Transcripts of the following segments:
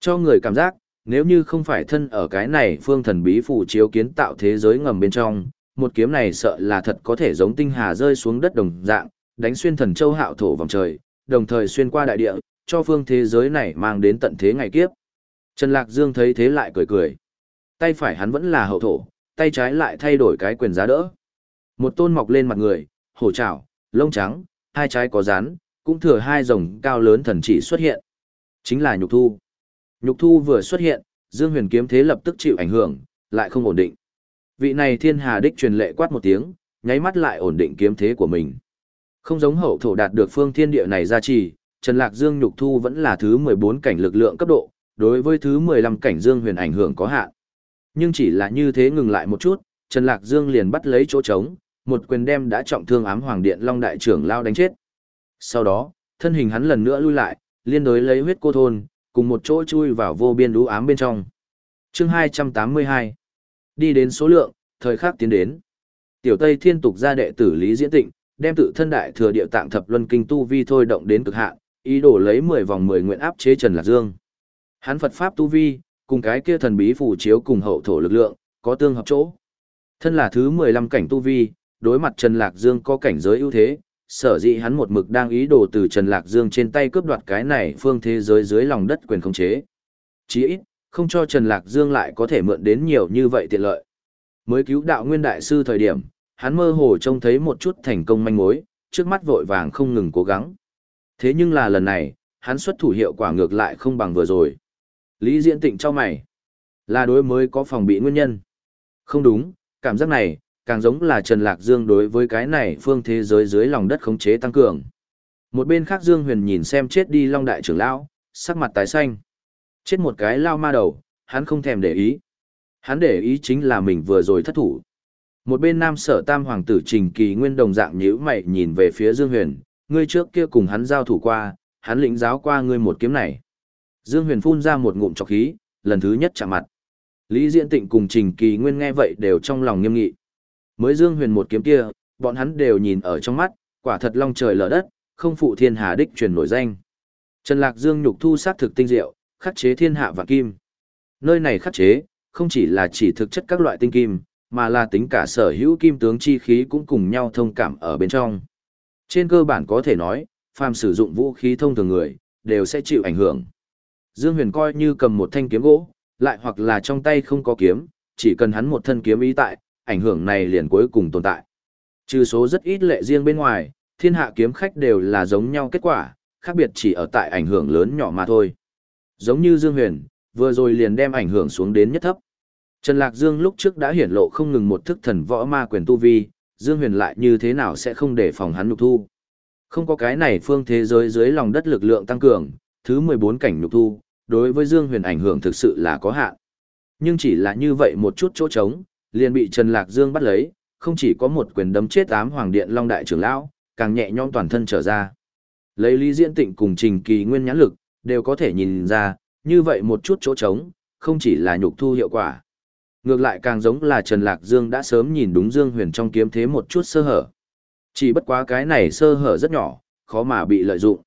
Cho người cảm giác, nếu như không phải thân ở cái này phương thần bí phủ chiếu kiến tạo thế giới ngầm bên trong, một kiếm này sợ là thật có thể giống tinh hà rơi xuống đất đồng dạng, đánh xuyên thần châu hạo thổ vòng trời, đồng thời xuyên qua đại địa, cho phương thế giới này mang đến tận thế ngày kiếp. Trần Lạc Dương thấy thế lại cười cười. Tay phải hắn vẫn là hậu thổ, tay trái lại thay đổi cái quyền giá đỡ. Một tôn mọc lên mặt người, hổ trảo, lông trắng, hai trái có rán, cũng thừa hai rồng cao lớn thần chỉ xuất hiện. Chính là nhục thu. Nhục thu vừa xuất hiện, Dương Huyền kiếm thế lập tức chịu ảnh hưởng, lại không ổn định. Vị này thiên hà đích truyền lệ quát một tiếng, nháy mắt lại ổn định kiếm thế của mình. Không giống hậu thổ đạt được phương thiên địa này gia trì, Trần Lạc Dương nhục thu vẫn là thứ 14 cảnh lực lượng cấp độ, đối với thứ 15 cảnh Dương Huyền ảnh hưởng có hạn. Nhưng chỉ là như thế ngừng lại một chút, Trần Lạc Dương liền bắt lấy chỗ trống, một quyền đem đã trọng thương ám hoàng điện Long đại trưởng lao đánh chết. Sau đó, thân hình hắn lần nữa lui lại, liên đối lấy huyết cô thôn, cùng một chỗ chui vào vô biên đú ám bên trong. chương 282 Đi đến số lượng, thời khắc tiến đến. Tiểu Tây Thiên tục ra đệ tử Lý Diễn Tịnh, đem tự thân đại thừa địa tạng thập luân kinh tu vi thôi động đến cực hạn, ý đồ lấy 10 vòng 10 nguyện áp chế Trần Lạc Dương. Hắn Phật pháp tu vi, cùng cái kia thần bí phù chiếu cùng hậu thổ lực lượng, có tương hợp chỗ. Thân là thứ 15 cảnh tu vi, đối mặt Trần Lạc Dương có cảnh giới ưu thế, sở dĩ hắn một mực đang ý đồ từ Trần Lạc Dương trên tay cướp đoạt cái này phương thế giới dưới lòng đất quyền khống chế. Chỉ ít, không cho Trần Lạc Dương lại có thể mượn đến nhiều như vậy tiện lợi. Mới cứu đạo nguyên đại sư thời điểm, hắn mơ hồ trông thấy một chút thành công manh mối, trước mắt vội vàng không ngừng cố gắng. Thế nhưng là lần này, hắn xuất thủ hiệu quả ngược lại không bằng vừa rồi. Lý Diễn Tịnh cho mày, là đối mới có phòng bị nguyên nhân. Không đúng, cảm giác này, càng giống là Trần Lạc Dương đối với cái này phương thế giới dưới lòng đất khống chế tăng cường. Một bên khác Dương Huyền nhìn xem chết đi Long Đại trưởng lão, sắc mặt tái xanh. Chết một cái lao ma đầu, hắn không thèm để ý. Hắn để ý chính là mình vừa rồi thất thủ. Một bên nam sở tam hoàng tử Trình Kỳ Nguyên đồng dạng nhíu mày nhìn về phía Dương Huyền, ngươi trước kia cùng hắn giao thủ qua, hắn lĩnh giáo qua ngươi một kiếm này. Dương Huyền phun ra một ngụm trọc khí, lần thứ nhất chạm mặt. Lý Diễn Tịnh cùng Trình Kỳ Nguyên nghe vậy đều trong lòng nghiêm nghị. Mới Dương Huyền một kiếm kia, bọn hắn đều nhìn ở trong mắt, quả thật long trời lở đất, không phụ thiên hà đích truyền nổi danh. Trần Lạc Dương nhục thu sát thực tinh diệu, khắc chế thiên hạ và kim. Nơi này khắc chế, không chỉ là chỉ thực chất các loại tinh kim, mà là tính cả sở hữu kim tướng chi khí cũng cùng nhau thông cảm ở bên trong. Trên cơ bản có thể nói, phàm sử dụng vũ khí thông thường người, đều sẽ chịu ảnh hưởng. Dương Huyền coi như cầm một thanh kiếm gỗ, lại hoặc là trong tay không có kiếm, chỉ cần hắn một thân kiếm ý tại, ảnh hưởng này liền cuối cùng tồn tại. Trừ số rất ít lệ riêng bên ngoài, thiên hạ kiếm khách đều là giống nhau kết quả, khác biệt chỉ ở tại ảnh hưởng lớn nhỏ mà thôi. Giống như Dương Huyền, vừa rồi liền đem ảnh hưởng xuống đến nhất thấp. Trần Lạc Dương lúc trước đã hiển lộ không ngừng một thức thần võ ma quyền tu vi, Dương Huyền lại như thế nào sẽ không để phòng hắn nhục thu. Không có cái này phương thế giới dưới lòng đất lực lượng tăng cường, thứ 14 cảnh nhục thu, đối với Dương Huyền ảnh hưởng thực sự là có hạn. Nhưng chỉ là như vậy một chút chỗ trống, liền bị Trần Lạc Dương bắt lấy, không chỉ có một quyền đấm chết ám hoàng điện Long đại trưởng lão, càng nhẹ nhõm toàn thân trở ra. Lấy Lý Diễn Tịnh cùng Trình Kỳ Nguyên nhãn lực, đều có thể nhìn ra, như vậy một chút chỗ trống, không chỉ là nhục thu hiệu quả. Ngược lại càng giống là Trần Lạc Dương đã sớm nhìn đúng Dương Huyền trong kiếm thế một chút sơ hở. Chỉ bất quá cái này sơ hở rất nhỏ, khó mà bị lợi dụng.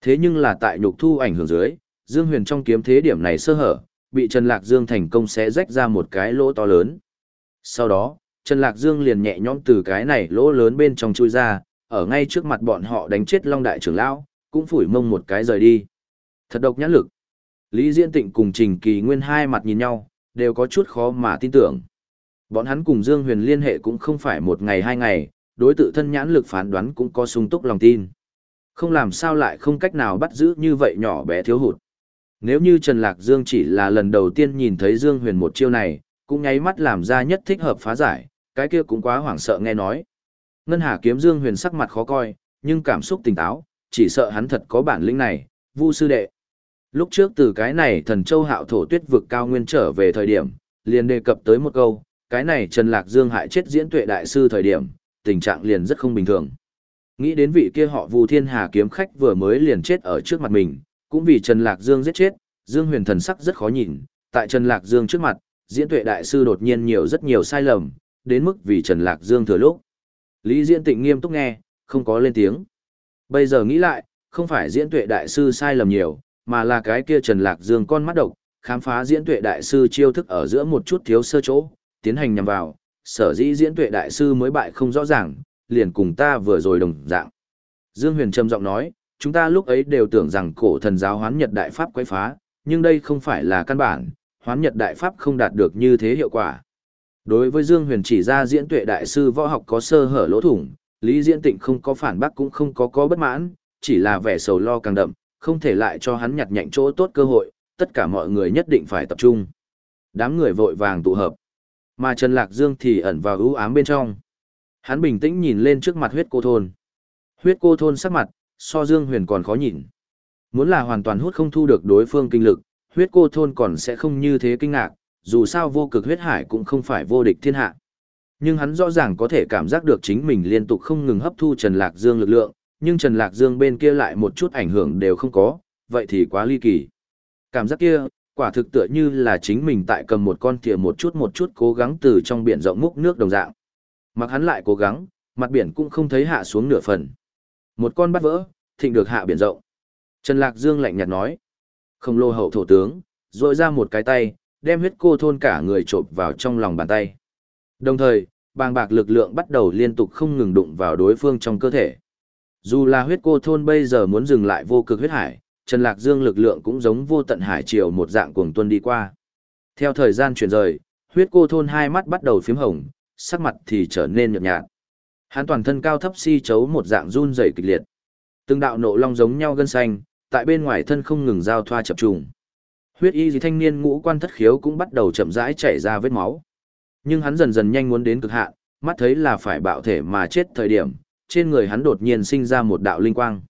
Thế nhưng là tại nhục thu ảnh hưởng dưới, Dương Huyền trong kiếm thế điểm này sơ hở, bị Trần Lạc Dương thành công sẽ rách ra một cái lỗ to lớn. Sau đó, Trần Lạc Dương liền nhẹ nhõm từ cái này lỗ lớn bên trong chui ra, ở ngay trước mặt bọn họ đánh chết Long Đại trưởng lão, cũng phủi mông một cái rời đi. Thật độc nhãn lực. Lý Diễn Tịnh cùng Trình Kỳ Nguyên hai mặt nhìn nhau, đều có chút khó mà tin tưởng. Bọn hắn cùng Dương Huyền liên hệ cũng không phải một ngày hai ngày, đối tự thân nhãn lực phán đoán cũng có sung túc lòng tin. Không làm sao lại không cách nào bắt giữ như vậy nhỏ bé thiếu hụt. Nếu như Trần Lạc Dương chỉ là lần đầu tiên nhìn thấy Dương Huyền một chiêu này, cũng nháy mắt làm ra nhất thích hợp phá giải, cái kia cũng quá hoảng sợ nghe nói. Ngân Hà kiếm Dương Huyền sắc mặt khó coi, nhưng cảm xúc tỉnh táo, chỉ sợ hắn thật có bản lĩnh này, Vu sư đệ. Lúc trước từ cái này thần châu hạo thổ tuyết vực cao nguyên trở về thời điểm, liền đề cập tới một câu, cái này Trần Lạc Dương hại chết diễn tuệ đại sư thời điểm, tình trạng liền rất không bình thường. Nghĩ đến vị kia họ Vu Thiên Hà kiếm khách vừa mới liền chết ở trước mặt mình, cũng vì Trần Lạc Dương giết chết, Dương Huyền thần sắc rất khó nhìn, tại Trần Lạc Dương trước mặt, diễn tuệ đại sư đột nhiên nhiều rất nhiều sai lầm, đến mức vì Trần Lạc Dương thừa lúc. Lý Diễn Tịnh nghiêm túc nghe, không có lên tiếng. Bây giờ nghĩ lại, không phải diễn tuệ đại sư sai lầm nhiều, mà là cái kia Trần Lạc Dương con mắt độc, khám phá diễn tuệ đại sư chiêu thức ở giữa một chút thiếu sơ chỗ, tiến hành nhằm vào, sở dĩ diễn tuệ đại sư mới bại không rõ ràng, liền cùng ta vừa rồi đồng dạng. Dương Huyền trầm giọng nói, chúng ta lúc ấy đều tưởng rằng cổ thần giáo hoán Nhật Đại Pháp quấy phá, nhưng đây không phải là căn bản, hoán Nhật Đại Pháp không đạt được như thế hiệu quả. Đối với Dương Huyền chỉ ra diễn tuệ đại sư võ học có sơ hở lỗ thủng, Lý Diễn Tịnh không có phản bác cũng không có có bất mãn, chỉ là vẻ sầu lo càng đậm, không thể lại cho hắn nhặt nhạnh chỗ tốt cơ hội, tất cả mọi người nhất định phải tập trung. Đám người vội vàng tụ hợp. Mà Trần Lạc Dương thì ẩn vào ưu ám bên trong. Hắn bình tĩnh nhìn lên trước mặt huyết cô thôn. Huyết cô thôn sắc mặt, so Dương Huyền còn khó nhìn. Muốn là hoàn toàn hút không thu được đối phương kinh lực, huyết cô thôn còn sẽ không như thế kinh ngạc, dù sao vô cực huyết hải cũng không phải vô địch thiên hạ. Nhưng hắn rõ ràng có thể cảm giác được chính mình liên tục không ngừng hấp thu Trần Lạc Dương lực lượng, nhưng Trần Lạc Dương bên kia lại một chút ảnh hưởng đều không có, vậy thì quá ly kỳ. Cảm giác kia, quả thực tựa như là chính mình tại cầm một con thìa một chút một chút cố gắng từ trong biển rộng múc nước đồng dạng. Mặc hắn lại cố gắng, mặt biển cũng không thấy hạ xuống nửa phần. Một con bắt vỡ, thịnh được hạ biển rộng. Trần Lạc Dương lạnh nhạt nói. Không lồ hậu thổ tướng, rội ra một cái tay, đem huyết cô thôn cả người trộm vào trong lòng bàn tay. Đồng thời, bàng bạc lực lượng bắt đầu liên tục không ngừng đụng vào đối phương trong cơ thể. Dù là huyết cô thôn bây giờ muốn dừng lại vô cực huyết hải, Trần Lạc Dương lực lượng cũng giống vô tận hải triều một dạng cuồng tuân đi qua. Theo thời gian chuyển rời, huyết cô thôn hai mắt bắt đầu phím hồng, sắc mặt thì trở nên nhợt nhạt. Hắn toàn thân cao thấp si chấu một dạng run rẩy kịch liệt. Từng đạo nộ long giống nhau gân xanh, tại bên ngoài thân không ngừng giao thoa chập trùng. Huyết y gì thanh niên ngũ quan thất khiếu cũng bắt đầu chậm rãi chảy ra vết máu. Nhưng hắn dần dần nhanh muốn đến cực hạn, mắt thấy là phải bạo thể mà chết thời điểm, trên người hắn đột nhiên sinh ra một đạo linh quang.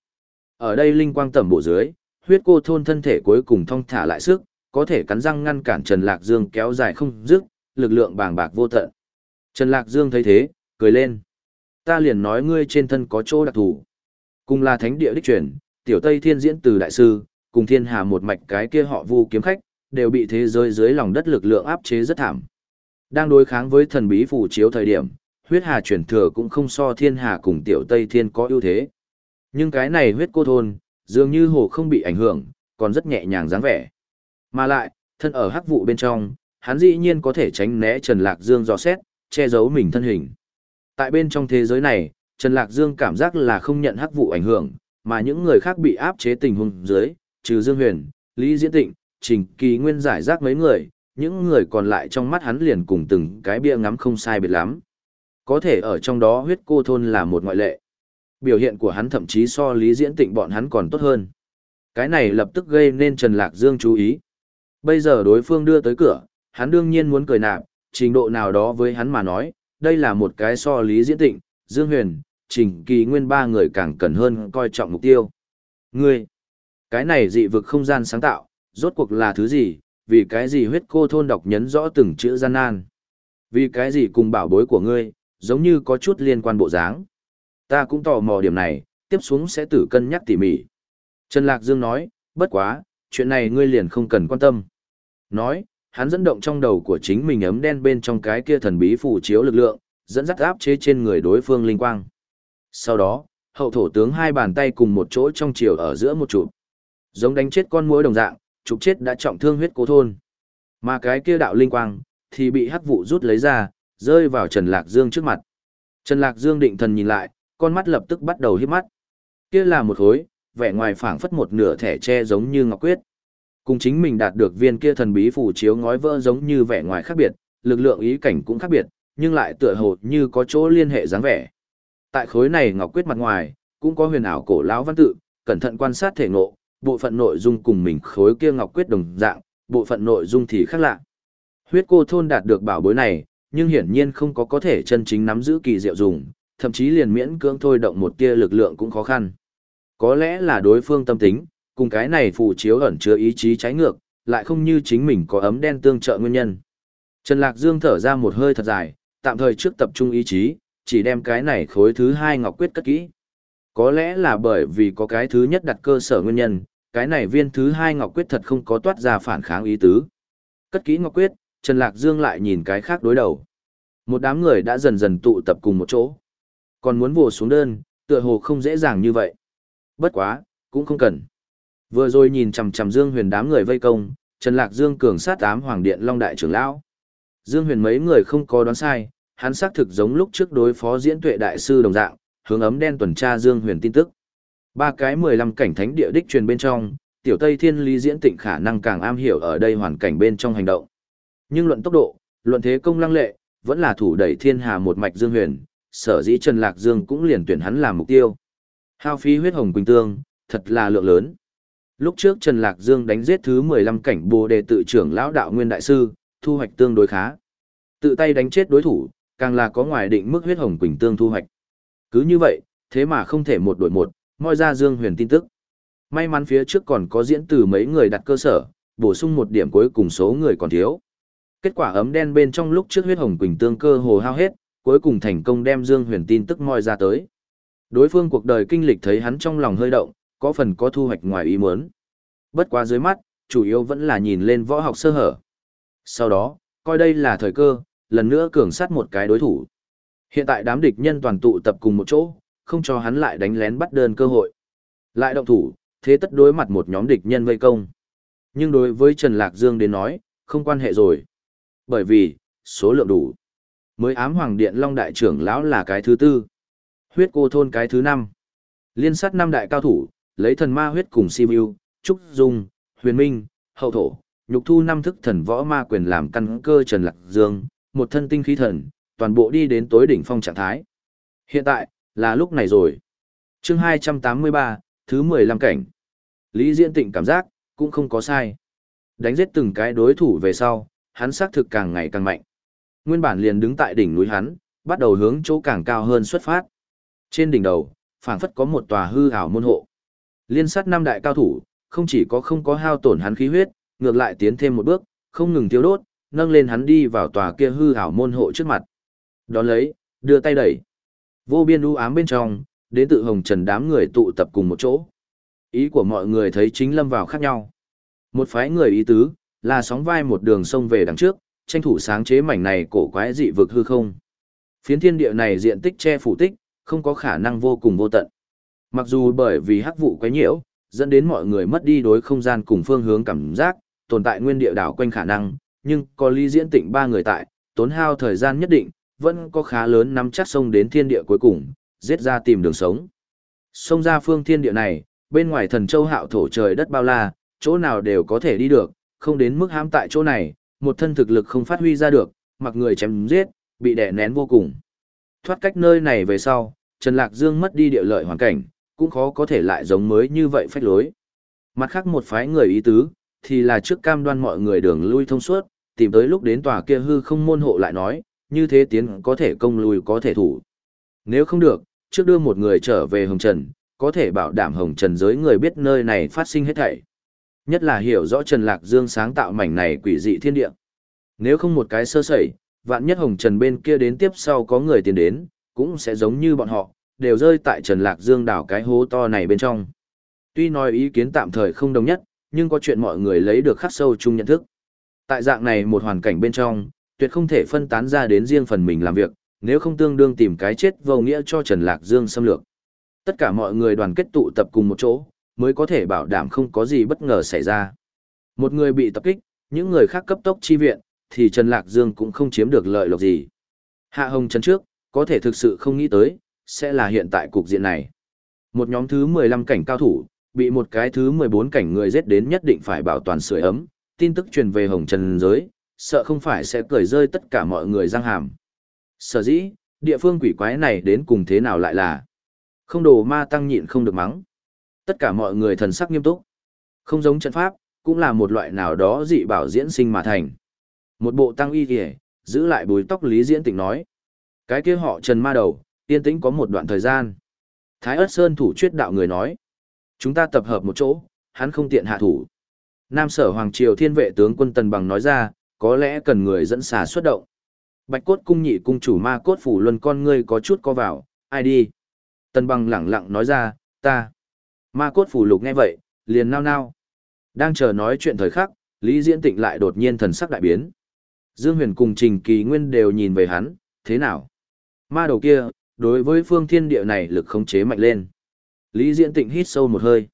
Ở đây linh quang tẩm bộ dưới, huyết cô thôn thân thể cuối cùng thong thả lại sức, có thể cắn răng ngăn cản Trần Lạc Dương kéo dài không dứt, lực lượng bàng bạc vô tận. Trần Lạc Dương thấy thế, cười lên. Ta liền nói ngươi trên thân có chỗ đặc thù. Cùng là thánh địa đích truyền, tiểu Tây Thiên diễn từ đại sư, cùng thiên hà một mạch cái kia họ vu kiếm khách, đều bị thế giới dưới lòng đất lực lượng áp chế rất thảm. Đang đối kháng với thần bí phù chiếu thời điểm, huyết hà chuyển thừa cũng không so thiên hà cùng tiểu Tây Thiên có ưu thế. Nhưng cái này huyết cô thôn, dường như hồ không bị ảnh hưởng, còn rất nhẹ nhàng dáng vẻ. Mà lại, thân ở hắc vụ bên trong, hắn dĩ nhiên có thể tránh né Trần Lạc Dương dò xét, che giấu mình thân hình. Tại bên trong thế giới này, Trần Lạc Dương cảm giác là không nhận hắc vụ ảnh hưởng, mà những người khác bị áp chế tình huống dưới, trừ Dương Huyền, Lý Diễn Tịnh, Trình Kỳ Nguyên giải rác mấy người, những người còn lại trong mắt hắn liền cùng từng cái bia ngắm không sai biệt lắm. Có thể ở trong đó huyết cô thôn là một ngoại lệ. Biểu hiện của hắn thậm chí so Lý Diễn Tịnh bọn hắn còn tốt hơn. Cái này lập tức gây nên Trần Lạc Dương chú ý. Bây giờ đối phương đưa tới cửa, hắn đương nhiên muốn cười nạp, trình độ nào đó với hắn mà nói, đây là một cái so Lý Diễn Tịnh, Dương Huyền, Trình Kỳ Nguyên ba người càng cần hơn coi trọng mục tiêu. Ngươi, cái này dị vực không gian sáng tạo, rốt cuộc là thứ gì, vì cái gì huyết cô thôn đọc nhấn rõ từng chữ gian nan. Vì cái gì cùng bảo bối của ngươi, giống như có chút liên quan bộ dáng. Ta cũng tò mò điểm này, tiếp xuống sẽ tử cân nhắc tỉ mỉ. Trần Lạc Dương nói, bất quá, chuyện này ngươi liền không cần quan tâm. Nói, hắn dẫn động trong đầu của chính mình ấm đen bên trong cái kia thần bí phủ chiếu lực lượng, dẫn dắt áp chế trên người đối phương linh quang. Sau đó, hậu thổ tướng hai bàn tay cùng một chỗ trong chiều ở giữa một chụp. Giống đánh chết con muỗi đồng dạng, chụp chết đã trọng thương huyết cố thôn. Mà cái kia đạo linh quang, thì bị hắc vụ rút lấy ra, rơi vào Trần Lạc Dương trước mặt. Trần Lạc Dương định thần nhìn lại, con mắt lập tức bắt đầu hít mắt. Kia là một khối, vẻ ngoài phảng phất một nửa thẻ tre giống như ngọc quyết. Cùng chính mình đạt được viên kia thần bí phủ chiếu ngói vỡ giống như vẻ ngoài khác biệt, lực lượng ý cảnh cũng khác biệt, nhưng lại tựa hồ như có chỗ liên hệ dáng vẻ. Tại khối này ngọc quyết mặt ngoài, cũng có huyền ảo cổ lão văn tự, cẩn thận quan sát thể ngộ, bộ phận nội dung cùng mình khối kia ngọc quyết đồng dạng, bộ phận nội dung thì khác lạ. Huyết cô thôn đạt được bảo bối này, nhưng hiển nhiên không có có thể chân chính nắm giữ kỳ diệu dùng, thậm chí liền miễn cưỡng thôi động một tia lực lượng cũng khó khăn. Có lẽ là đối phương tâm tính, cùng cái này phù chiếu ẩn chứa ý chí trái ngược, lại không như chính mình có ấm đen tương trợ nguyên nhân. Trần Lạc Dương thở ra một hơi thật dài, tạm thời trước tập trung ý chí, chỉ đem cái này khối thứ hai ngọc quyết cất kỹ. Có lẽ là bởi vì có cái thứ nhất đặt cơ sở nguyên nhân, cái này viên thứ hai ngọc quyết thật không có toát ra phản kháng ý tứ. Cất kỹ ngọc quyết, Trần Lạc Dương lại nhìn cái khác đối đầu. Một đám người đã dần dần tụ tập cùng một chỗ. Còn muốn vồ xuống đơn, tựa hồ không dễ dàng như vậy. Bất quá, cũng không cần. Vừa rồi nhìn chằm chằm Dương Huyền đám người vây công, Trần Lạc Dương cường sát ám hoàng điện Long đại trưởng lão. Dương Huyền mấy người không có đoán sai, hắn xác thực giống lúc trước đối phó diễn tuệ đại sư đồng dạng, hướng ấm đen tuần tra Dương Huyền tin tức. Ba cái 15 cảnh thánh địa đích truyền bên trong, tiểu Tây Thiên Lý diễn tịnh khả năng càng am hiểu ở đây hoàn cảnh bên trong hành động. Nhưng luận tốc độ, luận thế công lăng lệ, vẫn là thủ đẩy thiên hà một mạch Dương Huyền, sở dĩ Trần Lạc Dương cũng liền tuyển hắn làm mục tiêu. Hao phí huyết hồng quỳnh tương, thật là lượng lớn. Lúc trước Trần Lạc Dương đánh giết thứ 15 cảnh bồ đề tự trưởng lão đạo nguyên đại sư, thu hoạch tương đối khá. Tự tay đánh chết đối thủ, càng là có ngoài định mức huyết hồng quỳnh tương thu hoạch. Cứ như vậy, thế mà không thể một đổi một, moi ra Dương Huyền tin tức. May mắn phía trước còn có diễn từ mấy người đặt cơ sở, bổ sung một điểm cuối cùng số người còn thiếu. Kết quả ấm đen bên trong lúc trước huyết hồng quỳnh tương cơ hồ hao hết, cuối cùng thành công đem Dương Huyền tin tức moi ra tới. Đối phương cuộc đời kinh lịch thấy hắn trong lòng hơi động, có phần có thu hoạch ngoài ý muốn. Bất quá dưới mắt, chủ yếu vẫn là nhìn lên võ học sơ hở. Sau đó, coi đây là thời cơ, lần nữa cường sát một cái đối thủ. Hiện tại đám địch nhân toàn tụ tập cùng một chỗ, không cho hắn lại đánh lén bắt đơn cơ hội. Lại động thủ, thế tất đối mặt một nhóm địch nhân vây công. Nhưng đối với Trần Lạc Dương đến nói, không quan hệ rồi. Bởi vì, số lượng đủ. Mới ám hoàng điện Long Đại trưởng lão là cái thứ tư. Huyết cô thôn cái thứ năm. Liên sát năm đại cao thủ, lấy thần ma huyết cùng Sibiu, Trúc Dung, Huyền Minh, Hậu Thổ, nhục thu năm thức thần võ ma quyền làm căn cơ Trần Lạc Dương, một thân tinh khí thần, toàn bộ đi đến tối đỉnh phong trạng thái. Hiện tại, là lúc này rồi. chương 283, thứ 15 cảnh. Lý Diễn Tịnh cảm giác, cũng không có sai. Đánh giết từng cái đối thủ về sau, hắn xác thực càng ngày càng mạnh. Nguyên bản liền đứng tại đỉnh núi hắn, bắt đầu hướng chỗ càng cao hơn xuất phát. Trên đỉnh đầu, phảng phất có một tòa hư ảo môn hộ. Liên sát năm đại cao thủ, không chỉ có không có hao tổn hắn khí huyết, ngược lại tiến thêm một bước, không ngừng thiếu đốt, nâng lên hắn đi vào tòa kia hư ảo môn hộ trước mặt. Đón lấy, đưa tay đẩy. Vô biên u ám bên trong, đến tự hồng trần đám người tụ tập cùng một chỗ. Ý của mọi người thấy chính lâm vào khác nhau. Một phái người ý tứ, là sóng vai một đường sông về đằng trước, tranh thủ sáng chế mảnh này cổ quái dị vực hư không. Phiến thiên địa này diện tích che phủ tích, không có khả năng vô cùng vô tận. Mặc dù bởi vì hắc vụ quấy nhiễu, dẫn đến mọi người mất đi đối không gian cùng phương hướng cảm giác, tồn tại nguyên địa đảo quanh khả năng, nhưng có ly diễn tịnh ba người tại, tốn hao thời gian nhất định, vẫn có khá lớn nắm chắc sông đến thiên địa cuối cùng, giết ra tìm đường sống. Sông ra phương thiên địa này, bên ngoài thần châu hạo thổ trời đất bao la, chỗ nào đều có thể đi được, không đến mức hãm tại chỗ này, một thân thực lực không phát huy ra được, mặc người chém giết, bị đè nén vô cùng. Thoát cách nơi này về sau, Trần Lạc Dương mất đi địa lợi hoàn cảnh, cũng khó có thể lại giống mới như vậy phách lối. Mặt khác một phái người ý tứ, thì là trước cam đoan mọi người đường lui thông suốt, tìm tới lúc đến tòa kia hư không môn hộ lại nói, như thế tiến có thể công lùi có thể thủ. Nếu không được, trước đưa một người trở về Hồng Trần, có thể bảo đảm Hồng Trần giới người biết nơi này phát sinh hết thảy. Nhất là hiểu rõ Trần Lạc Dương sáng tạo mảnh này quỷ dị thiên địa. Nếu không một cái sơ sẩy, vạn nhất Hồng Trần bên kia đến tiếp sau có người tiến đến, cũng sẽ giống như bọn họ, đều rơi tại Trần Lạc Dương đảo cái hố to này bên trong. Tuy nói ý kiến tạm thời không đồng nhất, nhưng có chuyện mọi người lấy được khắc sâu chung nhận thức. Tại dạng này một hoàn cảnh bên trong, tuyệt không thể phân tán ra đến riêng phần mình làm việc, nếu không tương đương tìm cái chết vô nghĩa cho Trần Lạc Dương xâm lược. Tất cả mọi người đoàn kết tụ tập cùng một chỗ, mới có thể bảo đảm không có gì bất ngờ xảy ra. Một người bị tập kích, những người khác cấp tốc chi viện, thì Trần Lạc Dương cũng không chiếm được lợi lộc gì. Hạ Hồng Trần trước, có thể thực sự không nghĩ tới, sẽ là hiện tại cục diện này. Một nhóm thứ 15 cảnh cao thủ, bị một cái thứ 14 cảnh người giết đến nhất định phải bảo toàn sưởi ấm, tin tức truyền về Hồng Trần giới, sợ không phải sẽ cười rơi tất cả mọi người răng hàm. Sở dĩ, địa phương quỷ quái này đến cùng thế nào lại là không đồ ma tăng nhịn không được mắng. Tất cả mọi người thần sắc nghiêm túc. Không giống trận pháp, cũng là một loại nào đó dị bảo diễn sinh mà thành. Một bộ tăng y kìa, giữ lại bùi tóc lý diễn tịnh nói. Cái kia họ trần ma đầu, yên tĩnh có một đoạn thời gian. Thái ớt sơn thủ chuyết đạo người nói. Chúng ta tập hợp một chỗ, hắn không tiện hạ thủ. Nam sở Hoàng Triều thiên vệ tướng quân Tần Bằng nói ra, có lẽ cần người dẫn xà xuất động. Bạch cốt cung nhị cung chủ ma cốt phủ luân con ngươi có chút co vào, ai đi? Tần Bằng lẳng lặng nói ra, ta. Ma cốt phủ lục nghe vậy, liền nao nao. Đang chờ nói chuyện thời khắc, Lý Diễn Tịnh lại đột nhiên thần sắc đại biến. Dương Huyền cùng Trình Kỳ Nguyên đều nhìn về hắn, thế nào? Ma đầu kia, đối với phương thiên địa này lực khống chế mạnh lên. Lý Diễn Tịnh hít sâu một hơi.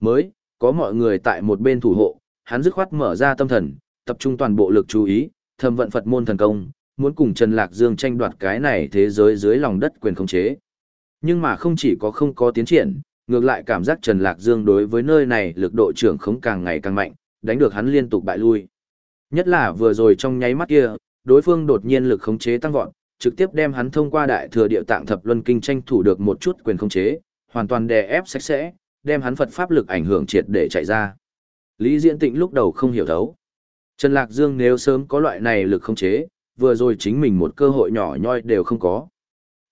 Mới, có mọi người tại một bên thủ hộ, hắn dứt khoát mở ra tâm thần, tập trung toàn bộ lực chú ý, thầm vận Phật môn thần công, muốn cùng Trần Lạc Dương tranh đoạt cái này thế giới dưới lòng đất quyền khống chế. Nhưng mà không chỉ có không có tiến triển, ngược lại cảm giác Trần Lạc Dương đối với nơi này lực độ trưởng khống càng ngày càng mạnh, đánh được hắn liên tục bại lui. Nhất là vừa rồi trong nháy mắt kia, đối phương đột nhiên lực khống chế tăng vọt, trực tiếp đem hắn thông qua đại thừa địa tạng thập luân kinh tranh thủ được một chút quyền khống chế, hoàn toàn đè ép sạch sẽ, đem hắn Phật pháp lực ảnh hưởng triệt để chạy ra. Lý Diễn Tịnh lúc đầu không hiểu thấu. Trần Lạc Dương nếu sớm có loại này lực không chế, vừa rồi chính mình một cơ hội nhỏ nhoi đều không có.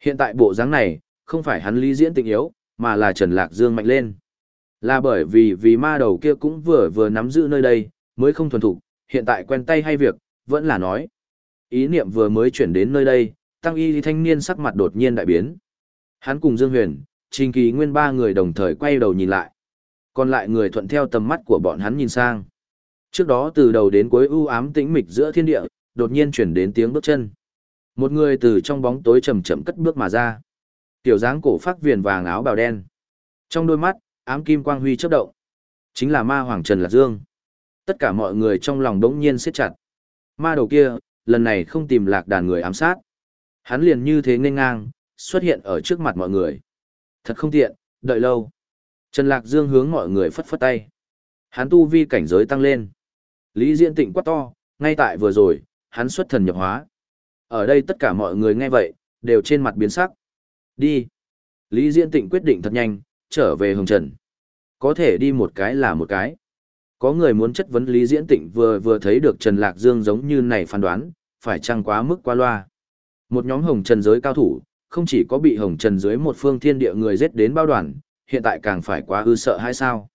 Hiện tại bộ dáng này, không phải hắn Lý Diễn Tịnh yếu, mà là Trần Lạc Dương mạnh lên. Là bởi vì vì ma đầu kia cũng vừa vừa nắm giữ nơi đây, mới không thuần thục, hiện tại quen tay hay việc, vẫn là nói. Ý niệm vừa mới chuyển đến nơi đây, tăng y thanh niên sắc mặt đột nhiên đại biến. Hắn cùng Dương Huyền, Trình Kỳ Nguyên ba người đồng thời quay đầu nhìn lại. Còn lại người thuận theo tầm mắt của bọn hắn nhìn sang. Trước đó từ đầu đến cuối u ám tĩnh mịch giữa thiên địa, đột nhiên chuyển đến tiếng bước chân. Một người từ trong bóng tối chậm chậm cất bước mà ra. Tiểu dáng cổ phát viền vàng áo bào đen. Trong đôi mắt, ám kim quang huy chớp động. Chính là ma hoàng Trần Lạc Dương. Tất cả mọi người trong lòng đống nhiên siết chặt. Ma đầu kia, lần này không tìm lạc đàn người ám sát. Hắn liền như thế nên ngang, xuất hiện ở trước mặt mọi người. Thật không tiện, đợi lâu. Trần Lạc Dương hướng mọi người phất phất tay. Hắn tu vi cảnh giới tăng lên. Lý Diễn Tịnh quát to, ngay tại vừa rồi, hắn xuất thần nhập hóa. Ở đây tất cả mọi người nghe vậy, đều trên mặt biến sắc. Đi. Lý Diễn Tịnh quyết định thật nhanh, trở về Hồng Trần. Có thể đi một cái là một cái. Có người muốn chất vấn Lý Diễn Tịnh vừa vừa thấy được Trần Lạc Dương giống như này phán đoán, phải chăng quá mức qua loa. Một nhóm Hồng Trần giới cao thủ, không chỉ có bị Hồng Trần dưới một phương thiên địa người giết đến bao đoàn, hiện tại càng phải quá ư sợ hay sao.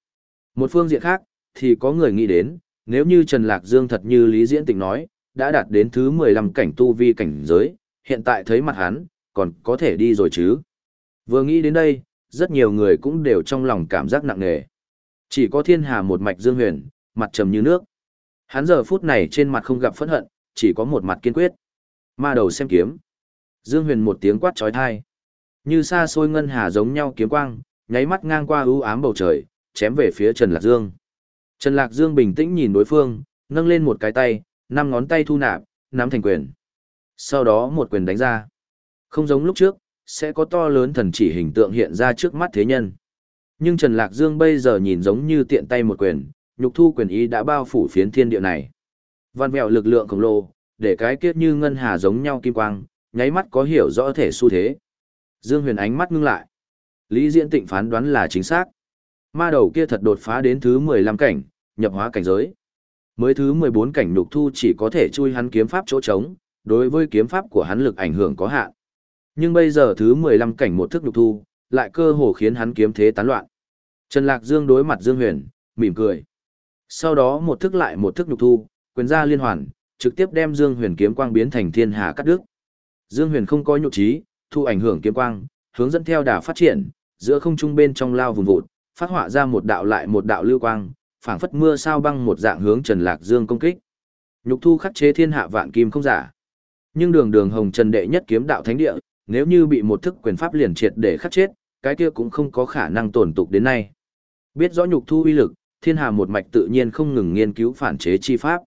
Một phương diện khác, thì có người nghĩ đến, nếu như Trần Lạc Dương thật như Lý Diễn Tịnh nói, đã đạt đến thứ 15 cảnh tu vi cảnh giới, hiện tại thấy mặt hắn, còn có thể đi rồi chứ. Vừa nghĩ đến đây, rất nhiều người cũng đều trong lòng cảm giác nặng nề. Chỉ có thiên hà một mạch dương huyền, mặt trầm như nước. Hắn giờ phút này trên mặt không gặp phẫn hận, chỉ có một mặt kiên quyết. Ma đầu xem kiếm. Dương huyền một tiếng quát trói thai. Như xa xôi ngân hà giống nhau kiếm quang, nháy mắt ngang qua ưu ám bầu trời, chém về phía Trần Lạc Dương. Trần Lạc Dương bình tĩnh nhìn đối phương, nâng lên một cái tay, năm ngón tay thu nạp, nắm thành quyền. Sau đó một quyền đánh ra. Không giống lúc trước, sẽ có to lớn thần chỉ hình tượng hiện ra trước mắt thế nhân. Nhưng Trần Lạc Dương bây giờ nhìn giống như tiện tay một quyền, nhục thu quyền ý đã bao phủ phiến thiên địa này. Văn vẹo lực lượng khổng lồ, để cái kiết như ngân hà giống nhau kim quang, nháy mắt có hiểu rõ thể xu thế. Dương Huyền ánh mắt ngưng lại. Lý Diễn Tịnh phán đoán là chính xác. Ma đầu kia thật đột phá đến thứ 15 cảnh, nhập hóa cảnh giới. Mới thứ 14 cảnh nhục thu chỉ có thể chui hắn kiếm pháp chỗ trống, đối với kiếm pháp của hắn lực ảnh hưởng có hạn. Nhưng bây giờ thứ 15 cảnh một thức nhục thu, lại cơ hồ khiến hắn kiếm thế tán loạn. Trần Lạc Dương đối mặt Dương Huyền, mỉm cười. Sau đó một thức lại một thức nhục thu, quyền ra liên hoàn, trực tiếp đem Dương Huyền kiếm quang biến thành thiên hà cắt đứt. Dương Huyền không có nhục trí, thu ảnh hưởng kiếm quang, hướng dẫn theo đà phát triển, giữa không trung bên trong lao vùng vụt, phát họa ra một đạo lại một đạo lưu quang, phảng phất mưa sao băng một dạng hướng Trần Lạc Dương công kích. Nhục thu khắc chế thiên hạ vạn kim không giả. Nhưng đường đường hồng trần đệ nhất kiếm đạo thánh địa, nếu như bị một thức quyền pháp liền triệt để khắc chết, cái kia cũng không có khả năng tổn tục đến nay. Biết rõ nhục thu uy lực, thiên hà một mạch tự nhiên không ngừng nghiên cứu phản chế chi pháp.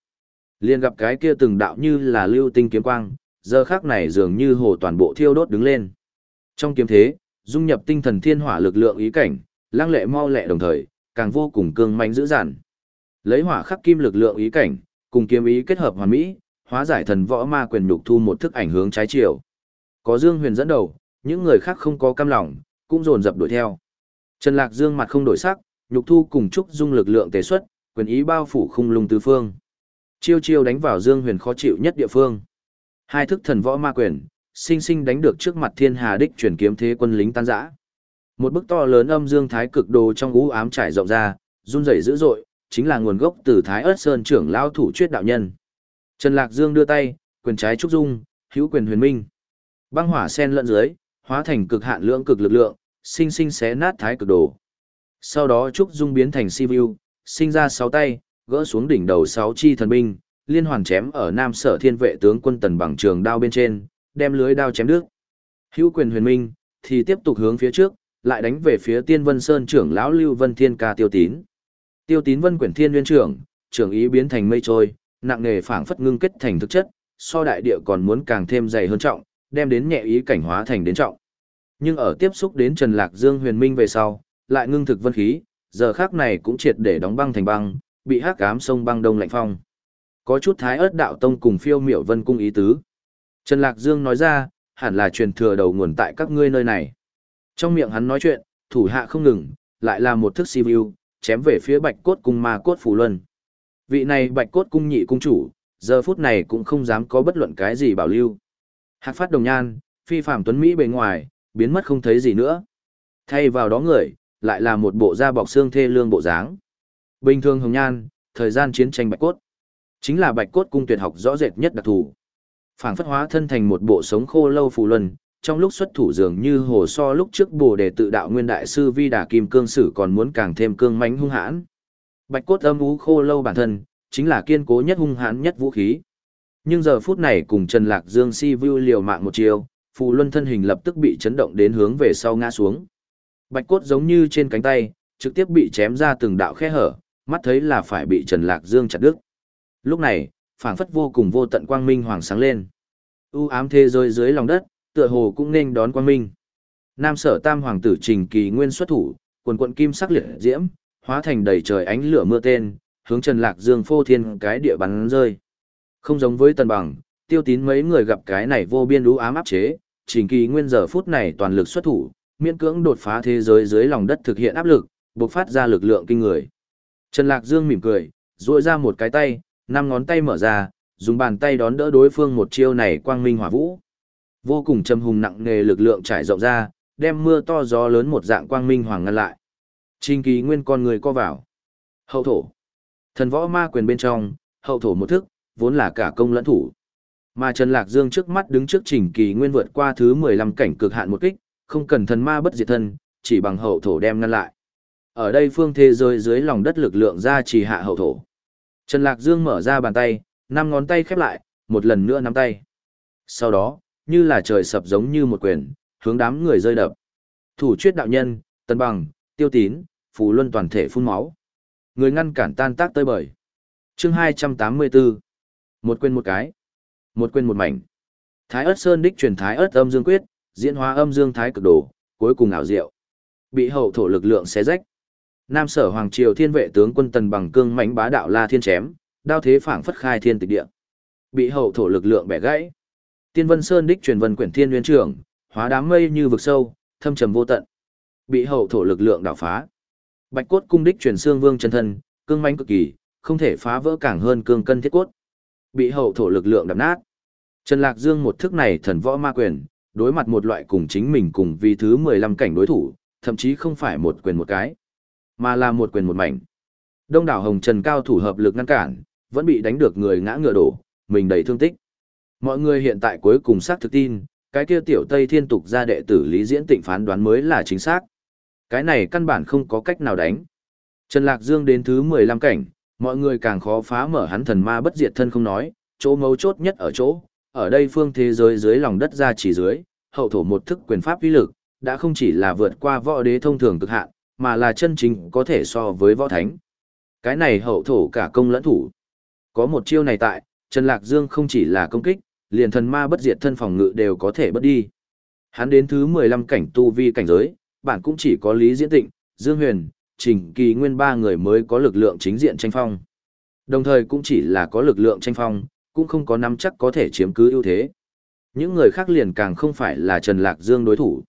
Liên gặp cái kia từng đạo như là lưu tinh kiếm quang, giờ khác này dường như hồ toàn bộ thiêu đốt đứng lên. Trong kiếm thế, dung nhập tinh thần thiên hỏa lực lượng ý cảnh, lang lệ mau lẹ đồng thời, càng vô cùng cương manh dữ dằn. Lấy hỏa khắc kim lực lượng ý cảnh, cùng kiếm ý kết hợp hoàn mỹ, hóa giải thần võ ma quyền nhục thu một thức ảnh hướng trái chiều. Có Dương Huyền dẫn đầu, những người khác không có cam lòng, cũng dồn dập đuổi theo. Trần Lạc Dương mặt không đổi sắc, nhục thu cùng trúc dung lực lượng tế xuất, quyền ý bao phủ khung lung tứ phương. Chiêu chiêu đánh vào Dương Huyền khó chịu nhất địa phương. Hai thức thần võ ma quyền, sinh sinh đánh được trước mặt Thiên Hà đích chuyển kiếm thế quân lính tan rã. Một bức to lớn âm dương thái cực đồ trong u ám trải rộng ra, run rẩy dữ dội, chính là nguồn gốc từ Thái Ức Sơn trưởng lão thủ chuyết đạo nhân. Trần Lạc Dương đưa tay, quyền trái trúc dung, hữu quyền huyền minh. Băng hỏa sen lẫn dưới, hóa thành cực hạn lượng cực lực lượng, sinh sinh xé nát thái cực đồ. Sau đó trúc dung biến thành si view, sinh ra sáu tay, gỡ xuống đỉnh đầu sáu chi thần binh, liên hoàn chém ở Nam Sở Thiên vệ tướng quân tần bằng trường đao bên trên, đem lưới đao chém đứt. Hữu quyền huyền minh thì tiếp tục hướng phía trước, lại đánh về phía Tiên Vân Sơn trưởng lão Lưu Vân Thiên ca tiêu tín. Tiêu tín vân quyển thiên nguyên trưởng, trưởng ý biến thành mây trôi, nặng nề phảng phất ngưng kết thành thực chất, so đại địa còn muốn càng thêm dày hơn trọng, đem đến nhẹ ý cảnh hóa thành đến trọng. Nhưng ở tiếp xúc đến Trần Lạc Dương huyền minh về sau, lại ngưng thực vân khí, giờ khác này cũng triệt để đóng băng thành băng, bị hắc ám sông băng đông lạnh phong. Có chút thái ớt đạo tông cùng phiêu miểu vân cung ý tứ. Trần Lạc Dương nói ra, hẳn là truyền thừa đầu nguồn tại các ngươi nơi này. Trong miệng hắn nói chuyện, thủ hạ không ngừng, lại là một thức si view, chém về phía bạch cốt cung ma cốt phù luân. Vị này bạch cốt cung nhị cung chủ, giờ phút này cũng không dám có bất luận cái gì bảo lưu. Hạc phát đồng nhan, phi phạm tuấn Mỹ bề ngoài, biến mất không thấy gì nữa. Thay vào đó người, lại là một bộ da bọc xương thê lương bộ dáng. Bình thường hồng nhan, thời gian chiến tranh bạch cốt. Chính là bạch cốt cung tuyệt học rõ rệt nhất đặc thù. Phảng phất hóa thân thành một bộ sống khô lâu phù luân, trong lúc xuất thủ dường như hồ so lúc trước bồ đề tự đạo nguyên đại sư vi đà kim cương sử còn muốn càng thêm cương mãnh hung hãn. Bạch cốt âm ú khô lâu bản thân, chính là kiên cố nhất hung hãn nhất vũ khí. Nhưng giờ phút này cùng Trần Lạc Dương si view liều mạng một chiều, phù luân thân hình lập tức bị chấn động đến hướng về sau ngã xuống. Bạch cốt giống như trên cánh tay, trực tiếp bị chém ra từng đạo khe hở, mắt thấy là phải bị Trần Lạc Dương chặt đứt. Lúc này, phảng phất vô cùng vô tận quang minh hoàng sáng lên. U ám thế giới dưới lòng đất, tựa hồ cũng nên đón quang minh. Nam sở tam hoàng tử trình kỳ nguyên xuất thủ, quần quận kim sắc liệt diễm, hóa thành đầy trời ánh lửa mưa tên, hướng Trần Lạc Dương phô thiên cái địa bắn rơi. Không giống với tần bằng, tiêu tín mấy người gặp cái này vô biên u ám áp chế, trình kỳ nguyên giờ phút này toàn lực xuất thủ, miễn cưỡng đột phá thế giới dưới lòng đất thực hiện áp lực, bộc phát ra lực lượng kinh người. Trần Lạc Dương mỉm cười, duỗi ra một cái tay, năm ngón tay mở ra, dùng bàn tay đón đỡ đối phương một chiêu này quang minh hỏa vũ. Vô cùng trầm hùng nặng nề lực lượng trải rộng ra, đem mưa to gió lớn một dạng quang minh hoàng ngăn lại. Trình kỳ nguyên con người co vào. Hậu thổ. Thần võ ma quyền bên trong, hậu thổ một thức, vốn là cả công lẫn thủ. Mà Trần Lạc Dương trước mắt đứng trước trình kỳ nguyên vượt qua thứ 15 cảnh cực hạn một kích, không cần thần ma bất diệt thân, chỉ bằng hậu thổ đem ngăn lại. Ở đây phương thế giới dưới lòng đất lực lượng ra trì hạ hậu thổ. Trần Lạc Dương mở ra bàn tay, năm ngón tay khép lại, một lần nữa nắm tay. Sau đó, như là trời sập giống như một quyền, hướng đám người rơi đập. Thủ chuyết đạo nhân, tân bằng, tiêu tín, phù luân toàn thể phun máu. Người ngăn cản tan tác tơi bời. chương 284. Một quên một cái. Một quên một mảnh. Thái ớt sơn đích truyền thái ớt âm dương quyết, diễn hóa âm dương thái cực đồ, cuối cùng ảo diệu. Bị hậu thổ lực lượng xé rách. Nam sở hoàng triều thiên vệ tướng quân tần bằng cương mãnh bá đạo la thiên chém, đao thế phảng phất khai thiên tịch địa. Bị hậu thổ lực lượng bẻ gãy. Tiên Vân Sơn đích truyền vân quyển thiên nguyên trưởng, hóa đám mây như vực sâu, thâm trầm vô tận. Bị hậu thổ lực lượng đảo phá. Bạch cốt cung đích truyền xương vương chân thân, cương mãnh cực kỳ, không thể phá vỡ càng hơn cương cân thiết cốt. Bị hậu thổ lực lượng đập nát. Trần Lạc Dương một thức này thần võ ma quyền, đối mặt một loại cùng chính mình cùng vì thứ 15 cảnh đối thủ, thậm chí không phải một quyền một cái, mà là một quyền một mảnh. Đông đảo Hồng Trần cao thủ hợp lực ngăn cản, vẫn bị đánh được người ngã ngựa đổ, mình đầy thương tích. Mọi người hiện tại cuối cùng xác thực tin, cái kia tiểu Tây Thiên tục ra đệ tử Lý Diễn Tịnh phán đoán mới là chính xác. Cái này căn bản không có cách nào đánh. Trần Lạc Dương đến thứ 15 cảnh, mọi người càng khó phá mở hắn thần ma bất diệt thân không nói, chỗ mấu chốt nhất ở chỗ, ở đây phương thế giới dưới lòng đất ra chỉ dưới, hậu thổ một thức quyền pháp uy lực, đã không chỉ là vượt qua võ đế thông thường cực hạn, mà là chân chính có thể so với võ thánh. Cái này hậu thổ cả công lẫn thủ. Có một chiêu này tại, Trần Lạc Dương không chỉ là công kích, liền thần ma bất diệt thân phòng ngự đều có thể bất đi. Hắn đến thứ 15 cảnh tu vi cảnh giới, bản cũng chỉ có Lý Diễn Tịnh, Dương Huyền, Trình Kỳ Nguyên ba người mới có lực lượng chính diện tranh phong. Đồng thời cũng chỉ là có lực lượng tranh phong, cũng không có nắm chắc có thể chiếm cứ ưu thế. Những người khác liền càng không phải là Trần Lạc Dương đối thủ.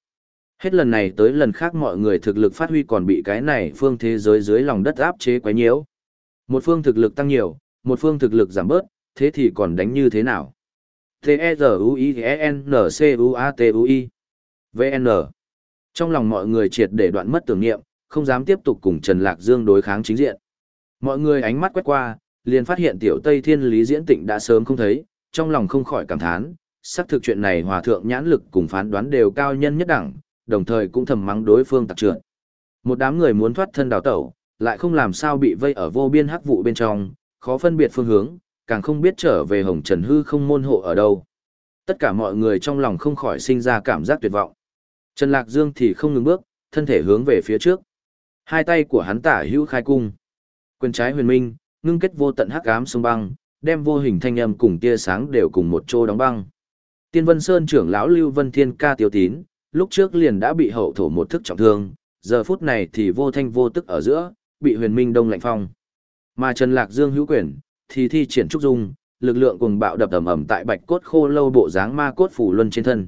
Hết lần này tới lần khác mọi người thực lực phát huy còn bị cái này phương thế giới dưới lòng đất áp chế quá nhiều. Một phương thực lực tăng nhiều, một phương thực lực giảm bớt, thế thì còn đánh như thế nào? T-E-Z-U-I-E-N-C-U-A-T-U-I VN Trong lòng mọi người triệt để đoạn mất tưởng niệm, không dám tiếp tục cùng Trần Lạc Dương đối kháng chính diện. Mọi người ánh mắt quét qua, liền phát hiện tiểu Tây Thiên Lý Diễn Tịnh đã sớm không thấy, trong lòng không khỏi cảm thán, xác thực chuyện này hòa thượng nhãn lực cùng phán đoán đều cao nhân nhất đẳng, đồng thời cũng thầm mắng đối phương tặc trượt. Một đám người muốn thoát thân đào tẩu, lại không làm sao bị vây ở vô biên hắc vụ bên trong, khó phân biệt phương hướng, càng không biết trở về Hồng Trần Hư không môn hộ ở đâu. Tất cả mọi người trong lòng không khỏi sinh ra cảm giác tuyệt vọng. Trần Lạc Dương thì không ngừng bước, thân thể hướng về phía trước. Hai tay của hắn tả hữu khai cung. Quyền trái huyền minh, ngưng kết vô tận hắc ám sông băng, đem vô hình thanh âm cùng tia sáng đều cùng một chỗ đóng băng. Tiên Vân Sơn trưởng lão Lưu Vân Thiên ca tiêu tín, lúc trước liền đã bị hậu thổ một thức trọng thương, giờ phút này thì vô thanh vô tức ở giữa, bị huyền minh đông lạnh phong. Mà Trần Lạc Dương hữu quyền, thì thi triển trúc dung, lực lượng cùng bạo đập ầm ầm tại bạch cốt khô lâu bộ dáng ma cốt phủ luân trên thân.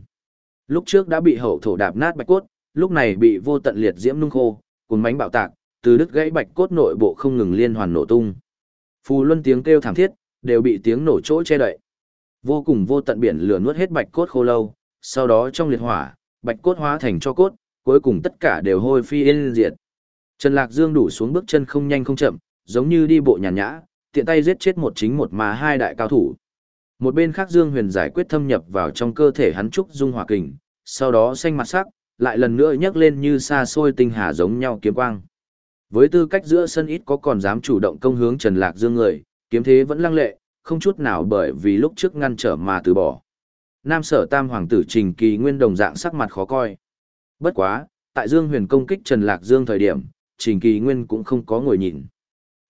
Lúc trước đã bị hậu thổ đạp nát bạch cốt, lúc này bị vô tận liệt diễm nung khô, cuốn bánh bạo tạc, từ đứt gãy bạch cốt nội bộ không ngừng liên hoàn nổ tung. Phù luân tiếng kêu thảm thiết, đều bị tiếng nổ chỗ che đậy. Vô cùng vô tận biển lửa nuốt hết bạch cốt khô lâu, sau đó trong liệt hỏa, bạch cốt hóa thành cho cốt, cuối cùng tất cả đều hôi phi yên diệt. Trần Lạc Dương đủ xuống bước chân không nhanh không chậm, giống như đi bộ nhàn nhã, tiện tay giết chết một chính một mà hai đại cao thủ. Một bên khác Dương Huyền giải quyết thâm nhập vào trong cơ thể hắn trúc dung hỏa kình, sau đó xanh mặt sắc, lại lần nữa nhấc lên như xa xôi tinh hà giống nhau kiếm quang. Với tư cách giữa sân ít có còn dám chủ động công hướng Trần Lạc Dương người, kiếm thế vẫn lăng lệ, không chút nào bởi vì lúc trước ngăn trở mà từ bỏ. Nam sở tam hoàng tử Trình Kỳ Nguyên đồng dạng sắc mặt khó coi. Bất quá, tại Dương Huyền công kích Trần Lạc Dương thời điểm, Trình Kỳ Nguyên cũng không có ngồi nhìn.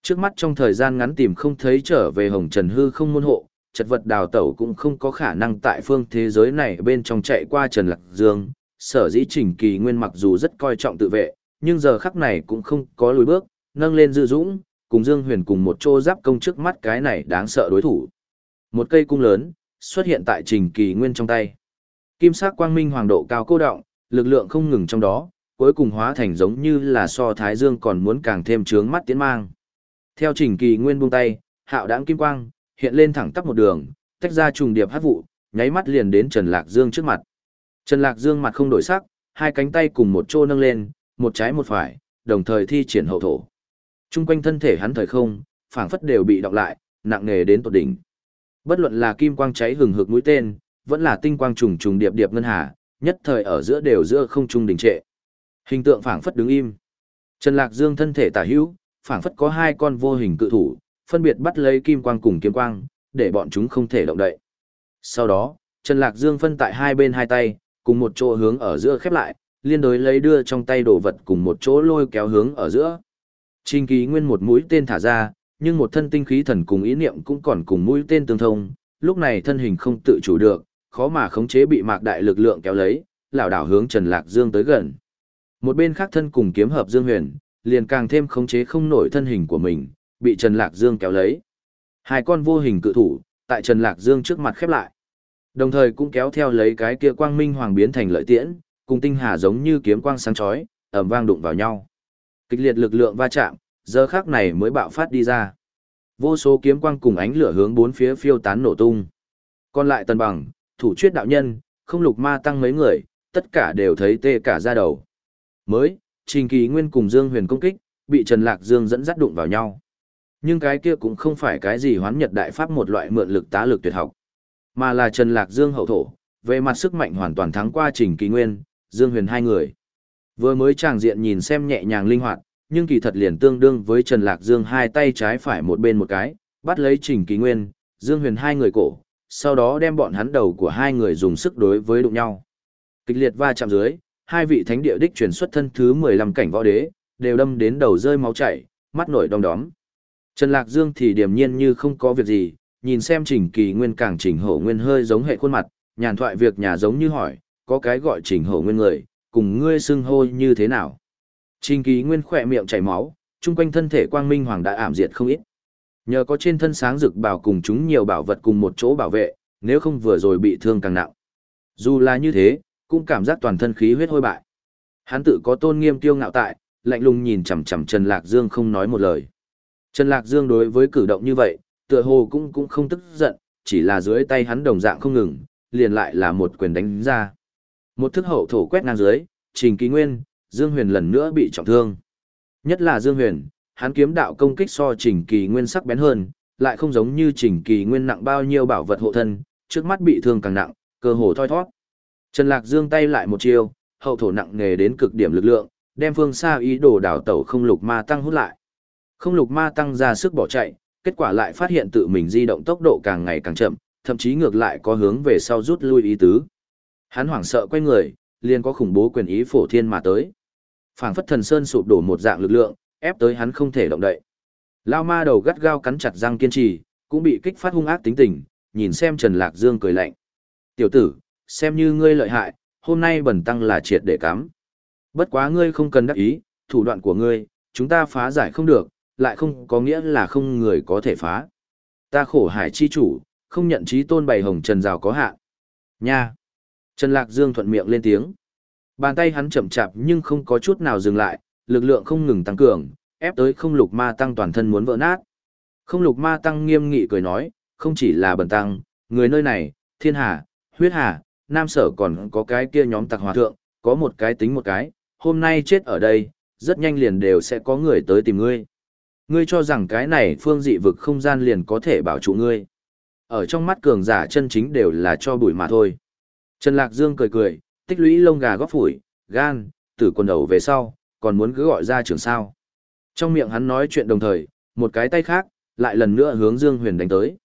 Trước mắt trong thời gian ngắn tìm không thấy trở về Hồng Trần Hư không môn hộ, chật vật đào tẩu cũng không có khả năng tại phương thế giới này bên trong chạy qua Trần Lạc Dương. Sở dĩ Trình Kỳ Nguyên mặc dù rất coi trọng tự vệ, nhưng giờ khắc này cũng không có lùi bước, nâng lên dư dũng, cùng Dương Huyền cùng một chỗ giáp công trước mắt cái này đáng sợ đối thủ. Một cây cung lớn, xuất hiện tại Trình Kỳ Nguyên trong tay. Kim sắc quang minh hoàng độ cao cô động, lực lượng không ngừng trong đó, cuối cùng hóa thành giống như là so Thái Dương còn muốn càng thêm trướng mắt tiến mang. Theo Trình Kỳ Nguyên buông tay, hạo đãng kim quang, hiện lên thẳng tắp một đường, tách ra trùng điệp hát vụ, nháy mắt liền đến Trần Lạc Dương trước mặt. Trần Lạc Dương mặt không đổi sắc, hai cánh tay cùng một chỗ nâng lên, một trái một phải, đồng thời thi triển hậu thổ. Trung quanh thân thể hắn thời không, phảng phất đều bị đọc lại, nặng nề đến tột đỉnh. Bất luận là kim quang cháy hừng hực mũi tên, vẫn là tinh quang trùng trùng điệp điệp ngân hà, nhất thời ở giữa đều giữa không trung đình trệ. Hình tượng phảng phất đứng im. Trần Lạc Dương thân thể tả hữu, phảng phất có hai con vô hình cự thủ, phân biệt bắt lấy kim quang cùng kiếm quang, để bọn chúng không thể động đậy. Sau đó, Trần Lạc Dương phân tại hai bên hai tay, cùng một chỗ hướng ở giữa khép lại, liên đối lấy đưa trong tay đồ vật cùng một chỗ lôi kéo hướng ở giữa. Trình ký nguyên một mũi tên thả ra, nhưng một thân tinh khí thần cùng ý niệm cũng còn cùng mũi tên tương thông, lúc này thân hình không tự chủ được, khó mà khống chế bị mạc đại lực lượng kéo lấy, lảo đảo hướng Trần Lạc Dương tới gần. Một bên khác thân cùng kiếm hợp Dương Huyền, liền càng thêm khống chế không nổi thân hình của mình, bị Trần Lạc Dương kéo lấy. Hai con vô hình cự thủ, tại Trần Lạc Dương trước mặt khép lại. Đồng thời cũng kéo theo lấy cái kia quang minh hoàng biến thành lợi tiễn, cùng tinh hà giống như kiếm quang sáng chói, ầm vang đụng vào nhau. Kịch liệt lực lượng va chạm, giờ khác này mới bạo phát đi ra. Vô số kiếm quang cùng ánh lửa hướng bốn phía phiêu tán nổ tung. Còn lại tần bằng, thủ chuyết đạo nhân, không lục ma tăng mấy người, tất cả đều thấy tê cả da đầu. Mới, Trình Kỳ Nguyên cùng Dương Huyền công kích, bị Trần Lạc Dương dẫn dắt đụng vào nhau. Nhưng cái kia cũng không phải cái gì hoán nhật đại pháp một loại mượn lực tá lực tuyệt học, mà là Trần Lạc Dương hậu thổ, về mặt sức mạnh hoàn toàn thắng qua Trình Kỳ Nguyên, Dương Huyền hai người. Vừa mới tràng diện nhìn xem nhẹ nhàng linh hoạt, nhưng kỳ thật liền tương đương với Trần Lạc Dương hai tay trái phải một bên một cái, bắt lấy Trình Kỳ Nguyên, Dương Huyền hai người cổ, sau đó đem bọn hắn đầu của hai người dùng sức đối với đụng nhau. Kịch liệt va chạm dưới, hai vị thánh địa đích truyền xuất thân thứ 15 cảnh võ đế, đều đâm đến đầu rơi máu chảy, mắt nổi đong đóm. Trần Lạc Dương thì điềm nhiên như không có việc gì, nhìn xem Trình Kỳ Nguyên càng Trình Hổ Nguyên hơi giống hệ khuôn mặt, nhàn thoại việc nhà giống như hỏi, có cái gọi Trình Hổ Nguyên người, cùng ngươi xưng hô như thế nào? Trình Kỳ Nguyên khỏe miệng chảy máu, chung quanh thân thể quang minh hoàng đã ảm diệt không ít. Nhờ có trên thân sáng rực bảo cùng chúng nhiều bảo vật cùng một chỗ bảo vệ, nếu không vừa rồi bị thương càng nặng. Dù là như thế, cũng cảm giác toàn thân khí huyết hôi bại. Hắn tự có tôn nghiêm tiêu ngạo tại, lạnh lùng nhìn chằm chằm Trần Lạc Dương không nói một lời. Trần Lạc Dương đối với cử động như vậy, tựa hồ cũng cũng không tức giận, chỉ là dưới tay hắn đồng dạng không ngừng, liền lại là một quyền đánh ra. Một thức hậu thổ quét ngang dưới, Trình Ký Nguyên, Dương Huyền lần nữa bị trọng thương. Nhất là Dương Huyền, hắn kiếm đạo công kích so Trình Kỳ Nguyên sắc bén hơn, lại không giống như Trình Kỳ Nguyên nặng bao nhiêu bảo vật hộ thân, trước mắt bị thương càng nặng, cơ hồ thoi thoát. Trần Lạc Dương tay lại một chiêu, hậu thổ nặng nghề đến cực điểm lực lượng, đem phương xa ý đồ đảo tẩu không lục ma tăng hút lại. Không lục ma tăng ra sức bỏ chạy, kết quả lại phát hiện tự mình di động tốc độ càng ngày càng chậm, thậm chí ngược lại có hướng về sau rút lui ý tứ. Hắn hoảng sợ quay người, liền có khủng bố quyền ý phổ thiên mà tới. Phảng phất thần sơn sụp đổ một dạng lực lượng, ép tới hắn không thể động đậy. Lao ma đầu gắt gao cắn chặt răng kiên trì, cũng bị kích phát hung ác tính tình, nhìn xem Trần Lạc Dương cười lạnh. Tiểu tử, xem như ngươi lợi hại, hôm nay bẩn tăng là triệt để cắm. Bất quá ngươi không cần đắc ý, thủ đoạn của ngươi, chúng ta phá giải không được, lại không có nghĩa là không người có thể phá. Ta khổ hải chi chủ, không nhận trí tôn bày hồng trần rào có hạn. Nha! Trần Lạc Dương thuận miệng lên tiếng. Bàn tay hắn chậm chạp nhưng không có chút nào dừng lại, lực lượng không ngừng tăng cường, ép tới không lục ma tăng toàn thân muốn vỡ nát. Không lục ma tăng nghiêm nghị cười nói, không chỉ là bần tăng, người nơi này, thiên hà, huyết hà, nam sở còn có cái kia nhóm tặc hòa thượng, có một cái tính một cái, hôm nay chết ở đây, rất nhanh liền đều sẽ có người tới tìm ngươi. Ngươi cho rằng cái này phương dị vực không gian liền có thể bảo trụ ngươi. Ở trong mắt cường giả chân chính đều là cho bụi mà thôi. Trần Lạc Dương cười cười, tích lũy lông gà góp phủi, gan, tử quần đầu về sau, còn muốn cứ gọi ra trường sao. Trong miệng hắn nói chuyện đồng thời, một cái tay khác, lại lần nữa hướng Dương Huyền đánh tới.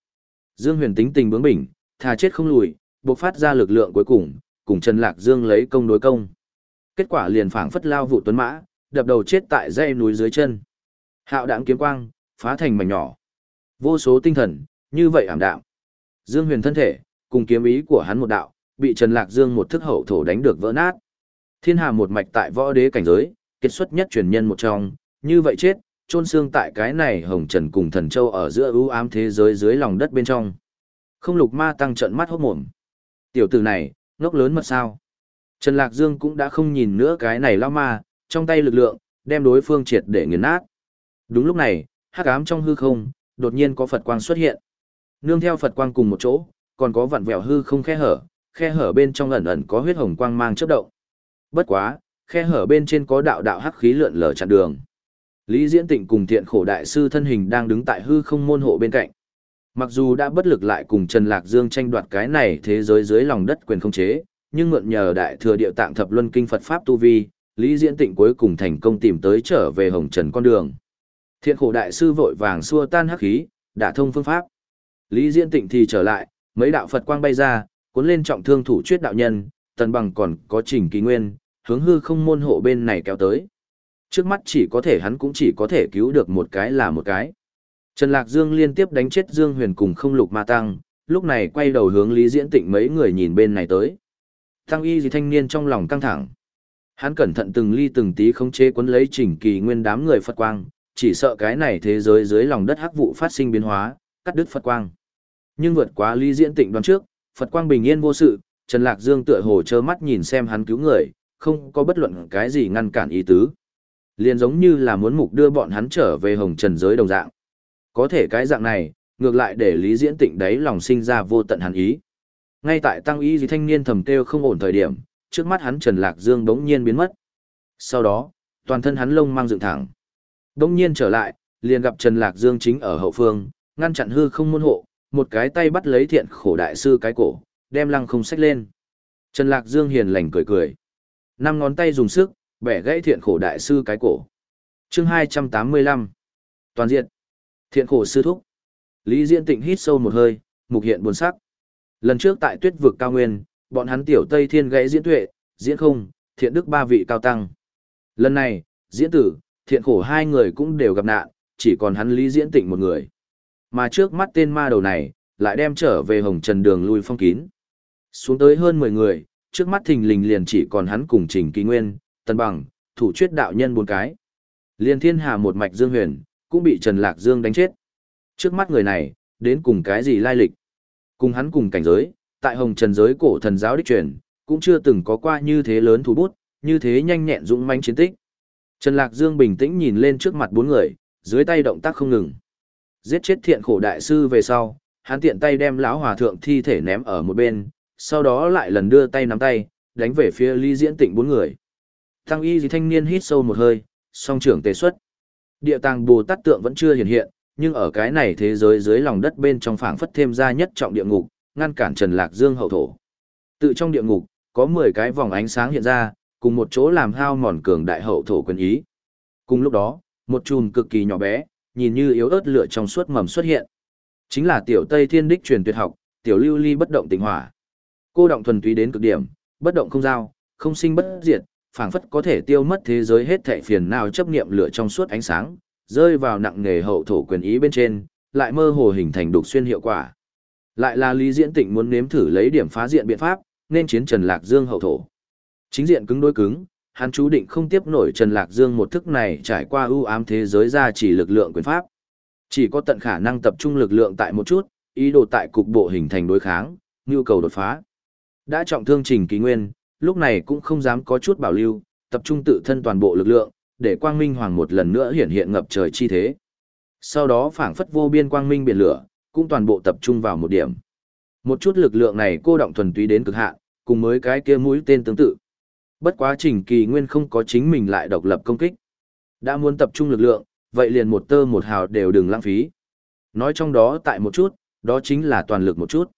Dương Huyền tính tình bướng bỉnh, thà chết không lùi, buộc phát ra lực lượng cuối cùng, cùng Trần Lạc Dương lấy công đối công. Kết quả liền phảng phất lao vụ tuấn mã, đập đầu chết tại dãy núi dưới chân. Hạo đãng kiếm quang, phá thành mảnh nhỏ. Vô số tinh thần, như vậy ảm đạm. Dương Huyền thân thể, cùng kiếm ý của hắn một đạo, bị Trần Lạc Dương một thức hậu thổ đánh được vỡ nát. Thiên Hà một mạch tại võ đế cảnh giới, kết xuất nhất truyền nhân một trong, như vậy chết, chôn xương tại cái này hồng trần cùng thần châu ở giữa ưu ám thế giới dưới lòng đất bên trong. Không lục ma tăng trận mắt hốt mồm. Tiểu tử này, ngốc lớn mật sao. Trần Lạc Dương cũng đã không nhìn nữa cái này lao ma, trong tay lực lượng, đem đối phương triệt để nghiền nát. Đúng lúc này, hắc ám trong hư không, đột nhiên có Phật quang xuất hiện. Nương theo Phật quang cùng một chỗ, còn có vặn vẹo hư không khe hở, khe hở bên trong ẩn ẩn có huyết hồng quang mang chớp động. Bất quá, khe hở bên trên có đạo đạo hắc khí lượn lờ chặn đường. Lý Diễn Tịnh cùng Thiện Khổ đại sư thân hình đang đứng tại hư không môn hộ bên cạnh. Mặc dù đã bất lực lại cùng Trần Lạc Dương tranh đoạt cái này thế giới dưới lòng đất quyền không chế, nhưng mượn nhờ đại thừa điệu tạng thập luân kinh Phật pháp tu vi, Lý Diễn Tịnh cuối cùng thành công tìm tới trở về Hồng Trần con đường. Thiện Khổ đại sư vội vàng xua tan hắc khí, đả thông phương pháp. Lý Diễn Tịnh thì trở lại, mấy đạo Phật quang bay ra, cuốn lên trọng thương thủ chuyết đạo nhân, tần bằng còn có trình kỳ nguyên, hướng hư không môn hộ bên này kéo tới. Trước mắt chỉ có thể hắn cũng chỉ có thể cứu được một cái là một cái. Trần Lạc Dương liên tiếp đánh chết Dương Huyền cùng không lục ma tăng, lúc này quay đầu hướng Lý Diễn Tịnh mấy người nhìn bên này tới. Tăng y gì thanh niên trong lòng căng thẳng. Hắn cẩn thận từng ly từng tí khống chế cuốn lấy chỉnh kỳ nguyên đám người Phật quang, chỉ sợ cái này thế giới dưới lòng đất hắc vụ phát sinh biến hóa, cắt đứt Phật quang. Nhưng vượt quá Lý Diễn Tịnh đoán trước, Phật quang bình yên vô sự, Trần Lạc Dương tựa hồ trơ mắt nhìn xem hắn cứu người, không có bất luận cái gì ngăn cản ý tứ. Liền giống như là muốn mục đưa bọn hắn trở về hồng trần giới đồng dạng. Có thể cái dạng này, ngược lại để Lý Diễn Tịnh đấy lòng sinh ra vô tận hắn ý. Ngay tại tăng y gì thanh niên thầm kêu không ổn thời điểm, trước mắt hắn Trần Lạc Dương bỗng nhiên biến mất. Sau đó, toàn thân hắn lông mang dựng thẳng. Bỗng nhiên trở lại, liền gặp Trần Lạc Dương chính ở hậu phương, ngăn chặn hư không môn hộ, một cái tay bắt lấy thiện khổ đại sư cái cổ, đem lăng không xách lên. Trần Lạc Dương hiền lành cười cười. Năm ngón tay dùng sức, bẻ gãy thiện khổ đại sư cái cổ. chương 285. Toàn diện. Thiện khổ sư thúc. Lý Diễn Tịnh hít sâu một hơi, mục hiện buồn sắc. Lần trước tại tuyết vực cao nguyên, bọn hắn tiểu Tây Thiên gãy diễn tuệ, diễn không, thiện đức ba vị cao tăng. Lần này, diễn tử, thiện khổ hai người cũng đều gặp nạn, chỉ còn hắn Lý Diễn Tịnh một người. Mà trước mắt tên ma đầu này, lại đem trở về hồng trần đường lui phong kín. Xuống tới hơn 10 người, trước mắt thình lình liền chỉ còn hắn cùng Trình Kỳ Nguyên, Tân Bằng, thủ chuyết đạo nhân bốn cái. Liên thiên hà một mạch Dương Huyền, cũng bị Trần Lạc Dương đánh chết. Trước mắt người này, đến cùng cái gì lai lịch? Cùng hắn cùng cảnh giới, tại hồng trần giới cổ thần giáo đích truyền, cũng chưa từng có qua như thế lớn thủ bút, như thế nhanh nhẹn dũng mãnh chiến tích. Trần Lạc Dương bình tĩnh nhìn lên trước mặt bốn người, dưới tay động tác không ngừng. Giết chết thiện khổ đại sư về sau, hắn tiện tay đem lão hòa thượng thi thể ném ở một bên, sau đó lại lần đưa tay nắm tay, đánh về phía Lý Diễn Tịnh bốn người. Tăng y gì thanh niên hít sâu một hơi, song trưởng tề xuất. Địa tàng Bồ Tát tượng vẫn chưa hiện hiện, nhưng ở cái này thế giới dưới lòng đất bên trong phảng phất thêm ra nhất trọng địa ngục, ngăn cản Trần Lạc Dương hậu thổ. Tự trong địa ngục, có 10 cái vòng ánh sáng hiện ra, cùng một chỗ làm hao mòn cường đại hậu thổ quân ý. Cùng lúc đó, một chùm cực kỳ nhỏ bé, nhìn như yếu ớt lửa trong suốt mầm xuất hiện. Chính là tiểu Tây Thiên Đích truyền tuyệt học, tiểu lưu ly bất động tình hỏa. Cô động thuần túy đến cực điểm, bất động không giao, không sinh bất diệt, phảng phất có thể tiêu mất thế giới hết thảy phiền nào chấp niệm lửa trong suốt ánh sáng, rơi vào nặng nghề hậu thổ quyền ý bên trên, lại mơ hồ hình thành đục xuyên hiệu quả. Lại là Lý Diễn Tịnh muốn nếm thử lấy điểm phá diện biện pháp, nên chiến Trần Lạc Dương hậu thổ. Chính diện cứng đối cứng, hắn chú định không tiếp nổi Trần Lạc Dương một thức này trải qua ưu ám thế giới ra chỉ lực lượng quyền pháp. Chỉ có tận khả năng tập trung lực lượng tại một chút, ý đồ tại cục bộ hình thành đối kháng, nhu cầu đột phá. Đã trọng thương Trình Kỳ Nguyên, lúc này cũng không dám có chút bảo lưu, tập trung tự thân toàn bộ lực lượng, để Quang Minh Hoàng một lần nữa hiện hiện ngập trời chi thế. Sau đó phảng phất vô biên quang minh biển lửa, cũng toàn bộ tập trung vào một điểm. Một chút lực lượng này cô động thuần túy đến cực hạn, cùng với cái kia mũi tên tương tự. Bất quá Trình Kỳ Nguyên không có chính mình lại độc lập công kích. Đã muốn tập trung lực lượng, vậy liền một tơ một hào đều đừng lãng phí. Nói trong đó tại một chút, đó chính là toàn lực một chút.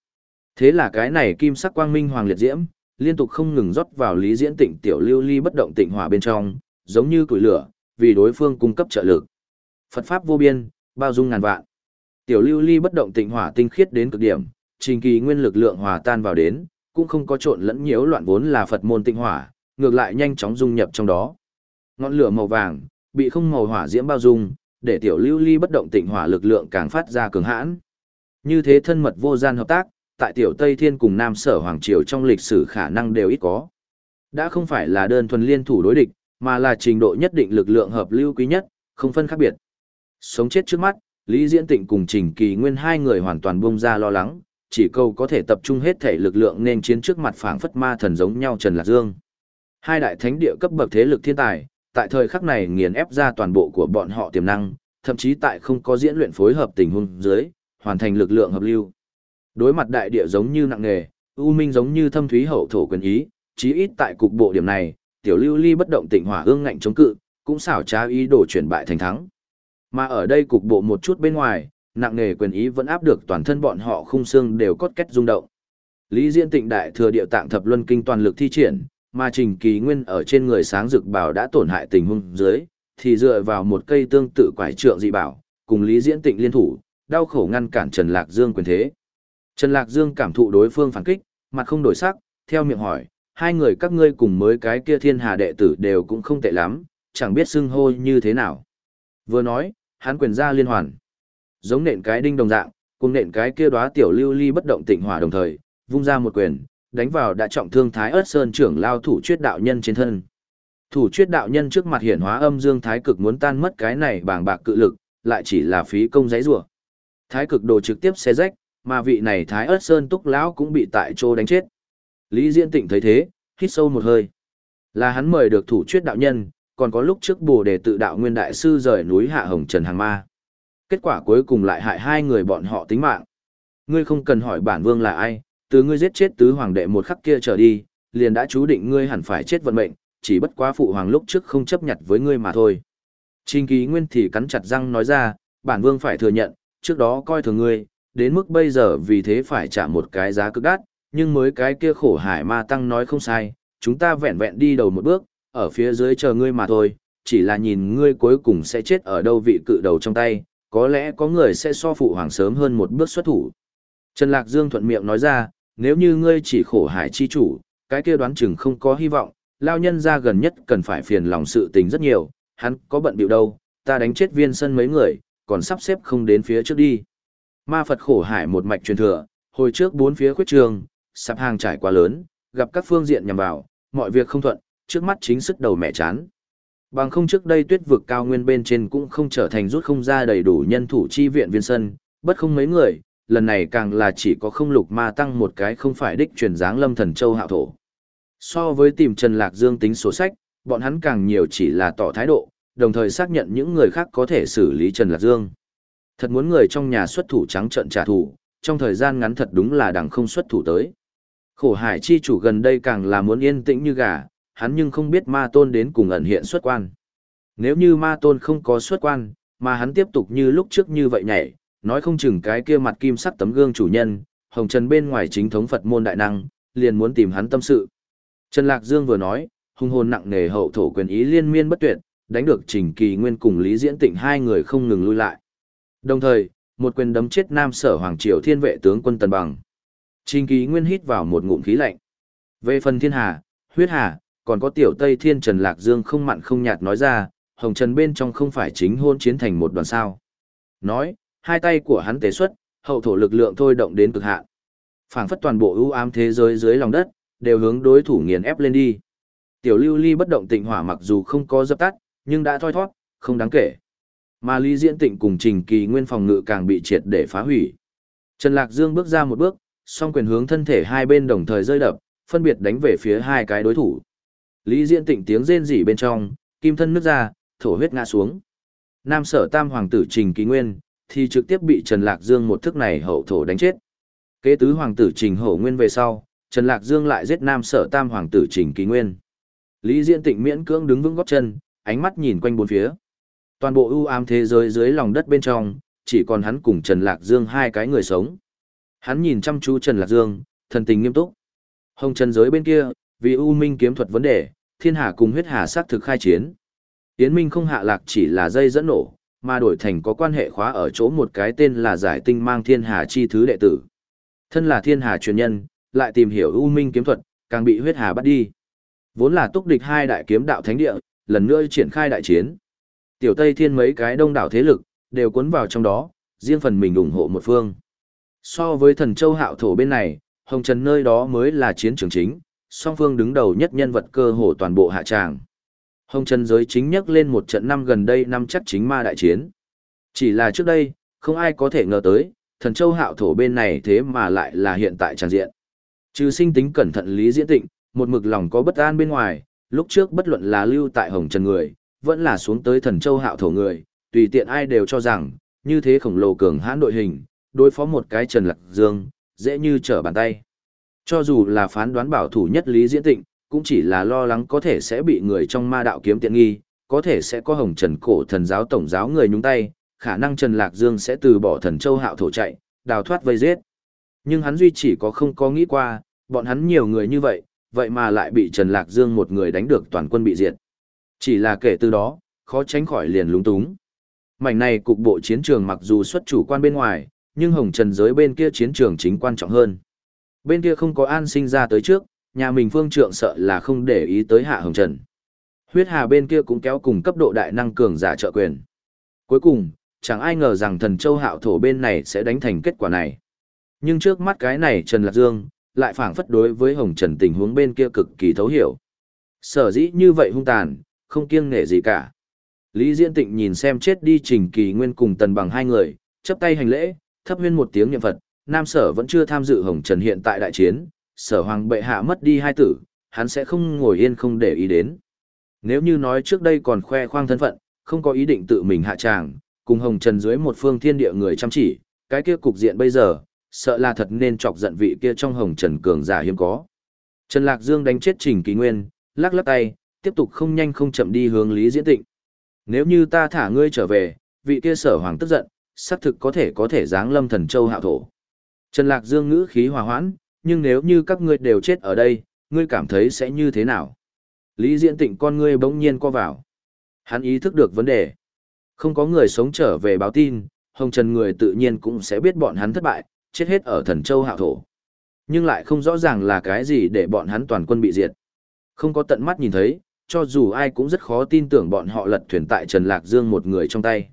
Thế là cái này kim sắc quang minh hoàng liệt diễm, liên tục không ngừng rót vào lý diễn tịnh tiểu lưu ly bất động tịnh hỏa bên trong, giống như củi lửa, vì đối phương cung cấp trợ lực. Phật pháp vô biên, bao dung ngàn vạn. Tiểu lưu ly bất động tịnh hỏa tinh khiết đến cực điểm, trình kỳ nguyên lực lượng hòa tan vào đến, cũng không có trộn lẫn nhiễu loạn vốn là Phật môn tịnh hỏa, ngược lại nhanh chóng dung nhập trong đó. Ngọn lửa màu vàng, bị không màu hỏa diễm bao dung, để tiểu lưu ly bất động tịnh hỏa lực lượng càng phát ra cường hãn. Như thế thân mật vô gian hợp tác, tại tiểu Tây Thiên cùng Nam Sở Hoàng Triều trong lịch sử khả năng đều ít có. Đã không phải là đơn thuần liên thủ đối địch, mà là trình độ nhất định lực lượng hợp lưu quý nhất, không phân khác biệt. Sống chết trước mắt, Lý Diễn Tịnh cùng Trình Kỳ Nguyên hai người hoàn toàn buông ra lo lắng, chỉ câu có thể tập trung hết thể lực lượng nên chiến trước mặt phảng phất ma thần giống nhau Trần Lạc Dương. Hai đại thánh địa cấp bậc thế lực thiên tài, tại thời khắc này nghiền ép ra toàn bộ của bọn họ tiềm năng, thậm chí tại không có diễn luyện phối hợp tình huống dưới, hoàn thành lực lượng hợp lưu. Đối mặt đại địa giống như nặng nghề, u minh giống như thâm thúy hậu thổ quyền ý, chí ít tại cục bộ điểm này, tiểu lưu ly bất động tịnh hỏa ương ngạnh chống cự, cũng xảo trá ý đồ chuyển bại thành thắng. Mà ở đây cục bộ một chút bên ngoài, nặng nghề quyền ý vẫn áp được toàn thân bọn họ khung xương đều cốt kết rung động. Lý Diễn Tịnh đại thừa địa tạng thập luân kinh toàn lực thi triển, mà Trình Kỳ Nguyên ở trên người sáng dực bảo đã tổn hại tình huống dưới, thì dựa vào một cây tương tự quải trượng dị bảo, cùng Lý Diễn Tịnh liên thủ, đau khổ ngăn cản Trần Lạc Dương quyền thế. Trần Lạc Dương cảm thụ đối phương phản kích, mặt không đổi sắc, theo miệng hỏi, hai người các ngươi cùng mới cái kia thiên hà đệ tử đều cũng không tệ lắm, chẳng biết xưng hô như thế nào. Vừa nói, hắn quyền ra liên hoàn. Giống nện cái đinh đồng dạng, cùng nện cái kia đóa tiểu lưu ly bất động tịnh hỏa đồng thời, vung ra một quyền, đánh vào đã trọng thương Thái ớt Sơn trưởng lao thủ chuyết đạo nhân trên thân. Thủ chuyết đạo nhân trước mặt hiển hóa âm dương thái cực muốn tan mất cái này bàng bạc cự lực, lại chỉ là phí công giấy rủa. Thái cực đồ trực tiếp xé rách, mà vị này Thái ớt Sơn túc lão cũng bị tại chỗ đánh chết. Lý Diễn Tịnh thấy thế, hít sâu một hơi. Là hắn mời được thủ chuyết đạo nhân, còn có lúc trước bồ đề tự đạo nguyên đại sư rời núi hạ hồng trần hàng ma. Kết quả cuối cùng lại hại hai người bọn họ tính mạng. Ngươi không cần hỏi bản vương là ai, từ ngươi giết chết tứ hoàng đệ một khắc kia trở đi, liền đã chú định ngươi hẳn phải chết vận mệnh, chỉ bất quá phụ hoàng lúc trước không chấp nhận với ngươi mà thôi. Trình ký nguyên thì cắn chặt răng nói ra, bản vương phải thừa nhận, trước đó coi thường ngươi, đến mức bây giờ vì thế phải trả một cái giá cực đắt, nhưng mới cái kia khổ hải ma tăng nói không sai, chúng ta vẹn vẹn đi đầu một bước, ở phía dưới chờ ngươi mà thôi, chỉ là nhìn ngươi cuối cùng sẽ chết ở đâu vị cự đầu trong tay, có lẽ có người sẽ so phụ hoàng sớm hơn một bước xuất thủ. Trần Lạc Dương thuận miệng nói ra, nếu như ngươi chỉ khổ hải chi chủ, cái kia đoán chừng không có hy vọng, lao nhân ra gần nhất cần phải phiền lòng sự tình rất nhiều, hắn có bận biểu đâu, ta đánh chết viên sân mấy người, còn sắp xếp không đến phía trước đi. Ma Phật khổ hải một mạch truyền thừa, hồi trước bốn phía khuyết trường, sạp hàng trải quá lớn, gặp các phương diện nhằm vào, mọi việc không thuận, trước mắt chính sức đầu mẹ chán. Bằng không trước đây tuyết vực cao nguyên bên trên cũng không trở thành rút không ra đầy đủ nhân thủ chi viện viên sân, bất không mấy người, lần này càng là chỉ có không lục ma tăng một cái không phải đích truyền dáng lâm thần châu hạo thổ. So với tìm Trần Lạc Dương tính sổ sách, bọn hắn càng nhiều chỉ là tỏ thái độ, đồng thời xác nhận những người khác có thể xử lý Trần Lạc Dương. Thật muốn người trong nhà xuất thủ trắng trận trả thù, trong thời gian ngắn thật đúng là đằng không xuất thủ tới. Khổ hải chi chủ gần đây càng là muốn yên tĩnh như gà, hắn nhưng không biết ma tôn đến cùng ẩn hiện xuất quan. Nếu như ma tôn không có xuất quan, mà hắn tiếp tục như lúc trước như vậy nhảy, nói không chừng cái kia mặt kim sắc tấm gương chủ nhân, hồng trần bên ngoài chính thống Phật môn đại năng, liền muốn tìm hắn tâm sự. Trần Lạc Dương vừa nói, hung hồn nặng nề hậu thổ quyền ý liên miên bất tuyệt, đánh được Trình Kỳ Nguyên cùng Lý Diễn Tịnh hai người không ngừng lui lại. Đồng thời, một quyền đấm chết Nam Sở Hoàng Triều Thiên vệ tướng quân Tần Bằng. Trình Kỳ Nguyên hít vào một ngụm khí lạnh. Về phần Thiên Hà, Huyết Hà, còn có tiểu Tây Thiên Trần Lạc Dương không mặn không nhạt nói ra, hồng trần bên trong không phải chính hôn chiến thành một đoàn sao. Nói, hai tay của hắn tế xuất, hậu thổ lực lượng thôi động đến cực hạn. phảng phất toàn bộ ưu ám thế giới dưới lòng đất, đều hướng đối thủ nghiền ép lên đi. Tiểu lưu ly bất động tịnh hỏa mặc dù không có dập tắt, nhưng đã thoi thoát, không đáng kể. Mà Lý Diễn Tịnh cùng Trình Kỳ Nguyên phòng ngự càng bị triệt để phá hủy. Trần Lạc Dương bước ra một bước, song quyền hướng thân thể hai bên đồng thời rơi đập, phân biệt đánh về phía hai cái đối thủ. Lý Diễn Tịnh tiếng rên rỉ bên trong, kim thân nứt ra, thổ huyết ngã xuống. Nam Sở Tam hoàng tử Trình Kỳ Nguyên thì trực tiếp bị Trần Lạc Dương một thức này hậu thổ đánh chết. Kế tứ hoàng tử Trình Hổ Nguyên về sau, Trần Lạc Dương lại giết Nam Sở Tam hoàng tử Trình Kỳ Nguyên. Lý Diễn Tịnh miễn cưỡng đứng vững gót chân, ánh mắt nhìn quanh bốn phía. Toàn bộ ưu ám thế giới dưới lòng đất bên trong, chỉ còn hắn cùng Trần Lạc Dương hai cái người sống. Hắn nhìn chăm chú Trần Lạc Dương, thần tình nghiêm túc. Hồng Trần giới bên kia, vì U Minh kiếm thuật vấn đề, Thiên Hà cùng huyết hà sát thực khai chiến. Yến Minh không hạ lạc chỉ là dây dẫn nổ, mà đổi thành có quan hệ khóa ở chỗ một cái tên là giải tinh mang Thiên Hà chi thứ đệ tử. Thân là Thiên Hà truyền nhân, lại tìm hiểu U Minh kiếm thuật, càng bị huyết hà bắt đi. Vốn là túc địch hai đại kiếm đạo thánh địa, lần nữa triển khai đại chiến. Tiểu Tây Thiên mấy cái đông đảo thế lực, đều cuốn vào trong đó, riêng phần mình ủng hộ một phương. So với thần châu hạo thổ bên này, Hồng Trần nơi đó mới là chiến trường chính, song phương đứng đầu nhất nhân vật cơ hồ toàn bộ hạ tràng. Hồng Trần giới chính nhắc lên một trận năm gần đây năm chắc chính ma đại chiến. Chỉ là trước đây, không ai có thể ngờ tới, thần châu hạo thổ bên này thế mà lại là hiện tại tràn diện. Trừ sinh tính cẩn thận lý diễn tịnh, một mực lòng có bất an bên ngoài, lúc trước bất luận là lưu tại Hồng Trần người, vẫn là xuống tới thần châu hạo thổ người, tùy tiện ai đều cho rằng, như thế khổng lồ cường hãn đội hình, đối phó một cái Trần Lạc Dương, dễ như trở bàn tay. Cho dù là phán đoán bảo thủ nhất Lý Diễn Tịnh, cũng chỉ là lo lắng có thể sẽ bị người trong ma đạo kiếm tiện nghi, có thể sẽ có hồng trần cổ thần giáo tổng giáo người nhúng tay, khả năng Trần Lạc Dương sẽ từ bỏ thần châu hạo thổ chạy, đào thoát vây giết. Nhưng hắn duy chỉ có không có nghĩ qua, bọn hắn nhiều người như vậy, vậy mà lại bị Trần Lạc Dương một người đánh được toàn quân bị diệt. Chỉ là kể từ đó, khó tránh khỏi liền lúng túng. Mảnh này cục bộ chiến trường mặc dù xuất chủ quan bên ngoài, nhưng hồng trần giới bên kia chiến trường chính quan trọng hơn. Bên kia không có an sinh ra tới trước, nhà mình phương trượng sợ là không để ý tới hạ hồng trần. Huyết hà bên kia cũng kéo cùng cấp độ đại năng cường giả trợ quyền. Cuối cùng, chẳng ai ngờ rằng thần châu hạo thổ bên này sẽ đánh thành kết quả này. Nhưng trước mắt cái này Trần Lạc Dương, lại phảng phất đối với hồng trần tình huống bên kia cực kỳ thấu hiểu. Sở dĩ như vậy hung tàn, không kiêng nể gì cả. Lý Diễn Tịnh nhìn xem chết đi Trình Kỳ Nguyên cùng Tần Bằng hai người, chấp tay hành lễ, thấp huyên một tiếng niệm Phật, Nam Sở vẫn chưa tham dự Hồng Trần hiện tại đại chiến, Sở Hoàng bệ hạ mất đi hai tử, hắn sẽ không ngồi yên không để ý đến. Nếu như nói trước đây còn khoe khoang thân phận, không có ý định tự mình hạ tràng, cùng Hồng Trần dưới một phương thiên địa người chăm chỉ, cái kia cục diện bây giờ, sợ là thật nên chọc giận vị kia trong Hồng Trần cường giả hiếm có. Trần Lạc Dương đánh chết Trình Kỳ Nguyên, lắc lắc tay, tiếp tục không nhanh không chậm đi hướng Lý Diễn Tịnh. Nếu như ta thả ngươi trở về, vị kia sở hoàng tức giận, xác thực có thể có thể giáng lâm thần châu hạo thổ. Trần Lạc Dương ngữ khí hòa hoãn, nhưng nếu như các ngươi đều chết ở đây, ngươi cảm thấy sẽ như thế nào? Lý Diễn Tịnh con ngươi bỗng nhiên co vào. Hắn ý thức được vấn đề. Không có người sống trở về báo tin, Hồng Trần người tự nhiên cũng sẽ biết bọn hắn thất bại, chết hết ở thần châu hạo thổ. Nhưng lại không rõ ràng là cái gì để bọn hắn toàn quân bị diệt. Không có tận mắt nhìn thấy, cho dù ai cũng rất khó tin tưởng bọn họ lật thuyền tại Trần Lạc Dương một người trong tay.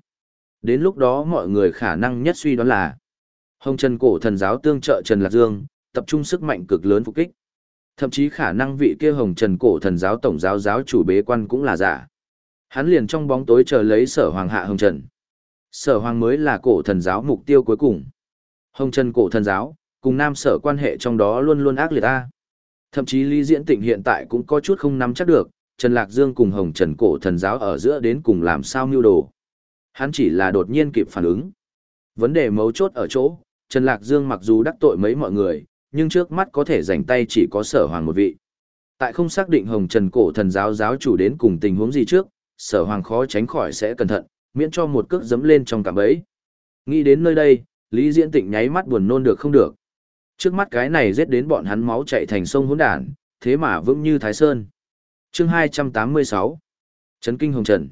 Đến lúc đó mọi người khả năng nhất suy đoán là Hồng Trần cổ thần giáo tương trợ Trần Lạc Dương, tập trung sức mạnh cực lớn phục kích. Thậm chí khả năng vị kia Hồng Trần cổ thần giáo tổng giáo giáo chủ bế quan cũng là giả. Hắn liền trong bóng tối chờ lấy sở hoàng hạ Hồng Trần. Sở hoàng mới là cổ thần giáo mục tiêu cuối cùng. Hồng Trần cổ thần giáo, cùng nam sở quan hệ trong đó luôn luôn ác liệt ta. Thậm chí Lý Diễn Tịnh hiện tại cũng có chút không nắm chắc được, Trần Lạc Dương cùng Hồng Trần cổ thần giáo ở giữa đến cùng làm sao mưu đồ. Hắn chỉ là đột nhiên kịp phản ứng. Vấn đề mấu chốt ở chỗ, Trần Lạc Dương mặc dù đắc tội mấy mọi người, nhưng trước mắt có thể rảnh tay chỉ có sở hoàng một vị. Tại không xác định Hồng Trần cổ thần giáo giáo chủ đến cùng tình huống gì trước, sở hoàng khó tránh khỏi sẽ cẩn thận, miễn cho một cước dấm lên trong cạm ấy. Nghĩ đến nơi đây, Lý Diễn Tịnh nháy mắt buồn nôn được không được. Trước mắt cái này giết đến bọn hắn máu chạy thành sông hỗn đản, thế mà vững như Thái Sơn. Chương 286. Trấn kinh hồng trần.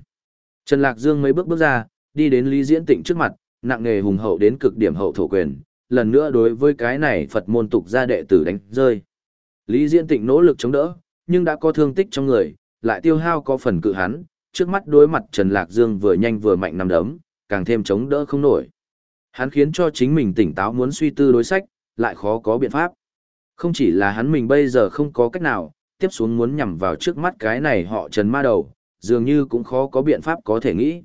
Trần Lạc Dương mấy bước bước ra, đi đến Lý Diễn Tịnh trước mặt, nặng nề hùng hậu đến cực điểm hậu thổ quyền, lần nữa đối với cái này Phật môn tục gia đệ tử đánh rơi. Lý Diễn Tịnh nỗ lực chống đỡ, nhưng đã có thương tích trong người, lại tiêu hao có phần cự hắn, trước mắt đối mặt Trần Lạc Dương vừa nhanh vừa mạnh nằm đấm, càng thêm chống đỡ không nổi. Hắn khiến cho chính mình tỉnh táo muốn suy tư đối sách, lại khó có biện pháp. Không chỉ là hắn mình bây giờ không có cách nào, tiếp xuống muốn nhằm vào trước mắt cái này họ Trần ma đầu, dường như cũng khó có biện pháp có thể nghĩ.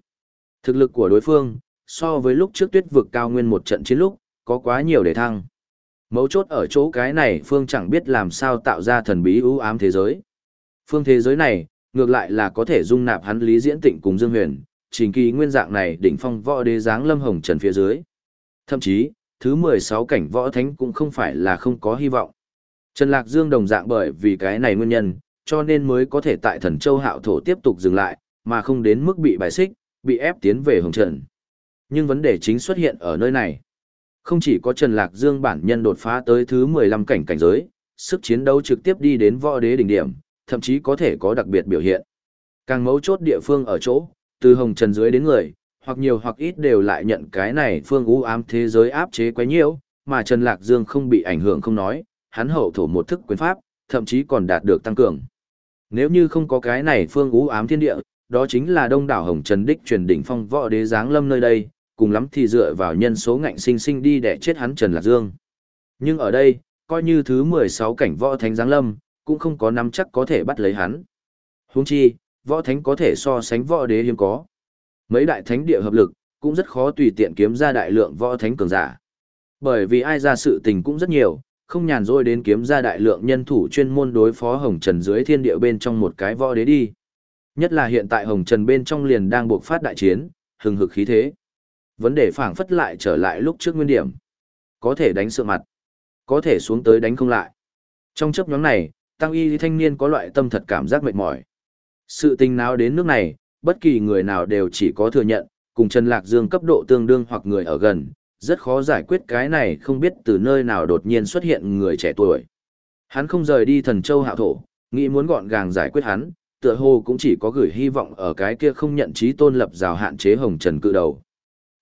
Thực lực của đối phương, so với lúc trước tuyết vực cao nguyên một trận chiến lúc, có quá nhiều để thăng. Mấu chốt ở chỗ cái này Phương chẳng biết làm sao tạo ra thần bí ưu ám thế giới. Phương thế giới này, ngược lại là có thể dung nạp hắn Lý Diễn Tịnh cùng Dương Huyền, trình kỳ nguyên dạng này đỉnh phong võ đế dáng lâm hồng trần phía dưới. Thậm chí, thứ 16 cảnh võ thánh cũng không phải là không có hy vọng. Trần Lạc Dương đồng dạng bởi vì cái này nguyên nhân, cho nên mới có thể tại thần châu hạo thổ tiếp tục dừng lại, mà không đến mức bị bài xích, bị ép tiến về hồng trần. Nhưng vấn đề chính xuất hiện ở nơi này. Không chỉ có Trần Lạc Dương bản nhân đột phá tới thứ 15 cảnh cảnh giới, sức chiến đấu trực tiếp đi đến võ đế đỉnh điểm, thậm chí có thể có đặc biệt biểu hiện. Càng mấu chốt địa phương ở chỗ, từ hồng trần dưới đến người, hoặc nhiều hoặc ít đều lại nhận cái này phương u ám thế giới áp chế quá nhiều, mà Trần Lạc Dương không bị ảnh hưởng không nói, hắn hậu thổ một thức quyền pháp, thậm chí còn đạt được tăng cường. Nếu như không có cái này phương u ám thiên địa, đó chính là đông đảo hồng trần đích truyền đỉnh phong võ đế giáng lâm nơi đây, cùng lắm thì dựa vào nhân số ngạnh sinh sinh đi để chết hắn Trần Lạc Dương. Nhưng ở đây, coi như thứ 16 cảnh võ thánh giáng lâm, cũng không có nắm chắc có thể bắt lấy hắn. Huống chi, võ thánh có thể so sánh võ đế hiếm có. Mấy đại thánh địa hợp lực, cũng rất khó tùy tiện kiếm ra đại lượng võ thánh cường giả. Bởi vì ai ra sự tình cũng rất nhiều, không nhàn rỗi đến kiếm ra đại lượng nhân thủ chuyên môn đối phó Hồng Trần dưới thiên địa bên trong một cái võ đế đi. Nhất là hiện tại Hồng Trần bên trong liền đang buộc phát đại chiến, hừng hực khí thế. Vấn đề phảng phất lại trở lại lúc trước nguyên điểm. Có thể đánh sượng mặt, có thể xuống tới đánh không lại. Trong chấp nhóm này, tăng y thanh niên có loại tâm thật cảm giác mệt mỏi. Sự tình nào đến nước này, bất kỳ người nào đều chỉ có thừa nhận, cùng Trần Lạc Dương cấp độ tương đương hoặc người ở gần, rất khó giải quyết cái này không biết từ nơi nào đột nhiên xuất hiện người trẻ tuổi. Hắn không rời đi thần châu hạo thổ, nghĩ muốn gọn gàng giải quyết hắn, tựa hồ cũng chỉ có gửi hy vọng ở cái kia không nhận trí tôn lập rào hạn chế hồng trần cự đầu.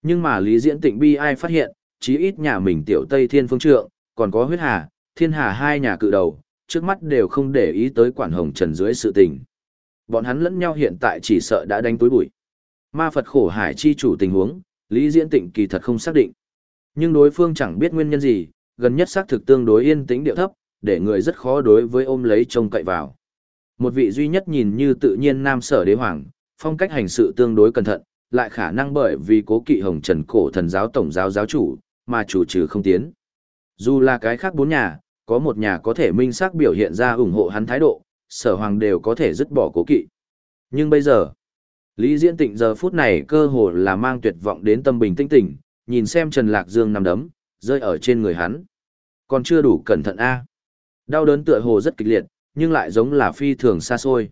Nhưng mà Lý Diễn Tịnh bi ai phát hiện, chí ít nhà mình tiểu Tây Thiên Phương Trượng, còn có huyết hà, thiên hà hai nhà cự đầu, trước mắt đều không để ý tới quản hồng trần dưới sự tình. Bọn hắn lẫn nhau hiện tại chỉ sợ đã đánh túi bụi. Ma Phật khổ hải chi chủ tình huống, Lý Diễn Tịnh kỳ thật không xác định. Nhưng đối phương chẳng biết nguyên nhân gì, gần nhất xác thực tương đối yên tĩnh điệu thấp, để người rất khó đối với ôm lấy trông cậy vào. Một vị duy nhất nhìn như tự nhiên nam sở đế hoàng, phong cách hành sự tương đối cẩn thận, lại khả năng bởi vì cố kỵ hồng trần cổ thần giáo tổng giáo giáo chủ, mà chủ trừ không tiến. Dù là cái khác bốn nhà, có một nhà có thể minh xác biểu hiện ra ủng hộ hắn thái độ, sở hoàng đều có thể dứt bỏ cố kỵ. Nhưng bây giờ, Lý Diễn Tịnh giờ phút này cơ hồ là mang tuyệt vọng đến tâm bình tinh tỉnh, nhìn xem Trần Lạc Dương nằm đấm, rơi ở trên người hắn. Còn chưa đủ cẩn thận a Đau đớn tựa hồ rất kịch liệt, nhưng lại giống là phi thường xa xôi.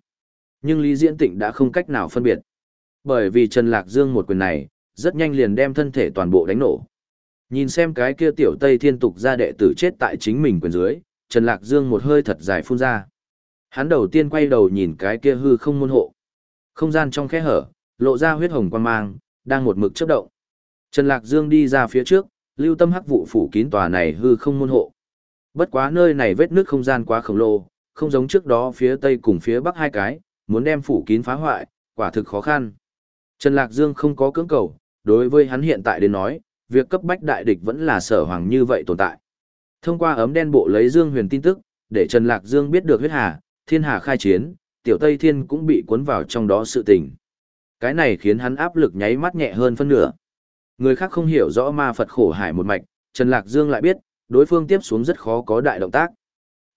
Nhưng Lý Diễn Tịnh đã không cách nào phân biệt. Bởi vì Trần Lạc Dương một quyền này, rất nhanh liền đem thân thể toàn bộ đánh nổ. Nhìn xem cái kia tiểu Tây Thiên tục ra đệ tử chết tại chính mình quyền dưới, Trần Lạc Dương một hơi thật dài phun ra. Hắn đầu tiên quay đầu nhìn cái kia hư không môn hộ. Không gian trong khe hở, lộ ra huyết hồng quan mang, đang một mực chớp động. Trần Lạc Dương đi ra phía trước, lưu tâm hắc vụ phủ kín tòa này hư không môn hộ. Bất quá nơi này vết nước không gian quá khổng lồ, không giống trước đó phía tây cùng phía bắc hai cái, muốn đem phủ kín phá hoại, quả thực khó khăn. Trần Lạc Dương không có cưỡng cầu, đối với hắn hiện tại đến nói, việc cấp bách đại địch vẫn là sở hoàng như vậy tồn tại. Thông qua ấm đen bộ lấy Dương Huyền tin tức, để Trần Lạc Dương biết được huyết hà, thiên hà khai chiến, tiểu Tây Thiên cũng bị cuốn vào trong đó sự tình. Cái này khiến hắn áp lực nháy mắt nhẹ hơn phân nửa. Người khác không hiểu rõ ma Phật khổ hải một mạch, Trần Lạc Dương lại biết, đối phương tiếp xuống rất khó có đại động tác.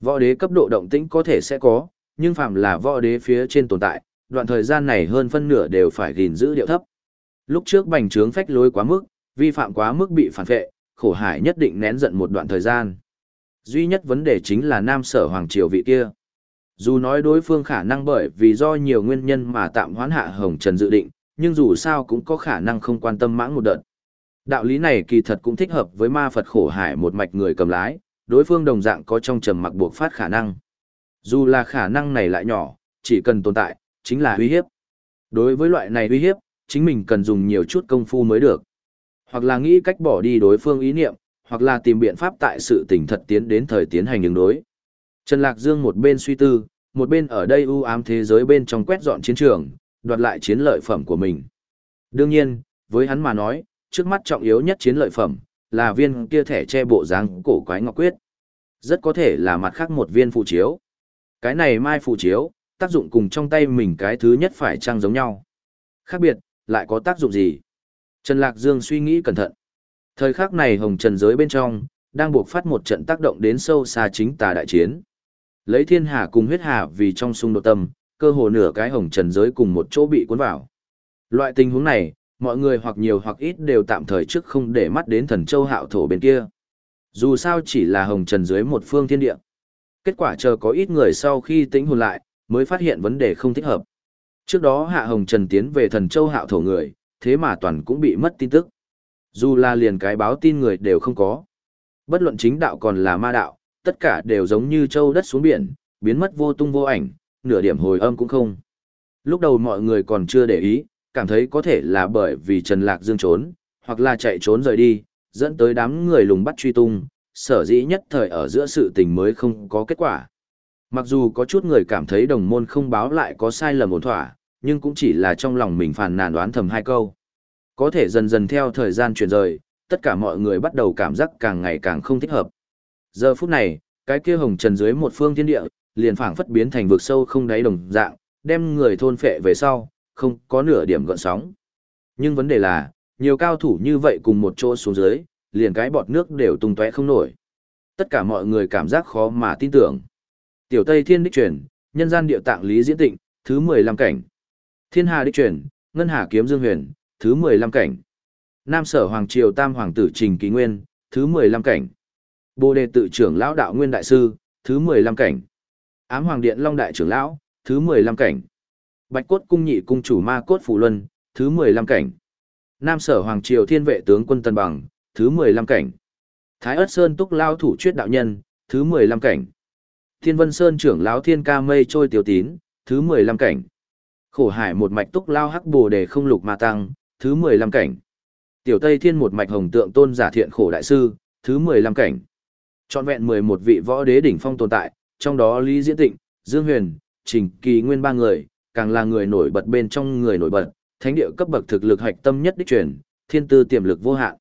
Võ đế cấp độ động tĩnh có thể sẽ có, nhưng phạm là võ đế phía trên tồn tại, đoạn thời gian này hơn phân nửa đều phải gìn giữ điệu thấp. Lúc trước bành trướng phách lối quá mức, vi phạm quá mức bị phản vệ, khổ hải nhất định nén giận một đoạn thời gian. Duy nhất vấn đề chính là nam sở hoàng triều vị kia. Dù nói đối phương khả năng bởi vì do nhiều nguyên nhân mà tạm hoãn hạ hồng trần dự định, nhưng dù sao cũng có khả năng không quan tâm mãng một đợt. Đạo lý này kỳ thật cũng thích hợp với ma Phật khổ hải một mạch người cầm lái, đối phương đồng dạng có trong trầm mặc buộc phát khả năng. Dù là khả năng này lại nhỏ, chỉ cần tồn tại, chính là uy hiếp. Đối với loại này uy hiếp, chính mình cần dùng nhiều chút công phu mới được. Hoặc là nghĩ cách bỏ đi đối phương ý niệm, hoặc là tìm biện pháp tại sự tình thật tiến đến thời tiến hành ứng đối. Trần Lạc Dương một bên suy tư, một bên ở đây u ám thế giới bên trong quét dọn chiến trường, đoạt lại chiến lợi phẩm của mình. Đương nhiên, với hắn mà nói, trước mắt trọng yếu nhất chiến lợi phẩm, là viên kia thẻ che bộ dáng cổ quái ngọc quyết. Rất có thể là mặt khác một viên phụ chiếu. Cái này mai phụ chiếu, tác dụng cùng trong tay mình cái thứ nhất phải trang giống nhau. Khác biệt, lại có tác dụng gì? Trần Lạc Dương suy nghĩ cẩn thận. Thời khắc này hồng trần giới bên trong, đang buộc phát một trận tác động đến sâu xa chính tà đại chiến. Lấy thiên hà cùng huyết hà vì trong xung đột tâm, cơ hồ nửa cái hồng trần giới cùng một chỗ bị cuốn vào. Loại tình huống này, mọi người hoặc nhiều hoặc ít đều tạm thời trước không để mắt đến thần châu hạo thổ bên kia. Dù sao chỉ là hồng trần dưới một phương thiên địa. Kết quả chờ có ít người sau khi tĩnh hồn lại, mới phát hiện vấn đề không thích hợp. Trước đó hạ hồng trần tiến về thần châu hạo thổ người, thế mà toàn cũng bị mất tin tức. Dù là liền cái báo tin người đều không có. Bất luận chính đạo còn là ma đạo, tất cả đều giống như châu đất xuống biển, biến mất vô tung vô ảnh, nửa điểm hồi âm cũng không. Lúc đầu mọi người còn chưa để ý, cảm thấy có thể là bởi vì Trần Lạc Dương trốn, hoặc là chạy trốn rời đi, dẫn tới đám người lùng bắt truy tung, sở dĩ nhất thời ở giữa sự tình mới không có kết quả. Mặc dù có chút người cảm thấy đồng môn không báo lại có sai lầm ổn thỏa, nhưng cũng chỉ là trong lòng mình phàn nàn đoán thầm hai câu. Có thể dần dần theo thời gian chuyển rời, tất cả mọi người bắt đầu cảm giác càng ngày càng không thích hợp. Giờ phút này, cái kia hồng trần dưới một phương thiên địa, liền phảng phất biến thành vực sâu không đáy đồng dạng, đem người thôn phệ về sau, không có nửa điểm gợn sóng. Nhưng vấn đề là, nhiều cao thủ như vậy cùng một chỗ xuống dưới, liền cái bọt nước đều tung tóe không nổi. Tất cả mọi người cảm giác khó mà tin tưởng. Tiểu Tây Thiên đích truyền, nhân gian địa tạng lý diễn tịnh, thứ 15 cảnh. Thiên Hà đích truyền, ngân hà kiếm dương huyền, thứ 15 cảnh. Nam Sở Hoàng Triều Tam Hoàng tử Trình Ký Nguyên, thứ 15 cảnh. Bồ đề tự trưởng lão đạo nguyên đại sư, thứ 15 cảnh. Ám Hoàng Điện Long đại trưởng lão, thứ 15 cảnh. Bạch cốt cung nhị cung chủ ma cốt phủ luân, thứ 15 cảnh. Nam Sở Hoàng Triều Thiên vệ tướng quân Tân Bằng, thứ 15 cảnh. Thái ất Sơn túc lao thủ chuyết đạo nhân, thứ 15 cảnh. Thiên Vân Sơn trưởng lão Thiên Ca Mây trôi tiểu tín, thứ 15 cảnh. Khổ hải một mạch túc lao hắc bồ đề không lục ma tăng, thứ 15 cảnh. Tiểu Tây Thiên một mạch hồng tượng tôn giả thiện khổ đại sư, thứ 15 cảnh. Chọn vẹn 11 vị võ đế đỉnh phong tồn tại, trong đó Lý Diễn Tịnh, Dương Huyền, Trình Kỳ Nguyên ba người, càng là người nổi bật bên trong người nổi bật, thánh địa cấp bậc thực lực hạch tâm nhất đích truyền, thiên tư tiềm lực vô hạn.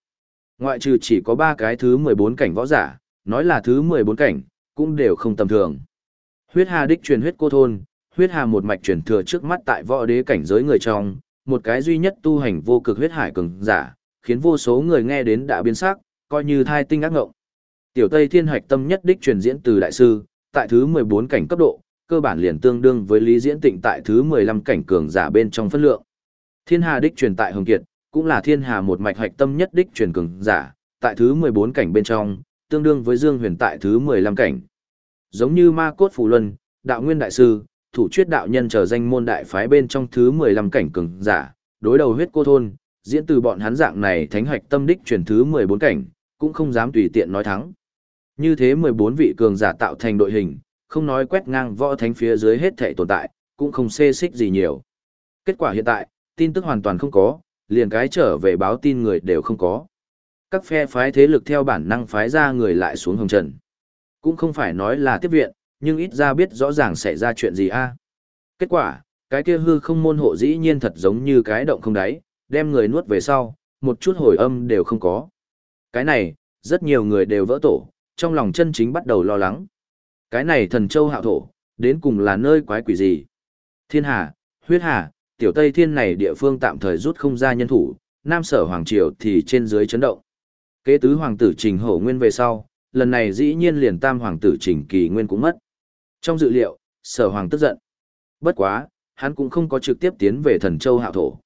Ngoại trừ chỉ có ba cái thứ 14 cảnh võ giả, nói là thứ 14 cảnh, cũng đều không tầm thường. Huyết Hà đích truyền huyết cô thôn, huyết hà một mạch truyền thừa trước mắt tại võ đế cảnh giới người trong, một cái duy nhất tu hành vô cực huyết hải cường giả, khiến vô số người nghe đến đã biến sắc, coi như thai tinh ác ngộng. Tiểu Tây Thiên Hạch tâm nhất đích truyền diễn từ đại sư, tại thứ 14 cảnh cấp độ, cơ bản liền tương đương với Lý Diễn Tịnh tại thứ 15 cảnh cường giả bên trong phân lượng. Thiên Hà đích truyền tại Hồng Kiệt, cũng là Thiên Hà một mạch hạch tâm nhất đích truyền cường giả, tại thứ 14 cảnh bên trong, tương đương với Dương Huyền tại thứ 15 cảnh. Giống như Ma Cốt Phù Luân, Đạo Nguyên đại sư, thủ chuyết đạo nhân trở danh môn đại phái bên trong thứ 15 cảnh cường giả, đối đầu huyết cô thôn, diễn từ bọn hắn dạng này thánh hoạch tâm đích truyền thứ 14 cảnh, cũng không dám tùy tiện nói thắng. Như thế 14 vị cường giả tạo thành đội hình, không nói quét ngang võ thánh phía dưới hết thể tồn tại, cũng không xê xích gì nhiều. Kết quả hiện tại, tin tức hoàn toàn không có, liền cái trở về báo tin người đều không có. Các phe phái thế lực theo bản năng phái ra người lại xuống hồng trần. Cũng không phải nói là tiếp viện, nhưng ít ra biết rõ ràng xảy ra chuyện gì a. Kết quả, cái kia hư không môn hộ dĩ nhiên thật giống như cái động không đáy, đem người nuốt về sau, một chút hồi âm đều không có. Cái này, rất nhiều người đều vỡ tổ, trong lòng chân chính bắt đầu lo lắng. Cái này thần châu hạo thổ, đến cùng là nơi quái quỷ gì? Thiên Hà, Huyết Hà, Tiểu Tây Thiên này địa phương tạm thời rút không ra nhân thủ, Nam Sở Hoàng Triều thì trên dưới chấn động. Kế tứ hoàng tử Trình Hổ Nguyên về sau, lần này dĩ nhiên liền tam hoàng tử Trình Kỳ Nguyên cũng mất. Trong dự liệu, Sở Hoàng tức giận. Bất quá, hắn cũng không có trực tiếp tiến về thần châu hạo thổ.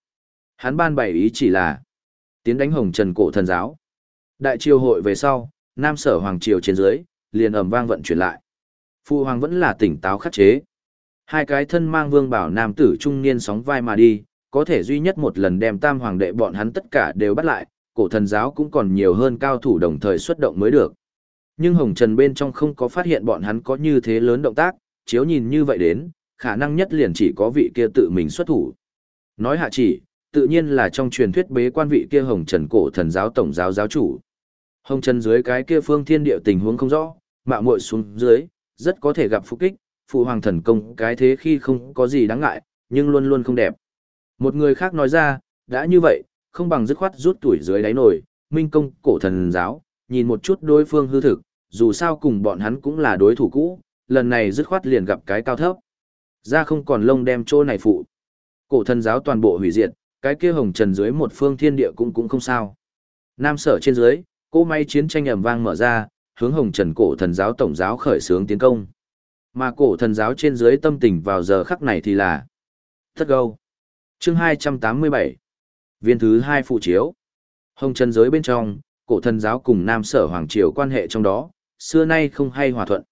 Hắn ban bày ý chỉ là tiến đánh hồng trần cổ thần giáo. Đại triều hội về sau, Nam Sở Hoàng Triều trên dưới, liền ầm vang vận chuyển lại. Phụ Hoàng vẫn là tỉnh táo khắc chế. Hai cái thân mang vương bảo nam tử trung niên sóng vai mà đi, có thể duy nhất một lần đem tam hoàng đệ bọn hắn tất cả đều bắt lại, cổ thần giáo cũng còn nhiều hơn cao thủ đồng thời xuất động mới được. Nhưng Hồng Trần bên trong không có phát hiện bọn hắn có như thế lớn động tác, chiếu nhìn như vậy đến, khả năng nhất liền chỉ có vị kia tự mình xuất thủ. Nói hạ chỉ, tự nhiên là trong truyền thuyết bế quan vị kia Hồng Trần cổ thần giáo tổng giáo giáo chủ. Hồng Trần dưới cái kia phương thiên địa tình huống không rõ, mạo muội xuống dưới, rất có thể gặp phục kích, phụ hoàng thần công cái thế khi không có gì đáng ngại, nhưng luôn luôn không đẹp. Một người khác nói ra, đã như vậy, không bằng dứt khoát rút tuổi dưới đáy nồi, minh công cổ thần giáo, nhìn một chút đối phương hư thực, dù sao cùng bọn hắn cũng là đối thủ cũ, lần này dứt khoát liền gặp cái cao thấp. Ra không còn lông đem chỗ này phụ. Cổ thần giáo toàn bộ hủy diệt, cái kia hồng trần dưới một phương thiên địa cũng cũng không sao. Nam sở trên dưới, cô may chiến tranh ầm vang mở ra, hướng hồng trần cổ thần giáo tổng giáo khởi xướng tiến công. Mà cổ thần giáo trên dưới tâm tình vào giờ khắc này thì là Thất gâu. Chương 287. Viên thứ hai phụ chiếu. Hồng trần giới bên trong, cổ thần giáo cùng Nam sở Hoàng Triều quan hệ trong đó, xưa nay không hay hòa thuận.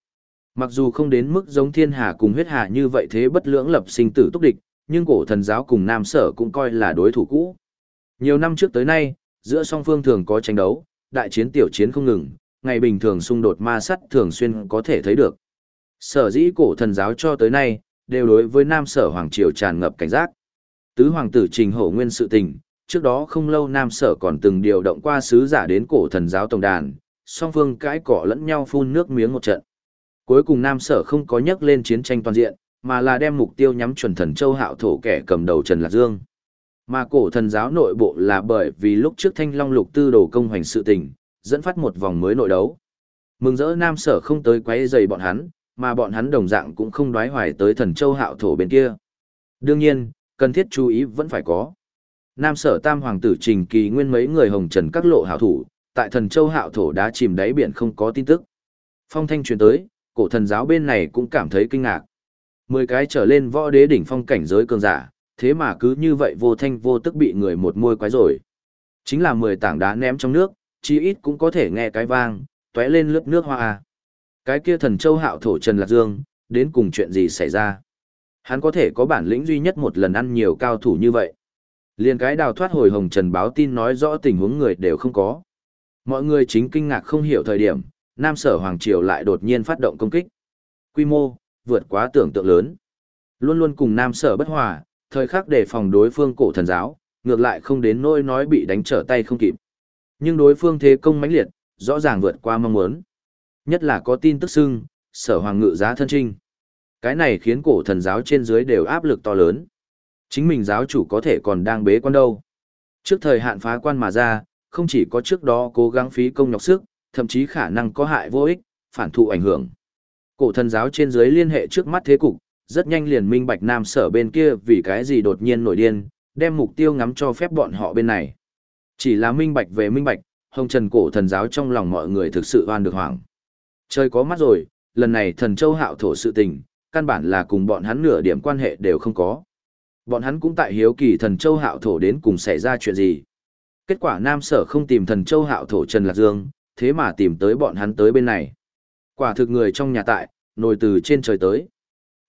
Mặc dù không đến mức giống thiên hà cùng huyết hà như vậy thế bất lưỡng lập sinh tử túc địch, nhưng cổ thần giáo cùng Nam sở cũng coi là đối thủ cũ. Nhiều năm trước tới nay, giữa song phương thường có tranh đấu, đại chiến tiểu chiến không ngừng, ngày bình thường xung đột ma sắt thường xuyên có thể thấy được. Sở dĩ cổ thần giáo cho tới nay, đều đối với Nam sở Hoàng Triều tràn ngập cảnh giác. Tứ hoàng tử trình hổ nguyên sự tình, trước đó không lâu Nam sở còn từng điều động qua sứ giả đến cổ thần giáo tổng đàn, song phương cãi cỏ lẫn nhau phun nước miếng một trận. Cuối cùng Nam sở không có nhắc lên chiến tranh toàn diện, mà là đem mục tiêu nhắm chuẩn thần châu hạo thổ kẻ cầm đầu Trần Lạc Dương. Mà cổ thần giáo nội bộ là bởi vì lúc trước thanh long lục tư đồ công hoành sự tình, dẫn phát một vòng mới nội đấu. Mừng rỡ Nam sở không tới quấy rầy bọn hắn, mà bọn hắn đồng dạng cũng không đoái hoài tới thần châu hạo thổ bên kia. Đương nhiên, cần thiết chú ý vẫn phải có. Nam sở tam hoàng tử trình kỳ nguyên mấy người hồng trần các lộ hảo thủ, tại thần châu hạo thổ đã chìm đáy biển không có tin tức. Phong thanh truyền tới, cổ thần giáo bên này cũng cảm thấy kinh ngạc. Mười cái trở lên võ đế đỉnh phong cảnh giới cường giả, thế mà cứ như vậy vô thanh vô tức bị người một môi quái rồi. Chính là mười tảng đá ném trong nước, chi ít cũng có thể nghe cái vang, tóe lên lướt nước hoa. Cái kia thần châu hạo thổ Trần Lạc Dương, đến cùng chuyện gì xảy ra? Hắn có thể có bản lĩnh duy nhất một lần ăn nhiều cao thủ như vậy liền cái đào thoát hồi hồng Trần báo tin nói rõ tình huống người đều không có. Mọi người chính kinh ngạc không hiểu thời điểm, Nam Sở Hoàng Triều lại đột nhiên phát động công kích. Quy mô, vượt quá tưởng tượng lớn. Luôn luôn cùng Nam Sở bất hòa, thời khắc để phòng đối phương cổ thần giáo, ngược lại không đến nỗi nói bị đánh trở tay không kịp. Nhưng đối phương thế công mãnh liệt, rõ ràng vượt qua mong muốn. Nhất là có tin tức xưng, Sở Hoàng ngự giá thân trinh. Cái này khiến cổ thần giáo trên dưới đều áp lực to lớn. Chính mình giáo chủ có thể còn đang bế quan đâu. Trước thời hạn phá quan mà ra, không chỉ có trước đó cố gắng phí công nhọc sức, thậm chí khả năng có hại vô ích, phản thụ ảnh hưởng. Cổ thần giáo trên dưới liên hệ trước mắt thế cục, rất nhanh liền minh bạch nam sở bên kia vì cái gì đột nhiên nổi điên, đem mục tiêu ngắm cho phép bọn họ bên này. Chỉ là minh bạch về minh bạch, hồng trần cổ thần giáo trong lòng mọi người thực sự oan được hoảng. Trời có mắt rồi, lần này thần châu hạo thổ sự tình, căn bản là cùng bọn hắn nửa điểm quan hệ đều không có. Bọn hắn cũng tại hiếu kỳ thần châu hạo thổ đến cùng xảy ra chuyện gì. Kết quả nam sở không tìm thần châu hạo thổ Trần Lạc Dương, thế mà tìm tới bọn hắn tới bên này. Quả thực người trong nhà tại, nổi từ trên trời tới.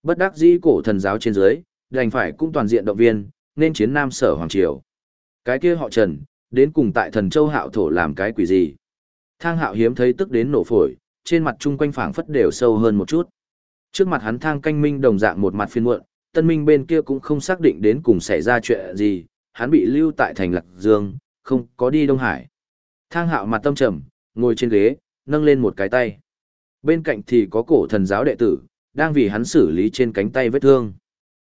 Bất đắc dĩ cổ thần giáo trên dưới, đành phải cũng toàn diện động viên, nên chiến nam sở hoàng triều. Cái kia họ Trần, đến cùng tại thần châu hạo thổ làm cái quỷ gì. Thang hạo hiếm thấy tức đến nổ phổi, trên mặt chung quanh phảng phất đều sâu hơn một chút. Trước mặt hắn thang canh minh đồng dạng một mặt phiên muộn, tân minh bên kia cũng không xác định đến cùng xảy ra chuyện gì, hắn bị lưu tại thành lạc dương, không có đi Đông Hải. Thang hạo mặt tâm trầm, ngồi trên ghế, nâng lên một cái tay. Bên cạnh thì có cổ thần giáo đệ tử, đang vì hắn xử lý trên cánh tay vết thương.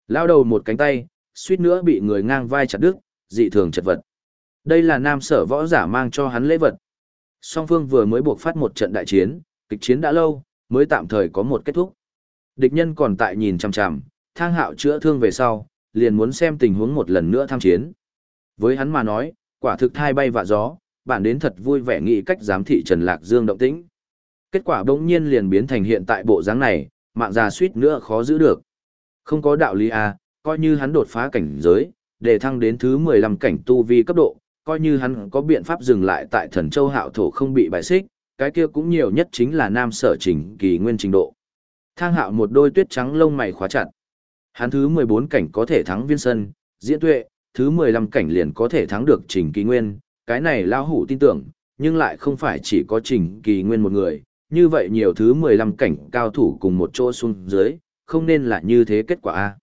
Lao đầu một cánh tay, suýt nữa bị người ngang vai chặt đứt, dị thường chật vật. Đây là nam sở võ giả mang cho hắn lễ vật. Song phương vừa mới buộc phát một trận đại chiến, kịch chiến đã lâu, mới tạm thời có một kết thúc. Địch nhân còn tại nhìn chằm chằm, thang hạo chữa thương về sau, liền muốn xem tình huống một lần nữa tham chiến. Với hắn mà nói, quả thực thai bay vạ gió, bạn đến thật vui vẻ nghĩ cách giám thị Trần Lạc Dương động tĩnh. Kết quả bỗng nhiên liền biến thành hiện tại bộ dáng này, mạng già suýt nữa khó giữ được. Không có đạo lý à, coi như hắn đột phá cảnh giới, để thăng đến thứ 15 cảnh tu vi cấp độ, coi như hắn có biện pháp dừng lại tại thần châu hạo thổ không bị bại xích, cái kia cũng nhiều nhất chính là nam sở trình kỳ nguyên trình độ. Thang hạo một đôi tuyết trắng lông mày khóa chặt. Hắn thứ 14 cảnh có thể thắng viên sân, diễn tuệ, thứ 15 cảnh liền có thể thắng được trình kỳ nguyên, cái này lao hủ tin tưởng, nhưng lại không phải chỉ có trình kỳ nguyên một người, như vậy nhiều thứ 15 cảnh cao thủ cùng một chỗ xuống dưới, không nên là như thế kết quả a.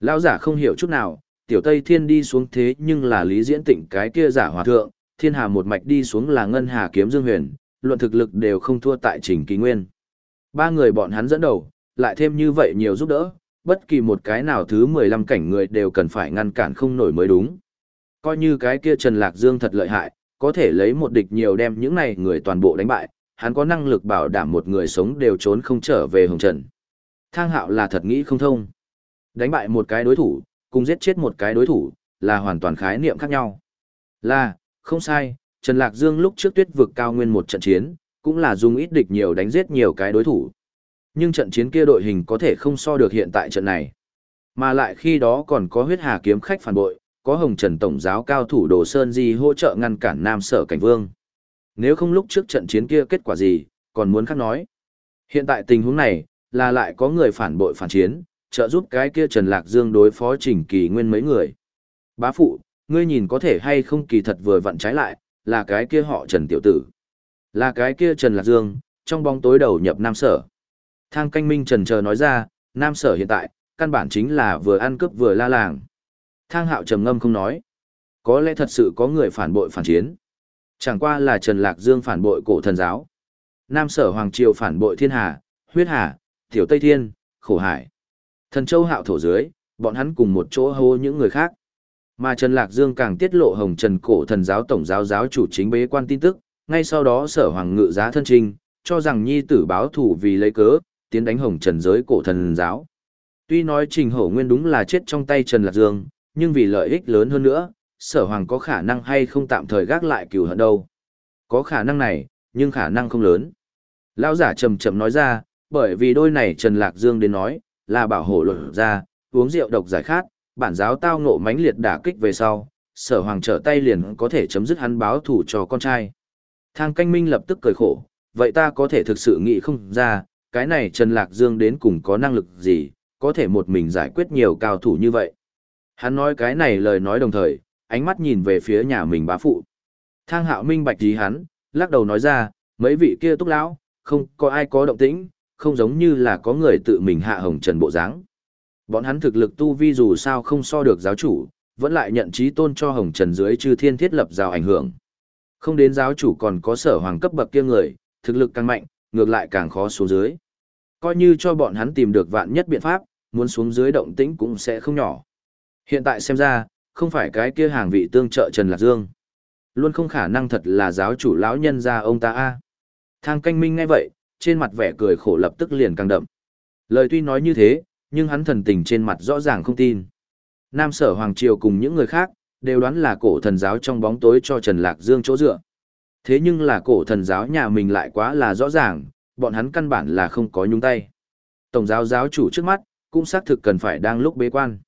Lão giả không hiểu chút nào, tiểu Tây Thiên đi xuống thế nhưng là Lý Diễn Tịnh cái kia giả hòa thượng, Thiên Hà một mạch đi xuống là Ngân Hà kiếm Dương Huyền, luận thực lực đều không thua tại Trình Kỳ Nguyên. Ba người bọn hắn dẫn đầu, lại thêm như vậy nhiều giúp đỡ, bất kỳ một cái nào thứ 15 cảnh người đều cần phải ngăn cản không nổi mới đúng. Coi như cái kia Trần Lạc Dương thật lợi hại, có thể lấy một địch nhiều đem những này người toàn bộ đánh bại, hắn có năng lực bảo đảm một người sống đều trốn không trở về Hồng Trần. Thang hạo là thật nghĩ không thông. Đánh bại một cái đối thủ, cùng giết chết một cái đối thủ, là hoàn toàn khái niệm khác nhau. Là, không sai, Trần Lạc Dương lúc trước tuyết vực cao nguyên một trận chiến, cũng là dùng ít địch nhiều đánh giết nhiều cái đối thủ. Nhưng trận chiến kia đội hình có thể không so được hiện tại trận này. Mà lại khi đó còn có huyết hà kiếm khách phản bội, có hồng trần tổng giáo cao thủ đồ sơn di hỗ trợ ngăn cản nam sở cảnh vương. Nếu không lúc trước trận chiến kia kết quả gì, còn muốn khác nói. Hiện tại tình huống này, là lại có người phản bội phản chiến, trợ giúp cái kia Trần Lạc Dương đối phó Trình Kỳ Nguyên mấy người. Bá phụ, ngươi nhìn có thể hay không kỳ thật vừa vặn trái lại, là cái kia họ Trần Tiểu Tử. Là cái kia Trần Lạc Dương, trong bóng tối đầu nhập Nam Sở. Thang canh minh trần chờ nói ra, Nam Sở hiện tại, căn bản chính là vừa ăn cướp vừa la làng. Thang hạo trầm ngâm không nói. Có lẽ thật sự có người phản bội phản chiến. Chẳng qua là Trần Lạc Dương phản bội cổ thần giáo. Nam Sở Hoàng Triều phản bội thiên hà, huyết hà, tiểu Tây Thiên, khổ hải. Thần Châu hạo thổ dưới, bọn hắn cùng một chỗ hô những người khác. Mà Trần Lạc Dương càng tiết lộ Hồng Trần cổ thần giáo tổng giáo giáo chủ chính bế quan tin tức, ngay sau đó sở hoàng ngự giá thân trinh, cho rằng nhi tử báo thủ vì lấy cớ, tiến đánh Hồng Trần giới cổ thần giáo. Tuy nói Trình Hổ Nguyên đúng là chết trong tay Trần Lạc Dương, nhưng vì lợi ích lớn hơn nữa, sở hoàng có khả năng hay không tạm thời gác lại cửu hận đâu. Có khả năng này, nhưng khả năng không lớn. Lão giả trầm trầm nói ra, bởi vì đôi này Trần Lạc Dương đến nói, là bảo hộ luật ra, uống rượu độc giải khát, bản giáo tao ngộ mãnh liệt đả kích về sau, sở hoàng trở tay liền có thể chấm dứt hắn báo thủ cho con trai. Thang canh minh lập tức cười khổ, vậy ta có thể thực sự nghĩ không ra, cái này Trần Lạc Dương đến cùng có năng lực gì, có thể một mình giải quyết nhiều cao thủ như vậy. Hắn nói cái này lời nói đồng thời, ánh mắt nhìn về phía nhà mình bá phụ. Thang hạo minh bạch ý hắn, lắc đầu nói ra, mấy vị kia túc lão, không có ai có động tĩnh, không giống như là có người tự mình hạ hồng trần bộ dáng. Bọn hắn thực lực tu vi dù sao không so được giáo chủ, vẫn lại nhận trí tôn cho hồng trần dưới chư thiên thiết lập rào ảnh hưởng. Không đến giáo chủ còn có sở hoàng cấp bậc kia người, thực lực càng mạnh, ngược lại càng khó xuống dưới. Coi như cho bọn hắn tìm được vạn nhất biện pháp, muốn xuống dưới động tĩnh cũng sẽ không nhỏ. Hiện tại xem ra, không phải cái kia hàng vị tương trợ Trần Lạc Dương. Luôn không khả năng thật là giáo chủ lão nhân ra ông ta a. Thang canh minh ngay vậy, trên mặt vẻ cười khổ lập tức liền càng đậm. Lời tuy nói như thế, nhưng hắn thần tình trên mặt rõ ràng không tin. Nam sở Hoàng Triều cùng những người khác, đều đoán là cổ thần giáo trong bóng tối cho Trần Lạc Dương chỗ dựa. Thế nhưng là cổ thần giáo nhà mình lại quá là rõ ràng, bọn hắn căn bản là không có nhúng tay. Tổng giáo giáo chủ trước mắt, cũng xác thực cần phải đang lúc bế quan.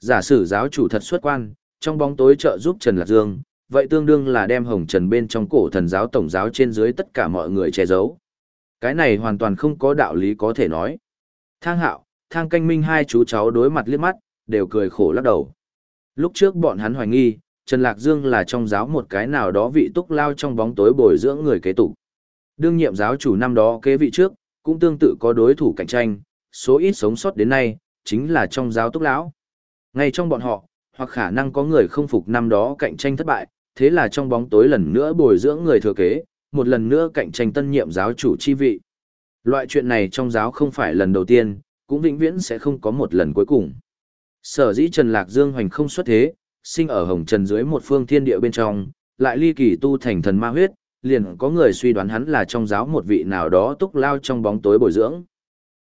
Giả sử giáo chủ thật xuất quan, trong bóng tối trợ giúp Trần Lạc Dương, vậy tương đương là đem hồng trần bên trong cổ thần giáo tổng giáo trên dưới tất cả mọi người che giấu. Cái này hoàn toàn không có đạo lý có thể nói. Thang hạo, thang canh minh hai chú cháu đối mặt liếc mắt, đều cười khổ lắc đầu. Lúc trước bọn hắn hoài nghi, Trần Lạc Dương là trong giáo một cái nào đó vị túc lao trong bóng tối bồi dưỡng người kế tục. Đương nhiệm giáo chủ năm đó kế vị trước, cũng tương tự có đối thủ cạnh tranh, số ít sống sót đến nay, chính là trong giáo túc lão. Ngay trong bọn họ, hoặc khả năng có người không phục năm đó cạnh tranh thất bại, thế là trong bóng tối lần nữa bồi dưỡng người thừa kế, một lần nữa cạnh tranh tân nhiệm giáo chủ chi vị. Loại chuyện này trong giáo không phải lần đầu tiên, cũng vĩnh viễn sẽ không có một lần cuối cùng. Sở dĩ Trần Lạc Dương hoành không xuất thế, sinh ở hồng trần dưới một phương thiên địa bên trong, lại ly kỳ tu thành thần ma huyết, liền có người suy đoán hắn là trong giáo một vị nào đó túc lao trong bóng tối bồi dưỡng.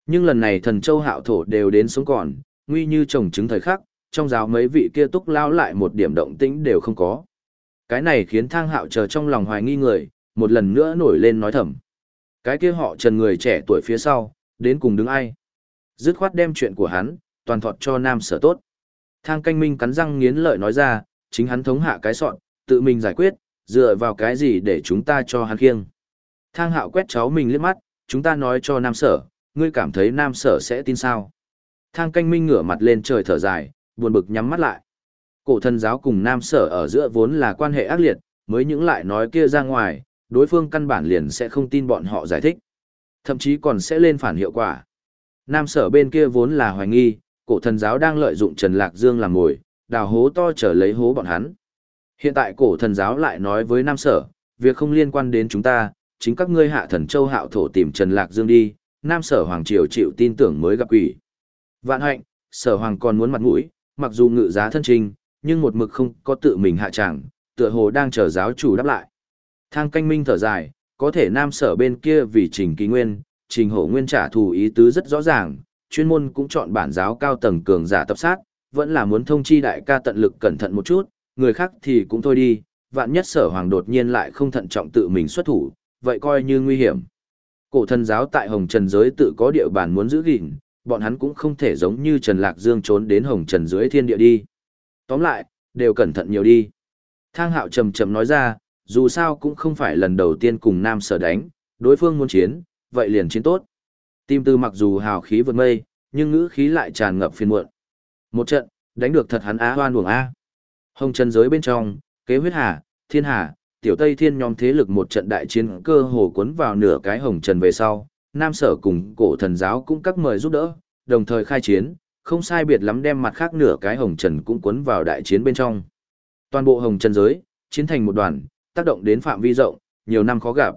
Nhưng lần này thần châu hạo thổ đều đến sống còn, nguy như trồng trứng thời khắc, trong giáo mấy vị kia túc lao lại một điểm động tĩnh đều không có. Cái này khiến thang hạo chờ trong lòng hoài nghi người, một lần nữa nổi lên nói thầm. Cái kia họ trần người trẻ tuổi phía sau, đến cùng đứng ai? Dứt khoát đem chuyện của hắn, toàn thọt cho nam sở tốt. Thang canh minh cắn răng nghiến lợi nói ra, chính hắn thống hạ cái sọn, tự mình giải quyết, dựa vào cái gì để chúng ta cho hắn khiêng. Thang hạo quét cháu mình liếc mắt, chúng ta nói cho nam sở, ngươi cảm thấy nam sở sẽ tin sao. Thang canh minh ngửa mặt lên trời thở dài, buồn bực nhắm mắt lại. Cổ thần giáo cùng nam sở ở giữa vốn là quan hệ ác liệt, mới những lại nói kia ra ngoài, đối phương căn bản liền sẽ không tin bọn họ giải thích. Thậm chí còn sẽ lên phản hiệu quả. Nam sở bên kia vốn là hoài nghi, cổ thần giáo đang lợi dụng Trần Lạc Dương làm mồi, đào hố to trở lấy hố bọn hắn. Hiện tại cổ thần giáo lại nói với Nam sở, việc không liên quan đến chúng ta, chính các ngươi hạ thần châu hạo thổ tìm Trần Lạc Dương đi, Nam sở Hoàng Triều chịu tin tưởng mới gặp quỷ. Vạn hạnh, sở hoàng còn muốn mặt mũi, mặc dù ngự giá thân trình, nhưng một mực không có tự mình hạ chẳng, tựa hồ đang chờ giáo chủ đáp lại. Thang canh minh thở dài, có thể nam sở bên kia vì trình ký nguyên, trình hổ nguyên trả thù ý tứ rất rõ ràng, chuyên môn cũng chọn bản giáo cao tầng cường giả tập sát, vẫn là muốn thông chi đại ca tận lực cẩn thận một chút, người khác thì cũng thôi đi, vạn nhất sở hoàng đột nhiên lại không thận trọng tự mình xuất thủ, vậy coi như nguy hiểm. Cổ thần giáo tại Hồng Trần giới tự có địa bàn muốn giữ gìn, bọn hắn cũng không thể giống như Trần Lạc Dương trốn đến Hồng Trần dưới thiên địa đi. Tóm lại, đều cẩn thận nhiều đi. Thang hạo trầm trầm nói ra, dù sao cũng không phải lần đầu tiên cùng Nam sở đánh, đối phương muốn chiến, vậy liền chiến tốt. Tim tư mặc dù hào khí vượt mây, nhưng ngữ khí lại tràn ngập phiền muộn. Một trận, đánh được thật hắn á hoan buồng A. Hồng chân giới bên trong, kế huyết hà, thiên hà, tiểu tây thiên nhóm thế lực một trận đại chiến cơ hồ cuốn vào nửa cái hồng trần về sau, nam sở cùng cổ thần giáo cũng các mời giúp đỡ, đồng thời khai chiến, không sai biệt lắm đem mặt khác nửa cái hồng trần cũng cuốn vào đại chiến bên trong. Toàn bộ hồng trần giới, chiến thành một đoàn, tác động đến phạm vi rộng, nhiều năm khó gặp.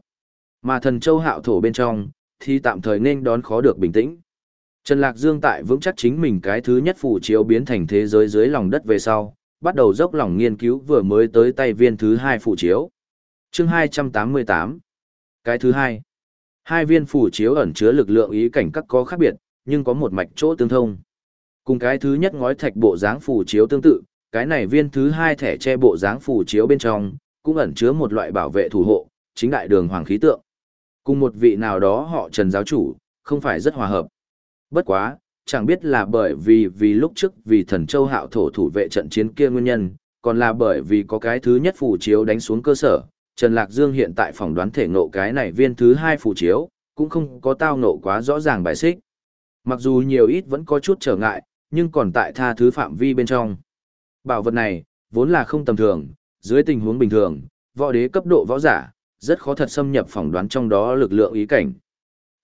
Mà thần châu hạo thổ bên trong, thì tạm thời nên đón khó được bình tĩnh. Trần Lạc Dương tại vững chắc chính mình cái thứ nhất phủ chiếu biến thành thế giới dưới lòng đất về sau, bắt đầu dốc lòng nghiên cứu vừa mới tới tay viên thứ hai phủ chiếu. chương 288 Cái thứ hai Hai viên phủ chiếu ẩn chứa lực lượng ý cảnh các có khác biệt, nhưng có một mạch chỗ tương thông. Cùng cái thứ nhất ngói thạch bộ dáng phủ chiếu tương tự, cái này viên thứ hai thẻ che bộ dáng phủ chiếu bên trong, cũng ẩn chứa một loại bảo vệ thủ hộ, chính đại đường hoàng khí tượng. Cùng một vị nào đó họ trần giáo chủ, không phải rất hòa hợp. Bất quá, chẳng biết là bởi vì vì lúc trước vì thần châu hạo thổ thủ vệ trận chiến kia nguyên nhân, còn là bởi vì có cái thứ nhất phù chiếu đánh xuống cơ sở, Trần Lạc Dương hiện tại phỏng đoán thể ngộ cái này viên thứ hai phù chiếu, cũng không có tao ngộ quá rõ ràng bài xích. Mặc dù nhiều ít vẫn có chút trở ngại, nhưng còn tại tha thứ phạm vi bên trong. Bảo vật này, vốn là không tầm thường, dưới tình huống bình thường, võ đế cấp độ võ giả, rất khó thật xâm nhập phỏng đoán trong đó lực lượng ý cảnh.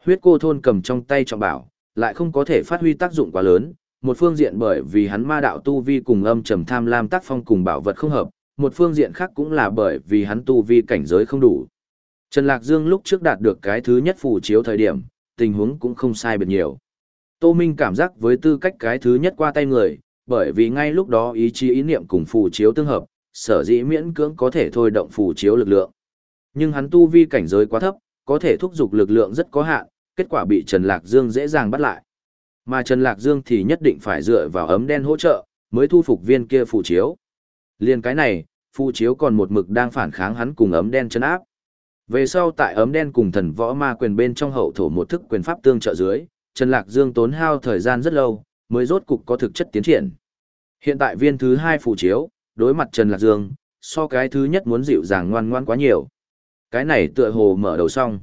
Huyết cô thôn cầm trong tay trọng bảo, lại không có thể phát huy tác dụng quá lớn, một phương diện bởi vì hắn ma đạo tu vi cùng âm trầm tham lam tác phong cùng bảo vật không hợp, một phương diện khác cũng là bởi vì hắn tu vi cảnh giới không đủ. Trần Lạc Dương lúc trước đạt được cái thứ nhất phù chiếu thời điểm, tình huống cũng không sai biệt nhiều. Tô Minh cảm giác với tư cách cái thứ nhất qua tay người, bởi vì ngay lúc đó ý chí ý niệm cùng phù chiếu tương hợp, sở dĩ miễn cưỡng có thể thôi động phù chiếu lực lượng. Nhưng hắn tu vi cảnh giới quá thấp, có thể thúc giục lực lượng rất có hạn, kết quả bị Trần Lạc Dương dễ dàng bắt lại. Mà Trần Lạc Dương thì nhất định phải dựa vào ấm đen hỗ trợ, mới thu phục viên kia phù chiếu. Liên cái này, phù chiếu còn một mực đang phản kháng hắn cùng ấm đen trấn áp. Về sau tại ấm đen cùng thần võ ma quyền bên trong hậu thổ một thức quyền pháp tương trợ dưới, Trần Lạc Dương tốn hao thời gian rất lâu, mới rốt cục có thực chất tiến triển. Hiện tại viên thứ hai phù chiếu, đối mặt Trần Lạc Dương, so cái thứ nhất muốn dịu dàng ngoan ngoan quá nhiều. Cái này tựa hồ mở đầu xong.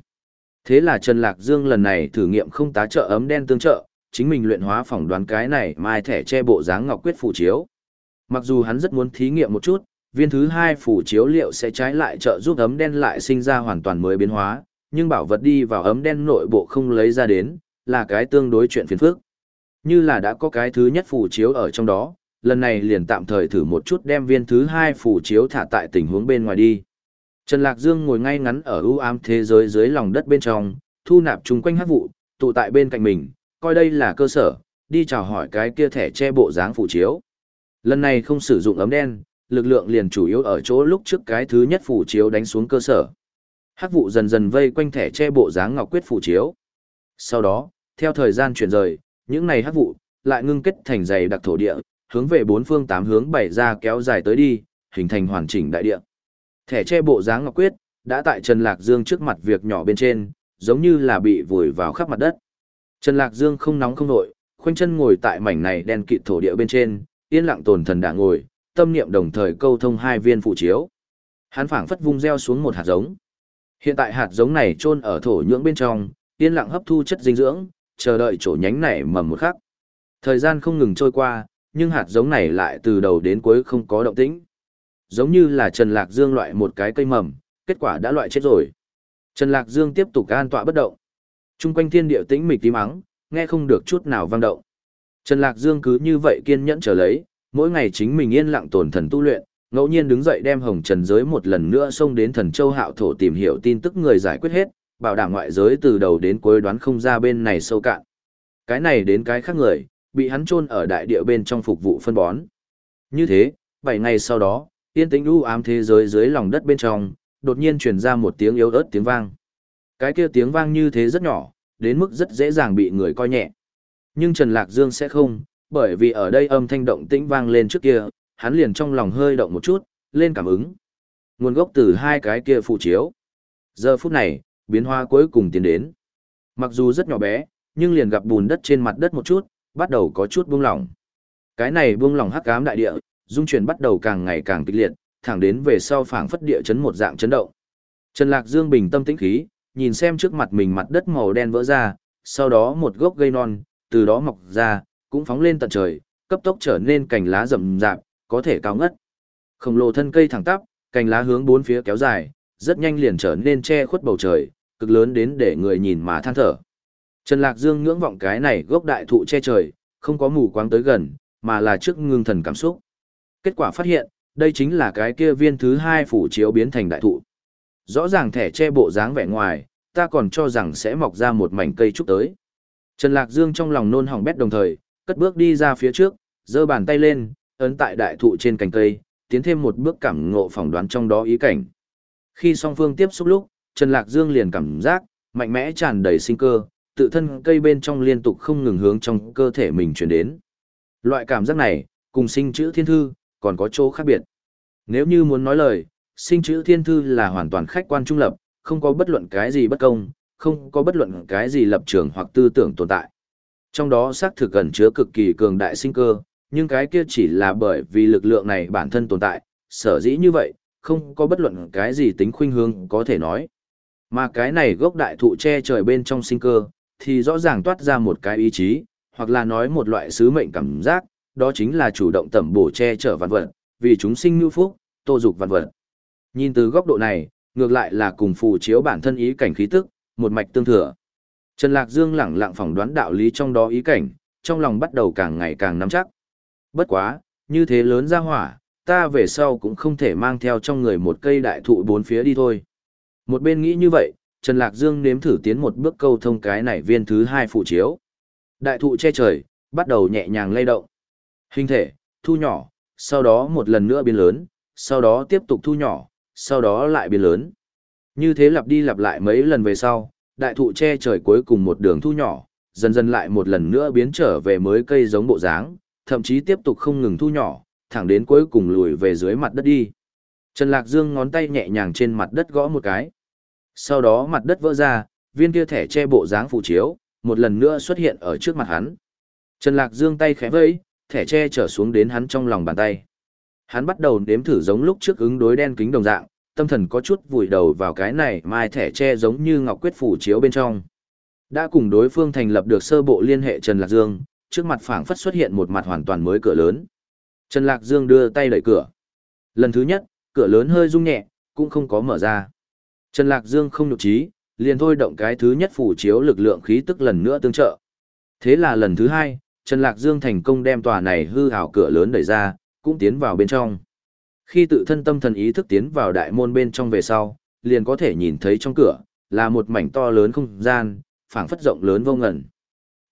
Thế là Trần Lạc Dương lần này thử nghiệm không tá trợ ấm đen tương trợ, chính mình luyện hóa phỏng đoán cái này mai thẻ che bộ dáng ngọc quyết phù chiếu. Mặc dù hắn rất muốn thí nghiệm một chút, viên thứ hai phù chiếu liệu sẽ trái lại trợ giúp ấm đen lại sinh ra hoàn toàn mới biến hóa, nhưng bảo vật đi vào ấm đen nội bộ không lấy ra đến, là cái tương đối chuyện phiền phức. Như là đã có cái thứ nhất phù chiếu ở trong đó, lần này liền tạm thời thử một chút đem viên thứ hai phù chiếu thả tại tình huống bên ngoài đi. Trần Lạc Dương ngồi ngay ngắn ở ưu ám thế giới dưới lòng đất bên trong, thu nạp chung quanh hát vụ, tụ tại bên cạnh mình, coi đây là cơ sở, đi chào hỏi cái kia thẻ che bộ dáng phủ chiếu. Lần này không sử dụng ấm đen, lực lượng liền chủ yếu ở chỗ lúc trước cái thứ nhất phủ chiếu đánh xuống cơ sở. Hắc vụ dần dần vây quanh thẻ che bộ dáng ngọc quyết phủ chiếu. Sau đó, theo thời gian chuyển rời, những này hắc vụ lại ngưng kết thành dày đặc thổ địa, hướng về bốn phương tám hướng bảy ra kéo dài tới đi, hình thành hoàn chỉnh đại địa. Thẻ che bộ dáng ngọc quyết, đã tại Trần Lạc Dương trước mặt việc nhỏ bên trên, giống như là bị vùi vào khắp mặt đất. Trần Lạc Dương không nóng không nổi, khoanh chân ngồi tại mảnh này đen kịt thổ địa bên trên, yên lặng tồn thần đã ngồi, tâm niệm đồng thời câu thông hai viên phụ chiếu. Hắn phảng phất vung gieo xuống một hạt giống. Hiện tại hạt giống này chôn ở thổ nhưỡng bên trong, yên lặng hấp thu chất dinh dưỡng, chờ đợi chỗ nhánh này mầm một khắc. Thời gian không ngừng trôi qua, nhưng hạt giống này lại từ đầu đến cuối không có động tĩnh giống như là Trần Lạc Dương loại một cái cây mầm, kết quả đã loại chết rồi. Trần Lạc Dương tiếp tục an tọa bất động. Trung quanh thiên địa tĩnh mịch tím mắng, nghe không được chút nào vang động. Trần Lạc Dương cứ như vậy kiên nhẫn chờ lấy, mỗi ngày chính mình yên lặng tổn thần tu luyện, ngẫu nhiên đứng dậy đem hồng trần giới một lần nữa xông đến thần châu hạo thổ tìm hiểu tin tức người giải quyết hết, bảo đảm ngoại giới từ đầu đến cuối đoán không ra bên này sâu cạn. Cái này đến cái khác người, bị hắn chôn ở đại địa bên trong phục vụ phân bón. Như thế, 7 ngày sau đó, yên tĩnh u ám thế giới dưới lòng đất bên trong, đột nhiên truyền ra một tiếng yếu ớt tiếng vang. Cái kia tiếng vang như thế rất nhỏ, đến mức rất dễ dàng bị người coi nhẹ. Nhưng Trần Lạc Dương sẽ không, bởi vì ở đây âm thanh động tĩnh vang lên trước kia, hắn liền trong lòng hơi động một chút, lên cảm ứng. Nguồn gốc từ hai cái kia phụ chiếu. Giờ phút này, biến hóa cuối cùng tiến đến. Mặc dù rất nhỏ bé, nhưng liền gặp bùn đất trên mặt đất một chút, bắt đầu có chút buông lỏng. Cái này buông lỏng hắc ám đại địa, dung chuyển bắt đầu càng ngày càng kịch liệt, thẳng đến về sau phảng phất địa chấn một dạng chấn động. Trần Lạc Dương bình tâm tĩnh khí, nhìn xem trước mặt mình mặt đất màu đen vỡ ra, sau đó một gốc gây non, từ đó mọc ra, cũng phóng lên tận trời, cấp tốc trở nên cành lá rậm rạp, có thể cao ngất. Khổng lồ thân cây thẳng tắp, cành lá hướng bốn phía kéo dài, rất nhanh liền trở nên che khuất bầu trời, cực lớn đến để người nhìn mà than thở. Trần Lạc Dương ngưỡng vọng cái này gốc đại thụ che trời, không có mù quáng tới gần, mà là trước ngưng thần cảm xúc. Kết quả phát hiện, đây chính là cái kia viên thứ hai phủ chiếu biến thành đại thụ. Rõ ràng thẻ che bộ dáng vẻ ngoài, ta còn cho rằng sẽ mọc ra một mảnh cây trúc tới. Trần Lạc Dương trong lòng nôn hỏng bét đồng thời, cất bước đi ra phía trước, giơ bàn tay lên, ấn tại đại thụ trên cành cây, tiến thêm một bước cảm ngộ phỏng đoán trong đó ý cảnh. Khi song phương tiếp xúc lúc, Trần Lạc Dương liền cảm giác, mạnh mẽ tràn đầy sinh cơ, tự thân cây bên trong liên tục không ngừng hướng trong cơ thể mình chuyển đến. Loại cảm giác này, cùng sinh chữ thiên thư, còn có chỗ khác biệt. Nếu như muốn nói lời, sinh chữ thiên thư là hoàn toàn khách quan trung lập, không có bất luận cái gì bất công, không có bất luận cái gì lập trường hoặc tư tưởng tồn tại. Trong đó xác thực gần chứa cực kỳ cường đại sinh cơ, nhưng cái kia chỉ là bởi vì lực lượng này bản thân tồn tại, sở dĩ như vậy, không có bất luận cái gì tính khuynh hướng có thể nói. Mà cái này gốc đại thụ che trời bên trong sinh cơ, thì rõ ràng toát ra một cái ý chí, hoặc là nói một loại sứ mệnh cảm giác, đó chính là chủ động tẩm bổ che chở vạn vật, vì chúng sinh nhu phúc, tô dục vạn vật. Nhìn từ góc độ này, ngược lại là cùng phù chiếu bản thân ý cảnh khí tức, một mạch tương thừa. Trần Lạc Dương lẳng lặng phỏng đoán đạo lý trong đó ý cảnh, trong lòng bắt đầu càng ngày càng nắm chắc. Bất quá, như thế lớn ra hỏa, ta về sau cũng không thể mang theo trong người một cây đại thụ bốn phía đi thôi. Một bên nghĩ như vậy, Trần Lạc Dương nếm thử tiến một bước câu thông cái này viên thứ hai phụ chiếu. Đại thụ che trời, bắt đầu nhẹ nhàng lay động. Hình thể, thu nhỏ, sau đó một lần nữa biến lớn, sau đó tiếp tục thu nhỏ, sau đó lại biến lớn. Như thế lặp đi lặp lại mấy lần về sau, đại thụ che trời cuối cùng một đường thu nhỏ, dần dần lại một lần nữa biến trở về mới cây giống bộ dáng, thậm chí tiếp tục không ngừng thu nhỏ, thẳng đến cuối cùng lùi về dưới mặt đất đi. Trần Lạc Dương ngón tay nhẹ nhàng trên mặt đất gõ một cái. Sau đó mặt đất vỡ ra, viên kia thẻ che bộ dáng phụ chiếu, một lần nữa xuất hiện ở trước mặt hắn. Trần Lạc Dương tay khẽ vẫy, thẻ che trở xuống đến hắn trong lòng bàn tay. Hắn bắt đầu nếm thử giống lúc trước ứng đối đen kính đồng dạng, tâm thần có chút vùi đầu vào cái này mai thẻ che giống như ngọc quyết phủ chiếu bên trong. Đã cùng đối phương thành lập được sơ bộ liên hệ Trần Lạc Dương, trước mặt phảng phất xuất hiện một mặt hoàn toàn mới cửa lớn. Trần Lạc Dương đưa tay đẩy cửa. Lần thứ nhất, cửa lớn hơi rung nhẹ, cũng không có mở ra. Trần Lạc Dương không nhục trí, liền thôi động cái thứ nhất phủ chiếu lực lượng khí tức lần nữa tương trợ. Thế là lần thứ hai, Trần Lạc Dương thành công đem tòa này hư hào cửa lớn đẩy ra, cũng tiến vào bên trong. Khi tự thân tâm thần ý thức tiến vào đại môn bên trong về sau, liền có thể nhìn thấy trong cửa, là một mảnh to lớn không gian, phảng phất rộng lớn vô ngần.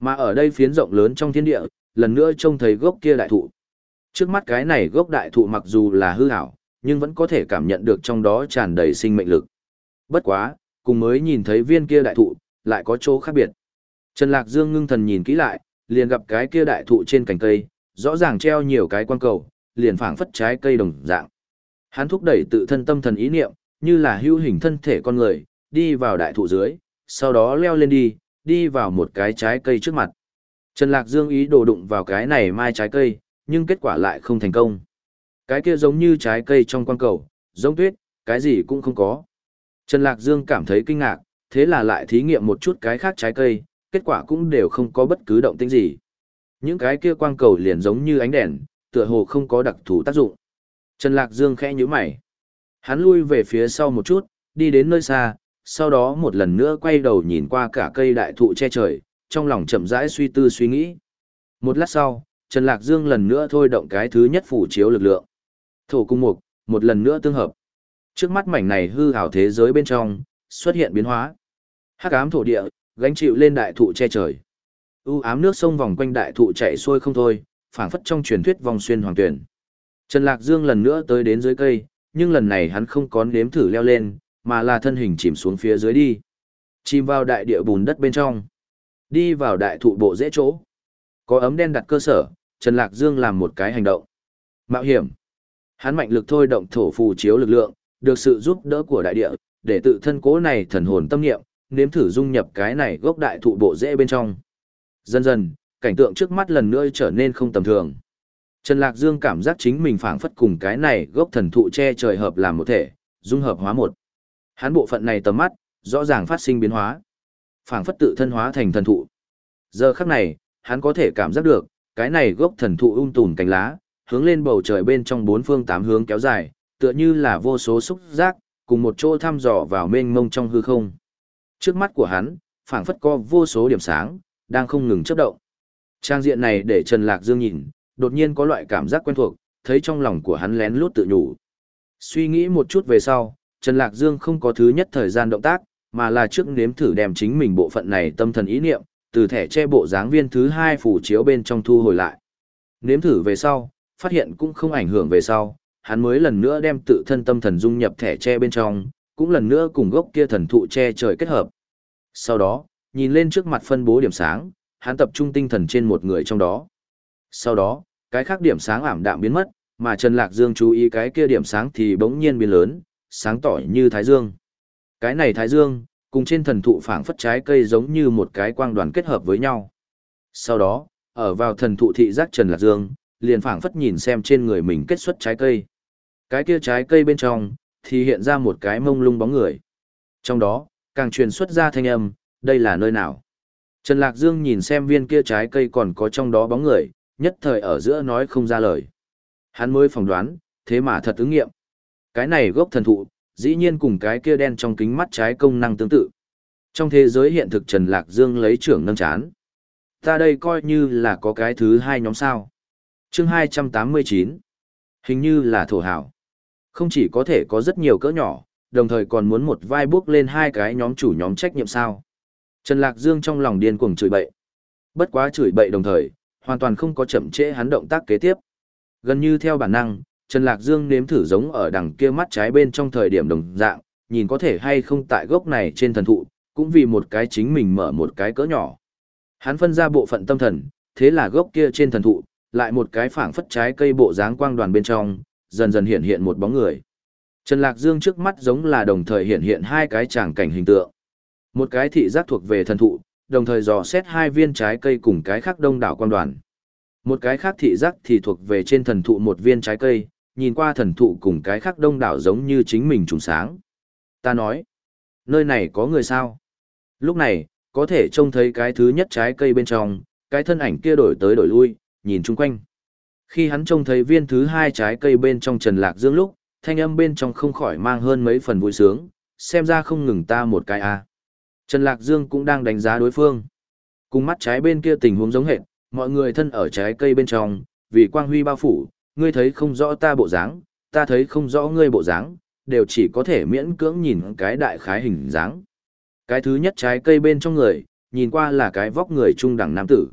Mà ở đây phiến rộng lớn trong thiên địa, lần nữa trông thấy gốc kia đại thụ. Trước mắt cái này gốc đại thụ mặc dù là hư hảo, nhưng vẫn có thể cảm nhận được trong đó tràn đầy sinh mệnh lực. Bất quá, cùng mới nhìn thấy viên kia đại thụ, lại có chỗ khác biệt. Trần Lạc Dương ngưng thần nhìn kỹ lại, liền gặp cái kia đại thụ trên cành cây, rõ ràng treo nhiều cái quan cầu, liền phảng phất trái cây đồng dạng. Hắn thúc đẩy tự thân tâm thần ý niệm, như là hữu hình thân thể con người, đi vào đại thụ dưới, sau đó leo lên đi, đi vào một cái trái cây trước mặt. Trần Lạc Dương ý đồ đụng vào cái này mai trái cây, nhưng kết quả lại không thành công. Cái kia giống như trái cây trong quan cầu, giống tuyết, cái gì cũng không có. Trần Lạc Dương cảm thấy kinh ngạc, thế là lại thí nghiệm một chút cái khác trái cây, kết quả cũng đều không có bất cứ động tĩnh gì. Những cái kia quang cầu liền giống như ánh đèn, tựa hồ không có đặc thù tác dụng. Trần Lạc Dương khẽ nhíu mày. Hắn lui về phía sau một chút, đi đến nơi xa, sau đó một lần nữa quay đầu nhìn qua cả cây đại thụ che trời, trong lòng chậm rãi suy tư suy nghĩ. Một lát sau, Trần Lạc Dương lần nữa thôi động cái thứ nhất phủ chiếu lực lượng. Thổ cung mục, một lần nữa tương hợp. Trước mắt mảnh này hư ảo thế giới bên trong, xuất hiện biến hóa. Hắc ám thổ địa, gánh chịu lên đại thụ che trời. U ám nước sông vòng quanh đại thụ chạy xuôi không thôi, phảng phất trong truyền thuyết vòng xuyên hoàng tuyển. Trần Lạc Dương lần nữa tới đến dưới cây, nhưng lần này hắn không có nếm thử leo lên, mà là thân hình chìm xuống phía dưới đi. Chìm vào đại địa bùn đất bên trong. Đi vào đại thụ bộ dễ chỗ. Có ấm đen đặt cơ sở, Trần Lạc Dương làm một cái hành động. Mạo hiểm. Hắn mạnh lực thôi động thổ phù chiếu lực lượng, được sự giúp đỡ của đại địa, để tự thân cố này thần hồn tâm niệm, nếm thử dung nhập cái này gốc đại thụ bộ rễ bên trong. Dần dần, cảnh tượng trước mắt lần nữa trở nên không tầm thường. Trần Lạc Dương cảm giác chính mình phảng phất cùng cái này gốc thần thụ che trời hợp làm một thể, dung hợp hóa một. Hắn bộ phận này tầm mắt, rõ ràng phát sinh biến hóa. Phảng phất tự thân hóa thành thần thụ. Giờ khắc này, hắn có thể cảm giác được, cái này gốc thần thụ ung tùn cánh lá, hướng lên bầu trời bên trong bốn phương tám hướng kéo dài, tựa như là vô số xúc giác, cùng một chỗ thăm dò vào mênh mông trong hư không. Trước mắt của hắn, phảng phất có vô số điểm sáng, đang không ngừng chớp động. Trang diện này để Trần Lạc Dương nhìn, đột nhiên có loại cảm giác quen thuộc, thấy trong lòng của hắn lén lút tự nhủ. Suy nghĩ một chút về sau, Trần Lạc Dương không có thứ nhất thời gian động tác, mà là trước nếm thử đem chính mình bộ phận này tâm thần ý niệm, từ thẻ che bộ dáng viên thứ hai phủ chiếu bên trong thu hồi lại. Nếm thử về sau, phát hiện cũng không ảnh hưởng về sau, hắn mới lần nữa đem tự thân tâm thần dung nhập thẻ che bên trong, cũng lần nữa cùng gốc kia thần thụ che trời kết hợp. Sau đó, nhìn lên trước mặt phân bố điểm sáng, hắn tập trung tinh thần trên một người trong đó. Sau đó, cái khác điểm sáng ảm đạm biến mất, mà Trần Lạc Dương chú ý cái kia điểm sáng thì bỗng nhiên biến lớn, sáng tỏ như thái dương. Cái này thái dương, cùng trên thần thụ phảng phất trái cây giống như một cái quang đoàn kết hợp với nhau. Sau đó, ở vào thần thụ thị giác Trần Lạc Dương, liền phảng phất nhìn xem trên người mình kết xuất trái cây. Cái kia trái cây bên trong, thì hiện ra một cái mông lung bóng người. Trong đó, càng truyền xuất ra thanh âm, đây là nơi nào? Trần Lạc Dương nhìn xem viên kia trái cây còn có trong đó bóng người, nhất thời ở giữa nói không ra lời. Hắn mới phỏng đoán, thế mà thật ứng nghiệm. Cái này gốc thần thụ, dĩ nhiên cùng cái kia đen trong kính mắt trái công năng tương tự. Trong thế giới hiện thực Trần Lạc Dương lấy trưởng nâng chán. Ta đây coi như là có cái thứ hai nhóm sao. chương 289. Hình như là thổ hảo. Không chỉ có thể có rất nhiều cỡ nhỏ, đồng thời còn muốn một vai bước lên hai cái nhóm chủ nhóm trách nhiệm sao. Trần Lạc Dương trong lòng điên cuồng chửi bậy. Bất quá chửi bậy đồng thời, hoàn toàn không có chậm trễ hắn động tác kế tiếp. Gần như theo bản năng, Trần Lạc Dương nếm thử giống ở đằng kia mắt trái bên trong thời điểm đồng dạng, nhìn có thể hay không tại gốc này trên thần thụ, cũng vì một cái chính mình mở một cái cỡ nhỏ. Hắn phân ra bộ phận tâm thần, thế là gốc kia trên thần thụ, lại một cái phảng phất trái cây bộ dáng quang đoàn bên trong, dần dần hiện hiện một bóng người. Trần Lạc Dương trước mắt giống là đồng thời hiện hiện hai cái tràng cảnh hình tượng. Một cái thị giác thuộc về thần thụ, đồng thời dò xét hai viên trái cây cùng cái khác đông đảo quan đoàn. Một cái khác thị giác thì thuộc về trên thần thụ một viên trái cây, nhìn qua thần thụ cùng cái khác đông đảo giống như chính mình trùng sáng. Ta nói, nơi này có người sao? Lúc này, có thể trông thấy cái thứ nhất trái cây bên trong, cái thân ảnh kia đổi tới đổi lui, nhìn chung quanh. Khi hắn trông thấy viên thứ hai trái cây bên trong Trần Lạc Dương lúc, thanh âm bên trong không khỏi mang hơn mấy phần vui sướng, xem ra không ngừng ta một cái a. Trần Lạc Dương cũng đang đánh giá đối phương. Cùng mắt trái bên kia tình huống giống hệt, mọi người thân ở trái cây bên trong, vì quang huy bao phủ, ngươi thấy không rõ ta bộ dáng, ta thấy không rõ ngươi bộ dáng, đều chỉ có thể miễn cưỡng nhìn cái đại khái hình dáng. Cái thứ nhất trái cây bên trong người, nhìn qua là cái vóc người trung đẳng nam tử.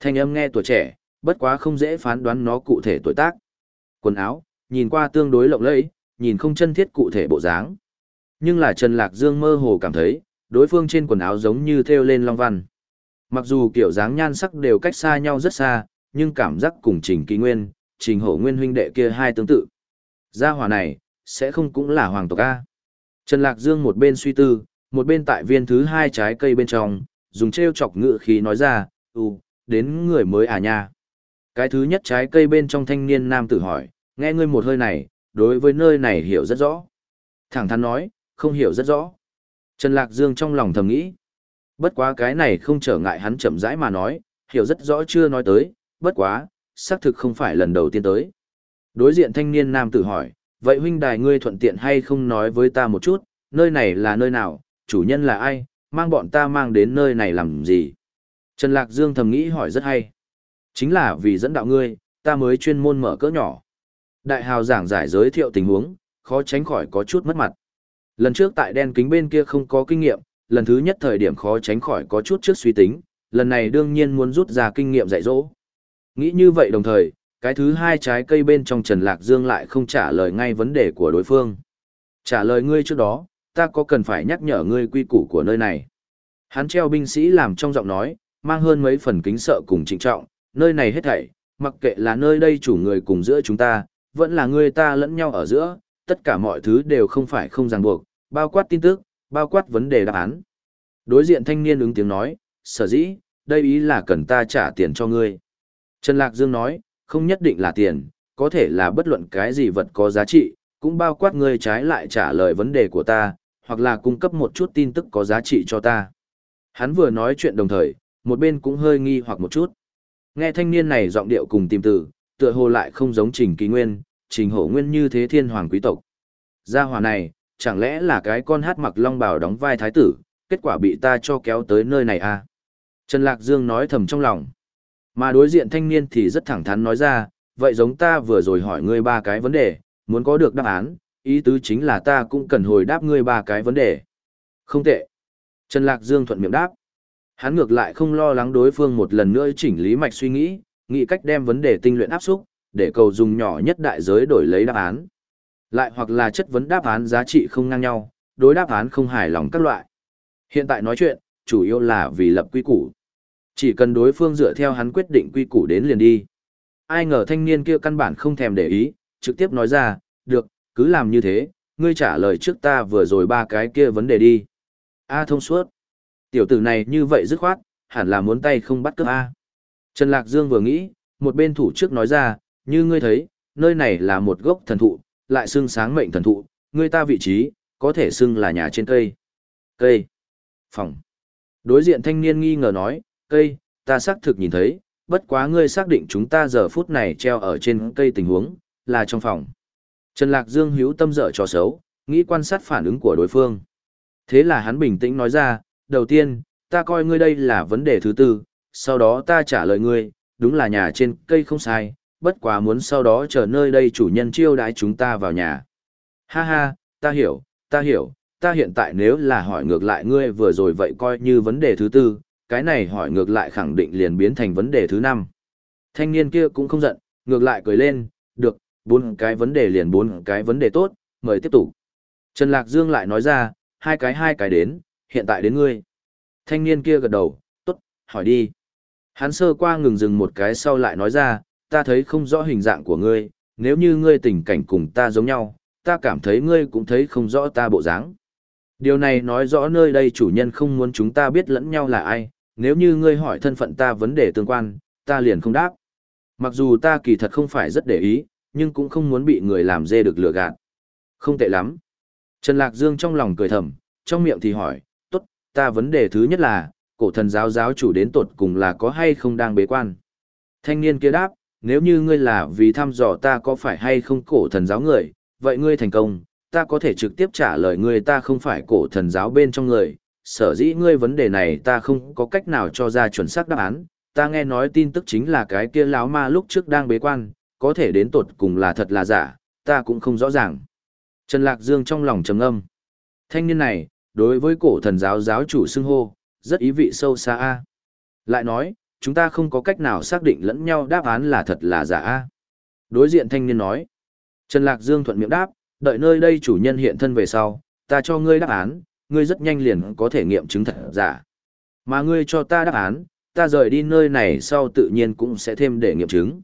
Thanh âm nghe tuổi trẻ, bất quá không dễ phán đoán nó cụ thể tuổi tác. Quần áo, nhìn qua tương đối lộng lẫy, nhìn không chân thiết cụ thể bộ dáng. Nhưng là Trần Lạc Dương mơ hồ cảm thấy, đối phương trên quần áo giống như theo lên long văn. Mặc dù kiểu dáng nhan sắc đều cách xa nhau rất xa, nhưng cảm giác cùng Trình Kỳ Nguyên, Trình Hổ Nguyên huynh đệ kia hai tương tự. Gia hỏa này, sẽ không cũng là hoàng tộc A. Trần Lạc Dương một bên suy tư, một bên tại viên thứ hai trái cây bên trong, dùng treo chọc ngự khí nói ra, ừ, đến người mới à nha. Cái thứ nhất trái cây bên trong thanh niên nam tử hỏi, nghe ngươi một hơi này, đối với nơi này hiểu rất rõ. Thẳng thắn nói, không hiểu rất rõ. Trần Lạc Dương trong lòng thầm nghĩ. Bất quá cái này không trở ngại hắn chậm rãi mà nói, hiểu rất rõ chưa nói tới, bất quá, xác thực không phải lần đầu tiên tới. Đối diện thanh niên nam tử hỏi, vậy huynh đài ngươi thuận tiện hay không nói với ta một chút, nơi này là nơi nào, chủ nhân là ai, mang bọn ta mang đến nơi này làm gì? Trần Lạc Dương thầm nghĩ hỏi rất hay. Chính là vì dẫn đạo ngươi, ta mới chuyên môn mở cỡ nhỏ. Đại hào giảng giải giới thiệu tình huống, khó tránh khỏi có chút mất mặt. Lần trước tại đen kính bên kia không có kinh nghiệm, lần thứ nhất thời điểm khó tránh khỏi có chút trước suy tính, lần này đương nhiên muốn rút ra kinh nghiệm dạy dỗ. Nghĩ như vậy đồng thời, cái thứ hai trái cây bên trong Trần Lạc Dương lại không trả lời ngay vấn đề của đối phương. Trả lời ngươi trước đó, ta có cần phải nhắc nhở ngươi quy củ của nơi này. Hắn treo binh sĩ làm trong giọng nói, mang hơn mấy phần kính sợ cùng trịnh trọng, nơi này hết thảy, mặc kệ là nơi đây chủ người cùng giữa chúng ta, vẫn là người ta lẫn nhau ở giữa, tất cả mọi thứ đều không phải không ràng buộc, bao quát tin tức, bao quát vấn đề đáp án. Đối diện thanh niên ứng tiếng nói, sở dĩ, đây ý là cần ta trả tiền cho ngươi. Trần Lạc Dương nói, không nhất định là tiền, có thể là bất luận cái gì vật có giá trị, cũng bao quát ngươi trái lại trả lời vấn đề của ta, hoặc là cung cấp một chút tin tức có giá trị cho ta. Hắn vừa nói chuyện đồng thời, một bên cũng hơi nghi hoặc một chút. Nghe thanh niên này giọng điệu cùng tìm từ, tựa hồ lại không giống Trình Kỳ Nguyên, Trình Hổ Nguyên như thế thiên hoàng quý tộc. Gia hỏa này, chẳng lẽ là cái con hát mặc long bào đóng vai thái tử, kết quả bị ta cho kéo tới nơi này à? Trần Lạc Dương nói thầm trong lòng. Mà đối diện thanh niên thì rất thẳng thắn nói ra, vậy giống ta vừa rồi hỏi ngươi ba cái vấn đề, muốn có được đáp án, ý tứ chính là ta cũng cần hồi đáp ngươi ba cái vấn đề. Không tệ. Trần Lạc Dương thuận miệng đáp. Hắn ngược lại không lo lắng đối phương một lần nữa chỉnh lý mạch suy nghĩ, nghĩ cách đem vấn đề tinh luyện áp xúc, để cầu dùng nhỏ nhất đại giới đổi lấy đáp án. Lại hoặc là chất vấn đáp án giá trị không ngang nhau, đối đáp án không hài lòng các loại. Hiện tại nói chuyện, chủ yếu là vì lập quy củ. Chỉ cần đối phương dựa theo hắn quyết định quy củ đến liền đi. Ai ngờ thanh niên kia căn bản không thèm để ý, trực tiếp nói ra, được, cứ làm như thế, ngươi trả lời trước ta vừa rồi ba cái kia vấn đề đi. A thông suốt. Tiểu tử này như vậy dứt khoát, hẳn là muốn tay không bắt cướp A. Trần Lạc Dương vừa nghĩ, một bên thủ trước nói ra, như ngươi thấy, nơi này là một gốc thần thụ, lại xưng sáng mệnh thần thụ, ngươi ta vị trí, có thể xưng là nhà trên cây. Cây. Phòng. Đối diện thanh niên nghi ngờ nói, cây, ta xác thực nhìn thấy, bất quá ngươi xác định chúng ta giờ phút này treo ở trên cây tình huống, là trong phòng. Trần Lạc Dương hữu tâm dở cho xấu, nghĩ quan sát phản ứng của đối phương. Thế là hắn bình tĩnh nói ra, đầu tiên, ta coi ngươi đây là vấn đề thứ tư, sau đó ta trả lời ngươi, đúng là nhà trên cây không sai, bất quá muốn sau đó chờ nơi đây chủ nhân chiêu đãi chúng ta vào nhà. Ha ha, ta hiểu, ta hiểu, ta hiện tại nếu là hỏi ngược lại ngươi vừa rồi vậy coi như vấn đề thứ tư, cái này hỏi ngược lại khẳng định liền biến thành vấn đề thứ năm. Thanh niên kia cũng không giận, ngược lại cười lên, được, bốn cái vấn đề liền bốn cái vấn đề tốt, mời tiếp tục. Trần Lạc Dương lại nói ra, hai cái hai cái đến, hiện tại đến ngươi. Thanh niên kia gật đầu, tốt, hỏi đi. Hắn sơ qua ngừng dừng một cái sau lại nói ra, ta thấy không rõ hình dạng của ngươi, nếu như ngươi tình cảnh cùng ta giống nhau, ta cảm thấy ngươi cũng thấy không rõ ta bộ dáng. Điều này nói rõ nơi đây chủ nhân không muốn chúng ta biết lẫn nhau là ai, nếu như ngươi hỏi thân phận ta vấn đề tương quan, ta liền không đáp. Mặc dù ta kỳ thật không phải rất để ý, nhưng cũng không muốn bị người làm dê được lừa gạt. Không tệ lắm. Trần Lạc Dương trong lòng cười thầm, trong miệng thì hỏi, tốt, ta vấn đề thứ nhất là, cổ thần giáo giáo chủ đến tột cùng là có hay không đang bế quan. Thanh niên kia đáp, nếu như ngươi là vì thăm dò ta có phải hay không cổ thần giáo người, vậy ngươi thành công, ta có thể trực tiếp trả lời ngươi ta không phải cổ thần giáo bên trong người, sở dĩ ngươi vấn đề này ta không có cách nào cho ra chuẩn xác đáp án, ta nghe nói tin tức chính là cái kia lão ma lúc trước đang bế quan, có thể đến tột cùng là thật là giả, ta cũng không rõ ràng. Trần Lạc Dương trong lòng trầm âm. Thanh niên này, đối với cổ thần giáo giáo chủ xưng hô, rất ý vị sâu xa a. Lại nói, chúng ta không có cách nào xác định lẫn nhau đáp án là thật là giả. Đối diện thanh niên nói. Trần Lạc Dương thuận miệng đáp, đợi nơi đây chủ nhân hiện thân về sau, ta cho ngươi đáp án, ngươi rất nhanh liền có thể nghiệm chứng thật giả. Mà ngươi cho ta đáp án, ta rời đi nơi này sau tự nhiên cũng sẽ thêm để nghiệm chứng.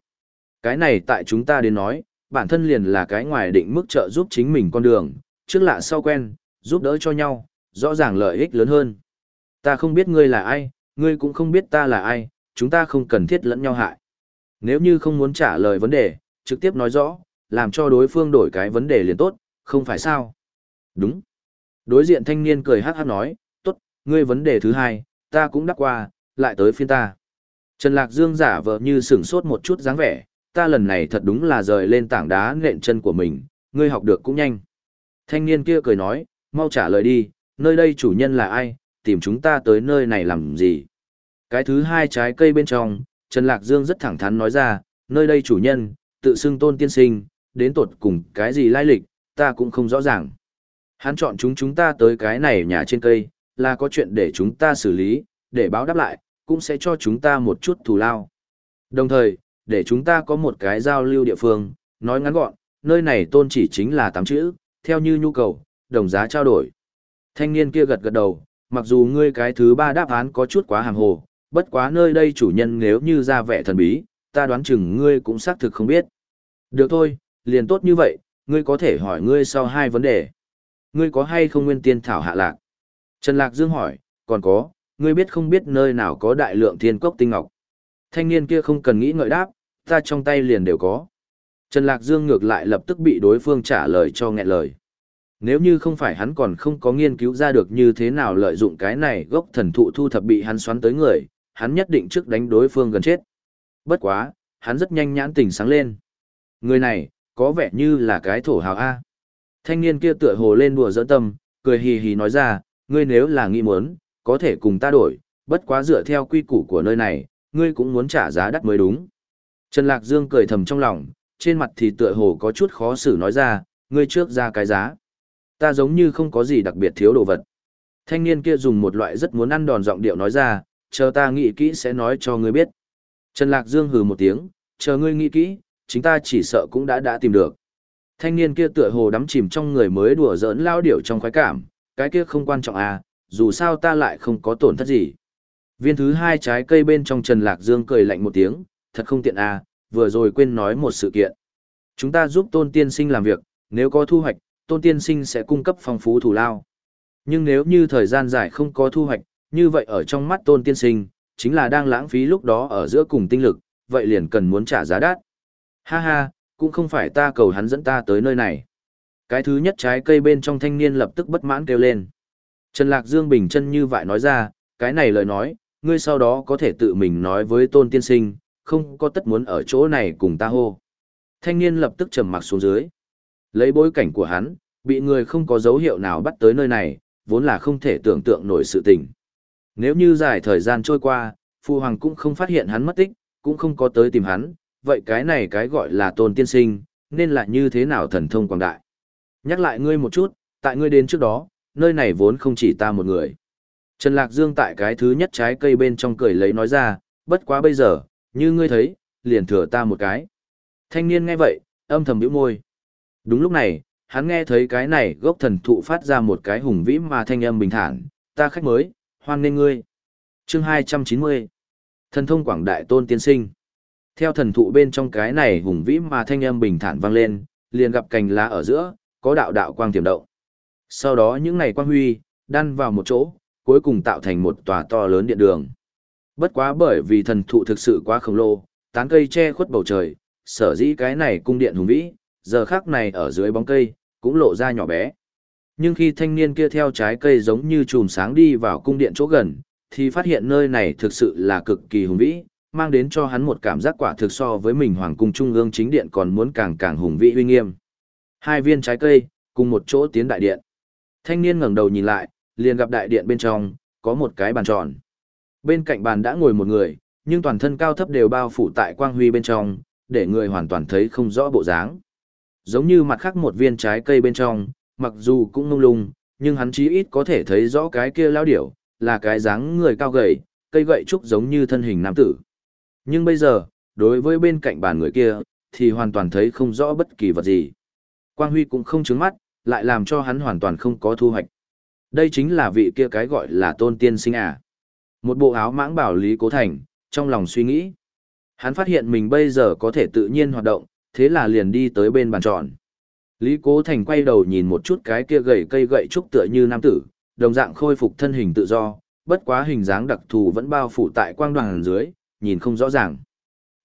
Cái này tại chúng ta đến nói, bản thân liền là cái ngoài định mức trợ giúp chính mình con đường, trước lạ sau quen, giúp đỡ cho nhau, rõ ràng lợi ích lớn hơn. Ta không biết ngươi là ai, ngươi cũng không biết ta là ai, chúng ta không cần thiết lẫn nhau hại. Nếu như không muốn trả lời vấn đề, trực tiếp nói rõ, làm cho đối phương đổi cái vấn đề liền tốt, không phải sao? Đúng. Đối diện thanh niên cười hát hát nói, tốt, ngươi vấn đề thứ hai, ta cũng đắc qua, lại tới phiên ta. Trần Lạc Dương giả vờ như sửng sốt một chút dáng vẻ, ta lần này thật đúng là rời lên tảng đá nện chân của mình, ngươi học được cũng nhanh. Thanh niên kia cười nói, mau trả lời đi, nơi đây chủ nhân là ai, tìm chúng ta tới nơi này làm gì. Cái thứ hai trái cây bên trong, Trần Lạc Dương rất thẳng thắn nói ra, nơi đây chủ nhân, tự xưng tôn tiên sinh, đến tột cùng cái gì lai lịch, ta cũng không rõ ràng. Hắn chọn chúng chúng ta tới cái này nhà trên cây, là có chuyện để chúng ta xử lý, để báo đáp lại, cũng sẽ cho chúng ta một chút thù lao. Đồng thời, để chúng ta có một cái giao lưu địa phương, nói ngắn gọn, nơi này tôn chỉ chính là tám chữ, theo như nhu cầu, đồng giá trao đổi. Thanh niên kia gật gật đầu, mặc dù ngươi cái thứ ba đáp án có chút quá hàng hồ, bất quá nơi đây chủ nhân nếu như ra vẻ thần bí, ta đoán chừng ngươi cũng xác thực không biết. Được thôi, liền tốt như vậy, ngươi có thể hỏi ngươi sau hai vấn đề. Ngươi có hay không nguyên tiên thảo hạ lạc? Trần Lạc Dương hỏi, còn có, ngươi biết không biết nơi nào có đại lượng thiên cốc tinh ngọc? Thanh niên kia không cần nghĩ ngợi đáp, ta trong tay liền đều có. Trần Lạc Dương ngược lại lập tức bị đối phương trả lời cho nghẹn lời. Nếu như không phải hắn còn không có nghiên cứu ra được như thế nào lợi dụng cái này gốc thần thụ thu thập bị hắn xoắn tới người, hắn nhất định trước đánh đối phương gần chết. Bất quá, hắn rất nhanh nhãn tình sáng lên. Người này, có vẻ như là cái thổ hào A. Thanh niên kia tựa hồ lên đùa dỡ tâm, cười hì hì nói ra, ngươi nếu là nghĩ muốn, có thể cùng ta đổi, bất quá dựa theo quy củ của nơi này, ngươi cũng muốn trả giá đắt mới đúng. Trần Lạc Dương cười thầm trong lòng, trên mặt thì tựa hồ có chút khó xử nói ra, ngươi trước ra cái giá. Ta giống như không có gì đặc biệt thiếu đồ vật. Thanh niên kia dùng một loại rất muốn ăn đòn giọng điệu nói ra, chờ ta nghĩ kỹ sẽ nói cho ngươi biết. Trần Lạc Dương hừ một tiếng, chờ ngươi nghĩ kỹ, chính ta chỉ sợ cũng đã đã tìm được. Thanh niên kia tựa hồ đắm chìm trong người mới đùa giỡn lao điệu trong khoái cảm, cái kia không quan trọng à, dù sao ta lại không có tổn thất gì. Viên thứ hai trái cây bên trong Trần Lạc Dương cười lạnh một tiếng, thật không tiện à, vừa rồi quên nói một sự kiện. Chúng ta giúp tôn tiên sinh làm việc, nếu có thu hoạch, tôn tiên sinh sẽ cung cấp phong phú thủ lao. Nhưng nếu như thời gian dài không có thu hoạch, như vậy ở trong mắt tôn tiên sinh, chính là đang lãng phí lúc đó ở giữa cùng tinh lực, vậy liền cần muốn trả giá đắt. Ha ha, cũng không phải ta cầu hắn dẫn ta tới nơi này. Cái thứ nhất trái cây bên trong thanh niên lập tức bất mãn kêu lên. Trần Lạc Dương bình chân như vậy nói ra, cái này lời nói, ngươi sau đó có thể tự mình nói với tôn tiên sinh, không có tất muốn ở chỗ này cùng ta hô. Thanh niên lập tức trầm mặc xuống dưới. Lấy bối cảnh của hắn, bị người không có dấu hiệu nào bắt tới nơi này, vốn là không thể tưởng tượng nổi sự tình. Nếu như dài thời gian trôi qua, Phu Hoàng cũng không phát hiện hắn mất tích, cũng không có tới tìm hắn, vậy cái này cái gọi là tôn tiên sinh, nên là như thế nào thần thông quảng đại. Nhắc lại ngươi một chút, tại ngươi đến trước đó, nơi này vốn không chỉ ta một người. Trần Lạc Dương tại cái thứ nhất trái cây bên trong cười lấy nói ra, bất quá bây giờ, như ngươi thấy, liền thừa ta một cái. Thanh niên nghe vậy, âm thầm biểu môi. Đúng lúc này, hắn nghe thấy cái này gốc thần thụ phát ra một cái hùng vĩ mà thanh âm bình thản, ta khách mới, hoan nghênh ngươi. Chương 290 Thần thông quảng đại tôn tiên sinh. Theo thần thụ bên trong cái này hùng vĩ mà thanh âm bình thản vang lên, liền gặp cành lá ở giữa, có đạo đạo quang tiềm động. Sau đó những này quang huy, đan vào một chỗ, cuối cùng tạo thành một tòa to lớn điện đường. Bất quá bởi vì thần thụ thực sự quá khổng lồ, tán cây che khuất bầu trời, sở dĩ cái này cung điện hùng vĩ, giờ khác này ở dưới bóng cây, cũng lộ ra nhỏ bé. Nhưng khi thanh niên kia theo trái cây giống như chùm sáng đi vào cung điện chỗ gần, thì phát hiện nơi này thực sự là cực kỳ hùng vĩ, mang đến cho hắn một cảm giác quả thực so với mình hoàng cung trung ương chính điện còn muốn càng càng hùng vĩ uy nghiêm. Hai viên trái cây, cùng một chỗ tiến đại điện. Thanh niên ngẩng đầu nhìn lại, liền gặp đại điện bên trong, có một cái bàn tròn. Bên cạnh bàn đã ngồi một người, nhưng toàn thân cao thấp đều bao phủ tại quang huy bên trong, để người hoàn toàn thấy không rõ bộ dáng. Giống như mặt khác một viên trái cây bên trong, mặc dù cũng mông lung, nhưng hắn chí ít có thể thấy rõ cái kia lao điểu, là cái dáng người cao gầy, cây gậy trúc giống như thân hình nam tử. Nhưng bây giờ, đối với bên cạnh bàn người kia, thì hoàn toàn thấy không rõ bất kỳ vật gì. Quang Huy cũng không trứng mắt, lại làm cho hắn hoàn toàn không có thu hoạch. Đây chính là vị kia cái gọi là tôn tiên sinh à. Một bộ áo mãng bảo Lý Cố Thành, trong lòng suy nghĩ. Hắn phát hiện mình bây giờ có thể tự nhiên hoạt động, thế là liền đi tới bên bàn tròn. Lý Cố Thành quay đầu nhìn một chút cái kia gầy cây gậy trúc tựa như nam tử, đồng dạng khôi phục thân hình tự do, bất quá hình dáng đặc thù vẫn bao phủ tại quang đoàn dưới, nhìn không rõ ràng.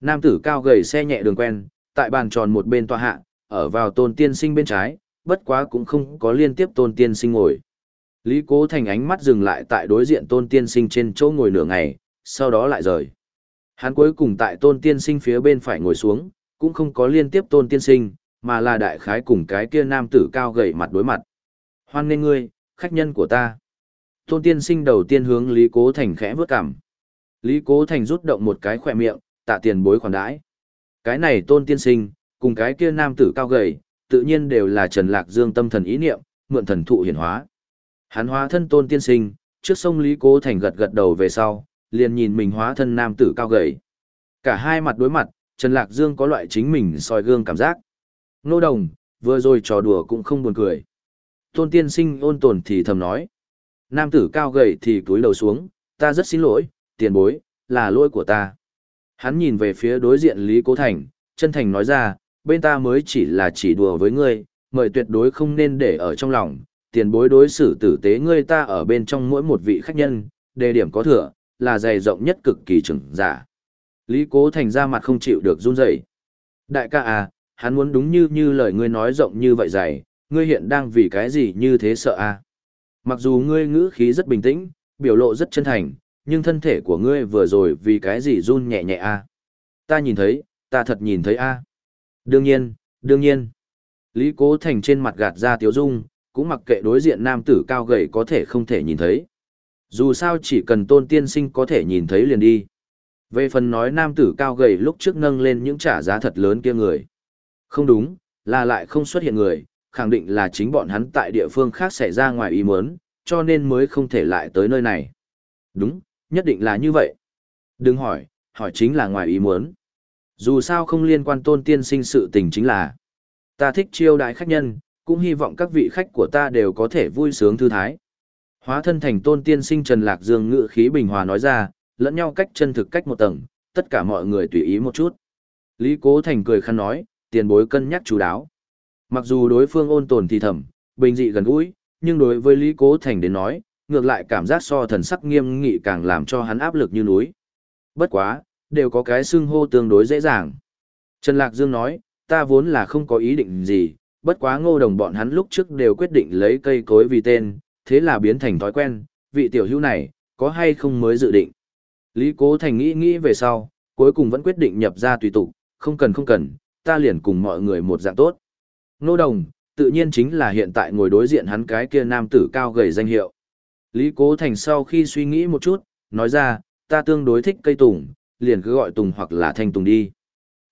Nam tử cao gầy xe nhẹ đường quen, tại bàn tròn một bên tòa hạ, ở vào tôn tiên sinh bên trái, bất quá cũng không có liên tiếp tôn tiên sinh ngồi. Lý Cố Thành ánh mắt dừng lại tại đối diện tôn tiên sinh trên chỗ ngồi nửa ngày, sau đó lại rời. Hắn cuối cùng tại tôn tiên sinh phía bên phải ngồi xuống, cũng không có liên tiếp tôn tiên sinh, mà là đại khái cùng cái kia nam tử cao gầy mặt đối mặt. Hoan nghênh ngươi, khách nhân của ta. Tôn tiên sinh đầu tiên hướng Lý Cố Thành khẽ vướt cằm. Lý Cố Thành rút động một cái khỏe miệng, tạ tiền bối khoản đãi. Cái này tôn tiên sinh, cùng cái kia nam tử cao gầy, tự nhiên đều là Trần Lạc Dương tâm thần ý niệm, mượn thần thụ hiển hóa. Hắn hóa thân tôn tiên sinh, trước sông Lý Cố Thành gật gật đầu về sau, liền nhìn mình hóa thân nam tử cao gầy. Cả hai mặt đối mặt, Trần Lạc Dương có loại chính mình soi gương cảm giác. Nô đồng, vừa rồi trò đùa cũng không buồn cười. Tôn tiên sinh ôn tồn thì thầm nói. Nam tử cao gầy thì cúi đầu xuống, ta rất xin lỗi, tiền bối, là lỗi của ta. Hắn nhìn về phía đối diện Lý Cố Thành, chân thành nói ra, bên ta mới chỉ là chỉ đùa với ngươi, mời tuyệt đối không nên để ở trong lòng, tiền bối đối xử tử tế ngươi ta ở bên trong mỗi một vị khách nhân, đề điểm có thừa, là dày rộng nhất cực kỳ trưởng giả. Lý Cố Thành ra mặt không chịu được run rẩy. Đại ca à, hắn muốn đúng như như lời ngươi nói rộng như vậy dày, ngươi hiện đang vì cái gì như thế sợ à? Mặc dù ngươi ngữ khí rất bình tĩnh, biểu lộ rất chân thành, nhưng thân thể của ngươi vừa rồi vì cái gì run nhẹ nhẹ à? Ta nhìn thấy, ta thật nhìn thấy à? Đương nhiên, đương nhiên. Lý Cố Thành trên mặt gạt ra tiếu dung, cũng mặc kệ đối diện nam tử cao gầy có thể không thể nhìn thấy. Dù sao chỉ cần tôn tiên sinh có thể nhìn thấy liền đi. Về phần nói nam tử cao gầy lúc trước nâng lên những trả giá thật lớn kia người. Không đúng, là lại không xuất hiện người, khẳng định là chính bọn hắn tại địa phương khác xảy ra ngoài ý muốn, cho nên mới không thể lại tới nơi này. Đúng, nhất định là như vậy. Đừng hỏi, hỏi chính là ngoài ý muốn. Dù sao không liên quan tôn tiên sinh sự tình chính là ta thích chiêu đại khách nhân, cũng hy vọng các vị khách của ta đều có thể vui sướng thư thái. Hóa thân thành tôn tiên sinh Trần Lạc Dương ngự khí bình hòa nói ra, lẫn nhau cách chân thực cách một tầng, tất cả mọi người tùy ý một chút. Lý Cố Thành cười khăn nói, tiền bối cân nhắc chú đáo. Mặc dù đối phương ôn tồn thì thầm, bình dị gần gũi, nhưng đối với Lý Cố Thành đến nói, ngược lại cảm giác so thần sắc nghiêm nghị càng làm cho hắn áp lực như núi. Bất quá, đều có cái xưng hô tương đối dễ dàng. Trần Lạc Dương nói, ta vốn là không có ý định gì, bất quá ngô đồng bọn hắn lúc trước đều quyết định lấy cây cối vì tên, thế là biến thành thói quen, vị tiểu hữu này, có hay không mới dự định. Lý Cố Thành nghĩ nghĩ về sau, cuối cùng vẫn quyết định nhập ra tùy tục, không cần không cần, ta liền cùng mọi người một dạng tốt. Nô đồng, tự nhiên chính là hiện tại ngồi đối diện hắn cái kia nam tử cao gầy danh hiệu. Lý Cố Thành sau khi suy nghĩ một chút, nói ra, ta tương đối thích cây tùng, liền cứ gọi tùng hoặc là thanh tùng đi.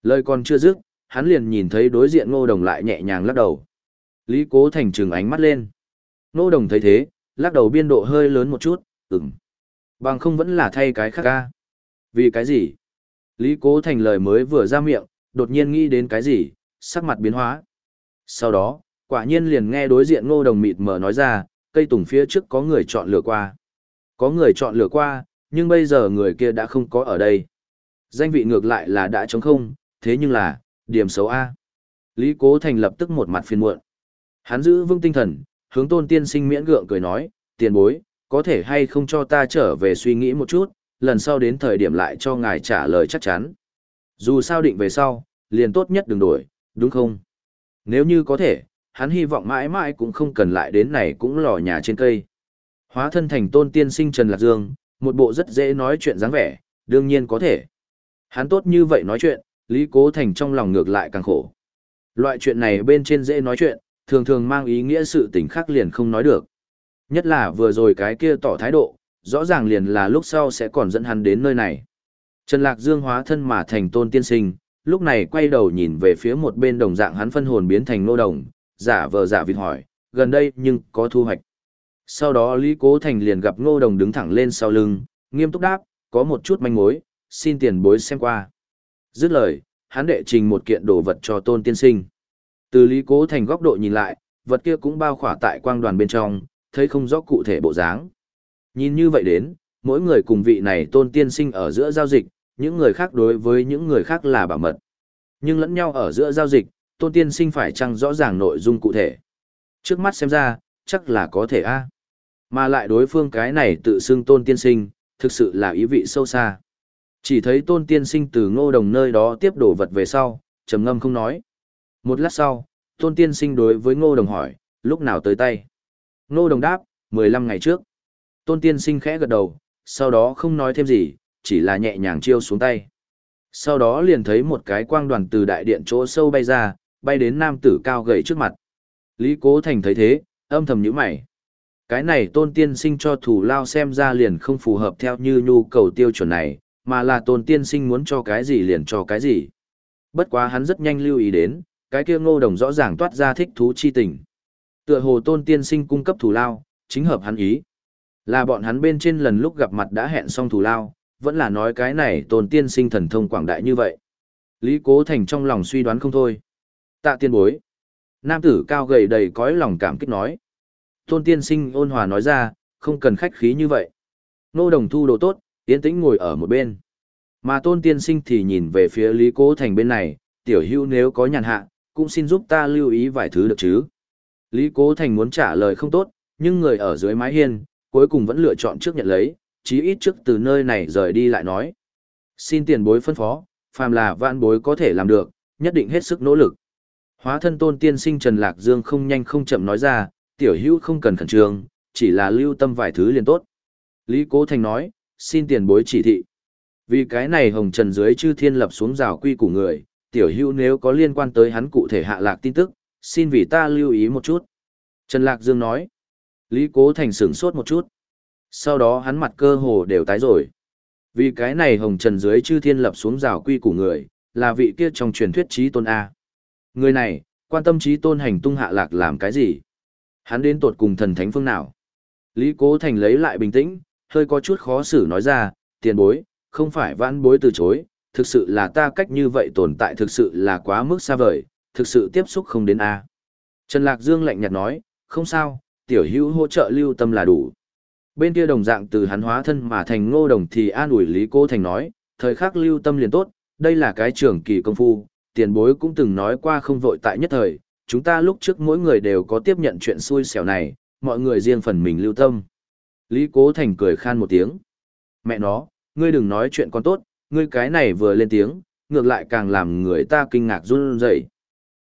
Lời còn chưa dứt, hắn liền nhìn thấy đối diện ngô đồng lại nhẹ nhàng lắc đầu. Lý Cố Thành trừng ánh mắt lên. Ngô đồng thấy thế, lắc đầu biên độ hơi lớn một chút, ừm. Bằng không vẫn là thay cái khác ca. Vì cái gì? Lý Cố Thành lời mới vừa ra miệng, đột nhiên nghĩ đến cái gì, sắc mặt biến hóa. Sau đó, quả nhiên liền nghe đối diện ngô đồng mịt mờ nói ra, cây tùng phía trước có người chọn lựa qua. Có người chọn lựa qua, nhưng bây giờ người kia đã không có ở đây. Danh vị ngược lại là đã trống không, thế nhưng là, điểm xấu A. Lý Cố Thành lập tức một mặt phiền muộn. Hắn giữ vững tinh thần, hướng tôn tiên sinh miễn gượng cười nói, tiền bối, có thể hay không cho ta trở về suy nghĩ một chút, lần sau đến thời điểm lại cho ngài trả lời chắc chắn. Dù sao định về sau, liền tốt nhất đừng đổi, đúng không? Nếu như có thể, hắn hy vọng mãi mãi cũng không cần lại đến này cũng lò nhà trên cây. Hóa thân thành tôn tiên sinh Trần Lạc Dương, một bộ rất dễ nói chuyện dáng vẻ, đương nhiên có thể. Hắn tốt như vậy nói chuyện, Lý Cố Thành trong lòng ngược lại càng khổ. Loại chuyện này bên trên dễ nói chuyện, thường thường mang ý nghĩa sự tình khác liền không nói được. Nhất là vừa rồi cái kia tỏ thái độ, rõ ràng liền là lúc sau sẽ còn dẫn hắn đến nơi này. Trần Lạc Dương hóa thân mà thành tôn tiên sinh, lúc này quay đầu nhìn về phía một bên đồng dạng hắn phân hồn biến thành nô đồng, giả vờ giả vịt hỏi, gần đây nhưng có thu hoạch. Sau đó Lý Cố Thành liền gặp ngô đồng đứng thẳng lên sau lưng, nghiêm túc đáp, có một chút manh mối, xin tiền bối xem qua. Dứt lời, hắn đệ trình một kiện đồ vật cho tôn tiên sinh. Từ Lý Cố Thành góc độ nhìn lại, vật kia cũng bao khỏa tại quang đoàn bên trong, thấy không rõ cụ thể bộ dáng. Nhìn như vậy đến, mỗi người cùng vị này tôn tiên sinh ở giữa giao dịch, những người khác đối với những người khác là bảo mật. Nhưng lẫn nhau ở giữa giao dịch, tôn tiên sinh phải chăng rõ ràng nội dung cụ thể. Trước mắt xem ra, chắc là có thể a Mà lại đối phương cái này tự xưng tôn tiên sinh, thực sự là ý vị sâu xa. Chỉ thấy tôn tiên sinh từ ngô đồng nơi đó tiếp đổ vật về sau, trầm ngâm không nói. Một lát sau, tôn tiên sinh đối với ngô đồng hỏi, lúc nào tới tay. Ngô đồng đáp, 15 ngày trước. Tôn tiên sinh khẽ gật đầu, sau đó không nói thêm gì, chỉ là nhẹ nhàng chiêu xuống tay. Sau đó liền thấy một cái quang đoàn từ đại điện chỗ sâu bay ra, bay đến nam tử cao gầy trước mặt. Lý Cố Thành thấy thế, âm thầm nhíu mày. Cái này tôn tiên sinh cho thủ lao xem ra liền không phù hợp theo như nhu cầu tiêu chuẩn này, mà là tôn tiên sinh muốn cho cái gì liền cho cái gì. Bất quá hắn rất nhanh lưu ý đến, cái kia ngô đồng rõ ràng toát ra thích thú chi tình. Tựa hồ tôn tiên sinh cung cấp thủ lao, chính hợp hắn ý. Là bọn hắn bên trên lần lúc gặp mặt đã hẹn xong thủ lao, vẫn là nói cái này tôn tiên sinh thần thông quảng đại như vậy. Lý Cố Thành trong lòng suy đoán không thôi. Tạ tiên bối. Nam tử cao gầy đầy cõi lòng cảm kích nói. Tôn tiên sinh ôn hòa nói ra, không cần khách khí như vậy. Nô đồng thu đồ tốt, tiến tĩnh ngồi ở một bên. Mà tôn tiên sinh thì nhìn về phía Lý Cố Thành bên này, tiểu hữu nếu có nhàn hạ, cũng xin giúp ta lưu ý vài thứ được chứ. Lý Cố Thành muốn trả lời không tốt, nhưng người ở dưới mái hiên, cuối cùng vẫn lựa chọn trước nhận lấy, chí ít trước từ nơi này rời đi lại nói. Xin tiền bối phân phó, phàm là vạn bối có thể làm được, nhất định hết sức nỗ lực. Hóa thân tôn tiên sinh Trần Lạc Dương không nhanh không chậm nói ra, tiểu hữu không cần khẩn trương, chỉ là lưu tâm vài thứ liền tốt. Lý Cố Thành nói, xin tiền bối chỉ thị. Vì cái này hồng trần dưới chư thiên lập xuống rào quy của người, tiểu hữu nếu có liên quan tới hắn cụ thể hạ lạc tin tức, xin vì ta lưu ý một chút. Trần Lạc Dương nói. Lý Cố Thành sửng sốt một chút. Sau đó hắn mặt cơ hồ đều tái rồi. Vì cái này hồng trần dưới chư thiên lập xuống rào quy của người, là vị kia trong truyền thuyết trí tôn A. Người này, quan tâm trí tôn hành tung hạ lạc làm cái gì? Hắn đến tột cùng thần thánh phương nào? Lý Cố Thành lấy lại bình tĩnh, hơi có chút khó xử nói ra, tiền bối, không phải vãn bối từ chối, thực sự là ta cách như vậy tồn tại thực sự là quá mức xa vời, thực sự tiếp xúc không đến A. Trần Lạc Dương lạnh nhạt nói, không sao, tiểu hữu hỗ trợ lưu tâm là đủ. Bên kia đồng dạng từ hắn hóa thân mà thành ngô đồng thì an ủi Lý Cố Thành nói, thời khắc lưu tâm liền tốt, đây là cái trưởng kỳ công phu, tiền bối cũng từng nói qua không vội tại nhất thời, chúng ta lúc trước mỗi người đều có tiếp nhận chuyện xui xẻo này, mọi người riêng phần mình lưu tâm. Lý Cố Thành cười khan một tiếng. Mẹ nó, ngươi đừng nói chuyện con tốt, ngươi cái này vừa lên tiếng, ngược lại càng làm người ta kinh ngạc run rẩy.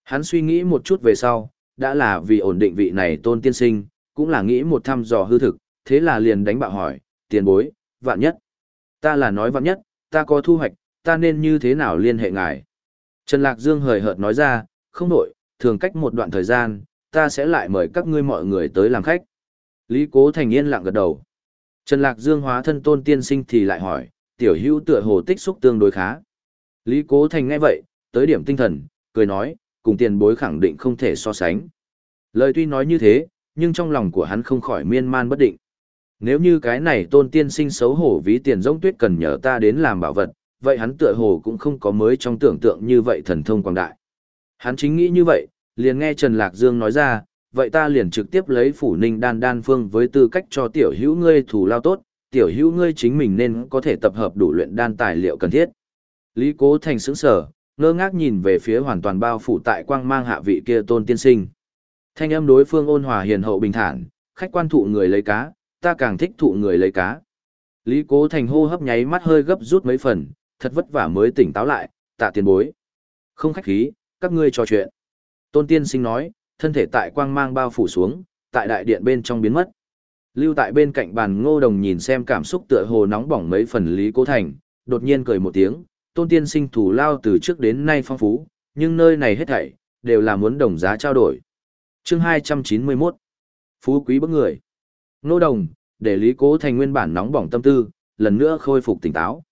Hắn suy nghĩ một chút về sau, đã là vì ổn định vị này tôn tiên sinh, cũng là nghĩ một thăm dò hư thực, thế là liền đánh bạo hỏi, tiền bối, vạn nhất. Ta là nói vạn nhất, ta có thu hoạch, ta nên như thế nào liên hệ ngài. Trần Lạc Dương hời hợt nói ra, không nổi, thường cách một đoạn thời gian, ta sẽ lại mời các ngươi mọi người tới làm khách. Lý Cố Thành yên lặng gật đầu. Trần Lạc Dương hóa thân tôn tiên sinh thì lại hỏi, tiểu hữu tựa hồ tích xúc tương đối khá. Lý Cố Thành nghe vậy, tới điểm tinh thần, cười nói, cùng tiền bối khẳng định không thể so sánh. Lời tuy nói như thế, nhưng trong lòng của hắn không khỏi miên man bất định. Nếu như cái này tôn tiên sinh xấu hổ ví tiền giống tuyết cần nhờ ta đến làm bảo vật, vậy hắn tựa hồ cũng không có mới trong tưởng tượng như vậy thần thông quang đại. Hắn chính nghĩ như vậy, liền nghe Trần Lạc Dương nói ra, vậy ta liền trực tiếp lấy phủ ninh đan đan phương với tư cách cho tiểu hữu ngươi thủ lao tốt, tiểu hữu ngươi chính mình nên có thể tập hợp đủ luyện đan tài liệu cần thiết. Lý Cố Thành sững sở, ngơ ngác nhìn về phía hoàn toàn bao phủ tại quang mang hạ vị kia tôn tiên sinh. Thanh âm đối phương ôn hòa hiền hậu bình thản, khách quan thụ người lấy cá, ta càng thích thụ người lấy cá. Lý Cố Thành hô hấp nháy mắt hơi gấp rút mấy phần, thật vất vả mới tỉnh táo lại, tạ tiền bối. Không khách khí, các ngươi trò chuyện. Tôn tiên sinh nói, thân thể tại quang mang bao phủ xuống, tại đại điện bên trong biến mất. Lưu tại bên cạnh bàn ngô đồng nhìn xem cảm xúc tựa hồ nóng bỏng mấy phần Lý Cố Thành, đột nhiên cười một tiếng, tôn tiên sinh thủ lao từ trước đến nay phong phú, nhưng nơi này hết thảy, đều là muốn đồng giá trao đổi. chương 291 Phú quý bức người Nô đồng, để Lý Cố Thành nguyên bản nóng bỏng tâm tư, lần nữa khôi phục tỉnh táo.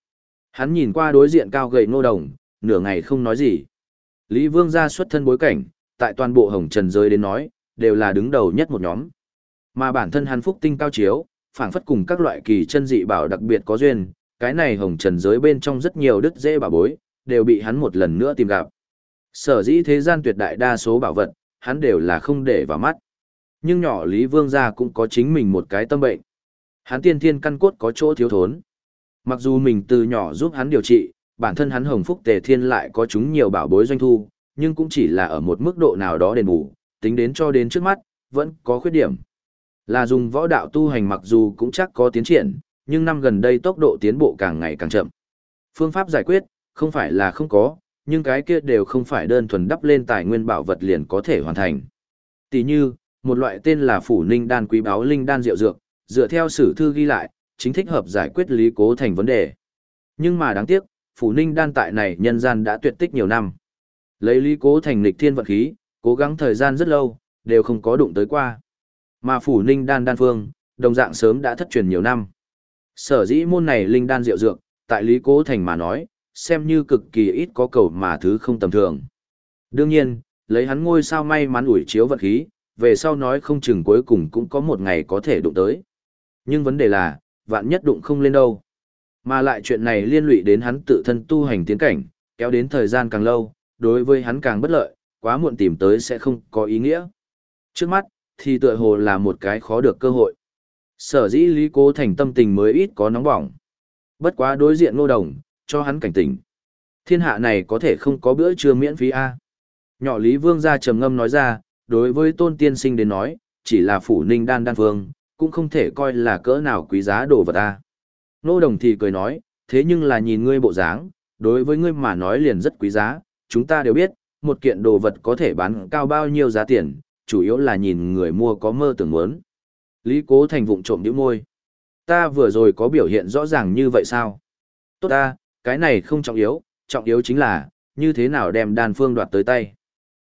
Hắn nhìn qua đối diện cao gầy Nô đồng, nửa ngày không nói gì. Lý Vương ra xuất thân bối cảnh, tại toàn bộ hồng trần giới đến nói, đều là đứng đầu nhất một nhóm. Mà bản thân hắn phúc tinh cao chiếu, phảng phất cùng các loại kỳ chân dị bảo đặc biệt có duyên, cái này hồng trần giới bên trong rất nhiều đứt dễ bảo bối, đều bị hắn một lần nữa tìm gặp. Sở dĩ thế gian tuyệt đại đa số bảo vật, hắn đều là không để vào mắt. Nhưng nhỏ Lý Vương gia cũng có chính mình một cái tâm bệnh. Hắn tiên thiên căn cốt có chỗ thiếu thốn. Mặc dù mình từ nhỏ giúp hắn điều trị, bản thân hắn hồng phúc tề thiên lại có chúng nhiều bảo bối doanh thu, nhưng cũng chỉ là ở một mức độ nào đó đền bù, tính đến cho đến trước mắt, vẫn có khuyết điểm. Là dùng võ đạo tu hành mặc dù cũng chắc có tiến triển, nhưng năm gần đây tốc độ tiến bộ càng ngày càng chậm. Phương pháp giải quyết, không phải là không có, nhưng cái kia đều không phải đơn thuần đắp lên tài nguyên bảo vật liền có thể hoàn thành. Tỷ như, một loại tên là phủ ninh đan quý báo linh đan diệu dược, dựa theo sử thư ghi lại, chính thích hợp giải quyết lý cố thành vấn đề. Nhưng mà đáng tiếc, phủ ninh đan tại này nhân gian đã tuyệt tích nhiều năm. Lấy lý cố thành lịch thiên vận khí, cố gắng thời gian rất lâu, đều không có đụng tới qua. Mà phủ ninh đan đan phương, đồng dạng sớm đã thất truyền nhiều năm. Sở dĩ môn này linh đan diệu dược, tại lý cố thành mà nói, xem như cực kỳ ít có cầu mà thứ không tầm thường. Đương nhiên, lấy hắn ngôi sao may mắn ủi chiếu vận khí, về sau nói không chừng cuối cùng cũng có một ngày có thể đụng tới. Nhưng vấn đề là, vạn nhất đụng không lên đâu. Mà lại chuyện này liên lụy đến hắn tự thân tu hành tiến cảnh, kéo đến thời gian càng lâu, đối với hắn càng bất lợi, quá muộn tìm tới sẽ không có ý nghĩa. Trước mắt, thì tựa hồ là một cái khó được cơ hội. Sở dĩ Lý Cố Thành tâm tình mới ít có nóng bỏng. Bất quá đối diện ngô đồng, cho hắn cảnh tỉnh. Thiên hạ này có thể không có bữa trưa miễn phí a Nhỏ Lý Vương ra trầm ngâm nói ra, đối với tôn tiên sinh đến nói, chỉ là phủ ninh đan đan phương, cũng không thể coi là cỡ nào quý giá đồ vật ta nô đồng thì cười nói, thế nhưng là nhìn ngươi bộ dáng, đối với ngươi mà nói liền rất quý giá, chúng ta đều biết, một kiện đồ vật có thể bán cao bao nhiêu giá tiền, chủ yếu là nhìn người mua có mơ tưởng muốn. Lý Cố Thành vụng trộm nhíu môi. Ta vừa rồi có biểu hiện rõ ràng như vậy sao? Tốt ta, cái này không trọng yếu, trọng yếu chính là, như thế nào đem đan phương đoạt tới tay.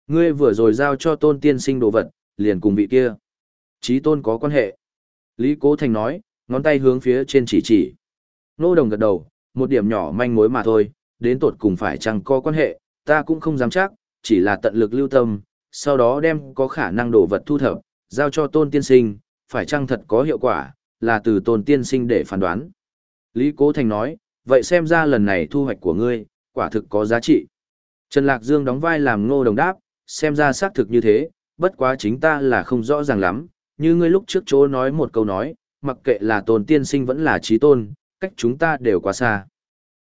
Ngươi vừa rồi giao cho tôn tiên sinh đồ vật, liền cùng vị kia. Chí tôn có quan hệ. Lý Cố Thành nói, ngón tay hướng phía trên chỉ chỉ. Nô đồng gật đầu, một điểm nhỏ manh mối mà thôi, đến tột cùng phải chăng có quan hệ, ta cũng không dám chắc, chỉ là tận lực lưu tâm, sau đó đem có khả năng đồ vật thu thập, giao cho tôn tiên sinh, phải chăng thật có hiệu quả, là từ tôn tiên sinh để phán đoán. Lý Cố Thành nói, vậy xem ra lần này thu hoạch của ngươi, quả thực có giá trị. Trần Lạc Dương đóng vai làm ngô đồng đáp, xem ra xác thực như thế, bất quá chính ta là không rõ ràng lắm, như ngươi lúc trước chỗ nói một câu nói, mặc kệ là tôn tiên sinh vẫn là trí tôn, cách chúng ta đều quá xa.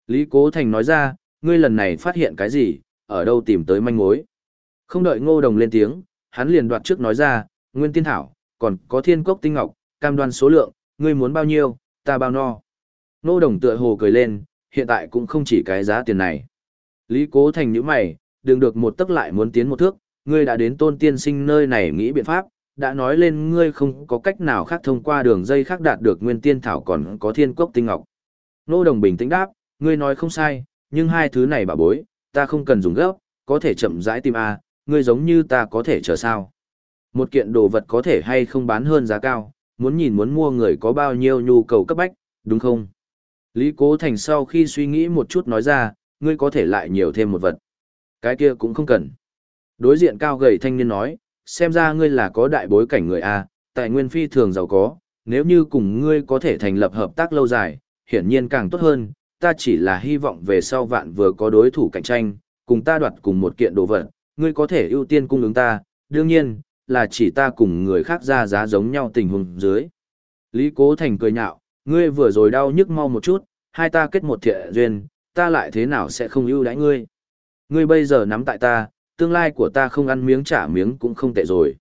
Lý Cố Thành nói ra, ngươi lần này phát hiện cái gì, ở đâu tìm tới manh mối. Không đợi ngô đồng lên tiếng, hắn liền đoạt trước nói ra, nguyên tiên thảo, còn có thiên cốc tinh ngọc, cam đoan số lượng, ngươi muốn bao nhiêu, ta bao no. Ngô đồng tựa hồ cười lên, hiện tại cũng không chỉ cái giá tiền này. Lý cố thành những mày, đừng được một tức lại muốn tiến một thước, ngươi đã đến tôn tiên sinh nơi này nghĩ biện pháp, đã nói lên ngươi không có cách nào khác thông qua đường dây khác đạt được nguyên tiên thảo còn có thiên cốc tinh ngọc. Nô đồng bình tĩnh đáp, ngươi nói không sai, nhưng hai thứ này bà bối, ta không cần dùng gấp, có thể chậm rãi tìm A, ngươi giống như ta có thể chờ sao. Một kiện đồ vật có thể hay không bán hơn giá cao, muốn nhìn muốn mua người có bao nhiêu nhu cầu cấp bách, đúng không? Lý Cố Thành sau khi suy nghĩ một chút nói ra, ngươi có thể lại nhiều thêm một vật. Cái kia cũng không cần. Đối diện cao gầy thanh niên nói, xem ra ngươi là có đại bối cảnh người A, tài nguyên phi thường giàu có, nếu như cùng ngươi có thể thành lập hợp tác lâu dài, hiển nhiên càng tốt hơn, ta chỉ là hy vọng về sau vạn vừa có đối thủ cạnh tranh, cùng ta đoạt cùng một kiện đồ vật, ngươi có thể ưu tiên cung ứng ta, đương nhiên, là chỉ ta cùng người khác ra giá giống nhau tình huống dưới. Lý Cố Thành cười nhạo, ngươi vừa rồi đau nhức mau một chút, hai ta kết một thiện duyên, ta lại thế nào sẽ không ưu đãi ngươi. Ngươi bây giờ nắm tại ta, tương lai của ta không ăn miếng trả miếng cũng không tệ rồi.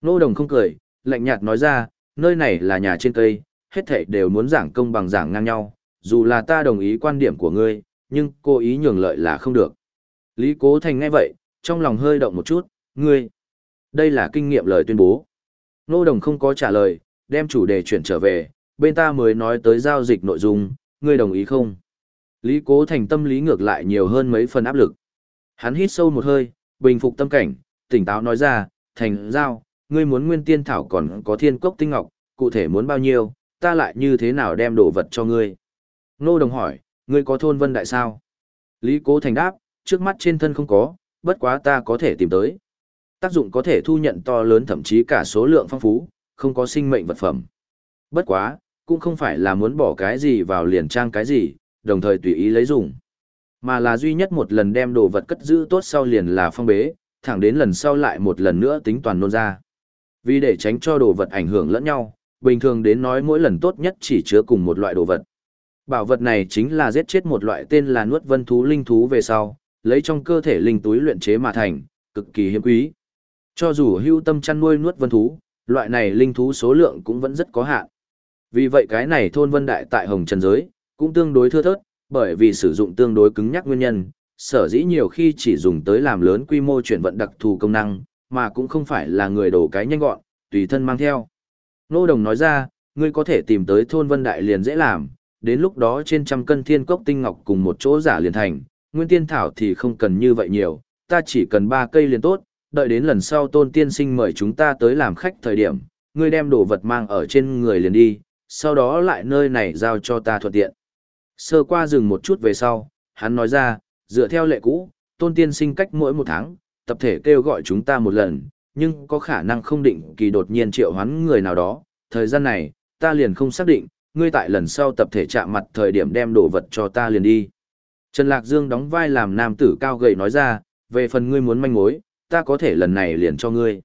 Nô đồng không cười, lạnh nhạt nói ra, nơi này là nhà trên cây, hết thảy đều muốn giảng công bằng giảng ngang nhau, dù là ta đồng ý quan điểm của ngươi, nhưng cô ý nhường lợi là không được. Lý Cố Thành nghe vậy, trong lòng hơi động một chút, ngươi. Đây là kinh nghiệm lời tuyên bố. Nô Đồng không có trả lời, đem chủ đề chuyển trở về, bên ta mới nói tới giao dịch nội dung, ngươi đồng ý không? Lý Cố Thành tâm lý ngược lại nhiều hơn mấy phần áp lực. Hắn hít sâu một hơi, bình phục tâm cảnh, tỉnh táo nói ra, thành giao, ngươi muốn nguyên tiên thảo còn có thiên cốc tinh ngọc, cụ thể muốn bao nhiêu, ta lại như thế nào đem đồ vật cho ngươi? Nô Đồng hỏi, ngươi có thôn vân đại sao? Lý Cố Thành đáp, trước mắt trên thân không có, bất quá ta có thể tìm tới. Tác dụng có thể thu nhận to lớn thậm chí cả số lượng phong phú, không có sinh mệnh vật phẩm. Bất quá, cũng không phải là muốn bỏ cái gì vào liền trang cái gì, đồng thời tùy ý lấy dùng. Mà là duy nhất một lần đem đồ vật cất giữ tốt sau liền là phong bế, thẳng đến lần sau lại một lần nữa tính toàn nôn ra. Vì để tránh cho đồ vật ảnh hưởng lẫn nhau, bình thường đến nói mỗi lần tốt nhất chỉ chứa cùng một loại đồ vật. Bảo vật này chính là giết chết một loại tên là nuốt vân thú linh thú về sau, lấy trong cơ thể linh túi luyện chế mà thành, cực kỳ hiếm quý. Cho dù hưu tâm chăn nuôi nuốt vân thú, loại này linh thú số lượng cũng vẫn rất có hạn. Vì vậy cái này thôn vân đại tại hồng trần giới, cũng tương đối thưa thớt, bởi vì sử dụng tương đối cứng nhắc nguyên nhân, sở dĩ nhiều khi chỉ dùng tới làm lớn quy mô chuyển vận đặc thù công năng, mà cũng không phải là người đổ cái nhanh gọn, tùy thân mang theo. Nô Đồng nói ra, ngươi có thể tìm tới thôn vân đại liền dễ làm, đến lúc đó trên trăm cân thiên cốc tinh ngọc cùng một chỗ giả liền thành, nguyên tiên thảo thì không cần như vậy nhiều, ta chỉ cần ba cây liền tốt, đợi đến lần sau tôn tiên sinh mời chúng ta tới làm khách thời điểm, ngươi đem đồ vật mang ở trên người liền đi, sau đó lại nơi này giao cho ta thuận tiện. Sơ qua dừng một chút về sau, hắn nói ra, dựa theo lệ cũ, tôn tiên sinh cách mỗi một tháng, tập thể kêu gọi chúng ta một lần, nhưng có khả năng không định kỳ đột nhiên triệu hoán người nào đó, thời gian này, ta liền không xác định, ngươi tại lần sau tập thể chạm mặt thời điểm đem đồ vật cho ta liền đi. Trần Lạc Dương đóng vai làm nam tử cao gầy nói ra, về phần ngươi muốn manh mối, ta có thể lần này liền cho ngươi.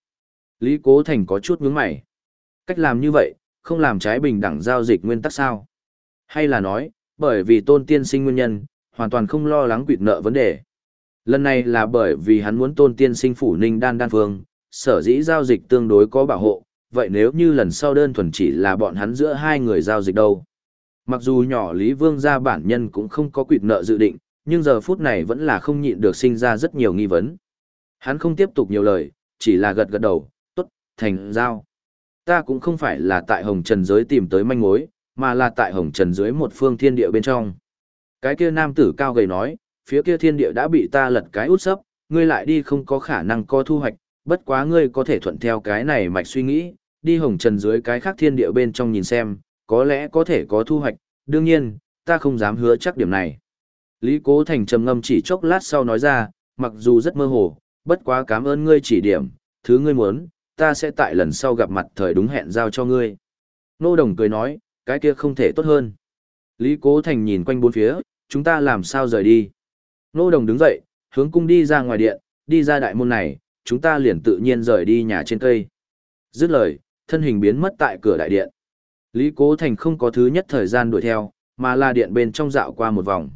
Lý Cố Thành có chút nhướng mày. Cách làm như vậy, không làm trái bình đẳng giao dịch nguyên tắc sao? Hay là nói, bởi vì tôn tiên sinh nguyên nhân, hoàn toàn không lo lắng quỵt nợ vấn đề. Lần này là bởi vì hắn muốn tôn tiên sinh phủ ninh đan đan phương, sở dĩ giao dịch tương đối có bảo hộ, vậy nếu như lần sau đơn thuần chỉ là bọn hắn giữa hai người giao dịch đâu. Mặc dù nhỏ Lý Vương gia bản nhân cũng không có quỵt nợ dự định, nhưng giờ phút này vẫn là không nhịn được sinh ra rất nhiều nghi vấn. Hắn không tiếp tục nhiều lời, chỉ là gật gật đầu, tốt, thành giao. Ta cũng không phải là tại Hồng Trần giới tìm tới manh mối, mà là tại Hồng Trần dưới một phương thiên địa bên trong. Cái kia nam tử cao gầy nói, phía kia thiên địa đã bị ta lật cái út sấp, ngươi lại đi không có khả năng có thu hoạch, bất quá ngươi có thể thuận theo cái này mạch suy nghĩ, đi hồng trần dưới cái khác thiên địa bên trong nhìn xem, có lẽ có thể có thu hoạch, đương nhiên, ta không dám hứa chắc điểm này. Lý Cố Thành trầm ngâm chỉ chốc lát sau nói ra, mặc dù rất mơ hồ, bất quá cảm ơn ngươi chỉ điểm, thứ ngươi muốn, ta sẽ tại lần sau gặp mặt thời đúng hẹn giao cho ngươi. Nô Đồng cười nói, cái kia không thể tốt hơn. Lý Cố Thành nhìn quanh bốn phía, chúng ta làm sao rời đi. Nô Đồng đứng dậy, hướng cung đi ra ngoài điện, đi ra đại môn này, chúng ta liền tự nhiên rời đi nhà trên cây. Dứt lời, thân hình biến mất tại cửa đại điện. Lý Cố Thành không có thứ nhất thời gian đuổi theo, mà là điện bên trong dạo qua một vòng.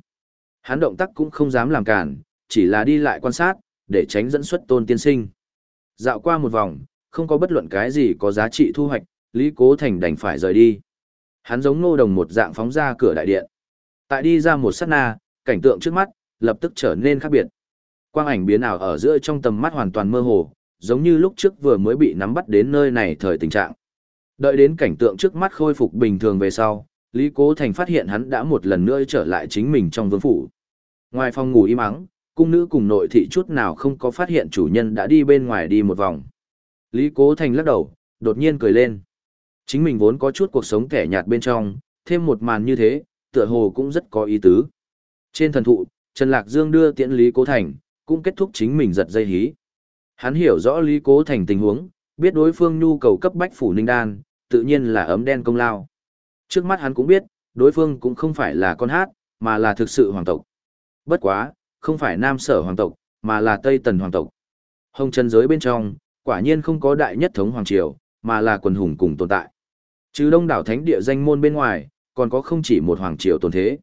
Hắn động tác cũng không dám làm cản, chỉ là đi lại quan sát, để tránh dẫn xuất tôn tiên sinh. Dạo qua một vòng, không có bất luận cái gì có giá trị thu hoạch, Lý Cố Thành đành phải rời đi. Hắn giống ngô đồng một dạng phóng ra cửa đại điện. Tại đi ra một sát na, cảnh tượng trước mắt, lập tức trở nên khác biệt. Quang ảnh biến ảo ở giữa trong tầm mắt hoàn toàn mơ hồ, giống như lúc trước vừa mới bị nắm bắt đến nơi này thời tình trạng. Đợi đến cảnh tượng trước mắt khôi phục bình thường về sau, Lý Cố Thành phát hiện hắn đã một lần nữa trở lại chính mình trong vương phủ. Ngoài phòng ngủ im ắng, cung nữ cùng nội thị chút nào không có phát hiện chủ nhân đã đi bên ngoài đi một vòng. Lý Cố Thành lắc đầu, đột nhiên cười lên. Chính mình vốn có chút cuộc sống kẻ nhạt bên trong, thêm một màn như thế, tựa hồ cũng rất có ý tứ. Trên thần thụ, Trần Lạc Dương đưa tiễn Lý Cố Thành, cũng kết thúc chính mình giật dây hí. Hắn hiểu rõ Lý Cố Thành tình huống, biết đối phương nhu cầu cấp bách phủ ninh đan, tự nhiên là ấm đen công lao. Trước mắt hắn cũng biết, đối phương cũng không phải là con hát, mà là thực sự hoàng tộc. Bất quá, không phải nam sở hoàng tộc, mà là Tây Tần hoàng tộc. Hồng chân giới bên trong, quả nhiên không có đại nhất thống hoàng triều, mà là quần hùng cùng tồn tại. Trừ đông đảo thánh địa danh môn bên ngoài, còn có không chỉ một hoàng triều tồn thế.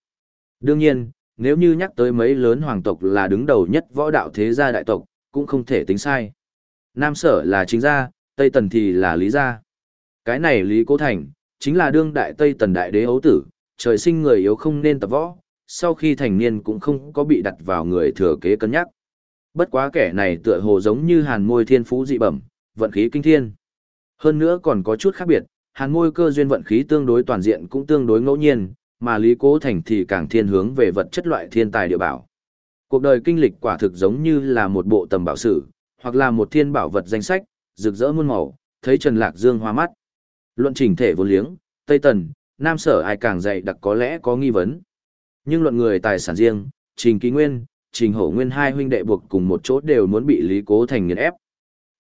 Đương nhiên, nếu như nhắc tới mấy lớn hoàng tộc là đứng đầu nhất võ đạo thế gia đại tộc, cũng không thể tính sai. Nam sở là chính gia, Tây Tần thì là lý gia. Cái này Lý Cố Thành, chính là đương đại Tây Tần đại đế ấu tử, trời sinh người yếu không nên tập võ, sau khi thành niên cũng không có bị đặt vào người thừa kế cân nhắc. Bất quá kẻ này tựa hồ giống như hàn môi thiên phú dị bẩm, vận khí kinh thiên. Hơn nữa còn có chút khác biệt, hàn môi cơ duyên vận khí tương đối toàn diện cũng tương đối ngẫu nhiên, mà Lý Cố Thành thì càng thiên hướng về vật chất loại thiên tài địa bảo. Cuộc đời kinh lịch quả thực giống như là một bộ tầm bảo sử, hoặc là một thiên bảo vật danh sách, rực rỡ muôn màu, thấy Trần Lạc Dương hoa mắt. Luận trình thể vô liếng, Tây Tần, Nam Sở ai càng dạy đặc có lẽ có nghi vấn. Nhưng luận người tài sản riêng, Trình Ký Nguyên, Trình Hổ Nguyên hai huynh đệ buộc cùng một chỗ đều muốn bị Lý Cố Thành nghiền ép.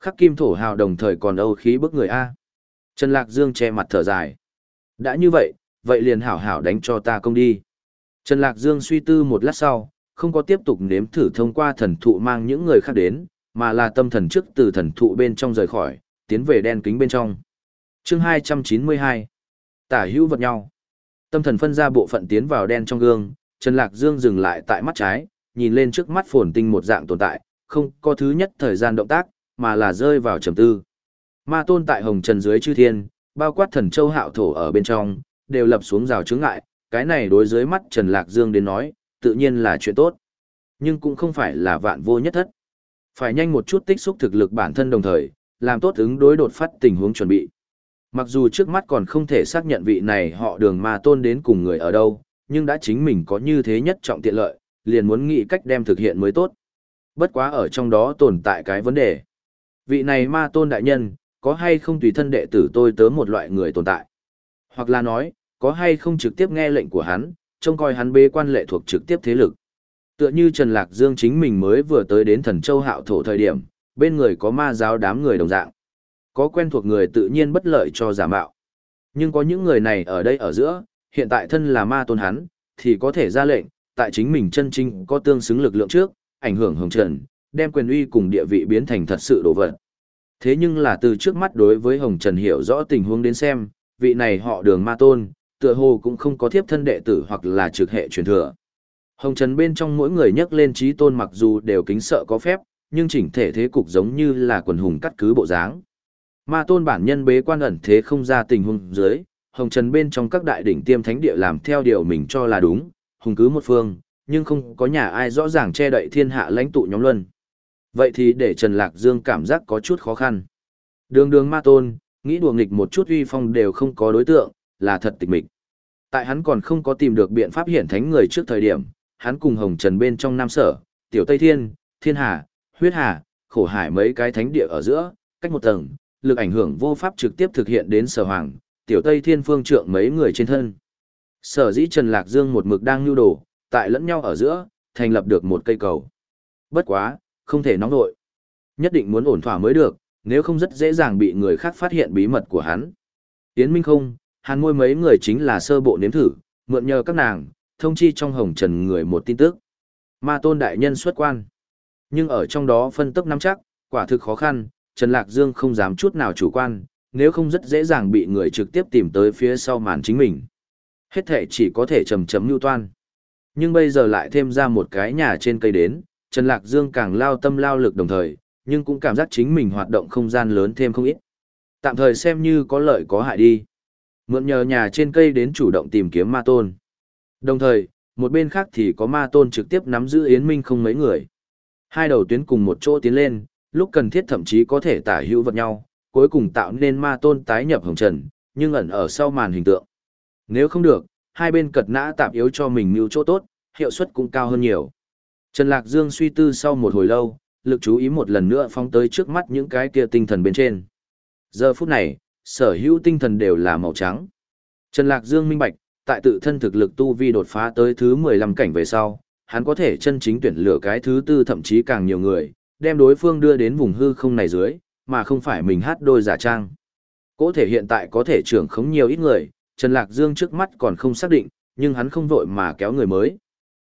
Khắc Kim Thổ Hào đồng thời còn âu khí bức người A. Trần Lạc Dương che mặt thở dài. Đã như vậy, vậy liền hảo hảo đánh cho ta công đi. Trần Lạc Dương suy tư một lát sau, không có tiếp tục nếm thử thông qua thần thụ mang những người khác đến, mà là tâm thần trước từ thần thụ bên trong rời khỏi, tiến về đen kính bên trong. chương 292 Tả hữu vật nhau Tâm thần phân ra bộ phận tiến vào đen trong gương, Trần Lạc Dương dừng lại tại mắt trái, nhìn lên trước mắt phồn tinh một dạng tồn tại, không có thứ nhất thời gian động tác, mà là rơi vào trầm tư. Ma tôn tại hồng trần dưới chư thiên, bao quát thần châu hạo thổ ở bên trong, đều lập xuống rào chướng ngại, cái này đối dưới mắt Trần Lạc Dương đến nói, tự nhiên là chuyện tốt. Nhưng cũng không phải là vạn vô nhất thất. Phải nhanh một chút tích xúc thực lực bản thân đồng thời, làm tốt ứng đối đột phát tình huống chuẩn bị. Mặc dù trước mắt còn không thể xác nhận vị này họ đường ma tôn đến cùng người ở đâu, nhưng đã chính mình có như thế nhất trọng tiện lợi, liền muốn nghĩ cách đem thực hiện mới tốt. Bất quá ở trong đó tồn tại cái vấn đề. Vị này ma tôn đại nhân, có hay không tùy thân đệ tử tôi tớ một loại người tồn tại? Hoặc là nói, có hay không trực tiếp nghe lệnh của hắn, trông coi hắn bế quan lệ thuộc trực tiếp thế lực. Tựa như Trần Lạc Dương chính mình mới vừa tới đến thần châu hạo thổ thời điểm, bên người có ma giáo đám người đồng dạng. Có quen thuộc người tự nhiên bất lợi cho giả mạo. Nhưng có những người này ở đây ở giữa, Hiện tại thân là ma tôn hắn, thì có thể ra lệnh, tại chính mình chân chính có tương xứng lực lượng trước, ảnh hưởng hồng trần, đem quyền uy cùng địa vị biến thành thật sự đồ vật. Thế nhưng là từ trước mắt đối với hồng trần hiểu rõ tình huống đến xem, vị này họ đường ma tôn, tựa hồ cũng không có thiếp thân đệ tử hoặc là trực hệ truyền thừa. Hồng trần bên trong mỗi người nhắc lên trí tôn mặc dù đều kính sợ có phép, nhưng chỉnh thể thế cục giống như là quần hùng cắt cứ bộ dáng. Ma tôn bản nhân bế quan ẩn thế không ra tình huống dưới, hồng trần bên trong các đại đỉnh tiêm thánh địa làm theo điều mình cho là đúng, hùng cứ một phương, nhưng không có nhà ai rõ ràng che đậy thiên hạ lãnh tụ nhóm luân. Vậy thì để Trần Lạc Dương cảm giác có chút khó khăn. Đường đường ma tôn, nghĩ đùa nghịch một chút uy phong đều không có đối tượng, là thật tịch mịch. Tại hắn còn không có tìm được biện pháp hiển thánh người trước thời điểm, hắn cùng Hồng Trần bên trong Nam Sở, Tiểu Tây Thiên, Thiên Hà, Huyết Hà, Khổ Hải mấy cái thánh địa ở giữa, cách một tầng, lực ảnh hưởng vô pháp trực tiếp thực hiện đến Sở Hoàng, Tiểu Tây Thiên Phương Trượng mấy người trên thân. Sở dĩ Trần Lạc Dương một mực đang nhu đồ, tại lẫn nhau ở giữa, thành lập được một cây cầu. Bất quá, không thể nóng nội. Nhất định muốn ổn thỏa mới được, nếu không rất dễ dàng bị người khác phát hiện bí mật của hắn. Yến Minh không, hàn môi mấy người chính là sơ bộ nếm thử, mượn nhờ các nàng, thông chi trong hồng trần người một tin tức. Ma tôn đại nhân xuất quan. Nhưng ở trong đó phân tức nắm chắc, quả thực khó khăn, Trần Lạc Dương không dám chút nào chủ quan, nếu không rất dễ dàng bị người trực tiếp tìm tới phía sau màn chính mình. Hết thể chỉ có thể chầm chấm lưu toan. Nhưng bây giờ lại thêm ra một cái nhà trên cây đến, Trần Lạc Dương càng lao tâm lao lực đồng thời, nhưng cũng cảm giác chính mình hoạt động không gian lớn thêm không ít. Tạm thời xem như có lợi có hại đi. Mượn nhờ nhà trên cây đến chủ động tìm kiếm ma tôn. Đồng thời, một bên khác thì có ma tôn trực tiếp nắm giữ Yến Minh không mấy người. Hai đầu tuyến cùng một chỗ tiến lên, lúc cần thiết thậm chí có thể tả hữu vật nhau, cuối cùng tạo nên ma tôn tái nhập hồng trần, nhưng ẩn ở sau màn hình tượng. Nếu không được, hai bên cật nã tạm yếu cho mình mưu chỗ tốt, hiệu suất cũng cao hơn nhiều. Trần Lạc Dương suy tư sau một hồi lâu, lực chú ý một lần nữa phóng tới trước mắt những cái kia tinh thần bên trên. Giờ phút này, sở hữu tinh thần đều là màu trắng. Trần Lạc Dương minh bạch, tại tự thân thực lực tu vi đột phá tới thứ 15 cảnh về sau, hắn có thể chân chính tuyển lựa cái thứ tư thậm chí càng nhiều người, đem đối phương đưa đến vùng hư không này dưới, mà không phải mình hát đôi giả trang. Cố thể hiện tại có thể trưởng khống nhiều ít người, Trần Lạc Dương trước mắt còn không xác định, nhưng hắn không vội mà kéo người mới.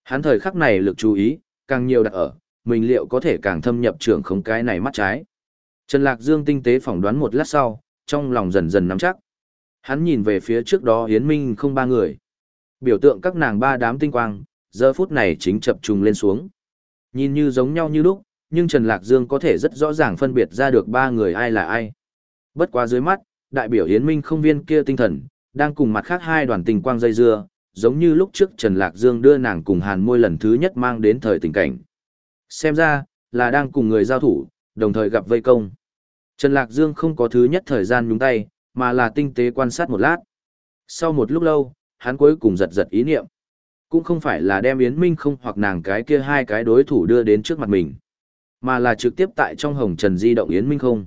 Hắn thời khắc này lực chú ý, càng nhiều đặt ở, mình liệu có thể càng thâm nhập trưởng không cái này mắt trái. Trần Lạc Dương tinh tế phỏng đoán một lát sau, trong lòng dần dần nắm chắc. Hắn nhìn về phía trước đó Yến Minh không ba người. Biểu tượng các nàng ba đám tinh quang, giờ phút này chính chập trùng lên xuống. Nhìn như giống nhau như lúc, nhưng Trần Lạc Dương có thể rất rõ ràng phân biệt ra được ba người ai là ai. Bất quá dưới mắt, đại biểu Yến Minh không viên kia tinh thần, đang cùng mặt khác hai đoàn tinh quang dây dưa, giống như lúc trước Trần Lạc Dương đưa nàng cùng Hàn Môi lần thứ nhất mang đến thời tình cảnh. Xem ra, là đang cùng người giao thủ, đồng thời gặp vây công. Trần Lạc Dương không có thứ nhất thời gian nhúng tay, mà là tinh tế quan sát một lát. Sau một lúc lâu, hắn cuối cùng giật giật ý niệm. Cũng không phải là đem Yến Minh không hoặc nàng cái kia hai cái đối thủ đưa đến trước mặt mình, mà là trực tiếp tại trong hồng trần di động Yến Minh không.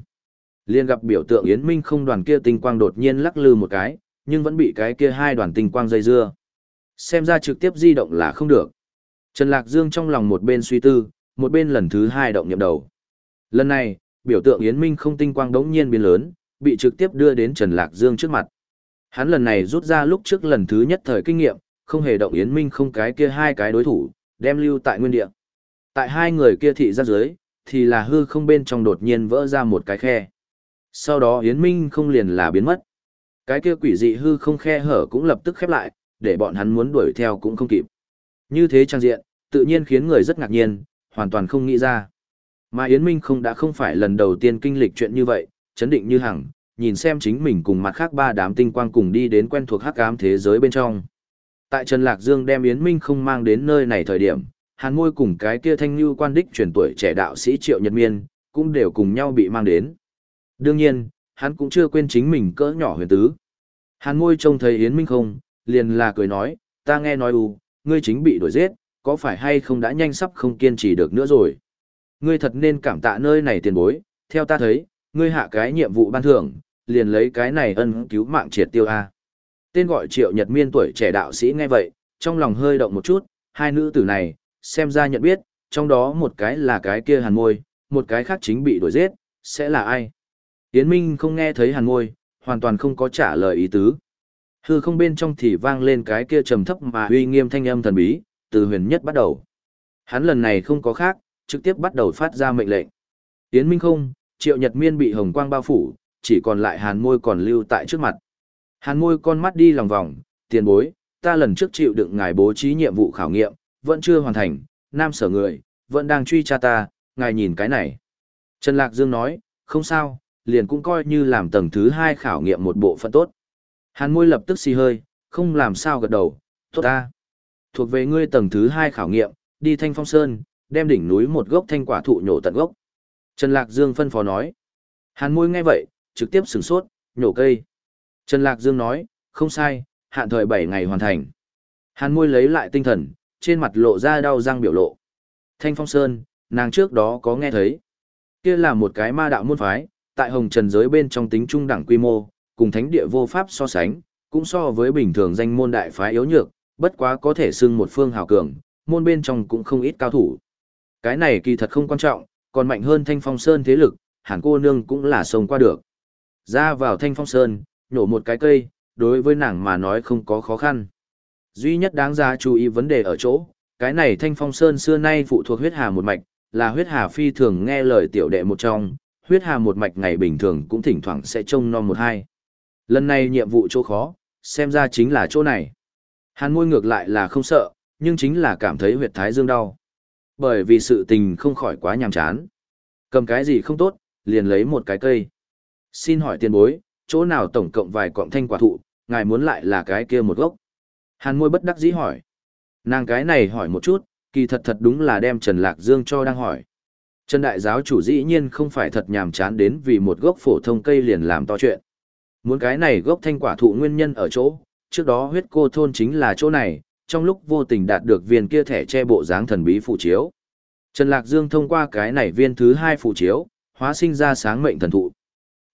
Liên gặp biểu tượng Yến Minh không đoàn kia tinh quang đột nhiên lắc lư một cái, nhưng vẫn bị cái kia hai đoàn tinh quang dây dưa. Xem ra trực tiếp di động là không được. Trần Lạc Dương trong lòng một bên suy tư, một bên lần thứ hai động nhậm đầu. Lần này, biểu tượng Yến Minh không tinh quang đống nhiên biến lớn, bị trực tiếp đưa đến Trần Lạc Dương trước mặt. Hắn lần này rút ra lúc trước lần thứ nhất thời kinh nghiệm, không hề động Yến Minh không cái kia hai cái đối thủ, đem lưu tại nguyên địa. Tại hai người kia thị ra dưới, thì là hư không bên trong đột nhiên vỡ ra một cái khe. Sau đó Yến Minh không liền là biến mất. Cái kia quỷ dị hư không khe hở cũng lập tức khép lại, để bọn hắn muốn đuổi theo cũng không kịp. Như thế trang diện, tự nhiên khiến người rất ngạc nhiên, hoàn toàn không nghĩ ra. Mà Yến Minh không đã không phải lần đầu tiên kinh lịch chuyện như vậy, chấn định như hằng, nhìn xem chính mình cùng mặt khác ba đám tinh quang cùng đi đến quen thuộc hắc ám thế giới bên trong. Tại Trần Lạc Dương đem Yến Minh không mang đến nơi này thời điểm, Hàn Môi cùng cái kia thanh lưu quan đích chuyển tuổi trẻ đạo sĩ Triệu Nhật Miên, cũng đều cùng nhau bị mang đến. Đương nhiên, hắn cũng chưa quên chính mình cỡ nhỏ huyền tứ. Hàn Môi trông thấy Yến Minh không, liền là cười nói, ta nghe nói u, ngươi chính bị đuổi giết, có phải hay không đã nhanh sắp không kiên trì được nữa rồi. Ngươi thật nên cảm tạ nơi này tiền bối, theo ta thấy, ngươi hạ cái nhiệm vụ ban thưởng, liền lấy cái này ân cứu mạng triệt tiêu A. Tên gọi triệu nhật miên tuổi trẻ đạo sĩ nghe vậy, trong lòng hơi động một chút, hai nữ tử này, xem ra nhận biết, trong đó một cái là cái kia hàn môi, một cái khác chính bị đuổi giết, sẽ là ai? Yến Minh không nghe thấy hàn môi, hoàn toàn không có trả lời ý tứ. Hư không bên trong thì vang lên cái kia trầm thấp mà uy nghiêm thanh âm thần bí, từ huyền nhất bắt đầu. Hắn lần này không có khác, trực tiếp bắt đầu phát ra mệnh lệnh. Tiến Minh không, Triệu Nhật Miên bị hồng quang bao phủ, chỉ còn lại Hàn Môi còn lưu tại trước mặt. Hàn Môi con mắt đi lòng vòng, tiền bối, ta lần trước chịu đựng ngài bố trí nhiệm vụ khảo nghiệm, vẫn chưa hoàn thành, nam sở người, vẫn đang truy tra ta, ngài nhìn cái này. Trần Lạc Dương nói, không sao, liền cũng coi như làm tầng thứ hai khảo nghiệm một bộ phận tốt. Hàn môi lập tức xì hơi, không làm sao gật đầu, tốt ta. Thuộc về ngươi tầng thứ hai khảo nghiệm, đi thanh phong sơn, đem đỉnh núi một gốc thanh quả thụ nhổ tận gốc. Trần Lạc Dương phân phó nói. Hàn môi nghe vậy, trực tiếp sửng sốt, nhổ cây. Trần Lạc Dương nói, không sai, hạn thời 7 ngày hoàn thành. Hàn môi lấy lại tinh thần, trên mặt lộ ra đau răng biểu lộ. Thanh phong sơn, nàng trước đó có nghe thấy. Kia là một cái ma đạo môn phái, tại hồng trần giới bên trong tính trung đẳng quy mô, cùng thánh địa vô pháp so sánh, cũng so với bình thường danh môn đại phái yếu nhược, bất quá có thể xưng một phương hào cường, môn bên trong cũng không ít cao thủ. Cái này kỳ thật không quan trọng, còn mạnh hơn Thanh Phong Sơn thế lực, hẳn cô nương cũng là sông qua được. Ra vào Thanh Phong Sơn, nhổ một cái cây, đối với nàng mà nói không có khó khăn. Duy nhất đáng ra chú ý vấn đề ở chỗ, cái này Thanh Phong Sơn xưa nay phụ thuộc huyết hà một mạch, là huyết hà phi thường nghe lời tiểu đệ một trong, huyết hà một mạch ngày bình thường cũng thỉnh thoảng sẽ trông non một hai. Lần này nhiệm vụ chỗ khó, xem ra chính là chỗ này. Hàn môi ngược lại là không sợ, nhưng chính là cảm thấy huyệt thái dương đau. Bởi vì sự tình không khỏi quá nhàm chán. Cầm cái gì không tốt, liền lấy một cái cây. Xin hỏi tiền bối, chỗ nào tổng cộng vài cọng thanh quả thụ, ngài muốn lại là cái kia một gốc. Hàn môi bất đắc dĩ hỏi. Nàng cái này hỏi một chút, kỳ thật thật đúng là đem Trần Lạc Dương cho đang hỏi. Trần Đại giáo chủ dĩ nhiên không phải thật nhàm chán đến vì một gốc phổ thông cây liền làm to chuyện. Muốn cái này gốc thanh quả thụ nguyên nhân ở chỗ, trước đó huyết cô thôn chính là chỗ này, trong lúc vô tình đạt được viên kia thẻ che bộ dáng thần bí phụ chiếu. Trần Lạc Dương thông qua cái này viên thứ hai phụ chiếu, hóa sinh ra sáng mệnh thần thụ.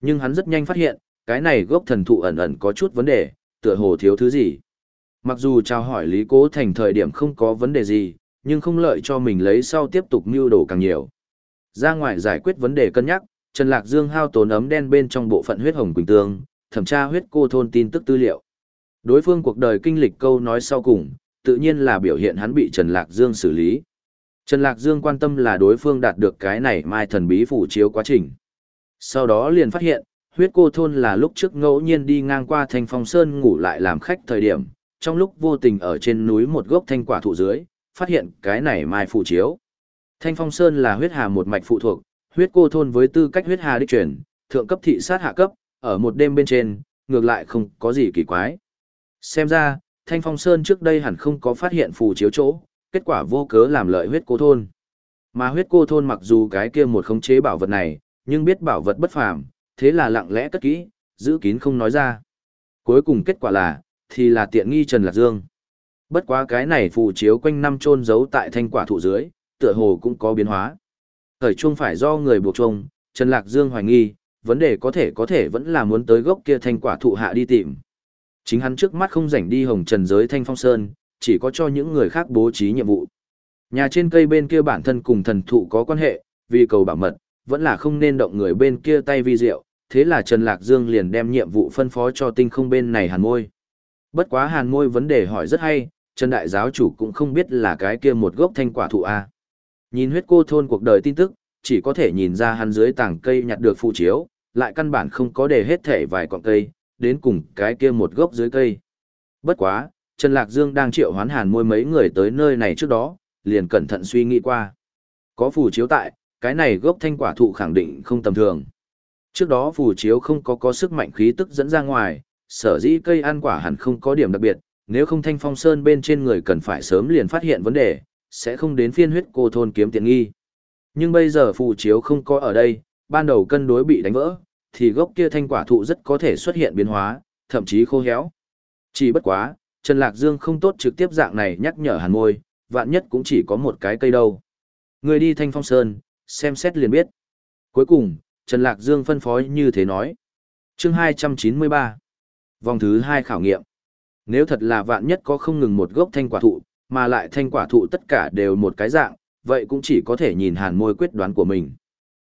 Nhưng hắn rất nhanh phát hiện, cái này gốc thần thụ ẩn ẩn có chút vấn đề, tựa hồ thiếu thứ gì. Mặc dù trao hỏi Lý Cố Thành thời điểm không có vấn đề gì, nhưng không lợi cho mình lấy sau tiếp tục mưu đồ càng nhiều. Ra ngoài giải quyết vấn đề cân nhắc, Trần Lạc Dương hao tốn ấm đen bên trong bộ phận huyết hồng quỳnh tương, thẩm tra huyết cô thôn tin tức tư liệu. Đối phương cuộc đời kinh lịch câu nói sau cùng, tự nhiên là biểu hiện hắn bị Trần Lạc Dương xử lý. Trần Lạc Dương quan tâm là đối phương đạt được cái này mai thần bí phủ chiếu quá trình. Sau đó liền phát hiện, huyết cô thôn là lúc trước ngẫu nhiên đi ngang qua thanh phong sơn ngủ lại làm khách thời điểm, trong lúc vô tình ở trên núi một gốc thanh quả thụ dưới, phát hiện cái này mai phủ chiếu. Thanh phong sơn là huyết hà một mạch phụ thuộc, huyết cô thôn với tư cách huyết hà đích truyền, thượng cấp thị sát hạ cấp, ở một đêm bên trên, ngược lại không có gì kỳ quái. Xem ra, Thanh Phong Sơn trước đây hẳn không có phát hiện phù chiếu chỗ, kết quả vô cớ làm lợi huyết cô thôn. Mà huyết cô thôn mặc dù cái kia một khống chế bảo vật này, nhưng biết bảo vật bất phàm, thế là lặng lẽ cất kỹ, giữ kín không nói ra. Cuối cùng kết quả là, thì là tiện nghi Trần Lạc Dương. Bất quá cái này phù chiếu quanh năm trôn giấu tại thanh quả thụ dưới, tựa hồ cũng có biến hóa. Thời chuông phải do người buộc chuông, Trần Lạc Dương hoài nghi, vấn đề có thể có thể vẫn là muốn tới gốc kia thanh quả thụ hạ đi tìm. Chính hắn trước mắt không rảnh đi hồng trần giới thanh phong sơn, chỉ có cho những người khác bố trí nhiệm vụ. Nhà trên cây bên kia bản thân cùng thần thụ có quan hệ, vì cầu bảo mật, vẫn là không nên động người bên kia tay vi diệu, thế là Trần Lạc Dương liền đem nhiệm vụ phân phó cho tinh không bên này hàn môi. Bất quá hàn môi vấn đề hỏi rất hay, Trần Đại Giáo chủ cũng không biết là cái kia một gốc thanh quả thụ A. Nhìn huyết cô thôn cuộc đời tin tức, chỉ có thể nhìn ra hắn dưới tảng cây nhặt được phụ chiếu, lại căn bản không có để hết thể vài cọng cây, đến cùng cái kia một gốc dưới cây. Bất quá, Trần Lạc Dương đang triệu hoán hàn môi mấy người tới nơi này trước đó, liền cẩn thận suy nghĩ qua. Có phù chiếu tại, cái này gốc thanh quả thụ khẳng định không tầm thường. Trước đó phù chiếu không có có sức mạnh khí tức dẫn ra ngoài, sở dĩ cây ăn quả hẳn không có điểm đặc biệt, nếu không thanh phong sơn bên trên người cần phải sớm liền phát hiện vấn đề, sẽ không đến phiên huyết cô thôn kiếm tiền nghi. Nhưng bây giờ phù chiếu không có ở đây, ban đầu cân đối bị đánh vỡ, thì gốc kia thanh quả thụ rất có thể xuất hiện biến hóa, thậm chí khô héo. Chỉ bất quá, Trần Lạc Dương không tốt trực tiếp dạng này nhắc nhở hàn môi, vạn nhất cũng chỉ có một cái cây đâu. Người đi thanh phong sơn, xem xét liền biết. Cuối cùng, Trần Lạc Dương phân phối như thế nói. chương 293. Vòng thứ 2 khảo nghiệm. Nếu thật là vạn nhất có không ngừng một gốc thanh quả thụ, mà lại thanh quả thụ tất cả đều một cái dạng, vậy cũng chỉ có thể nhìn hàn môi quyết đoán của mình.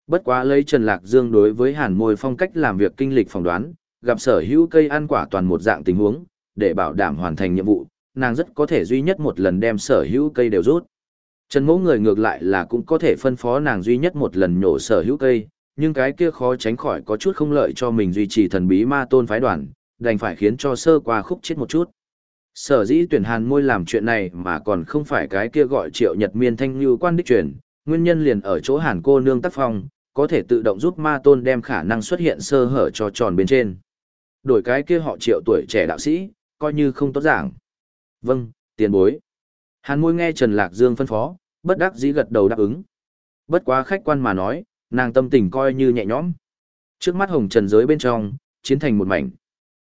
Bất quá lấy Trần Lạc Dương đối với hàn môi phong cách làm việc kinh lịch phỏng đoán, gặp sở hữu cây ăn quả toàn một dạng tình huống, để bảo đảm hoàn thành nhiệm vụ, nàng rất có thể duy nhất một lần đem sở hữu cây đều rút. Trần mẫu người ngược lại là cũng có thể phân phó nàng duy nhất một lần nhổ sở hữu cây, nhưng cái kia khó tránh khỏi có chút không lợi cho mình duy trì thần bí ma tôn phái đoàn, đành phải khiến cho sơ qua khúc chết một chút. Sở dĩ tuyển hàn môi làm chuyện này mà còn không phải cái kia gọi triệu nhật miên thanh như quan đích truyền, nguyên nhân liền ở chỗ hàn cô nương tác phong, có thể tự động giúp ma tôn đem khả năng xuất hiện sơ hở cho tròn bên trên. Đổi cái kia họ triệu tuổi trẻ đạo sĩ, coi như không tốt giảng. Vâng, tiền bối. Hàn môi nghe Trần Lạc Dương phân phó, bất đắc dĩ gật đầu đáp ứng. Bất quá khách quan mà nói, nàng tâm tình coi như nhẹ nhõm. Trước mắt hồng trần giới bên trong, chiến thành một mảnh.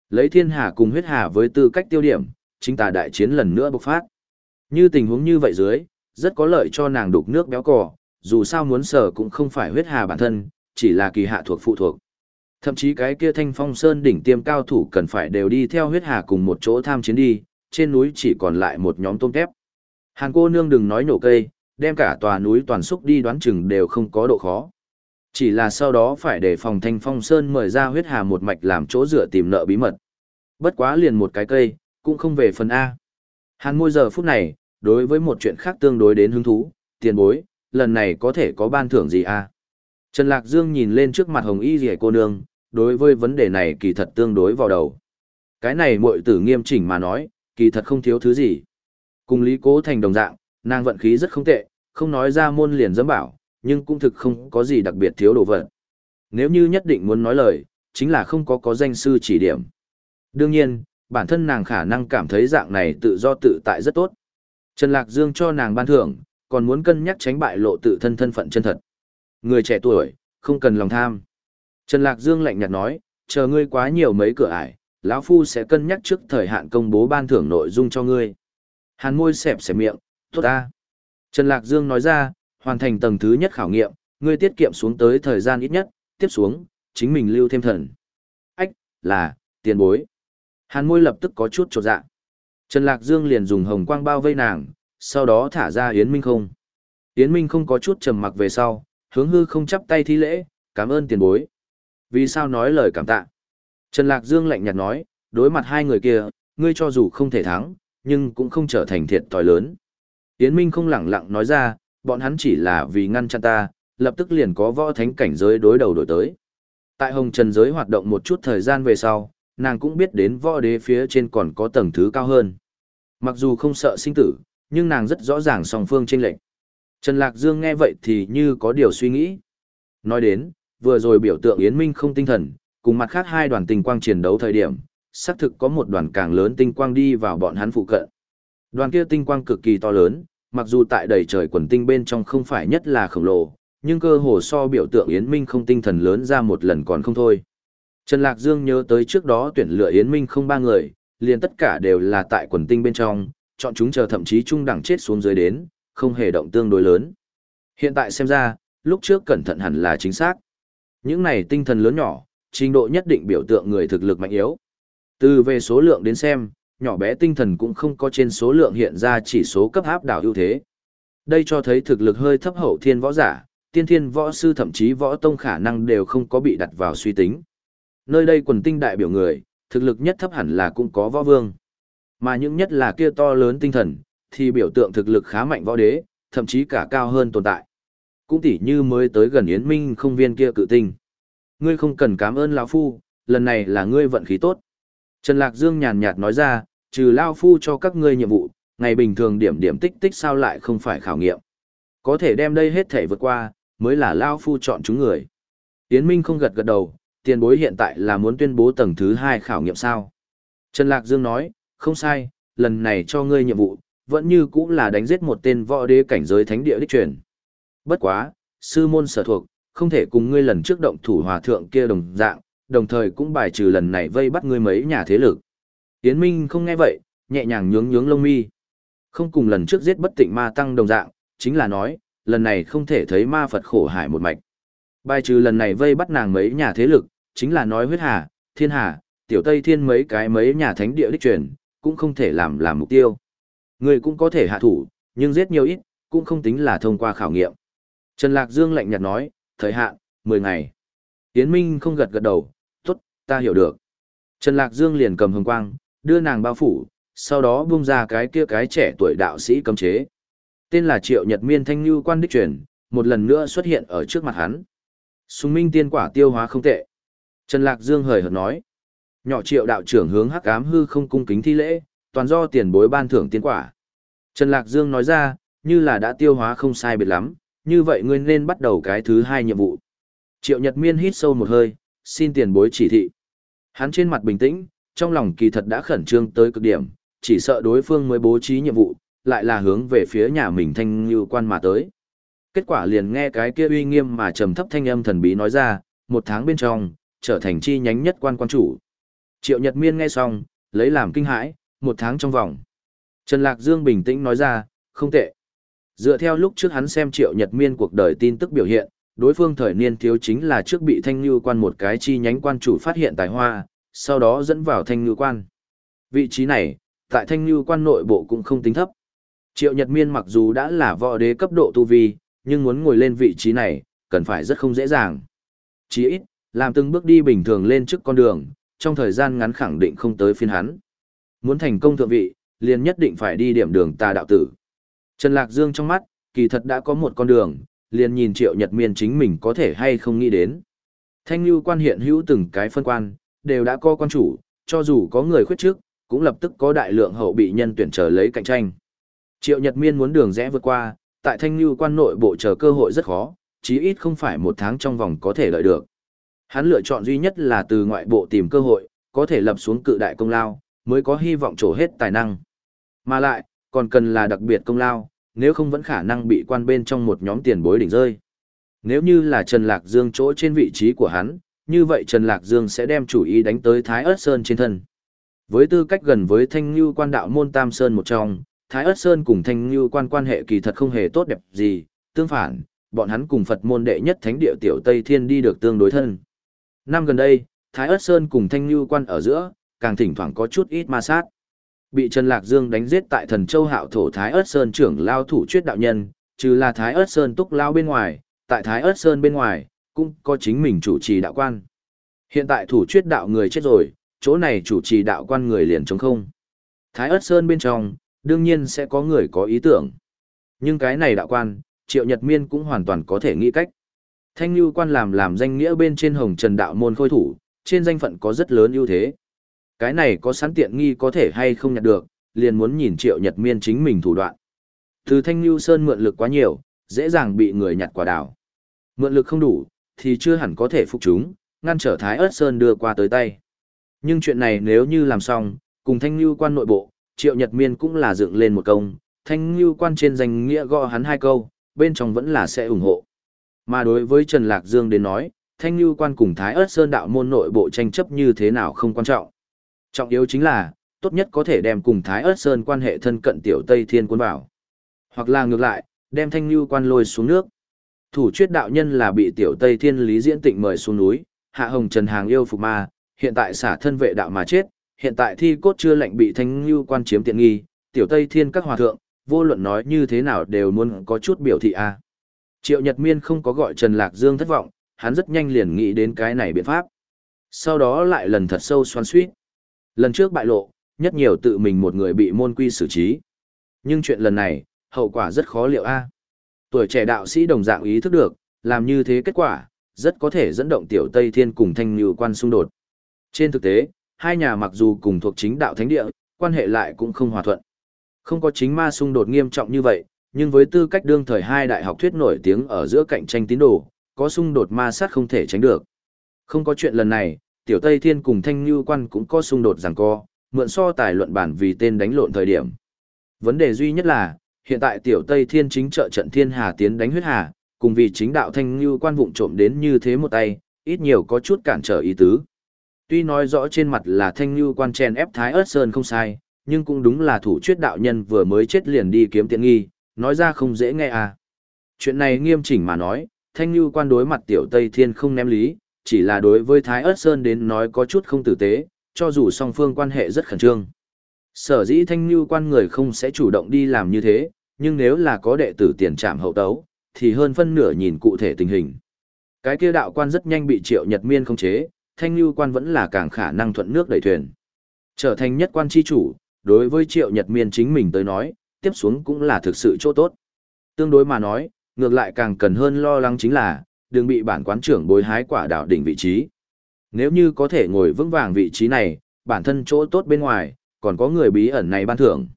Lấy thiên hà cùng huyết hà với tư cách tiêu điểm, chính tà đại chiến lần nữa bộc phát. Như tình huống như vậy dưới, rất có lợi cho nàng đục nước béo cò, dù sao muốn sở cũng không phải huyết hà bản thân, chỉ là kỳ hạ thuộc phụ thuộc. Thậm chí cái kia thanh phong sơn đỉnh tiêm cao thủ cần phải đều đi theo huyết hà cùng một chỗ tham chiến đi, trên núi chỉ còn lại một nhóm tôm tép. Hàn cô nương đừng nói nổ cây, đem cả tòa núi toàn xúc đi đoán chừng đều không có độ khó. Chỉ là sau đó phải để phòng thanh phong sơn mời ra huyết hà một mạch làm chỗ dựa tìm nợ bí mật. Bất quá liền một cái cây, cũng không về phần A. Hàn môi giờ phút này, đối với một chuyện khác tương đối đến hứng thú, tiền bối, lần này có thể có ban thưởng gì A. Trần Lạc Dương nhìn lên trước mặt hồng y rẻ cô nương, đối với vấn đề này kỳ thật tương đối vào đầu. Cái này muội tử nghiêm chỉnh mà nói, kỳ thật không thiếu thứ gì. Cùng Lý Cố Thành đồng dạng, nàng vận khí rất không tệ, không nói ra môn liền dám bảo, nhưng cũng thực không có gì đặc biệt thiếu đồ vật. Nếu như nhất định muốn nói lời, chính là không có có danh sư chỉ điểm. Đương nhiên, bản thân nàng khả năng cảm thấy dạng này tự do tự tại rất tốt. Trần Lạc Dương cho nàng ban thưởng, còn muốn cân nhắc tránh bại lộ tự thân thân phận chân thật. Người trẻ tuổi, không cần lòng tham. Trần Lạc Dương lạnh nhạt nói, chờ ngươi quá nhiều mấy cửa ải, lão phu sẽ cân nhắc trước thời hạn công bố ban thưởng nội dung cho ngươi. Hàn môi xẹp xẹp miệng, tốt ta. Trần Lạc Dương nói ra, hoàn thành tầng thứ nhất khảo nghiệm, ngươi tiết kiệm xuống tới thời gian ít nhất, tiếp xuống, chính mình lưu thêm thần. Ách, là, tiền bối. Hàn môi lập tức có chút trột dạ. Trần Lạc Dương liền dùng hồng quang bao vây nàng, sau đó thả ra Yến Minh không. Yến Minh không có chút trầm mặc về sau, hướng hư không chắp tay thi lễ, cảm ơn tiền bối. Vì sao nói lời cảm tạ? Trần Lạc Dương lạnh nhạt nói, đối mặt hai người kia, ngươi cho dù không thể thắng, nhưng cũng không trở thành thiệt tòi lớn. Yến Minh không lẳng lặng nói ra, bọn hắn chỉ là vì ngăn chặn ta, lập tức liền có võ thánh cảnh giới đối đầu đổi tới. Tại Hồng Trần giới hoạt động một chút thời gian về sau, nàng cũng biết đến võ đế phía trên còn có tầng thứ cao hơn. Mặc dù không sợ sinh tử, nhưng nàng rất rõ ràng song phương chênh lệch. Trần Lạc Dương nghe vậy thì như có điều suy nghĩ. Nói đến, vừa rồi biểu tượng Yến Minh không tinh thần, cùng mặt khác hai đoàn tinh quang chiến đấu thời điểm, xác thực có một đoàn càng lớn tinh quang đi vào bọn hắn phụ cận. Đoàn kia tinh quang cực kỳ to lớn, mặc dù tại đầy trời quần tinh bên trong không phải nhất là khổng lồ, nhưng cơ hồ so biểu tượng Yến Minh không tinh thần lớn ra một lần còn không thôi. Trần Lạc Dương nhớ tới trước đó tuyển lựa Yến Minh không ba người, liền tất cả đều là tại quần tinh bên trong, chọn chúng chờ thậm chí trung đẳng chết xuống dưới đến, không hề động tương đối lớn. Hiện tại xem ra, lúc trước cẩn thận hẳn là chính xác. Những này tinh thần lớn nhỏ, trình độ nhất định biểu tượng người thực lực mạnh yếu. Từ về số lượng đến xem, nhỏ bé tinh thần cũng không có trên số lượng hiện ra chỉ số cấp áp đảo ưu thế. Đây cho thấy thực lực hơi thấp hậu thiên võ giả, tiên thiên võ sư thậm chí võ tông khả năng đều không có bị đặt vào suy tính. Nơi đây quần tinh đại biểu người, thực lực nhất thấp hẳn là cũng có võ vương. Mà những nhất là kia to lớn tinh thần, thì biểu tượng thực lực khá mạnh võ đế, thậm chí cả cao hơn tồn tại. Cũng tỉ như mới tới gần Yến Minh không viên kia cự tinh. Ngươi không cần cảm ơn lão phu, lần này là ngươi vận khí tốt. Trần Lạc Dương nhàn nhạt nói ra, trừ lão phu cho các ngươi nhiệm vụ, ngày bình thường điểm điểm tích tích sao lại không phải khảo nghiệm. Có thể đem đây hết thể vượt qua, mới là lão phu chọn chúng người. Yến Minh không gật gật đầu, tiền bối hiện tại là muốn tuyên bố tầng thứ hai khảo nghiệm sao. Trần Lạc Dương nói, không sai, lần này cho ngươi nhiệm vụ, vẫn như cũng là đánh giết một tên võ đế cảnh giới thánh địa đích truyền. Bất quá, sư môn sở thuộc, không thể cùng ngươi lần trước động thủ hòa thượng kia đồng dạng, đồng thời cũng bài trừ lần này vây bắt ngươi mấy nhà thế lực. Yến Minh không nghe vậy, nhẹ nhàng nhướng nhướng lông mi. Không cùng lần trước giết bất tịnh ma tăng đồng dạng, chính là nói, lần này không thể thấy ma Phật khổ hải một mạch. Bài trừ lần này vây bắt nàng mấy nhà thế lực, chính là nói huyết hà, thiên hà, tiểu tây thiên mấy cái mấy nhà thánh địa đích truyền, cũng không thể làm làm mục tiêu. Người cũng có thể hạ thủ, nhưng giết nhiều ít, cũng không tính là thông qua khảo nghiệm. Trần Lạc Dương lạnh nhạt nói, thời hạn, 10 ngày. Yến Minh không gật gật đầu, tốt, ta hiểu được. Trần Lạc Dương liền cầm hồng quang, đưa nàng bao phủ, sau đó buông ra cái kia cái trẻ tuổi đạo sĩ cấm chế. Tên là Triệu Nhật Miên Thanh Như quan đích truyền, một lần nữa xuất hiện ở trước mặt hắn. Sùng minh tiên quả tiêu hóa không tệ. Trần Lạc Dương hời hợt nói. Nhỏ triệu đạo trưởng hướng hắc ám hư không cung kính thi lễ, toàn do tiền bối ban thưởng tiên quả. Trần Lạc Dương nói ra, như là đã tiêu hóa không sai biệt lắm, như vậy ngươi nên bắt đầu cái thứ hai nhiệm vụ. Triệu Nhật Miên hít sâu một hơi, xin tiền bối chỉ thị. Hắn trên mặt bình tĩnh, trong lòng kỳ thật đã khẩn trương tới cực điểm, chỉ sợ đối phương mới bố trí nhiệm vụ, lại là hướng về phía nhà mình thanh như quan mà tới. Kết quả liền nghe cái kia uy nghiêm mà trầm thấp thanh âm thần bí nói ra, một tháng bên trong, trở thành chi nhánh nhất quan quan chủ. Triệu Nhật Miên nghe xong, lấy làm kinh hãi, một tháng trong vòng. Trần Lạc Dương bình tĩnh nói ra, không tệ. Dựa theo lúc trước hắn xem Triệu Nhật Miên cuộc đời tin tức biểu hiện, đối phương thời niên thiếu chính là trước bị thanh như quan một cái chi nhánh quan chủ phát hiện tài hoa, sau đó dẫn vào thanh như quan. Vị trí này, tại thanh như quan nội bộ cũng không tính thấp. Triệu Nhật Miên mặc dù đã là võ đế cấp độ tu vi, nhưng muốn ngồi lên vị trí này, cần phải rất không dễ dàng. Chỉ ít, làm từng bước đi bình thường lên trước con đường, trong thời gian ngắn khẳng định không tới phiên hắn. Muốn thành công thượng vị, liền nhất định phải đi điểm đường tà đạo tử. Trần Lạc Dương trong mắt, kỳ thật đã có một con đường, liền nhìn triệu nhật miên chính mình có thể hay không nghĩ đến. Thanh lưu quan hiện hữu từng cái phân quan, đều đã có quan chủ, cho dù có người khuyết trước, cũng lập tức có đại lượng hậu bị nhân tuyển trở lấy cạnh tranh. Triệu Nhật Miên muốn đường rẽ vượt qua, tại thanh lưu quan nội bộ chờ cơ hội rất khó, chí ít không phải một tháng trong vòng có thể lợi được. Hắn lựa chọn duy nhất là từ ngoại bộ tìm cơ hội, có thể lập xuống cự đại công lao, mới có hy vọng trổ hết tài năng. Mà lại, còn cần là đặc biệt công lao, nếu không vẫn khả năng bị quan bên trong một nhóm tiền bối đỉnh rơi. Nếu như là Trần Lạc Dương chỗ trên vị trí của hắn, như vậy Trần Lạc Dương sẽ đem chủ ý đánh tới Thái Ất Sơn trên thân. Với tư cách gần với Thanh Như quan đạo môn Tam Sơn một trong, Thái Ất Sơn cùng Thanh Như quan quan hệ kỳ thật không hề tốt đẹp gì, tương phản, bọn hắn cùng Phật môn đệ nhất thánh địa tiểu Tây Thiên đi được tương đối thân. Năm gần đây, Thái Ất Sơn cùng Thanh Lưu quan ở giữa, càng thỉnh thoảng có chút ít ma sát. Bị Trần Lạc Dương đánh giết tại Thần Châu Hạo thổ Thái Ất Sơn trưởng lao thủ chuyết đạo nhân, trừ là Thái Ất Sơn túc lao bên ngoài, tại Thái Ất Sơn bên ngoài, cũng có chính mình chủ trì đạo quan. Hiện tại thủ chuyết đạo người chết rồi, chỗ này chủ trì đạo quan người liền trống không. Thái Ất Sơn bên trong, đương nhiên sẽ có người có ý tưởng. Nhưng cái này đạo quan, Triệu Nhật Miên cũng hoàn toàn có thể nghĩ cách. Thanh Nhu quan làm làm danh nghĩa bên trên Hồng Trần Đạo môn khôi thủ, trên danh phận có rất lớn ưu thế. Cái này có sẵn tiện nghi có thể hay không nhặt được, liền muốn nhìn Triệu Nhật Miên chính mình thủ đoạn. Từ Thanh Nhu Sơn mượn lực quá nhiều, dễ dàng bị người nhặt quả đào. Mượn lực không đủ, thì chưa hẳn có thể phục chúng, ngăn trở Thái ớt Sơn đưa qua tới tay. Nhưng chuyện này nếu như làm xong, cùng Thanh Nhu quan nội bộ, Triệu Nhật Miên cũng là dựng lên một công, Thanh Nhu quan trên danh nghĩa gõ hắn hai câu, bên trong vẫn là sẽ ủng hộ. Mà đối với Trần Lạc Dương đến nói, Thanh Nhu quan cùng Thái Ất Sơn đạo môn nội bộ tranh chấp như thế nào không quan trọng. Trọng yếu chính là, tốt nhất có thể đem cùng Thái Ất Sơn quan hệ thân cận tiểu Tây Thiên quân bảo. Hoặc là ngược lại, đem Thanh Nhu quan lôi xuống nước. Thủ chuyết đạo nhân là bị tiểu Tây Thiên Lý Diễn Tịnh mời xuống núi, Hạ Hồng Trần Hàng yêu phục ma, hiện tại xả thân vệ đạo mà chết, hiện tại thi cốt chưa lệnh bị Thanh Nhu quan chiếm tiện nghi, tiểu Tây Thiên các hòa thượng, vô luận nói như thế nào đều muốn có chút biểu thị a. Triệu Nhật Miên không có gọi Trần Lạc Dương thất vọng, hắn rất nhanh liền nghĩ đến cái này biện pháp. Sau đó lại lần thật sâu xoắn suýt. Lần trước bại lộ, nhất nhiều tự mình một người bị môn quy xử trí. Nhưng chuyện lần này, hậu quả rất khó liệu a. À? Tuổi trẻ đạo sĩ đồng dạng ý thức được, làm như thế kết quả, rất có thể dẫn động tiểu Tây Thiên cùng thanh như quan xung đột. Trên thực tế, hai nhà mặc dù cùng thuộc chính đạo thánh địa, quan hệ lại cũng không hòa thuận. Không có chính ma xung đột nghiêm trọng như vậy, nhưng với tư cách đương thời hai đại học thuyết nổi tiếng ở giữa cạnh tranh tín đồ, có xung đột ma sát không thể tránh được. Không có chuyện lần này, Tiểu Tây Thiên cùng Thanh Như Quan cũng có xung đột rằng co, mượn so tài luận bản vì tên đánh lộn thời điểm. Vấn đề duy nhất là, hiện tại Tiểu Tây Thiên chính trợ trận Thiên Hà tiến đánh huyết hà, cùng vì chính đạo Thanh Như Quan vụng trộm đến như thế một tay, ít nhiều có chút cản trở ý tứ. Tuy nói rõ trên mặt là Thanh Như Quan chen ép Thái Ất Sơn không sai, nhưng cũng đúng là thủ chuyết đạo nhân vừa mới chết liền đi kiếm tiện nghi, nói ra không dễ nghe à. Chuyện này nghiêm chỉnh mà nói, Thanh Như Quan đối mặt Tiểu Tây Thiên không ném lý, chỉ là đối với Thái Ất Sơn đến nói có chút không tử tế, cho dù song phương quan hệ rất khẩn trương. Sở dĩ thanh như quan người không sẽ chủ động đi làm như thế, nhưng nếu là có đệ tử tiền trạm hậu tấu, thì hơn phân nửa nhìn cụ thể tình hình. Cái kia đạo quan rất nhanh bị triệu nhật miên không chế, thanh như quan vẫn là càng khả năng thuận nước đẩy thuyền. Trở thành nhất quan chi chủ, đối với triệu nhật miên chính mình tới nói, tiếp xuống cũng là thực sự chỗ tốt. Tương đối mà nói, ngược lại càng cần hơn lo lắng chính là, đừng bị bản quán trưởng bối hái quả đảo đỉnh vị trí. Nếu như có thể ngồi vững vàng vị trí này, bản thân chỗ tốt bên ngoài, còn có người bí ẩn này ban thưởng.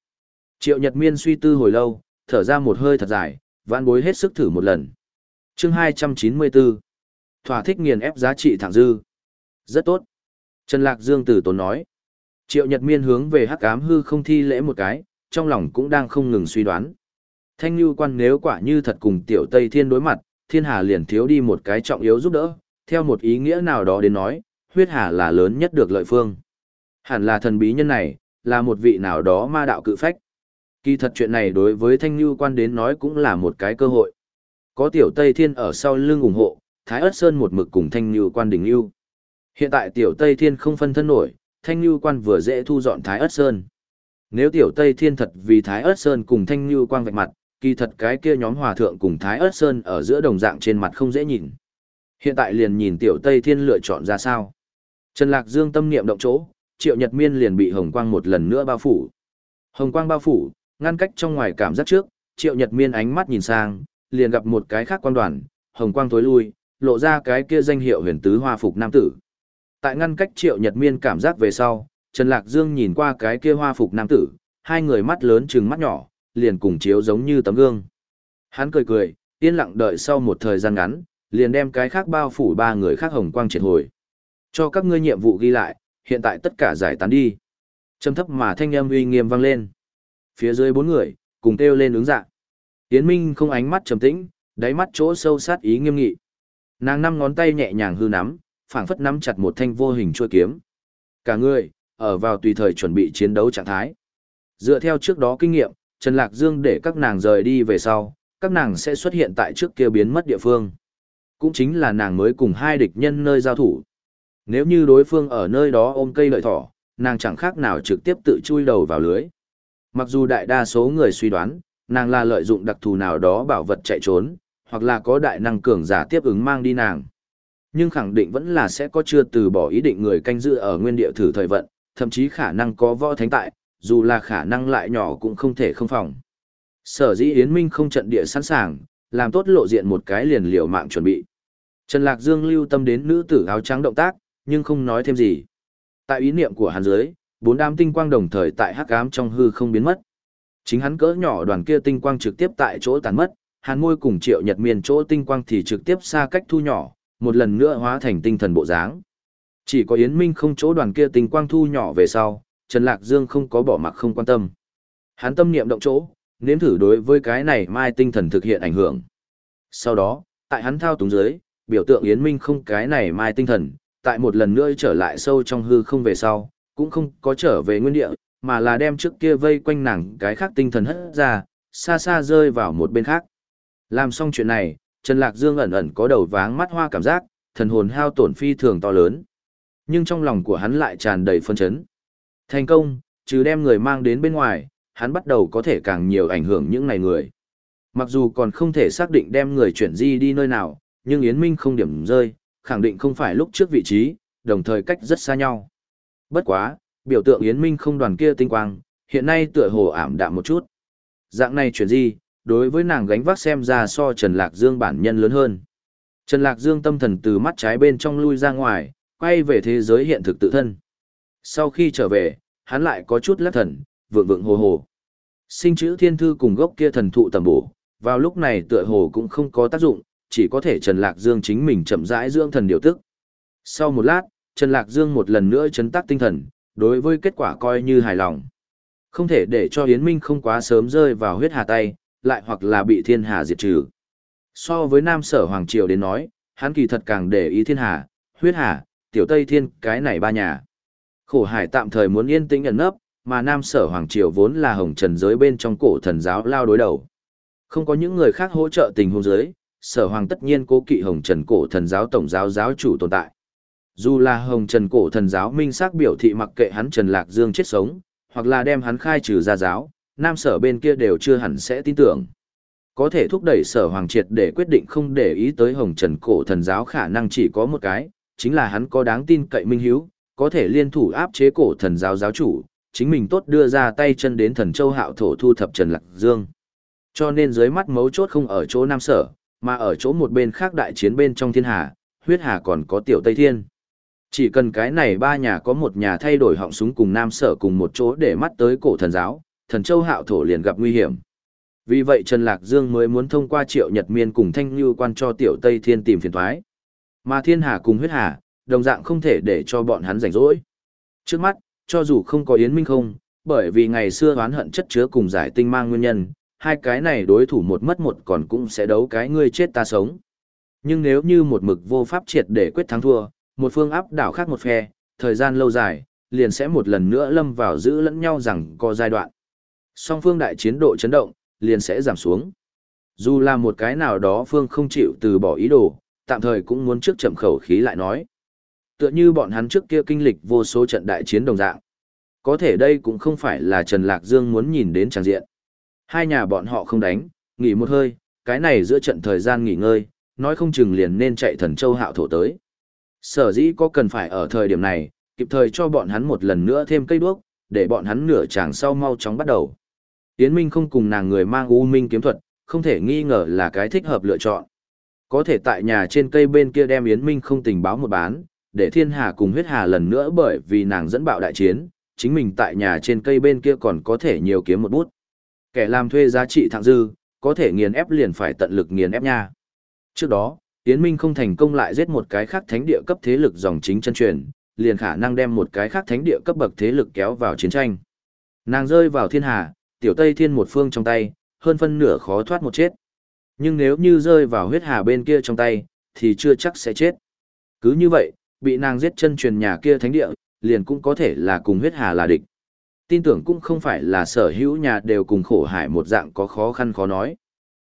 Triệu Nhật Miên suy tư hồi lâu, thở ra một hơi thật dài, vãn bối hết sức thử một lần. chương 294. Thỏa thích nghiền ép giá trị thẳng dư. Rất tốt. Trần Lạc Dương tử tốn nói. Triệu Nhật Miên hướng về hắc ám hư không thi lễ một cái, trong lòng cũng đang không ngừng suy đoán. Thanh Nhu quan nếu quả như thật cùng tiểu Tây Thiên đối mặt, Thiên Hà liền thiếu đi một cái trọng yếu giúp đỡ, theo một ý nghĩa nào đó đến nói, huyết hà là lớn nhất được lợi phương. Hẳn là thần bí nhân này, là một vị nào đó ma đạo cự phách. Kỳ thật chuyện này đối với Thanh Nhu quan đến nói cũng là một cái cơ hội. Có tiểu Tây Thiên ở sau lưng ủng hộ, Thái Ất Sơn một mực cùng Thanh Nhu quan đỉnh lưu. Hiện tại tiểu Tây Thiên không phân thân nổi, Thanh Nhu quan vừa dễ thu dọn Thái Ất Sơn. Nếu tiểu Tây Thiên thật vì Thái Ất Sơn cùng Thanh Nhu quang vạch mặt, kỳ thật cái kia nhóm hòa thượng cùng Thái Ất Sơn ở giữa đồng dạng trên mặt không dễ nhìn. Hiện tại liền nhìn tiểu Tây Thiên lựa chọn ra sao. Trần Lạc Dương tâm niệm động chỗ, Triệu Nhật Miên liền bị hồng quang một lần nữa bao phủ. Hồng quang bao phủ, ngăn cách trong ngoài cảm giác trước, Triệu Nhật Miên ánh mắt nhìn sang, liền gặp một cái khác quan đoàn, hồng quang tối lui, lộ ra cái kia danh hiệu huyền tứ hoa phục nam tử. Tại ngăn cách Triệu Nhật Miên cảm giác về sau, Trần Lạc Dương nhìn qua cái kia hoa phục nam tử, hai người mắt lớn trừng mắt nhỏ, liền cùng chiếu giống như tấm gương. Hắn cười cười, yên lặng đợi sau một thời gian ngắn, liền đem cái khác bao phủ ba người khác hồng quang triệt hồi. Cho các ngươi nhiệm vụ ghi lại, hiện tại tất cả giải tán đi. Trầm thấp mà thanh âm uy nghiêm vang lên. Phía dưới bốn người, cùng kêu lên ứng dạ. Yến Minh không ánh mắt trầm tĩnh, đáy mắt chỗ sâu sát ý nghiêm nghị. Nàng năm ngón tay nhẹ nhàng hư nắm, phảng phất nắm chặt một thanh vô hình chuôi kiếm. Cả người, ở vào tùy thời chuẩn bị chiến đấu trạng thái. Dựa theo trước đó kinh nghiệm, Trần Lạc Dương để các nàng rời đi về sau, các nàng sẽ xuất hiện tại trước kia biến mất địa phương. Cũng chính là nàng mới cùng hai địch nhân nơi giao thủ. Nếu như đối phương ở nơi đó ôm cây lợi thỏ, nàng chẳng khác nào trực tiếp tự chui đầu vào lưới. Mặc dù đại đa số người suy đoán, nàng là lợi dụng đặc thù nào đó bảo vật chạy trốn, hoặc là có đại năng cường giả tiếp ứng mang đi nàng. Nhưng khẳng định vẫn là sẽ có chưa từ bỏ ý định người canh giữ ở nguyên địa thử thời vận, thậm chí khả năng có võ thánh tại, dù là khả năng lại nhỏ cũng không thể không phòng. Sở dĩ Yến Minh không trận địa sẵn sàng, làm tốt lộ diện một cái liền liều mạng chuẩn bị. Trần Lạc Dương lưu tâm đến nữ tử áo trắng động tác, nhưng không nói thêm gì. Tại ý niệm của hắn dưới, bốn đám tinh quang đồng thời tại hắc ám trong hư không biến mất. Chính hắn cỡ nhỏ đoàn kia tinh quang trực tiếp tại chỗ tàn mất, hàn môi cùng triệu nhật miền chỗ tinh quang thì trực tiếp xa cách thu nhỏ, một lần nữa hóa thành tinh thần bộ dáng. Chỉ có Yến Minh không chỗ đoàn kia tình quang thu nhỏ về sau, Trần Lạc Dương không có bỏ mặc không quan tâm. Hắn tâm niệm động chỗ, nếm thử đối với cái này mai tinh thần thực hiện ảnh hưởng. Sau đó, tại hắn thao túng dưới, biểu tượng Yến Minh không cái này mai tinh thần, tại một lần nữa trở lại sâu trong hư không về sau, cũng không có trở về nguyên địa, mà là đem trước kia vây quanh nàng cái khác tinh thần hất ra, xa xa rơi vào một bên khác. Làm xong chuyện này, Trần Lạc Dương ẩn ẩn có đầu váng mắt hoa cảm giác, thần hồn hao tổn phi thường to lớn. Nhưng trong lòng của hắn lại tràn đầy phân chấn. Thành công, trừ đem người mang đến bên ngoài, hắn bắt đầu có thể càng nhiều ảnh hưởng những này người. Mặc dù còn không thể xác định đem người chuyển di đi nơi nào, nhưng Yến Minh không điểm rơi, khẳng định không phải lúc trước vị trí, đồng thời cách rất xa nhau. Bất quá, biểu tượng Yến Minh không đoàn kia tinh quang, hiện nay tựa hồ ảm đạm một chút. Dạng này chuyển di, đối với nàng gánh vác xem ra so Trần Lạc Dương bản nhân lớn hơn. Trần Lạc Dương tâm thần từ mắt trái bên trong lui ra ngoài, quay về thế giới hiện thực tự thân. Sau khi trở về, hắn lại có chút lắc thần, vượng vượng hồ hồ. Sinh chữ thiên thư cùng gốc kia thần thụ tầm bổ, vào lúc này tựa hồ cũng không có tác dụng, chỉ có thể Trần Lạc Dương chính mình chậm rãi dưỡng thần điều tức. Sau một lát, Trần Lạc Dương một lần nữa chấn tác tinh thần, đối với kết quả coi như hài lòng. Không thể để cho Yến Minh không quá sớm rơi vào huyết hà tay, lại hoặc là bị thiên hà diệt trừ. So với Nam Sở Hoàng Triều đến nói, hắn kỳ thật càng để ý thiên hà, huyết hà, tiểu Tây Thiên cái này ba nhà. Khổ hải tạm thời muốn yên tĩnh ẩn nấp, mà Nam Sở Hoàng Triều vốn là hồng trần giới bên trong cổ thần giáo lao đối đầu. Không có những người khác hỗ trợ tình huống giới, Sở Hoàng tất nhiên cố kỵ hồng trần cổ thần giáo tổng giáo giáo chủ tồn tại. Dù là hồng trần cổ thần giáo minh xác biểu thị mặc kệ hắn Trần Lạc Dương chết sống, hoặc là đem hắn khai trừ ra giáo, Nam Sở bên kia đều chưa hẳn sẽ tin tưởng. Có thể thúc đẩy Sở Hoàng triệt để quyết định không để ý tới hồng trần cổ thần giáo khả năng chỉ có một cái, chính là hắn có đáng tin cậy minh hiếu, có thể liên thủ áp chế cổ thần giáo giáo chủ, chính mình tốt đưa ra tay chân đến thần châu hạo thổ thu thập Trần Lạc Dương. Cho nên dưới mắt mấu chốt không ở chỗ Nam Sở, mà ở chỗ một bên khác đại chiến bên trong thiên hà, huyết hà còn có tiểu Tây Thiên. Chỉ cần cái này ba nhà có một nhà thay đổi họng súng cùng Nam Sở cùng một chỗ để mắt tới cổ thần giáo, thần châu hạo thổ liền gặp nguy hiểm. Vì vậy Trần Lạc Dương mới muốn thông qua triệu nhật miên cùng thanh như quan cho tiểu Tây Thiên tìm phiền thoái. Mà thiên hà cùng huyết hà, đồng dạng không thể để cho bọn hắn rảnh rỗi. Trước mắt, cho dù không có Yến Minh không, bởi vì ngày xưa oán hận chất chứa cùng giải tinh mang nguyên nhân, hai cái này đối thủ một mất một còn cũng sẽ đấu cái ngươi chết ta sống. Nhưng nếu như một mực vô pháp triệt để quyết thắng thua, một phương áp đảo khác một phe, thời gian lâu dài, liền sẽ một lần nữa lâm vào giữ lẫn nhau rằng có giai đoạn. Song phương đại chiến độ chấn động, liền sẽ giảm xuống. Dù là một cái nào đó phương không chịu từ bỏ ý đồ, tạm thời cũng muốn trước chậm khẩu khí lại nói. Tựa như bọn hắn trước kia kinh lịch vô số trận đại chiến đồng dạng. Có thể đây cũng không phải là Trần Lạc Dương muốn nhìn đến tràng diện. Hai nhà bọn họ không đánh, nghỉ một hơi, cái này giữa trận thời gian nghỉ ngơi, nói không chừng liền nên chạy thần châu hạo thổ tới. Sở dĩ có cần phải ở thời điểm này, kịp thời cho bọn hắn một lần nữa thêm cây đuốc, để bọn hắn nửa chàng sau mau chóng bắt đầu. Yến Minh không cùng nàng người mang U Minh kiếm thuật, không thể nghi ngờ là cái thích hợp lựa chọn. Có thể tại nhà trên cây bên kia đem Yến Minh không tình báo một bán, để thiên hà cùng huyết hà lần nữa bởi vì nàng dẫn bạo đại chiến, chính mình tại nhà trên cây bên kia còn có thể nhiều kiếm một bút. Kẻ làm thuê giá trị thẳng dư, có thể nghiền ép liền phải tận lực nghiền ép nha. Trước đó, Yến Minh không thành công lại giết một cái khác thánh địa cấp thế lực dòng chính chân truyền, liền khả năng đem một cái khác thánh địa cấp bậc thế lực kéo vào chiến tranh. Nàng rơi vào thiên hà, tiểu Tây Thiên một phương trong tay, hơn phân nửa khó thoát một chết. Nhưng nếu như rơi vào huyết hà bên kia trong tay, thì chưa chắc sẽ chết. Cứ như vậy, bị nàng giết chân truyền nhà kia thánh địa, liền cũng có thể là cùng huyết hà là địch. Tin tưởng cũng không phải là sở hữu nhà đều cùng khổ hải một dạng có khó khăn khó nói.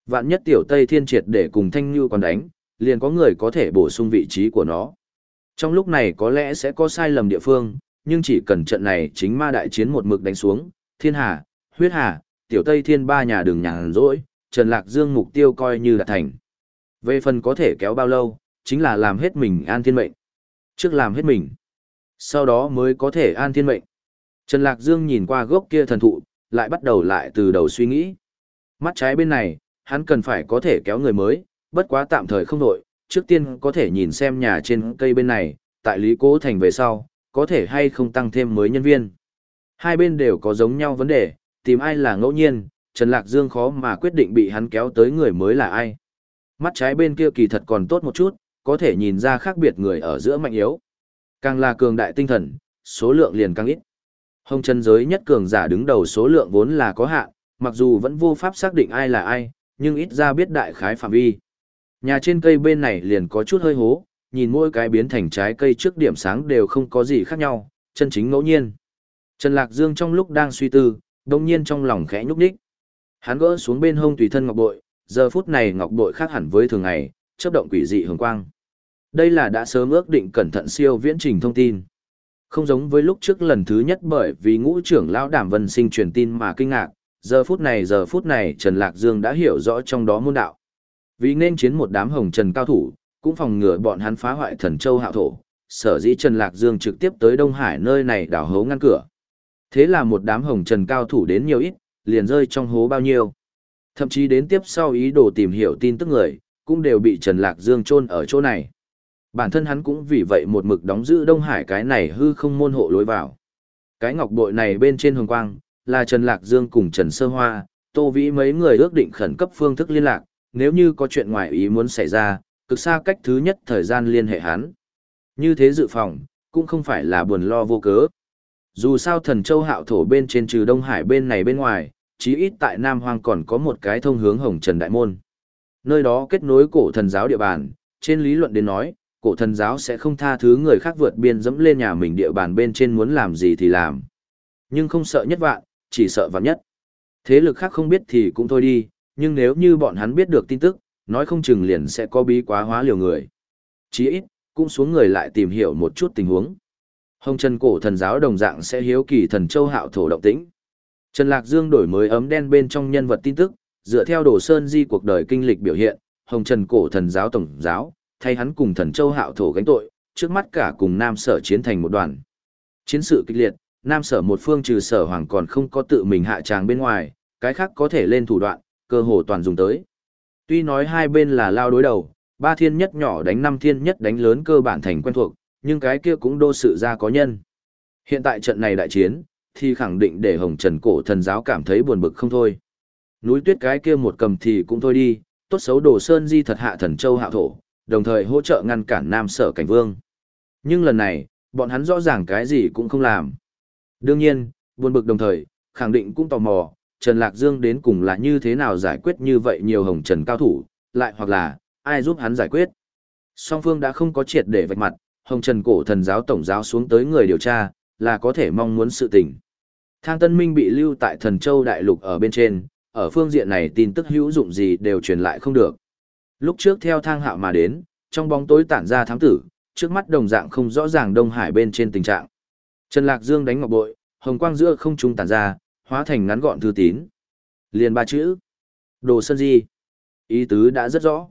Vạn nhất tiểu Tây Thiên triệt để cùng Thanh Như còn đánh, liền có người có thể bổ sung vị trí của nó. Trong lúc này có lẽ sẽ có sai lầm địa phương, nhưng chỉ cần trận này chính ma đại chiến một mực đánh xuống, thiên hà, huyết hà, tiểu Tây Thiên ba nhà đường nhàn rỗi, Trần Lạc Dương mục tiêu coi như là thành. Về phần có thể kéo bao lâu, chính là làm hết mình an thiên mệnh. Trước làm hết mình, sau đó mới có thể an thiên mệnh. Trần Lạc Dương nhìn qua gốc kia thần thụ, lại bắt đầu lại từ đầu suy nghĩ. Mắt trái bên này, hắn cần phải có thể kéo người mới, bất quá tạm thời không đổi, trước tiên có thể nhìn xem nhà trên cây bên này, tại Lý Cố Thành về sau, có thể hay không tăng thêm mới nhân viên. Hai bên đều có giống nhau vấn đề, tìm ai là ngẫu nhiên, Trần Lạc Dương khó mà quyết định bị hắn kéo tới người mới là ai. Mắt trái bên kia kỳ thật còn tốt một chút, có thể nhìn ra khác biệt người ở giữa mạnh yếu. Càng là cường đại tinh thần, số lượng liền càng ít. Hồng chân giới nhất cường giả đứng đầu số lượng vốn là có hạn, mặc dù vẫn vô pháp xác định ai là ai, nhưng ít ra biết đại khái phạm vi. Nhà trên cây bên này liền có chút hơi hố, nhìn mỗi cái biến thành trái cây trước điểm sáng đều không có gì khác nhau, chân chính ngẫu nhiên. Trần Lạc Dương trong lúc đang suy tư, đồng nhiên trong lòng khẽ nhúc đích. Hắn gỡ xuống bên hông tùy thân ngọc bội, giờ phút này ngọc bội khác hẳn với thường ngày, chớp động quỷ dị hường quang. Đây là đã sớm ước định cẩn thận siêu viễn trình thông tin. Không giống với lúc trước lần thứ nhất bởi vì ngũ trưởng lão Đàm Vân Sinh truyền tin mà kinh ngạc, giờ phút này giờ phút này Trần Lạc Dương đã hiểu rõ trong đó môn đạo. Vì nên chiến một đám hồng trần cao thủ, cũng phòng ngừa bọn hắn phá hoại thần châu hạo thổ, sở dĩ Trần Lạc Dương trực tiếp tới Đông Hải nơi này đảo hấu ngăn cửa. Thế là một đám hồng trần cao thủ đến nhiều ít, liền rơi trong hố bao nhiêu. Thậm chí đến tiếp sau ý đồ tìm hiểu tin tức người, cũng đều bị Trần Lạc Dương chôn ở chỗ này. Bản thân hắn cũng vì vậy một mực đóng giữ Đông Hải cái này hư không môn hộ lối vào. Cái ngọc bội này bên trên hồng quang, là Trần Lạc Dương cùng Trần Sơ Hoa, Tô Vĩ mấy người ước định khẩn cấp phương thức liên lạc, nếu như có chuyện ngoài ý muốn xảy ra, cực xa cách thứ nhất thời gian liên hệ hắn. Như thế dự phòng, cũng không phải là buồn lo vô cớ. Dù sao thần châu hạo thổ bên trên trừ Đông Hải bên này bên ngoài, chí ít tại Nam Hoang còn có một cái thông hướng Hồng Trần Đại Môn. Nơi đó kết nối cổ thần giáo địa bàn, trên lý luận đến nói, cổ thần giáo sẽ không tha thứ người khác vượt biên dẫm lên nhà mình địa bàn bên trên muốn làm gì thì làm. Nhưng không sợ nhất vạn, chỉ sợ vạn nhất. Thế lực khác không biết thì cũng thôi đi, nhưng nếu như bọn hắn biết được tin tức, nói không chừng liền sẽ có bí quá hóa liều người. Chí ít, cũng xuống người lại tìm hiểu một chút tình huống. Hồng Trần cổ thần giáo đồng dạng sẽ hiếu kỳ thần châu hạo thổ động tĩnh. Trần Lạc Dương đổi mới ấm đen bên trong nhân vật tin tức, dựa theo Đồ Sơn Di cuộc đời kinh lịch biểu hiện, Hồng Trần cổ thần giáo tổng giáo, thay hắn cùng thần châu hạo thổ gánh tội, trước mắt cả cùng Nam Sở chiến thành một đoàn, Chiến sự kịch liệt, Nam Sở một phương trừ Sở Hoàng còn không có tự mình hạ tràng bên ngoài, cái khác có thể lên thủ đoạn, cơ hồ toàn dùng tới. Tuy nói hai bên là lao đối đầu, ba thiên nhất nhỏ đánh năm thiên nhất đánh lớn cơ bản thành quen thuộc, nhưng cái kia cũng đô sự ra có nhân. Hiện tại trận này đại chiến, thì khẳng định để Hồng Trần cổ thần giáo cảm thấy buồn bực không thôi. Núi tuyết cái kia một cầm thì cũng thôi đi, tốt xấu đồ sơn di thật hạ thần châu hạ thổ, đồng thời hỗ trợ ngăn cản Nam Sở cảnh vương. Nhưng lần này, bọn hắn rõ ràng cái gì cũng không làm. Đương nhiên, buồn bực đồng thời, khẳng định cũng tò mò, Trần Lạc Dương đến cùng là như thế nào giải quyết như vậy nhiều hồng trần cao thủ, lại hoặc là, ai giúp hắn giải quyết. Song phương đã không có triệt để vạch mặt, hồng trần cổ thần giáo tổng giáo xuống tới người điều tra, là có thể mong muốn sự tình. Thang Tân Minh bị lưu tại thần châu đại lục ở bên trên, ở phương diện này tin tức hữu dụng gì đều truyền lại không được. Lúc trước theo thang hạo mà đến, trong bóng tối tản ra thám tử, trước mắt đồng dạng không rõ ràng Đông Hải bên trên tình trạng. Trần Lạc Dương đánh ngọc bội, hồng quang giữa không trung tản ra, hóa thành ngắn gọn thư tín. Liền ba chữ. Đồ Sơn Di. Ý tứ đã rất rõ.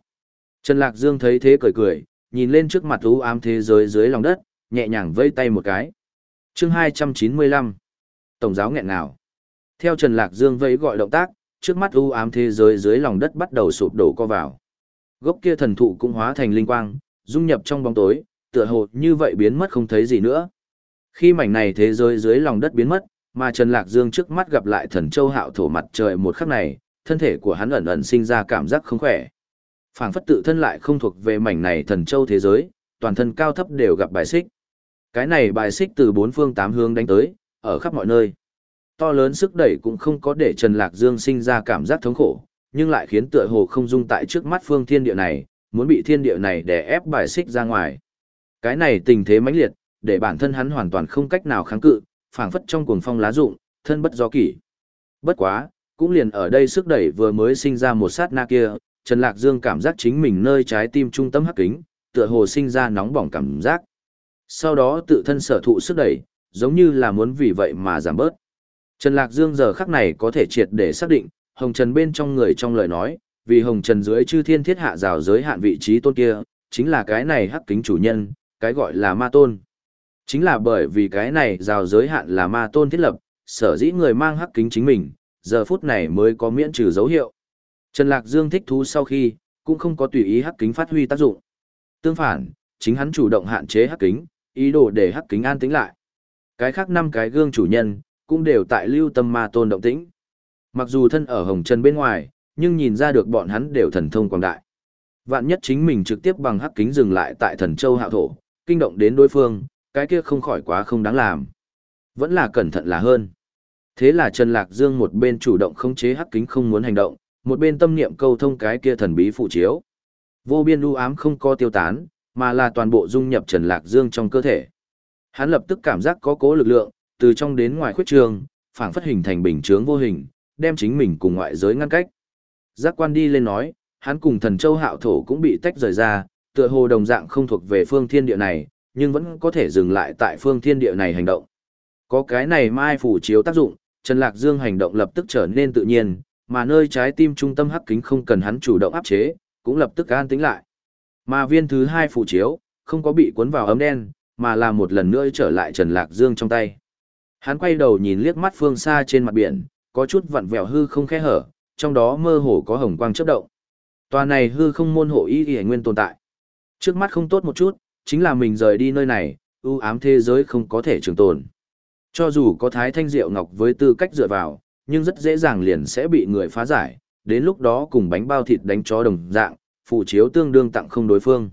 Trần Lạc Dương thấy thế cười cười, nhìn lên trước mặt u ám thế giới dưới lòng đất, nhẹ nhàng vây tay một cái. chương 295. Tổng giáo nghẹn nào. Theo Trần Lạc Dương vẫy gọi động tác, trước mắt u ám thế giới dưới lòng đất bắt đầu sụp đổ co vào. Gốc kia thần thụ cũng hóa thành linh quang, dung nhập trong bóng tối, tựa hồ như vậy biến mất không thấy gì nữa. Khi mảnh này thế giới dưới lòng đất biến mất, mà Trần Lạc Dương trước mắt gặp lại thần châu hạo thổ mặt trời một khắc này, thân thể của hắn ẩn ẩn sinh ra cảm giác không khỏe. Phảng phất tự thân lại không thuộc về mảnh này thần châu thế giới, toàn thân cao thấp đều gặp bài xích. Cái này bài xích từ bốn phương tám hướng đánh tới, ở khắp mọi nơi. To lớn sức đẩy cũng không có để Trần Lạc Dương sinh ra cảm giác thống khổ, nhưng lại khiến tựa hồ không dung tại trước mắt phương thiên địa này, muốn bị thiên địa này đè ép bài xích ra ngoài. Cái này tình thế mãnh liệt, để bản thân hắn hoàn toàn không cách nào kháng cự, phảng phất trong cuồng phong lá rụng, thân bất do kỷ. Bất quá, cũng liền ở đây sức đẩy vừa mới sinh ra một sát na kia, Trần Lạc Dương cảm giác chính mình nơi trái tim trung tâm hắc kính, tựa hồ sinh ra nóng bỏng cảm giác. Sau đó tự thân sở thụ sức đẩy, giống như là muốn vì vậy mà giảm bớt. Trần Lạc Dương giờ khắc này có thể triệt để xác định, Hồng Trần bên trong người trong lời nói, vì Hồng Trần dưới chư thiên thiết hạ rào giới hạn vị trí tôn kia, chính là cái này hắc kính chủ nhân, cái gọi là ma tôn. Chính là bởi vì cái này rào giới hạn là ma tôn thiết lập, sở dĩ người mang hắc kính chính mình, giờ phút này mới có miễn trừ dấu hiệu. Trần Lạc Dương thích thú sau khi, cũng không có tùy ý hắc kính phát huy tác dụng. Tương phản, chính hắn chủ động hạn chế hắc kính, ý đồ để hắc kính an tĩnh lại. Cái khác năm cái gương chủ nhân, cũng đều tại lưu tâm ma tôn động tĩnh. Mặc dù thân ở hồng trần bên ngoài, nhưng nhìn ra được bọn hắn đều thần thông quảng đại. Vạn nhất chính mình trực tiếp bằng hắc kính dừng lại tại thần châu hạo thổ, kinh động đến đối phương, cái kia không khỏi quá không đáng làm. Vẫn là cẩn thận là hơn. Thế là Trần Lạc Dương một bên chủ động khống chế hắc kính không muốn hành động, một bên tâm niệm câu thông cái kia thần bí phụ chiếu. Vô biên u ám không có tiêu tán, mà là toàn bộ dung nhập Trần Lạc Dương trong cơ thể. Hắn lập tức cảm giác có cố lực lượng, từ trong đến ngoài khuyết trường, phản phất hình thành bình chướng vô hình, đem chính mình cùng ngoại giới ngăn cách. Giác quan đi lên nói, hắn cùng thần châu hạo thổ cũng bị tách rời ra, tựa hồ đồng dạng không thuộc về phương thiên địa này, nhưng vẫn có thể dừng lại tại phương thiên địa này hành động. Có cái này mai phủ chiếu tác dụng, Trần Lạc Dương hành động lập tức trở nên tự nhiên, mà nơi trái tim trung tâm hắc kính không cần hắn chủ động áp chế, cũng lập tức an tĩnh lại. Mà viên thứ hai phụ chiếu, không có bị cuốn vào ấm đen, mà là một lần nữa trở lại Trần Lạc Dương trong tay. Hắn quay đầu nhìn liếc mắt phương xa trên mặt biển, có chút vặn vẹo hư không khe hở, trong đó mơ hồ có hồng quang chớp động. Tòa này hư không môn hộ ý y nguyên tồn tại. Trước mắt không tốt một chút, chính là mình rời đi nơi này, ưu ám thế giới không có thể trường tồn. Cho dù có thái thanh diệu ngọc với tư cách dựa vào, nhưng rất dễ dàng liền sẽ bị người phá giải, đến lúc đó cùng bánh bao thịt đánh chó đồng dạng, phụ chiếu tương đương tặng không đối phương.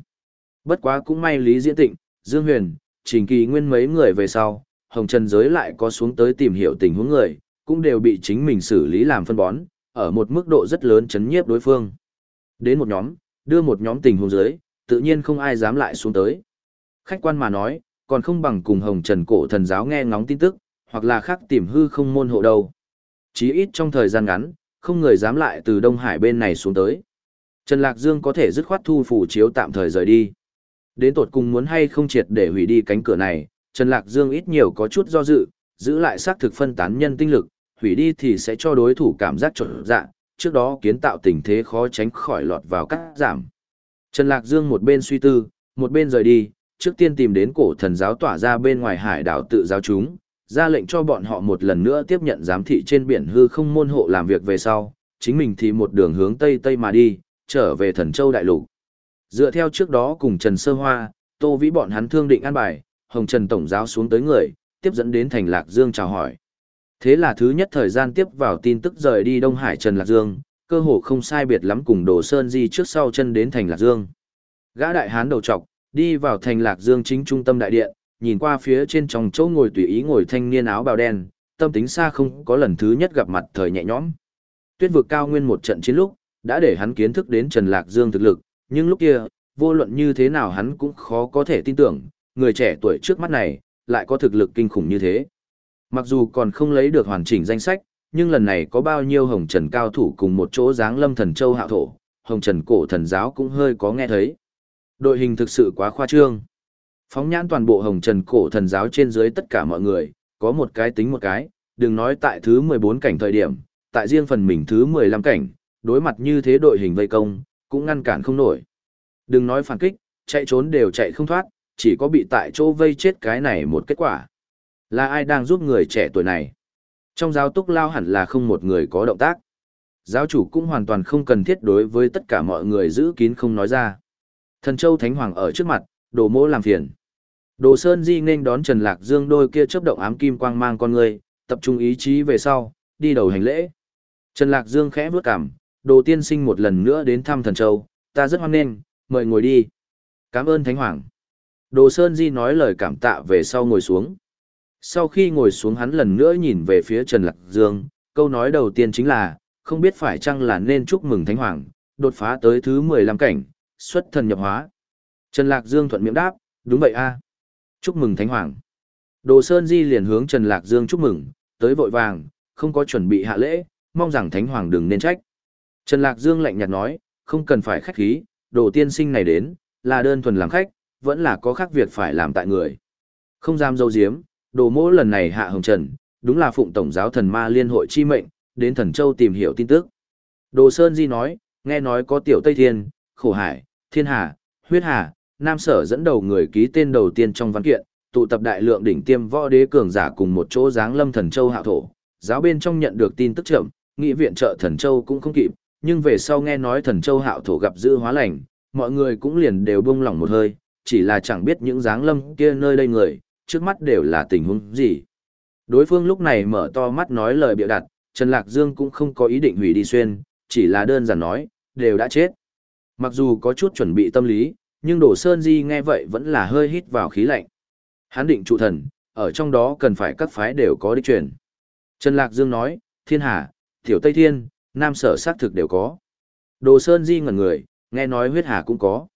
Bất quá cũng may Lý Diễn Tịnh, Dương Huyền, Trình Kỳ Nguyên mấy người về sau, Hồng Trần giới lại có xuống tới tìm hiểu tình huống người, cũng đều bị chính mình xử lý làm phân bón, ở một mức độ rất lớn chấn nhiếp đối phương. Đến một nhóm, đưa một nhóm tình huống giới, tự nhiên không ai dám lại xuống tới. Khách quan mà nói, còn không bằng cùng Hồng Trần cổ thần giáo nghe ngóng tin tức, hoặc là khác tìm hư không môn hộ đâu. Chí ít trong thời gian ngắn, không người dám lại từ Đông Hải bên này xuống tới. Trần Lạc Dương có thể dứt khoát thu phủ chiếu tạm thời rời đi. Đến tột cùng muốn hay không triệt để hủy đi cánh cửa này, Trần Lạc Dương ít nhiều có chút do dự, giữ lại xác thực phân tán nhân tinh lực, hủy đi thì sẽ cho đối thủ cảm giác trộn dạ, trước đó kiến tạo tình thế khó tránh khỏi lọt vào cắt giảm. Trần Lạc Dương một bên suy tư, một bên rời đi, trước tiên tìm đến cổ thần giáo tỏa ra bên ngoài hải đảo tự giáo chúng, ra lệnh cho bọn họ một lần nữa tiếp nhận giám thị trên biển hư không môn hộ làm việc về sau, chính mình thì một đường hướng tây tây mà đi, trở về thần châu đại lục. Dựa theo trước đó cùng Trần Sơ Hoa, Tô Vĩ bọn hắn thương định an bài, Hồng Trần Tổng giáo xuống tới người, tiếp dẫn đến thành Lạc Dương chào hỏi. Thế là thứ nhất thời gian tiếp vào tin tức rời đi Đông Hải Trần Lạc Dương, cơ hồ không sai biệt lắm cùng Đồ Sơn Di trước sau chân đến thành Lạc Dương. Gã đại hán đầu trọc, đi vào thành Lạc Dương chính trung tâm đại điện, nhìn qua phía trên trong chỗ ngồi tùy ý ngồi thanh niên áo bào đen, tâm tính xa không có lần thứ nhất gặp mặt thời nhẹ nhõm. Tuyết vực cao nguyên một trận chiến lúc, đã để hắn kiến thức đến Trần Lạc Dương thực lực, nhưng lúc kia, vô luận như thế nào hắn cũng khó có thể tin tưởng, người trẻ tuổi trước mắt này, lại có thực lực kinh khủng như thế. Mặc dù còn không lấy được hoàn chỉnh danh sách, nhưng lần này có bao nhiêu hồng trần cao thủ cùng một chỗ dáng lâm thần châu hạ thổ, hồng trần cổ thần giáo cũng hơi có nghe thấy. Đội hình thực sự quá khoa trương. Phóng nhãn toàn bộ hồng trần cổ thần giáo trên dưới tất cả mọi người, có một cái tính một cái, đừng nói tại thứ 14 cảnh thời điểm, tại riêng phần mình thứ 15 cảnh, đối mặt như thế đội hình vây công, cũng ngăn cản không nổi. Đừng nói phản kích, chạy trốn đều chạy không thoát, chỉ có bị tại chỗ vây chết cái này một kết quả. Là ai đang giúp người trẻ tuổi này? Trong giáo túc lao hẳn là không một người có động tác. Giáo chủ cũng hoàn toàn không cần thiết đối với tất cả mọi người giữ kín không nói ra. Thần Châu Thánh Hoàng ở trước mặt, đồ mỗ làm phiền. Đồ Sơn Di nên đón Trần Lạc Dương đôi kia chấp động ám kim quang mang con người, tập trung ý chí về sau, đi đầu hành lễ. Trần Lạc Dương khẽ bước cảm, đồ tiên sinh một lần nữa đến thăm Thần Châu, ta rất hoan nghênh, mời ngồi đi. Cảm ơn Thánh Hoàng. Đồ Sơn Di nói lời cảm tạ về sau ngồi xuống. Sau khi ngồi xuống hắn lần nữa nhìn về phía Trần Lạc Dương, câu nói đầu tiên chính là, không biết phải chăng là nên chúc mừng Thánh Hoàng, đột phá tới thứ 15 cảnh, xuất thần nhập hóa. Trần Lạc Dương thuận miệng đáp, đúng vậy a Chúc mừng Thánh Hoàng. Đồ Sơn Di liền hướng Trần Lạc Dương chúc mừng, tới vội vàng, không có chuẩn bị hạ lễ, mong rằng Thánh Hoàng đừng nên trách. Trần Lạc Dương lạnh nhạt nói, không cần phải khách khí, đồ tiên sinh này đến, là đơn thuần làm khách, vẫn là có khác việc phải làm tại người. Không dám dâu diếm, đồ mỗ lần này hạ hồng trần, đúng là phụng tổng giáo thần ma liên hội chi mệnh, đến thần châu tìm hiểu tin tức. Đồ Sơn Di nói, nghe nói có tiểu Tây Thiên, khổ hải, thiên hà, huyết hà, nam sở dẫn đầu người ký tên đầu tiên trong văn kiện, tụ tập đại lượng đỉnh tiêm võ đế cường giả cùng một chỗ giáng lâm thần châu hạ thổ. Giáo bên trong nhận được tin tức chậm, nghị viện trợ thần châu cũng không kịp, nhưng về sau nghe nói thần châu hạo thổ gặp dư hóa lành, mọi người cũng liền đều buông lỏng một hơi, chỉ là chẳng biết những dáng lâm kia nơi đây người, trước mắt đều là tình huống gì. Đối phương lúc này mở to mắt nói lời bịa đặt, Trần Lạc Dương cũng không có ý định hủy đi xuyên, chỉ là đơn giản nói, đều đã chết. Mặc dù có chút chuẩn bị tâm lý, nhưng Đổ Sơn Di nghe vậy vẫn là hơi hít vào khí lạnh. Hắn định trụ thần, ở trong đó cần phải các phái đều có đích truyền. Trần Lạc Dương nói, Thiên Hà, Tiểu Tây Thiên, Nam Sở xác thực đều có. Đồ Sơn Di ngẩn người, nghe nói huyết hà cũng có.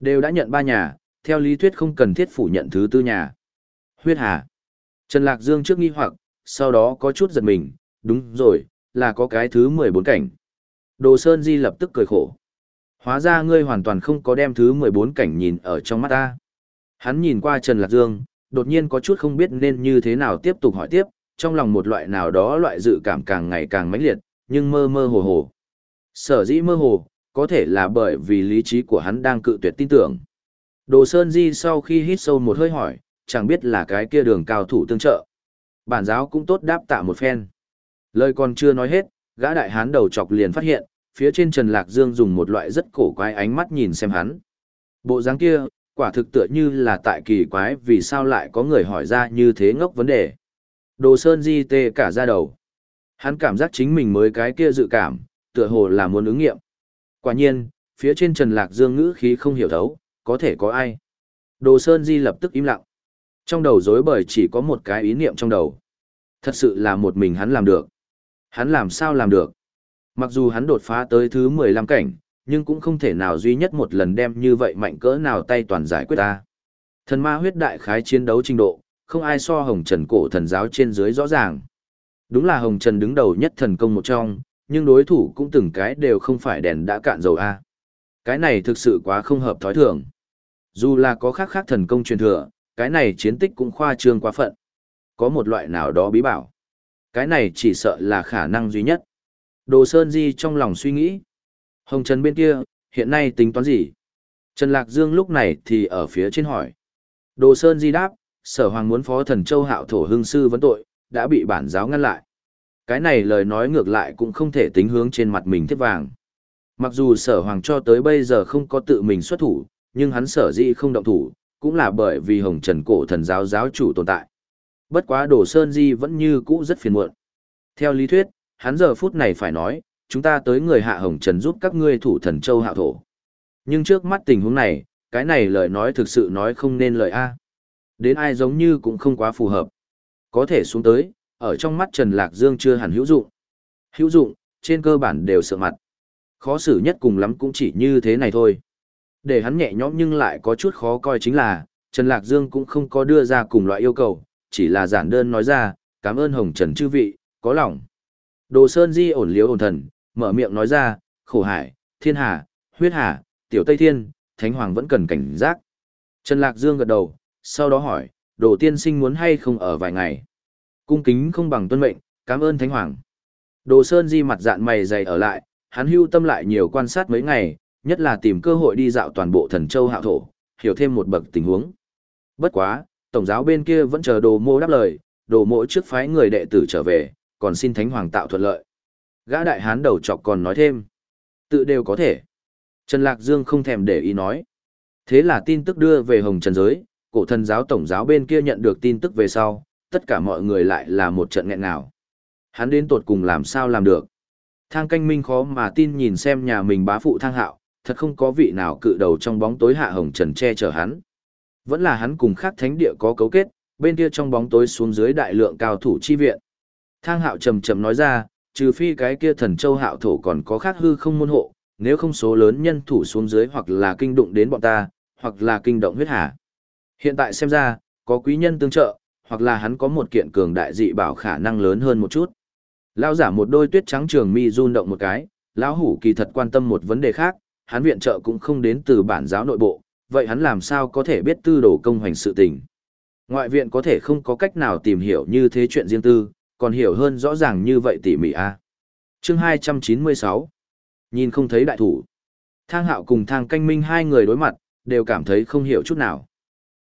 Đều đã nhận ba nhà, theo lý thuyết không cần thiết phủ nhận thứ tư nhà. Huyết hà. Trần Lạc Dương trước nghi hoặc, sau đó có chút giật mình, đúng rồi, là có cái thứ 14 cảnh. Đồ Sơn Di lập tức cười khổ. Hóa ra ngươi hoàn toàn không có đem thứ 14 cảnh nhìn ở trong mắt ta. Hắn nhìn qua Trần Lạc Dương, đột nhiên có chút không biết nên như thế nào tiếp tục hỏi tiếp, trong lòng một loại nào đó loại dự cảm càng ngày càng mãnh liệt, nhưng mơ mơ hồ hồ. Sở dĩ mơ hồ, có thể là bởi vì lý trí của hắn đang cự tuyệt tin tưởng. Đồ Sơn Di sau khi hít sâu một hơi hỏi, chẳng biết là cái kia đường cao thủ tương trợ. Bản giáo cũng tốt đáp tạ một phen. Lời còn chưa nói hết, gã đại hán đầu chọc liền phát hiện, phía trên Trần Lạc Dương dùng một loại rất cổ quái ánh mắt nhìn xem hắn. Bộ dáng kia, quả thực tựa như là tại kỳ quái vì sao lại có người hỏi ra như thế ngốc vấn đề. Đồ Sơn Di tê cả ra đầu. Hắn cảm giác chính mình mới cái kia dự cảm, tựa hồ là muốn ứng nghiệm. Quả nhiên, phía trên Trần Lạc Dương ngữ khí không hiểu thấu, có thể có ai. Đồ Sơn Di lập tức im lặng. Trong đầu rối bời chỉ có một cái ý niệm trong đầu. Thật sự là một mình hắn làm được. Hắn làm sao làm được? Mặc dù hắn đột phá tới thứ 15 cảnh, nhưng cũng không thể nào duy nhất một lần đem như vậy mạnh cỡ nào tay toàn giải quyết ta. Thần ma huyết đại khái chiến đấu trình độ, không ai so hồng trần cổ thần giáo trên dưới rõ ràng. Đúng là hồng trần đứng đầu nhất thần công một trong, nhưng đối thủ cũng từng cái đều không phải đèn đã cạn dầu A. Cái này thực sự quá không hợp thói thường. Dù là có khác khác thần công truyền thừa, cái này chiến tích cũng khoa trương quá phận. Có một loại nào đó bí bảo. Cái này chỉ sợ là khả năng duy nhất. Đồ Sơn Di trong lòng suy nghĩ. Hồng Trần bên kia, hiện nay tính toán gì? Trần Lạc Dương lúc này thì ở phía trên hỏi. Đồ Sơn Di đáp, sở hoàng muốn phó thần châu hạo thổ hương sư vấn tội, đã bị bản giáo ngăn lại. Cái này lời nói ngược lại cũng không thể tính hướng trên mặt mình thiết vàng. Mặc dù sở hoàng cho tới bây giờ không có tự mình xuất thủ, nhưng hắn sở dĩ không động thủ, cũng là bởi vì hồng trần cổ thần giáo giáo chủ tồn tại. Bất quá Đồ Sơn Di vẫn như cũ rất phiền muộn. Theo lý thuyết, hắn giờ phút này phải nói, chúng ta tới người hạ hồng trần giúp các ngươi thủ thần châu hạ thổ. Nhưng trước mắt tình huống này, cái này lời nói thực sự nói không nên lời A. Đến ai giống như cũng không quá phù hợp. Có thể xuống tới, ở trong mắt Trần Lạc Dương chưa hẳn hữu dụng. Hữu dụng, trên cơ bản đều sợ mặt. Khó xử nhất cùng lắm cũng chỉ như thế này thôi. Để hắn nhẹ nhõm nhưng lại có chút khó coi chính là, Trần Lạc Dương cũng không có đưa ra cùng loại yêu cầu, chỉ là giản đơn nói ra, cảm ơn Hồng Trần chư vị, có lòng. Đồ Sơn Di ổn liếu ổn thần, mở miệng nói ra, khổ hải, thiên hà, huyết hà, tiểu Tây Thiên, Thánh Hoàng vẫn cần cảnh giác. Trần Lạc Dương gật đầu, sau đó hỏi, đồ tiên sinh muốn hay không ở vài ngày. Cung kính không bằng tuân mệnh, cảm ơn Thánh Hoàng. Đồ Sơn Di mặt dạn mày dày ở lại, hắn hưu tâm lại nhiều quan sát mấy ngày, nhất là tìm cơ hội đi dạo toàn bộ thần châu hạo thổ, hiểu thêm một bậc tình huống. Bất quá, tổng giáo bên kia vẫn chờ đồ mô đáp lời, đồ mộ trước phái người đệ tử trở về, còn xin thánh hoàng tạo thuận lợi. Gã đại hán đầu chọc còn nói thêm, tự đều có thể. Trần Lạc Dương không thèm để ý nói. Thế là tin tức đưa về hồng trần giới, cổ thần giáo tổng giáo bên kia nhận được tin tức về sau, tất cả mọi người lại là một trận nghẹn ngào. Hắn đến tột cùng làm sao làm được. Thang canh minh khó mà tin nhìn xem nhà mình bá phụ thang hạo, thật không có vị nào cự đầu trong bóng tối hạ hồng trần che chở hắn. Vẫn là hắn cùng khác thánh địa có cấu kết, bên kia trong bóng tối xuống dưới đại lượng cao thủ chi viện. Thang hạo trầm trầm nói ra, trừ phi cái kia thần châu hạo thổ còn có khác hư không môn hộ, nếu không số lớn nhân thủ xuống dưới hoặc là kinh đụng đến bọn ta, hoặc là kinh động huyết hà. Hiện tại xem ra, có quý nhân tương trợ, hoặc là hắn có một kiện cường đại dị bảo khả năng lớn hơn một chút. Lão giả một đôi tuyết trắng trường mi run động một cái, lão hủ kỳ thật quan tâm một vấn đề khác, hắn viện trợ cũng không đến từ bản giáo nội bộ, vậy hắn làm sao có thể biết tư đồ công hoành sự tình. Ngoại viện có thể không có cách nào tìm hiểu như thế chuyện riêng tư, còn hiểu hơn rõ ràng như vậy tỉ mỉ a. À. Chương 296 Nhìn không thấy đại thủ. Thang hạo cùng thang canh minh hai người đối mặt, đều cảm thấy không hiểu chút nào.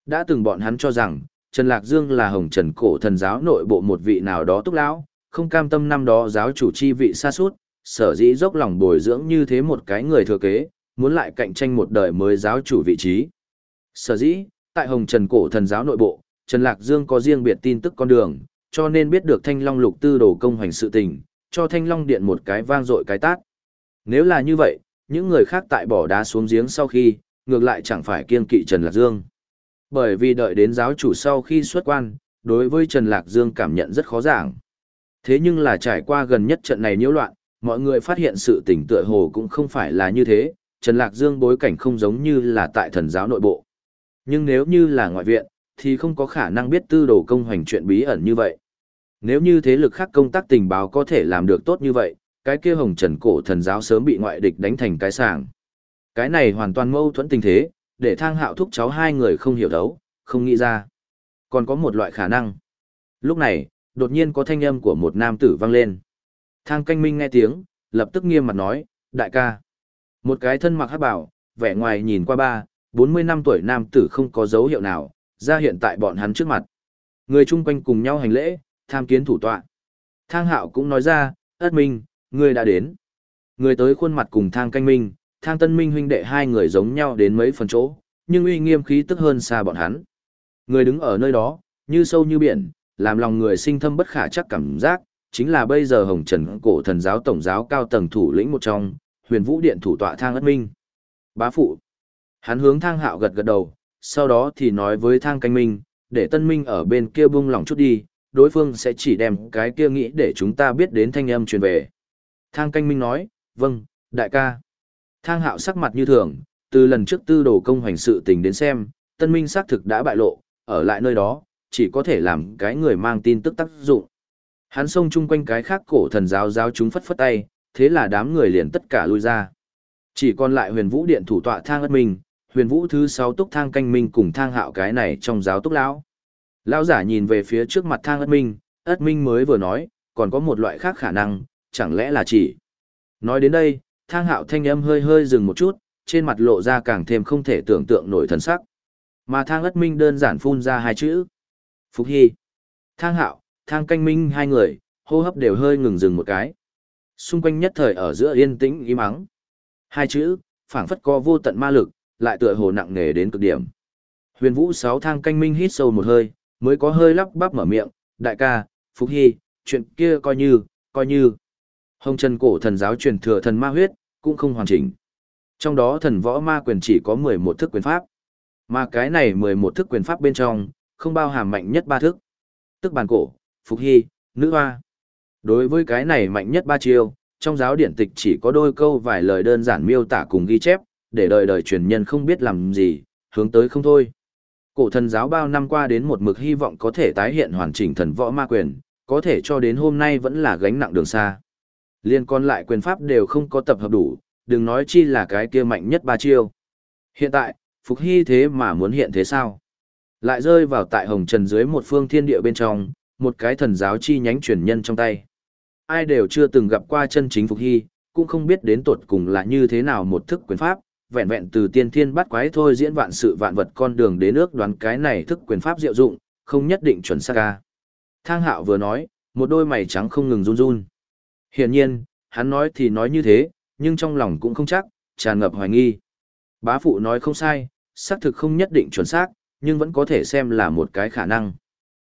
Đã từng bọn hắn cho rằng, Trần Lạc Dương là hồng trần cổ thần giáo nội bộ một vị nào đó túc lão, không cam tâm năm đó giáo chủ chi vị xa suốt, sở dĩ dốc lòng bồi dưỡng như thế một cái người thừa kế, muốn lại cạnh tranh một đời mới giáo chủ vị trí. Sở dĩ, tại hồng trần cổ thần giáo nội bộ, Trần Lạc Dương có riêng biệt tin tức con đường, cho nên biết được Thanh Long lục tư đồ công hành sự tình, cho Thanh Long điện một cái vang dội cái tát. Nếu là như vậy, những người khác tại bỏ đá xuống giếng sau khi, ngược lại chẳng phải kiên kỵ Trần Lạc Dương. Bởi vì đợi đến giáo chủ sau khi xuất quan, đối với Trần Lạc Dương cảm nhận rất khó giảng. Thế nhưng là trải qua gần nhất trận này nhiễu loạn, mọi người phát hiện sự tình tựa hồ cũng không phải là như thế, Trần Lạc Dương bối cảnh không giống như là tại thần giáo nội bộ. Nhưng nếu như là ngoại viện, thì không có khả năng biết tư đồ công hoành chuyện bí ẩn như vậy. Nếu như thế lực khác công tác tình báo có thể làm được tốt như vậy, cái kia hồng trần cổ thần giáo sớm bị ngoại địch đánh thành cái sàng. Cái này hoàn toàn mâu thuẫn tình thế, để thang hạo thúc cháu hai người không hiểu đấu, không nghĩ ra. Còn có một loại khả năng. Lúc này, đột nhiên có thanh âm của một nam tử vang lên. Thang canh minh nghe tiếng, lập tức nghiêm mặt nói, đại ca. Một cái thân mặc hát bảo, vẻ ngoài nhìn qua ba, 40 năm tuổi nam tử không có dấu hiệu nào, ra hiện tại bọn hắn trước mặt. Người chung quanh cùng nhau hành lễ, tham kiến thủ tọa. Thang hạo cũng nói ra, ất minh, người đã đến. Người tới khuôn mặt cùng thang canh minh, thang tân minh huynh đệ hai người giống nhau đến mấy phần chỗ, nhưng uy nghiêm khí tức hơn xa bọn hắn. Người đứng ở nơi đó, như sâu như biển, làm lòng người sinh thâm bất khả chắc cảm giác, chính là bây giờ hồng trần cổ thần giáo tổng giáo cao tầng thủ lĩnh một trong, huyền vũ điện thủ tọa thang ất minh. Bá phụ. Hắn hướng thang hạo gật gật đầu, sau đó thì nói với thang canh minh, để tân minh ở bên kia buông lòng chút đi, đối phương sẽ chỉ đem cái kia nghĩ để chúng ta biết đến thanh âm truyền về. Thang canh minh nói, vâng, đại ca. Thang hạo sắc mặt như thường, từ lần trước tư đồ công hành sự tình đến xem, tân minh xác thực đã bại lộ, ở lại nơi đó, chỉ có thể làm cái người mang tin tức tác dụng. Hắn xông chung quanh cái khác cổ thần giáo giáo chúng phất phất tay, thế là đám người liền tất cả lui ra. Chỉ còn lại huyền vũ điện thủ tọa thang ất minh, huyền vũ thứ sáu túc thang canh minh cùng thang hạo cái này trong giáo túc lão. Lão giả nhìn về phía trước mặt thang ất minh, ất minh mới vừa nói, còn có một loại khác khả năng, chẳng lẽ là chỉ. Nói đến đây, thang hạo thanh âm hơi hơi dừng một chút, trên mặt lộ ra càng thêm không thể tưởng tượng nổi thần sắc. Mà thang ất minh đơn giản phun ra hai chữ. Phục Hy. Thang hạo, thang canh minh hai người, hô hấp đều hơi ngừng dừng một cái. Xung quanh nhất thời ở giữa yên tĩnh im ắng. Hai chữ, phảng phất có vô tận ma lực, lại tựa hồ nặng nề đến cực điểm. Huyền Vũ sáu thang canh minh hít sâu một hơi, mới có hơi lắp bắp mở miệng, đại ca, Phúc Hy, chuyện kia coi như, coi như. Hồng Trần cổ thần giáo truyền thừa thần ma huyết, cũng không hoàn chỉnh. Trong đó thần võ ma quyền chỉ có 11 thức quyền pháp. Mà cái này 11 thức quyền pháp bên trong, không bao hàm mạnh nhất ba thức. Tức bàn cổ, Phúc Hy, nữ hoa. Đối với cái này mạnh nhất ba chiêu, trong giáo điển tịch chỉ có đôi câu vài lời đơn giản miêu tả cùng ghi chép, để đời đời truyền nhân không biết làm gì, hướng tới không thôi. Cổ thần giáo bao năm qua đến một mực hy vọng có thể tái hiện hoàn chỉnh thần võ ma quyền, có thể cho đến hôm nay vẫn là gánh nặng đường xa. Liên còn lại quyền pháp đều không có tập hợp đủ, đừng nói chi là cái kia mạnh nhất ba chiêu. Hiện tại, Phục Hy thế mà muốn hiện thế sao? Lại rơi vào tại hồng trần dưới một phương thiên địa bên trong, một cái thần giáo chi nhánh truyền nhân trong tay. Ai đều chưa từng gặp qua chân chính Phục Hy, cũng không biết đến tột cùng là như thế nào một thức quyền pháp, vẹn vẹn từ tiên thiên bắt quái thôi diễn vạn sự vạn vật con đường đến nước đoán cái này thức quyền pháp diệu dụng, không nhất định chuẩn xác ca. Thang hạo vừa nói, một đôi mày trắng không ngừng run run. Hiển nhiên, hắn nói thì nói như thế, nhưng trong lòng cũng không chắc, tràn ngập hoài nghi. Bá phụ nói không sai, xác thực không nhất định chuẩn xác, nhưng vẫn có thể xem là một cái khả năng.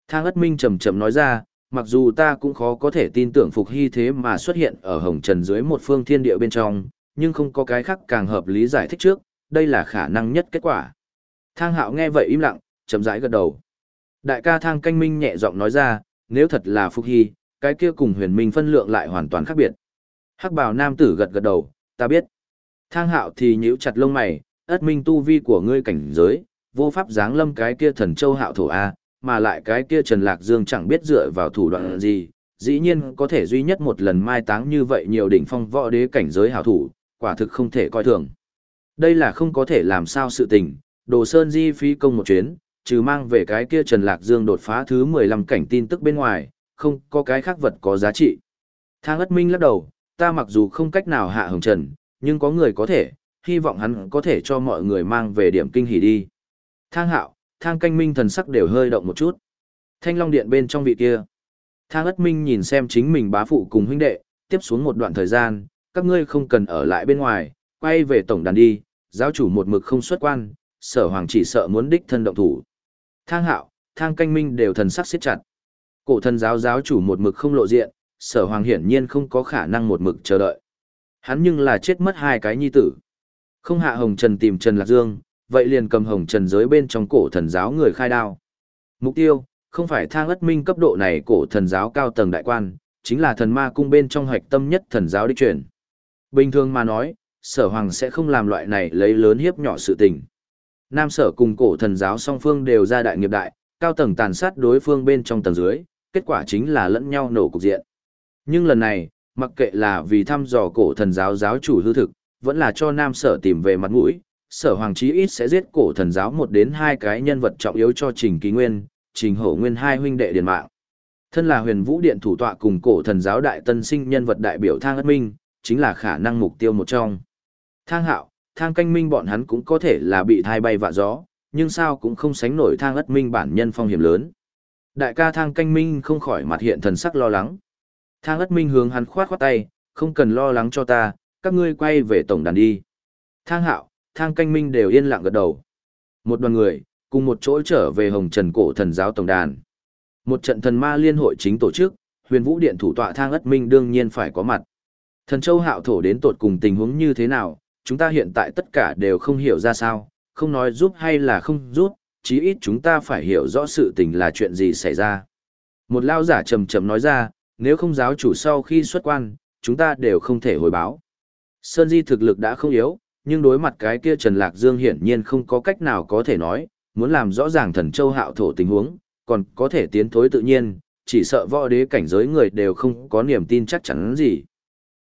Thang ất minh chầm chậm nói ra, mặc dù ta cũng khó có thể tin tưởng Phục Hy thế mà xuất hiện ở Hồng Trần dưới một phương thiên địa bên trong, nhưng không có cái khác càng hợp lý giải thích trước, đây là khả năng nhất kết quả. Thang hạo nghe vậy im lặng, chậm rãi gật đầu. Đại ca thang canh minh nhẹ giọng nói ra, nếu thật là Phục Hy, cái kia cùng huyền minh phân lượng lại hoàn toàn khác biệt. Hắc bào nam tử gật gật đầu, ta biết. Thang hạo thì nhíu chặt lông mày, ất minh tu vi của ngươi cảnh giới, vô pháp giáng lâm cái kia thần châu hạo thổ A, mà lại cái kia Trần Lạc Dương chẳng biết dựa vào thủ đoạn gì, dĩ nhiên có thể duy nhất một lần mai táng như vậy nhiều đỉnh phong võ đế cảnh giới hảo thủ, quả thực không thể coi thường. Đây là không có thể làm sao sự tình, đồ sơn di phí công một chuyến, trừ mang về cái kia Trần Lạc Dương đột phá thứ 15 cảnh tin tức bên ngoài, không có cái khác vật có giá trị. Thang ất minh lắc đầu, ta mặc dù không cách nào hạ hồng trần, nhưng có người có thể, hy vọng hắn có thể cho mọi người mang về điểm kinh hỉ đi. Thang hạo, thang canh minh thần sắc đều hơi động một chút. Thanh long điện bên trong vị kia. Thang ất minh nhìn xem chính mình bá phụ cùng huynh đệ, tiếp xuống một đoạn thời gian, các ngươi không cần ở lại bên ngoài, quay về tổng đàn đi, giáo chủ một mực không xuất quan, sở hoàng chỉ sợ muốn đích thân động thủ. Thang hạo, thang canh minh đều thần sắc siết chặt. Cổ thần giáo giáo chủ một mực không lộ diện, sở hoàng hiển nhiên không có khả năng một mực chờ đợi. Hắn nhưng là chết mất hai cái nhi tử. Không hạ hồng trần tìm Trần Lạc Dương, vậy liền cầm hồng trần giới bên trong cổ thần giáo người khai đao. Mục tiêu, không phải thang ất minh cấp độ này cổ thần giáo cao tầng đại quan, chính là thần ma cung bên trong hoạch tâm nhất thần giáo đích truyền. Bình thường mà nói, sở hoàng sẽ không làm loại này lấy lớn hiếp nhỏ sự tình. Nam sở cùng cổ thần giáo song phương đều ra đại nghiệp đại, cao tầng tàn sát đối phương bên trong tầng dưới, kết quả chính là lẫn nhau nổ cục diện. Nhưng lần này, mặc kệ là vì thăm dò cổ thần giáo giáo chủ hư thực, vẫn là cho nam sở tìm về mặt mũi, sở hoàng chí ít sẽ giết cổ thần giáo một đến hai cái nhân vật trọng yếu cho trình ký nguyên, trình hổ nguyên hai huynh đệ điện mạng. Thân là huyền vũ điện thủ tọa cùng cổ thần giáo đại tân sinh nhân vật đại biểu thang ất minh, chính là khả năng mục tiêu một trong. Thang hạo, thang canh minh bọn hắn cũng có thể là bị thai bay vạ gió, nhưng sao cũng không sánh nổi thang ất minh bản nhân phong hiểm lớn. Đại ca thang canh minh không khỏi mặt hiện thần sắc lo lắng. Thang ất minh hướng hắn khoát khoát tay, không cần lo lắng cho ta, các ngươi quay về tổng đàn đi. Thang hạo, thang canh minh đều yên lặng gật đầu. Một đoàn người, cùng một chỗ trở về hồng trần cổ thần giáo tổng đàn. Một trận thần ma liên hội chính tổ chức, huyền vũ điện thủ tọa thang ất minh đương nhiên phải có mặt. Thần châu hạo thổ đến tột cùng tình huống như thế nào, chúng ta hiện tại tất cả đều không hiểu ra sao, không nói giúp hay là không giúp, chí ít chúng ta phải hiểu rõ sự tình là chuyện gì xảy ra. Một lao giả trầm trầm nói ra, nếu không giáo chủ sau khi xuất quan, chúng ta đều không thể hồi báo. Sơn Di thực lực đã không yếu, nhưng đối mặt cái kia Trần Lạc Dương hiển nhiên không có cách nào có thể nói, muốn làm rõ ràng thần châu hạo thổ tình huống, còn có thể tiến thối tự nhiên, chỉ sợ võ đế cảnh giới người đều không có niềm tin chắc chắn gì.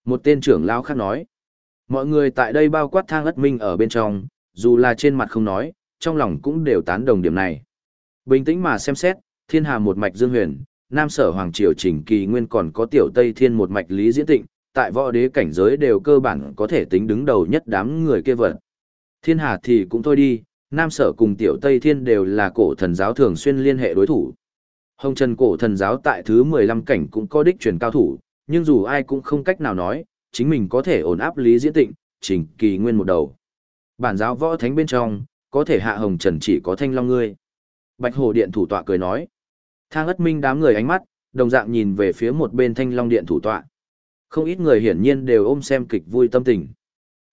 Một tên trưởng lão khác nói, mọi người tại đây bao quát thang ất minh ở bên trong, dù là trên mặt không nói, trong lòng cũng đều tán đồng điểm này. Bình tĩnh mà xem xét, thiên hà một mạch dương huyền, nam sở hoàng triều trình kỳ nguyên còn có tiểu tây thiên một mạch lý diễn tịnh, tại võ đế cảnh giới đều cơ bản có thể tính đứng đầu nhất đám người kia vật. Thiên hà thì cũng thôi đi, Nam Sở cùng Tiểu Tây Thiên đều là cổ thần giáo thường xuyên liên hệ đối thủ. Hồng Trần cổ thần giáo tại thứ 15 cảnh cũng có đích truyền cao thủ, nhưng dù ai cũng không cách nào nói, chính mình có thể ổn áp Lý Diễn Tịnh, trình kỳ nguyên một đầu. Bản giáo võ thánh bên trong, có thể hạ Hồng Trần chỉ có thanh long ngươi. Bạch Hồ Điện thủ tọa cười nói. Thang ất minh đám người ánh mắt, đồng dạng nhìn về phía một bên thanh long điện thủ tọa. Không ít người hiển nhiên đều ôm xem kịch vui tâm tình.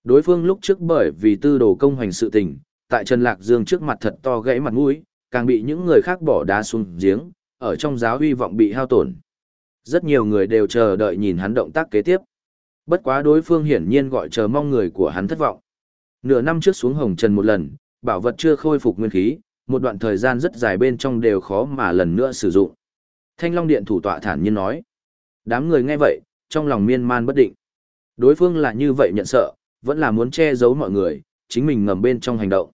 Đối phương lúc trước bởi vì tư đồ công hành sự tình, tại Trần Lạc Dương trước mặt thật to gãy mặt mũi, càng bị những người khác bỏ đá xuống giếng, ở trong giáo huy vọng bị hao tổn. Rất nhiều người đều chờ đợi nhìn hắn động tác kế tiếp. Bất quá đối phương hiển nhiên gọi chờ mong người của hắn thất vọng. Nửa năm trước xuống hồng trần một lần, bảo vật chưa khôi phục nguyên khí, một đoạn thời gian rất dài bên trong đều khó mà lần nữa sử dụng. Thanh Long Điện thủ tọa thản nhiên nói. Đám người nghe vậy, trong lòng miên man bất định. Đối phương là như vậy nhận sợ, vẫn là muốn che giấu mọi người, chính mình ngầm bên trong hành động.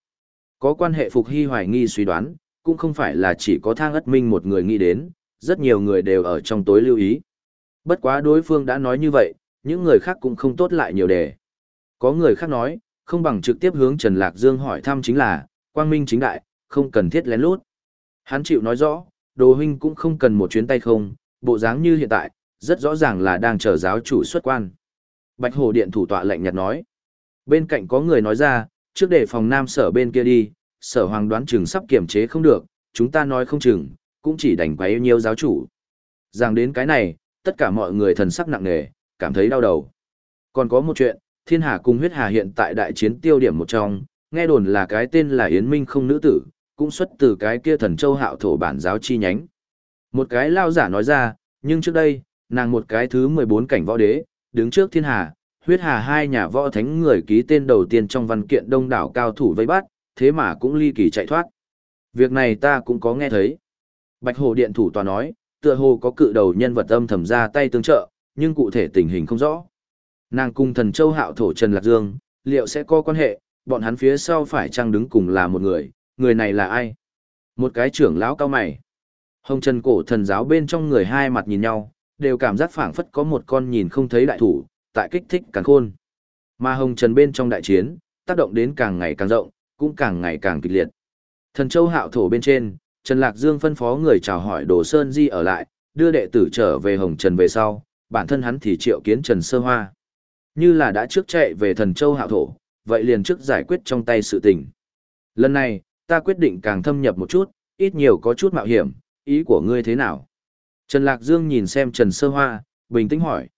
Có quan hệ phục hy hoài nghi suy đoán, cũng không phải là chỉ có thang ất minh một người nghĩ đến, rất nhiều người đều ở trong tối lưu ý. Bất quá đối phương đã nói như vậy, những người khác cũng không tốt lại nhiều đề. Có người khác nói, không bằng trực tiếp hướng Trần Lạc Dương hỏi thăm chính là, quang minh chính đại, không cần thiết lén lút. Hắn chịu nói rõ, đồ huynh cũng không cần một chuyến tay không, bộ dáng như hiện tại, rất rõ ràng là đang chờ giáo chủ xuất quan. Bạch Hồ Điện thủ tọa lệnh nhạt nói. Bên cạnh có người nói ra, trước để phòng nam sở bên kia đi, sở hoàng đoán chừng sắp kiểm chế không được, chúng ta nói không chừng, cũng chỉ đành quấy nhiều giáo chủ. Rằng đến cái này, tất cả mọi người thần sắc nặng nề, cảm thấy đau đầu. Còn có một chuyện, thiên hà cùng huyết hà hiện tại đại chiến tiêu điểm một trong, nghe đồn là cái tên là Yến Minh không nữ tử, cũng xuất từ cái kia thần châu hạo thổ bản giáo chi nhánh. Một cái lao giả nói ra, nhưng trước đây, nàng một cái thứ 14 cảnh võ đế, đứng trước thiên hà, huyết hà hai nhà võ thánh người ký tên đầu tiên trong văn kiện đông đảo cao thủ vây bắt, thế mà cũng ly kỳ chạy thoát. Việc này ta cũng có nghe thấy. Bạch Hồ Điện thủ tòa nói, tựa hồ có cự đầu nhân vật âm thầm ra tay tương trợ, nhưng cụ thể tình hình không rõ. Nàng cung thần châu hạo thổ Trần Lạc Dương, liệu sẽ có quan hệ, bọn hắn phía sau phải chăng đứng cùng là một người, người này là ai? Một cái trưởng lão cao mày. Hồng Trần cổ thần giáo bên trong người hai mặt nhìn nhau, đều cảm giác phảng phất có một con nhìn không thấy đại thủ, tại kích thích càng khôn. Mà Hồng Trần bên trong đại chiến, tác động đến càng ngày càng rộng, cũng càng ngày càng kịch liệt. Thần Châu Hạo thổ bên trên, Trần Lạc Dương phân phó người chào hỏi Đồ Sơn Di ở lại, đưa đệ tử trở về Hồng Trần về sau, bản thân hắn thì triệu kiến Trần Sơ Hoa. Như là đã trước chạy về Thần Châu Hạo thổ, vậy liền trước giải quyết trong tay sự tình. Lần này, ta quyết định càng thâm nhập một chút, ít nhiều có chút mạo hiểm, ý của ngươi thế nào? Trần Lạc Dương nhìn xem Trần Sơ Hoa, bình tĩnh hỏi.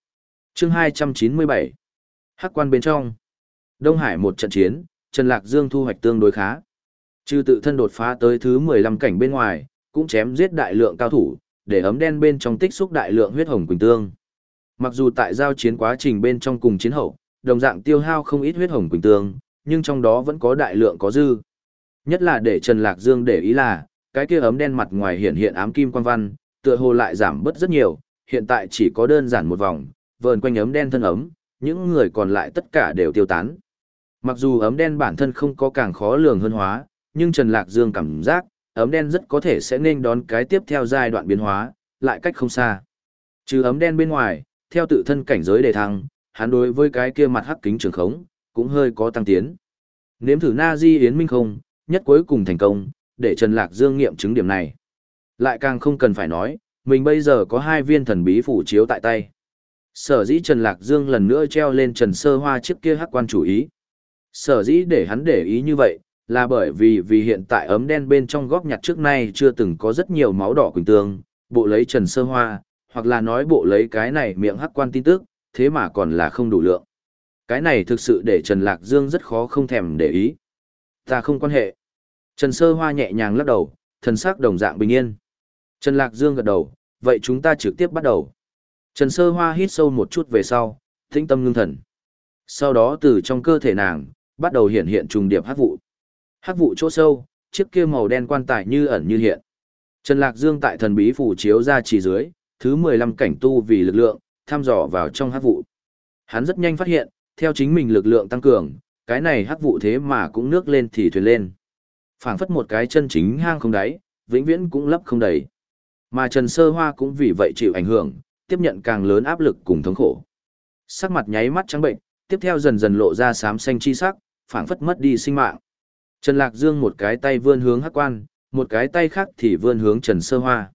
chương 297. Hắc quan bên trong. Đông Hải một trận chiến, Trần Lạc Dương thu hoạch tương đối khá. Trừ tự thân đột phá tới thứ 15 cảnh bên ngoài, cũng chém giết đại lượng cao thủ, để ấm đen bên trong tích xúc đại lượng huyết hồng quỳnh tương. Mặc dù tại giao chiến quá trình bên trong cùng chiến hậu, đồng dạng tiêu hao không ít huyết hồng quỳnh tương, nhưng trong đó vẫn có đại lượng có dư. Nhất là để Trần Lạc Dương để ý là, cái kia ấm đen mặt ngoài hiện hiện ám kim quan văn, tựa hồ lại giảm bớt rất nhiều, hiện tại chỉ có đơn giản một vòng, vờn quanh ấm đen thân ấm, những người còn lại tất cả đều tiêu tán. Mặc dù ấm đen bản thân không có càng khó lường hơn hóa, nhưng Trần Lạc Dương cảm giác, ấm đen rất có thể sẽ nên đón cái tiếp theo giai đoạn biến hóa, lại cách không xa. Trừ ấm đen bên ngoài, theo tự thân cảnh giới đề thăng, hắn đối với cái kia mặt hắc kính trường khống, cũng hơi có tăng tiến. Nếm thử Na Di Yến Minh không, nhất cuối cùng thành công, để Trần Lạc Dương nghiệm chứng điểm này. Lại càng không cần phải nói, mình bây giờ có hai viên thần bí phủ chiếu tại tay. Sở dĩ Trần Lạc Dương lần nữa treo lên Trần Sơ Hoa chiếc kia hắc quan chủ ý. Sở dĩ để hắn để ý như vậy, là bởi vì vì hiện tại ấm đen bên trong góc nhặt trước nay chưa từng có rất nhiều máu đỏ quỳnh tương, bộ lấy Trần Sơ Hoa, hoặc là nói bộ lấy cái này miệng hắc quan tin tức, thế mà còn là không đủ lượng. Cái này thực sự để Trần Lạc Dương rất khó không thèm để ý. Ta không quan hệ. Trần Sơ Hoa nhẹ nhàng lắc đầu, thần sắc đồng dạng bình yên. Trần Lạc Dương gật đầu, vậy chúng ta trực tiếp bắt đầu. Trần Sơ Hoa hít sâu một chút về sau, tĩnh tâm ngưng thần. Sau đó từ trong cơ thể nàng, bắt đầu hiện hiện trùng điệp hát vụ. Hắc vụ chỗ sâu, chiếc kia màu đen quan tài như ẩn như hiện. Trần Lạc Dương tại thần bí phủ chiếu ra chỉ dưới, thứ 15 cảnh tu vì lực lượng, thăm dò vào trong hắc vụ. Hắn rất nhanh phát hiện, theo chính mình lực lượng tăng cường, cái này hắc vụ thế mà cũng nước lên thì thuyền lên. phảng phất một cái chân chính hang không đáy, vĩnh viễn cũng lấp không đầy. Mà Trần Sơ Hoa cũng vì vậy chịu ảnh hưởng, tiếp nhận càng lớn áp lực cùng thống khổ. Sắc mặt nháy mắt trắng bệnh, tiếp theo dần dần lộ ra xám xanh chi sắc, phảng phất mất đi sinh mạng. Trần Lạc Dương một cái tay vươn hướng hắc quan, một cái tay khác thì vươn hướng Trần Sơ Hoa.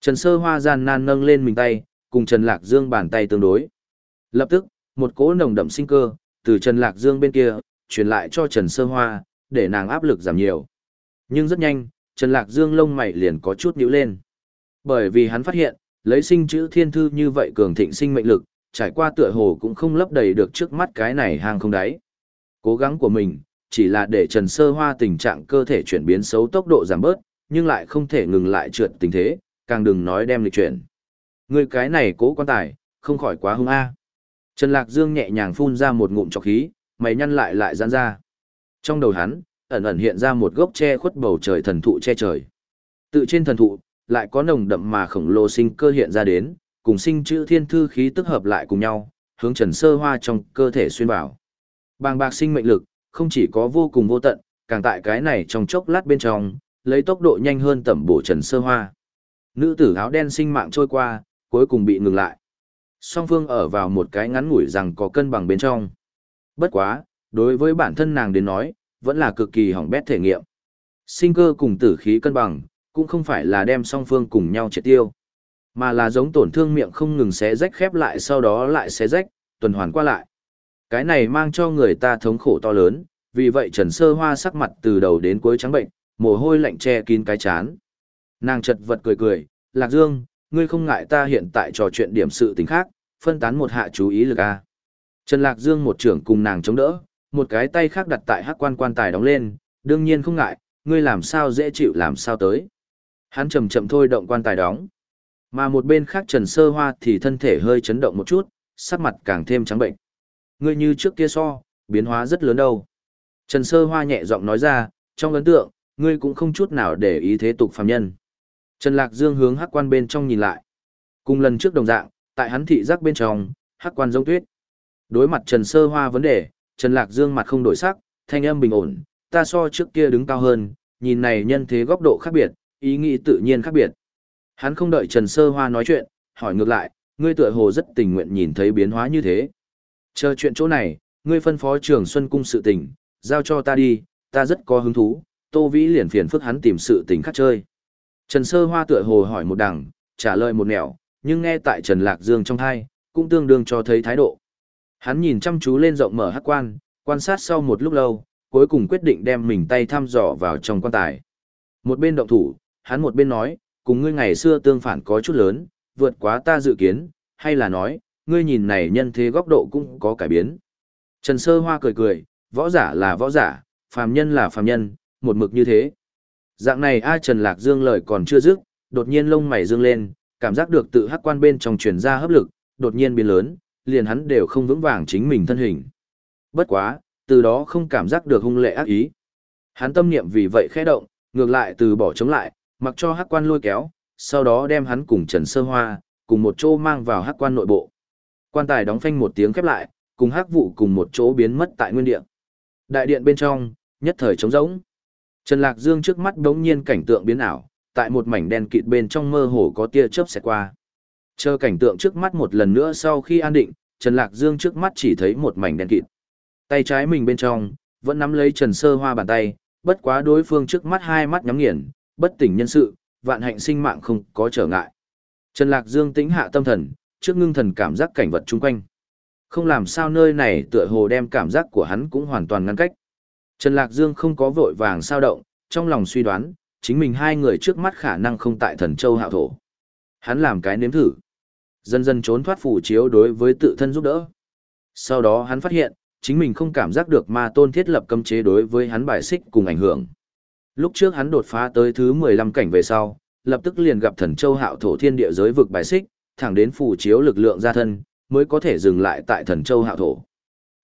Trần Sơ Hoa gian nan nâng lên mình tay, cùng Trần Lạc Dương bàn tay tương đối. Lập tức, một cỗ nồng đậm sinh cơ, từ Trần Lạc Dương bên kia, truyền lại cho Trần Sơ Hoa, để nàng áp lực giảm nhiều. Nhưng rất nhanh, Trần Lạc Dương lông mày liền có chút nhíu lên. Bởi vì hắn phát hiện, lấy sinh chữ thiên thư như vậy cường thịnh sinh mệnh lực, trải qua tựa hồ cũng không lấp đầy được trước mắt cái này hang không đáy. Cố gắng của mình, chỉ là để Trần Sơ Hoa tình trạng cơ thể chuyển biến xấu tốc độ giảm bớt, nhưng lại không thể ngừng lại trượt tình thế, càng đừng nói đem lịch chuyển. Người cái này cố quan tài, không khỏi quá hung a. Trần Lạc Dương nhẹ nhàng phun ra một ngụm trọc khí, mày nhăn lại lại giãn ra. Trong đầu hắn, ẩn ẩn hiện ra một gốc che khuất bầu trời thần thụ che trời. Tự trên thần thụ, lại có nồng đậm mà khổng lồ sinh cơ hiện ra đến, cùng sinh chữ thiên thư khí tức hợp lại cùng nhau, hướng Trần Sơ Hoa trong cơ thể xuyên vào. Bàng bạc sinh mệnh lực, không chỉ có vô cùng vô tận, càng tại cái này trong chốc lát bên trong, lấy tốc độ nhanh hơn tẩm bổ Trần Sơ Hoa. Nữ tử áo đen sinh mạng trôi qua, cuối cùng bị ngừng lại. Song phương ở vào một cái ngắn ngủi rằng có cân bằng bên trong. Bất quá, đối với bản thân nàng đến nói, vẫn là cực kỳ hỏng bét thể nghiệm. Sinh cơ cùng tử khí cân bằng, cũng không phải là đem song phương cùng nhau triệt tiêu, mà là giống tổn thương miệng không ngừng xé rách khép lại sau đó lại xé rách, tuần hoàn qua lại. Cái này mang cho người ta thống khổ to lớn, vì vậy Trần Sơ Hoa sắc mặt từ đầu đến cuối trắng bệnh, mồ hôi lạnh che kín cái chán. Nàng chật vật cười cười, Lạc Dương, ngươi không ngại ta hiện tại trò chuyện điểm sự tình khác, phân tán một hạ chú ý lực a. Trần Lạc Dương một trưởng cùng nàng chống đỡ, một cái tay khác đặt tại hắc quan quan tài đóng lên, đương nhiên không ngại, ngươi làm sao dễ chịu làm sao tới. Hắn chậm chậm thôi động quan tài đóng. Mà một bên khác Trần Sơ Hoa thì thân thể hơi chấn động một chút, sắc mặt càng thêm trắng bệnh. Ngươi như trước kia so, biến hóa rất lớn đâu. Trần Sơ Hoa nhẹ giọng nói ra, trong ấn tượng, ngươi cũng không chút nào để ý thế tục phàm nhân. Trần Lạc Dương hướng hắc quan bên trong nhìn lại. Cùng lần trước đồng dạng, tại hắn thị giác bên trong, hắc quan giống tuyết. Đối mặt Trần Sơ Hoa vấn đề, Trần Lạc Dương mặt không đổi sắc, thanh âm bình ổn, ta so trước kia đứng cao hơn, nhìn này nhân thế góc độ khác biệt, ý nghĩ tự nhiên khác biệt. Hắn không đợi Trần Sơ Hoa nói chuyện, hỏi ngược lại, ngươi tựa hồ rất tình nguyện nhìn thấy biến hóa như thế. Chờ chuyện chỗ này, ngươi phân phó trưởng Xuân Cung sự tình, giao cho ta đi, ta rất có hứng thú, Tô Vĩ liền phiền phức hắn tìm sự tình khác chơi. Trần Sơ Hoa tựa hồ hỏi một đằng, trả lời một nẻo, nhưng nghe tại Trần Lạc Dương trong thai, cũng tương đương cho thấy thái độ. Hắn nhìn chăm chú lên rộng mở hắc quan, quan sát sau một lúc lâu, cuối cùng quyết định đem mình tay thăm dò vào trong quan tài. Một bên động thủ, hắn một bên nói, cùng ngươi ngày xưa tương phản có chút lớn, vượt quá ta dự kiến, hay là nói, ngươi nhìn này nhân thế góc độ cũng có cải biến. Trần Sơ Hoa cười cười, võ giả là võ giả, phàm nhân là phàm nhân, một mực như thế. Dạng này A Trần Lạc Dương lời còn chưa dứt, đột nhiên lông mày dương lên, cảm giác được tự hắc quan bên trong truyền ra hấp lực, đột nhiên biến lớn, liền hắn đều không vững vàng chính mình thân hình. Bất quá, từ đó không cảm giác được hung lệ ác ý. Hắn tâm niệm vì vậy khẽ động, ngược lại từ bỏ chống lại, mặc cho hắc quan lôi kéo, sau đó đem hắn cùng Trần Sơ Hoa, cùng một chỗ mang vào hắc quan nội bộ. Quan tài đóng phanh một tiếng khép lại, cùng hắc vụ cùng một chỗ biến mất tại nguyên địa. Đại điện bên trong, nhất thời trống rỗng. Trần Lạc Dương trước mắt đống nhiên cảnh tượng biến ảo, tại một mảnh đen kịt bên trong mơ hồ có tia chớp xẹt qua. Chờ cảnh tượng trước mắt một lần nữa sau khi an định, Trần Lạc Dương trước mắt chỉ thấy một mảnh đen kịt. Tay trái mình bên trong, vẫn nắm lấy Trần Sơ Hoa bàn tay, bất quá đối phương trước mắt hai mắt nhắm nghiền, bất tỉnh nhân sự, vạn hạnh sinh mạng không có trở ngại. Trần Lạc Dương tĩnh hạ tâm thần, trước ngưng thần cảm giác cảnh vật chung quanh. Không làm sao nơi này tựa hồ đem cảm giác của hắn cũng hoàn toàn ngăn cách. Trần Lạc Dương không có vội vàng sao động, trong lòng suy đoán, chính mình hai người trước mắt khả năng không tại thần châu hạo thổ. Hắn làm cái nếm thử. Dần dần trốn thoát phủ chiếu đối với tự thân giúp đỡ. Sau đó hắn phát hiện, chính mình không cảm giác được ma tôn thiết lập cấm chế đối với hắn bài xích cùng ảnh hưởng. Lúc trước hắn đột phá tới thứ 15 cảnh về sau, lập tức liền gặp thần châu hạo thổ thiên địa giới vực bài xích, thẳng đến phủ chiếu lực lượng ra thân, mới có thể dừng lại tại thần châu hạo thổ.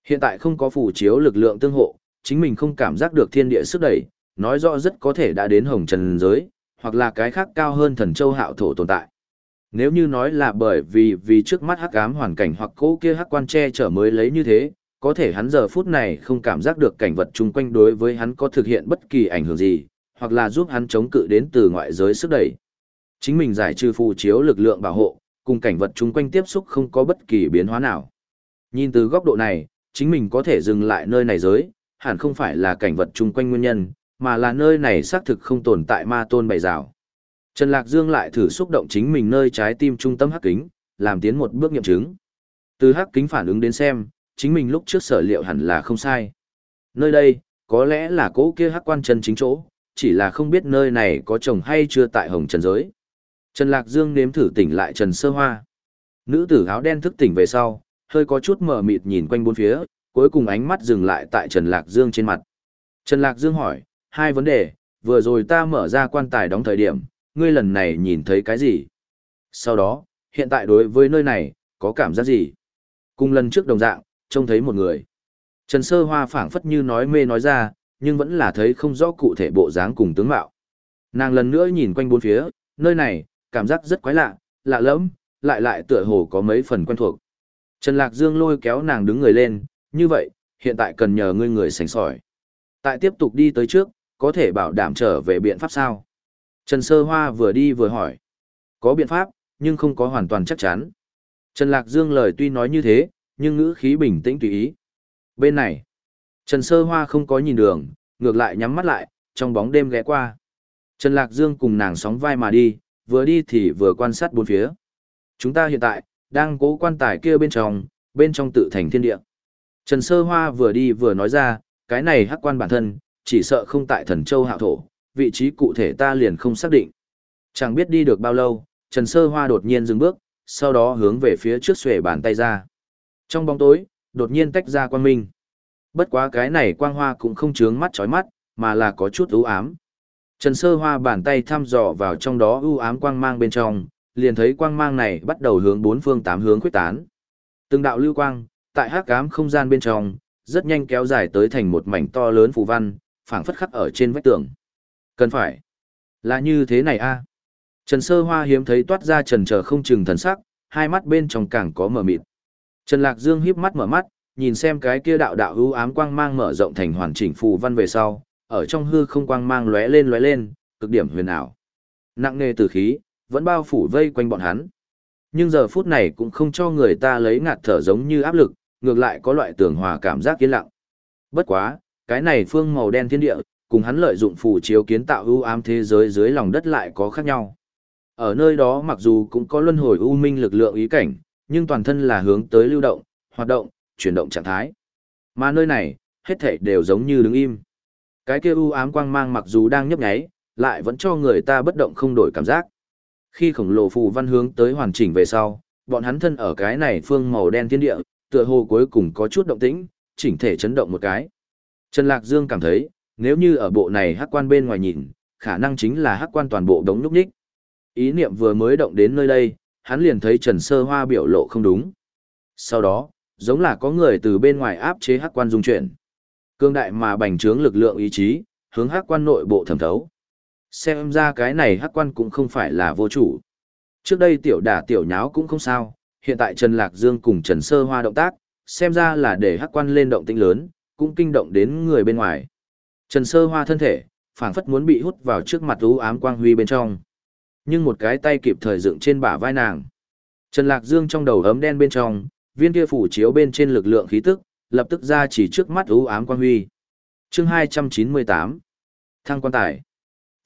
Hiện tại không có phủ chiếu lực lượng tương hộ, chính mình không cảm giác được thiên địa sức đẩy, nói rõ rất có thể đã đến hồng trần giới, hoặc là cái khác cao hơn thần châu hạo thổ tồn tại. Nếu như nói là bởi vì vì trước mắt hắc ám hoàn cảnh hoặc cố kia hắc quan che chở mới lấy như thế, có thể hắn giờ phút này không cảm giác được cảnh vật chung quanh đối với hắn có thực hiện bất kỳ ảnh hưởng gì, hoặc là giúp hắn chống cự đến từ ngoại giới sức đẩy. Chính mình giải trừ phù chiếu lực lượng bảo hộ, cùng cảnh vật chung quanh tiếp xúc không có bất kỳ biến hóa nào. Nhìn từ góc độ này, chính mình có thể dừng lại nơi này giới, hẳn không phải là cảnh vật chung quanh nguyên nhân, mà là nơi này xác thực không tồn tại ma tôn bày rào. Trần Lạc Dương lại thử xúc động chính mình nơi trái tim trung tâm hắc kính, làm tiến một bước nghiệm chứng. Từ hắc kính phản ứng đến xem, chính mình lúc trước sở liệu hẳn là không sai. Nơi đây, có lẽ là cố kia hắc quan chân chính chỗ, chỉ là không biết nơi này có chồng hay chưa tại hồng trần giới. Trần Lạc Dương nếm thử tỉnh lại Trần Sơ Hoa. Nữ tử áo đen thức tỉnh về sau, hơi có chút mở mịt nhìn quanh bốn phía, cuối cùng ánh mắt dừng lại tại Trần Lạc Dương trên mặt. Trần Lạc Dương hỏi, hai vấn đề, vừa rồi ta mở ra quan tài đóng thời điểm, ngươi lần này nhìn thấy cái gì? Sau đó, hiện tại đối với nơi này, có cảm giác gì? Cùng lần trước đồng dạng, trông thấy một người. Trần Sơ Hoa phảng phất như nói mê nói ra, nhưng vẫn là thấy không rõ cụ thể bộ dáng cùng tướng mạo. Nàng lần nữa nhìn quanh bốn phía, nơi này, cảm giác rất quái lạ, lạ lẫm, lại lại tựa hồ có mấy phần quen thuộc. Trần Lạc Dương lôi kéo nàng đứng người lên, như vậy, hiện tại cần nhờ ngươi người sánh sỏi. Tại tiếp tục đi tới trước, có thể bảo đảm trở về biện pháp sao? Trần Sơ Hoa vừa đi vừa hỏi. Có biện pháp, nhưng không có hoàn toàn chắc chắn. Trần Lạc Dương lời tuy nói như thế, nhưng ngữ khí bình tĩnh tùy ý. Bên này, Trần Sơ Hoa không có nhìn đường, ngược lại nhắm mắt lại, trong bóng đêm ghé qua. Trần Lạc Dương cùng nàng sóng vai mà đi, vừa đi thì vừa quan sát bốn phía. Chúng ta hiện tại, đang cố quan tài kia bên trong, bên trong tự thành thiên địa. Trần Sơ Hoa vừa đi vừa nói ra, cái này hắc quan bản thân, chỉ sợ không tại thần châu hạo thổ, vị trí cụ thể ta liền không xác định. Chẳng biết đi được bao lâu, Trần Sơ Hoa đột nhiên dừng bước, sau đó hướng về phía trước xuề bàn tay ra. Trong bóng tối, đột nhiên tách ra quang minh. Bất quá cái này quang hoa cũng không chướng mắt chói mắt, mà là có chút ưu ám. Trần Sơ Hoa bàn tay thăm dò vào trong đó u ám quang mang bên trong, liền thấy quang mang này bắt đầu hướng bốn phương tám hướng khuếch tán. Từng đạo lưu quang, tại hắc ám không gian bên trong, rất nhanh kéo dài tới thành một mảnh to lớn phù văn, phảng phất khắc ở trên vách tường. Cần phải là như thế này a. Trần Sơ Hoa hiếm thấy toát ra trần trở không chừng thần sắc, hai mắt bên trong càng có mở mịt. Trần Lạc Dương híp mắt mở mắt, nhìn xem cái kia đạo đạo u ám quang mang mở rộng thành hoàn chỉnh phù văn về sau, ở trong hư không quang mang lóe lên lóe lên, cực điểm huyền ảo. Nặng nề tử khí, vẫn bao phủ vây quanh bọn hắn. Nhưng giờ phút này cũng không cho người ta lấy ngạt thở giống như áp lực, ngược lại có loại tưởng hòa cảm giác yên lặng. Bất quá, cái này phương màu đen thiên địa, cùng hắn lợi dụng phù chiếu kiến tạo ưu ám thế giới dưới lòng đất lại có khác nhau. Ở nơi đó mặc dù cũng có luân hồi u minh lực lượng ý cảnh, nhưng toàn thân là hướng tới lưu động, hoạt động, chuyển động trạng thái. Mà nơi này, hết thảy đều giống như đứng im. Cái kia u ám quang mang mặc dù đang nhấp nháy, lại vẫn cho người ta bất động không đổi cảm giác. Khi khổng lồ phù văn hướng tới hoàn chỉnh về sau, bọn hắn thân ở cái này phương màu đen thiên địa, tựa hồ cuối cùng có chút động tĩnh, chỉnh thể chấn động một cái. Trần Lạc Dương cảm thấy, nếu như ở bộ này hắc quan bên ngoài nhìn, khả năng chính là hắc quan toàn bộ đống núp nhích. Ý niệm vừa mới động đến nơi đây, hắn liền thấy Trần Sơ Hoa biểu lộ không đúng. Sau đó, giống là có người từ bên ngoài áp chế hắc quan dung chuyển. Cương đại mà bành trướng lực lượng ý chí, hướng hắc quan nội bộ thẩm thấu. Xem ra cái này hắc quan cũng không phải là vô chủ. Trước đây tiểu đả tiểu nháo cũng không sao, hiện tại Trần Lạc Dương cùng Trần Sơ Hoa động tác, xem ra là để hắc quan lên động tĩnh lớn, cũng kinh động đến người bên ngoài. Trần Sơ Hoa thân thể, phảng phất muốn bị hút vào trước mặt u ám quang huy bên trong. Nhưng một cái tay kịp thời dựng trên bả vai nàng. Trần Lạc Dương trong đầu ấm đen bên trong, viên kia phủ chiếu bên trên lực lượng khí tức, lập tức ra chỉ trước mắt u ám quang huy. Chương 298. Thăng quan tài.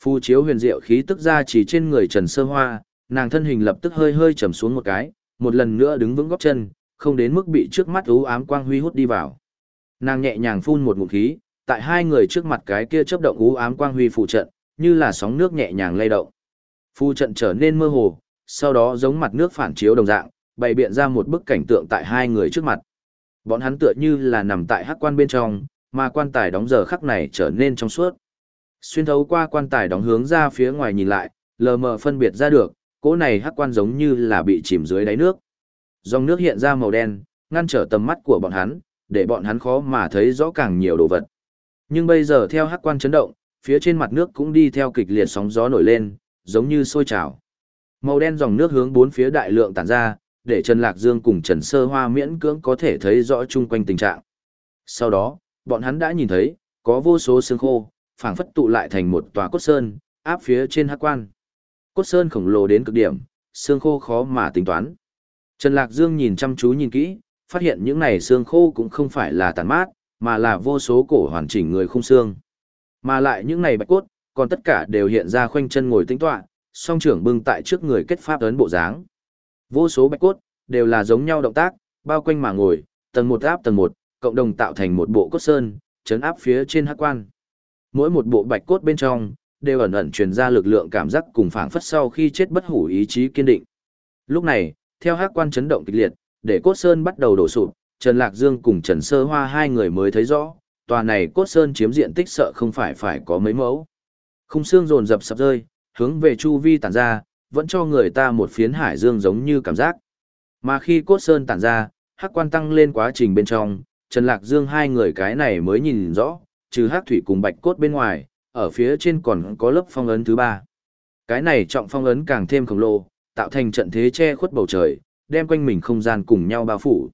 Phù chiếu huyền diệu khí tức ra chỉ trên người Trần Sơ Hoa, nàng thân hình lập tức hơi hơi trầm xuống một cái, một lần nữa đứng vững góc chân, không đến mức bị trước mắt u ám quang huy hút đi vào. Nàng nhẹ nhàng phun một ngụm khí, tại hai người trước mặt cái kia chớp động u ám quang huy phù trận, như là sóng nước nhẹ nhàng lay động. Phù trận trở nên mơ hồ, sau đó giống mặt nước phản chiếu đồng dạng, bày biện ra một bức cảnh tượng tại hai người trước mặt. Bọn hắn tựa như là nằm tại hắc quan bên trong, mà quan tài đóng giờ khắc này trở nên trong suốt. Xuyên thấu qua quan tài đóng hướng ra phía ngoài nhìn lại, lờ mờ phân biệt ra được, cỗ này hắc quan giống như là bị chìm dưới đáy nước. Dòng nước hiện ra màu đen, ngăn trở tầm mắt của bọn hắn, để bọn hắn khó mà thấy rõ càng nhiều đồ vật. Nhưng bây giờ theo hắc quan chấn động, phía trên mặt nước cũng đi theo kịch liệt sóng gió nổi lên, giống như sôi trào. Màu đen dòng nước hướng bốn phía đại lượng tản ra, để Trần Lạc Dương cùng Trần Sơ Hoa miễn cưỡng có thể thấy rõ chung quanh tình trạng. Sau đó, bọn hắn đã nhìn thấy, có vô số xương khô, phảng phất tụ lại thành một tòa cốt sơn, áp phía trên hắc quan. Cốt sơn khổng lồ đến cực điểm, xương khô khó mà tính toán. Trần Lạc Dương nhìn chăm chú nhìn kỹ, phát hiện những này xương khô cũng không phải là tàn mát, mà là vô số cổ hoàn chỉnh người khung xương. Mà lại những này bạch cốt, còn tất cả đều hiện ra khoanh chân ngồi tĩnh tọa, song trưởng bưng tại trước người kết pháp ấn bộ dáng. Vô số bạch cốt, đều là giống nhau động tác, bao quanh mà ngồi, tầng một áp tầng một, cộng đồng tạo thành một bộ cốt sơn, chấn áp phía trên hắc quan. Mỗi một bộ bạch cốt bên trong, đều ẩn ẩn truyền ra lực lượng cảm giác cùng phảng phất sau khi chết bất hủ ý chí kiên định. Lúc này, theo hắc quan chấn động kịch liệt, để cốt sơn bắt đầu đổ sụp, Trần Lạc Dương cùng Trần Sơ Hoa hai người mới thấy rõ, tòa này cốt sơn chiếm diện tích sợ không phải phải có mấy mẫu. Khung xương rồn rập sập rơi, hướng về chu vi tản ra, vẫn cho người ta một phiến hải dương giống như cảm giác. Mà khi cốt sơn tản ra, hắc quan tăng lên quá trình bên trong, Trần Lạc Dương hai người cái này mới nhìn rõ, trừ hắc thủy cùng bạch cốt bên ngoài, ở phía trên còn có lớp phong ấn thứ ba. Cái này trọng phong ấn càng thêm khổng lồ, tạo thành trận thế che khuất bầu trời, đem quanh mình không gian cùng nhau bao phủ.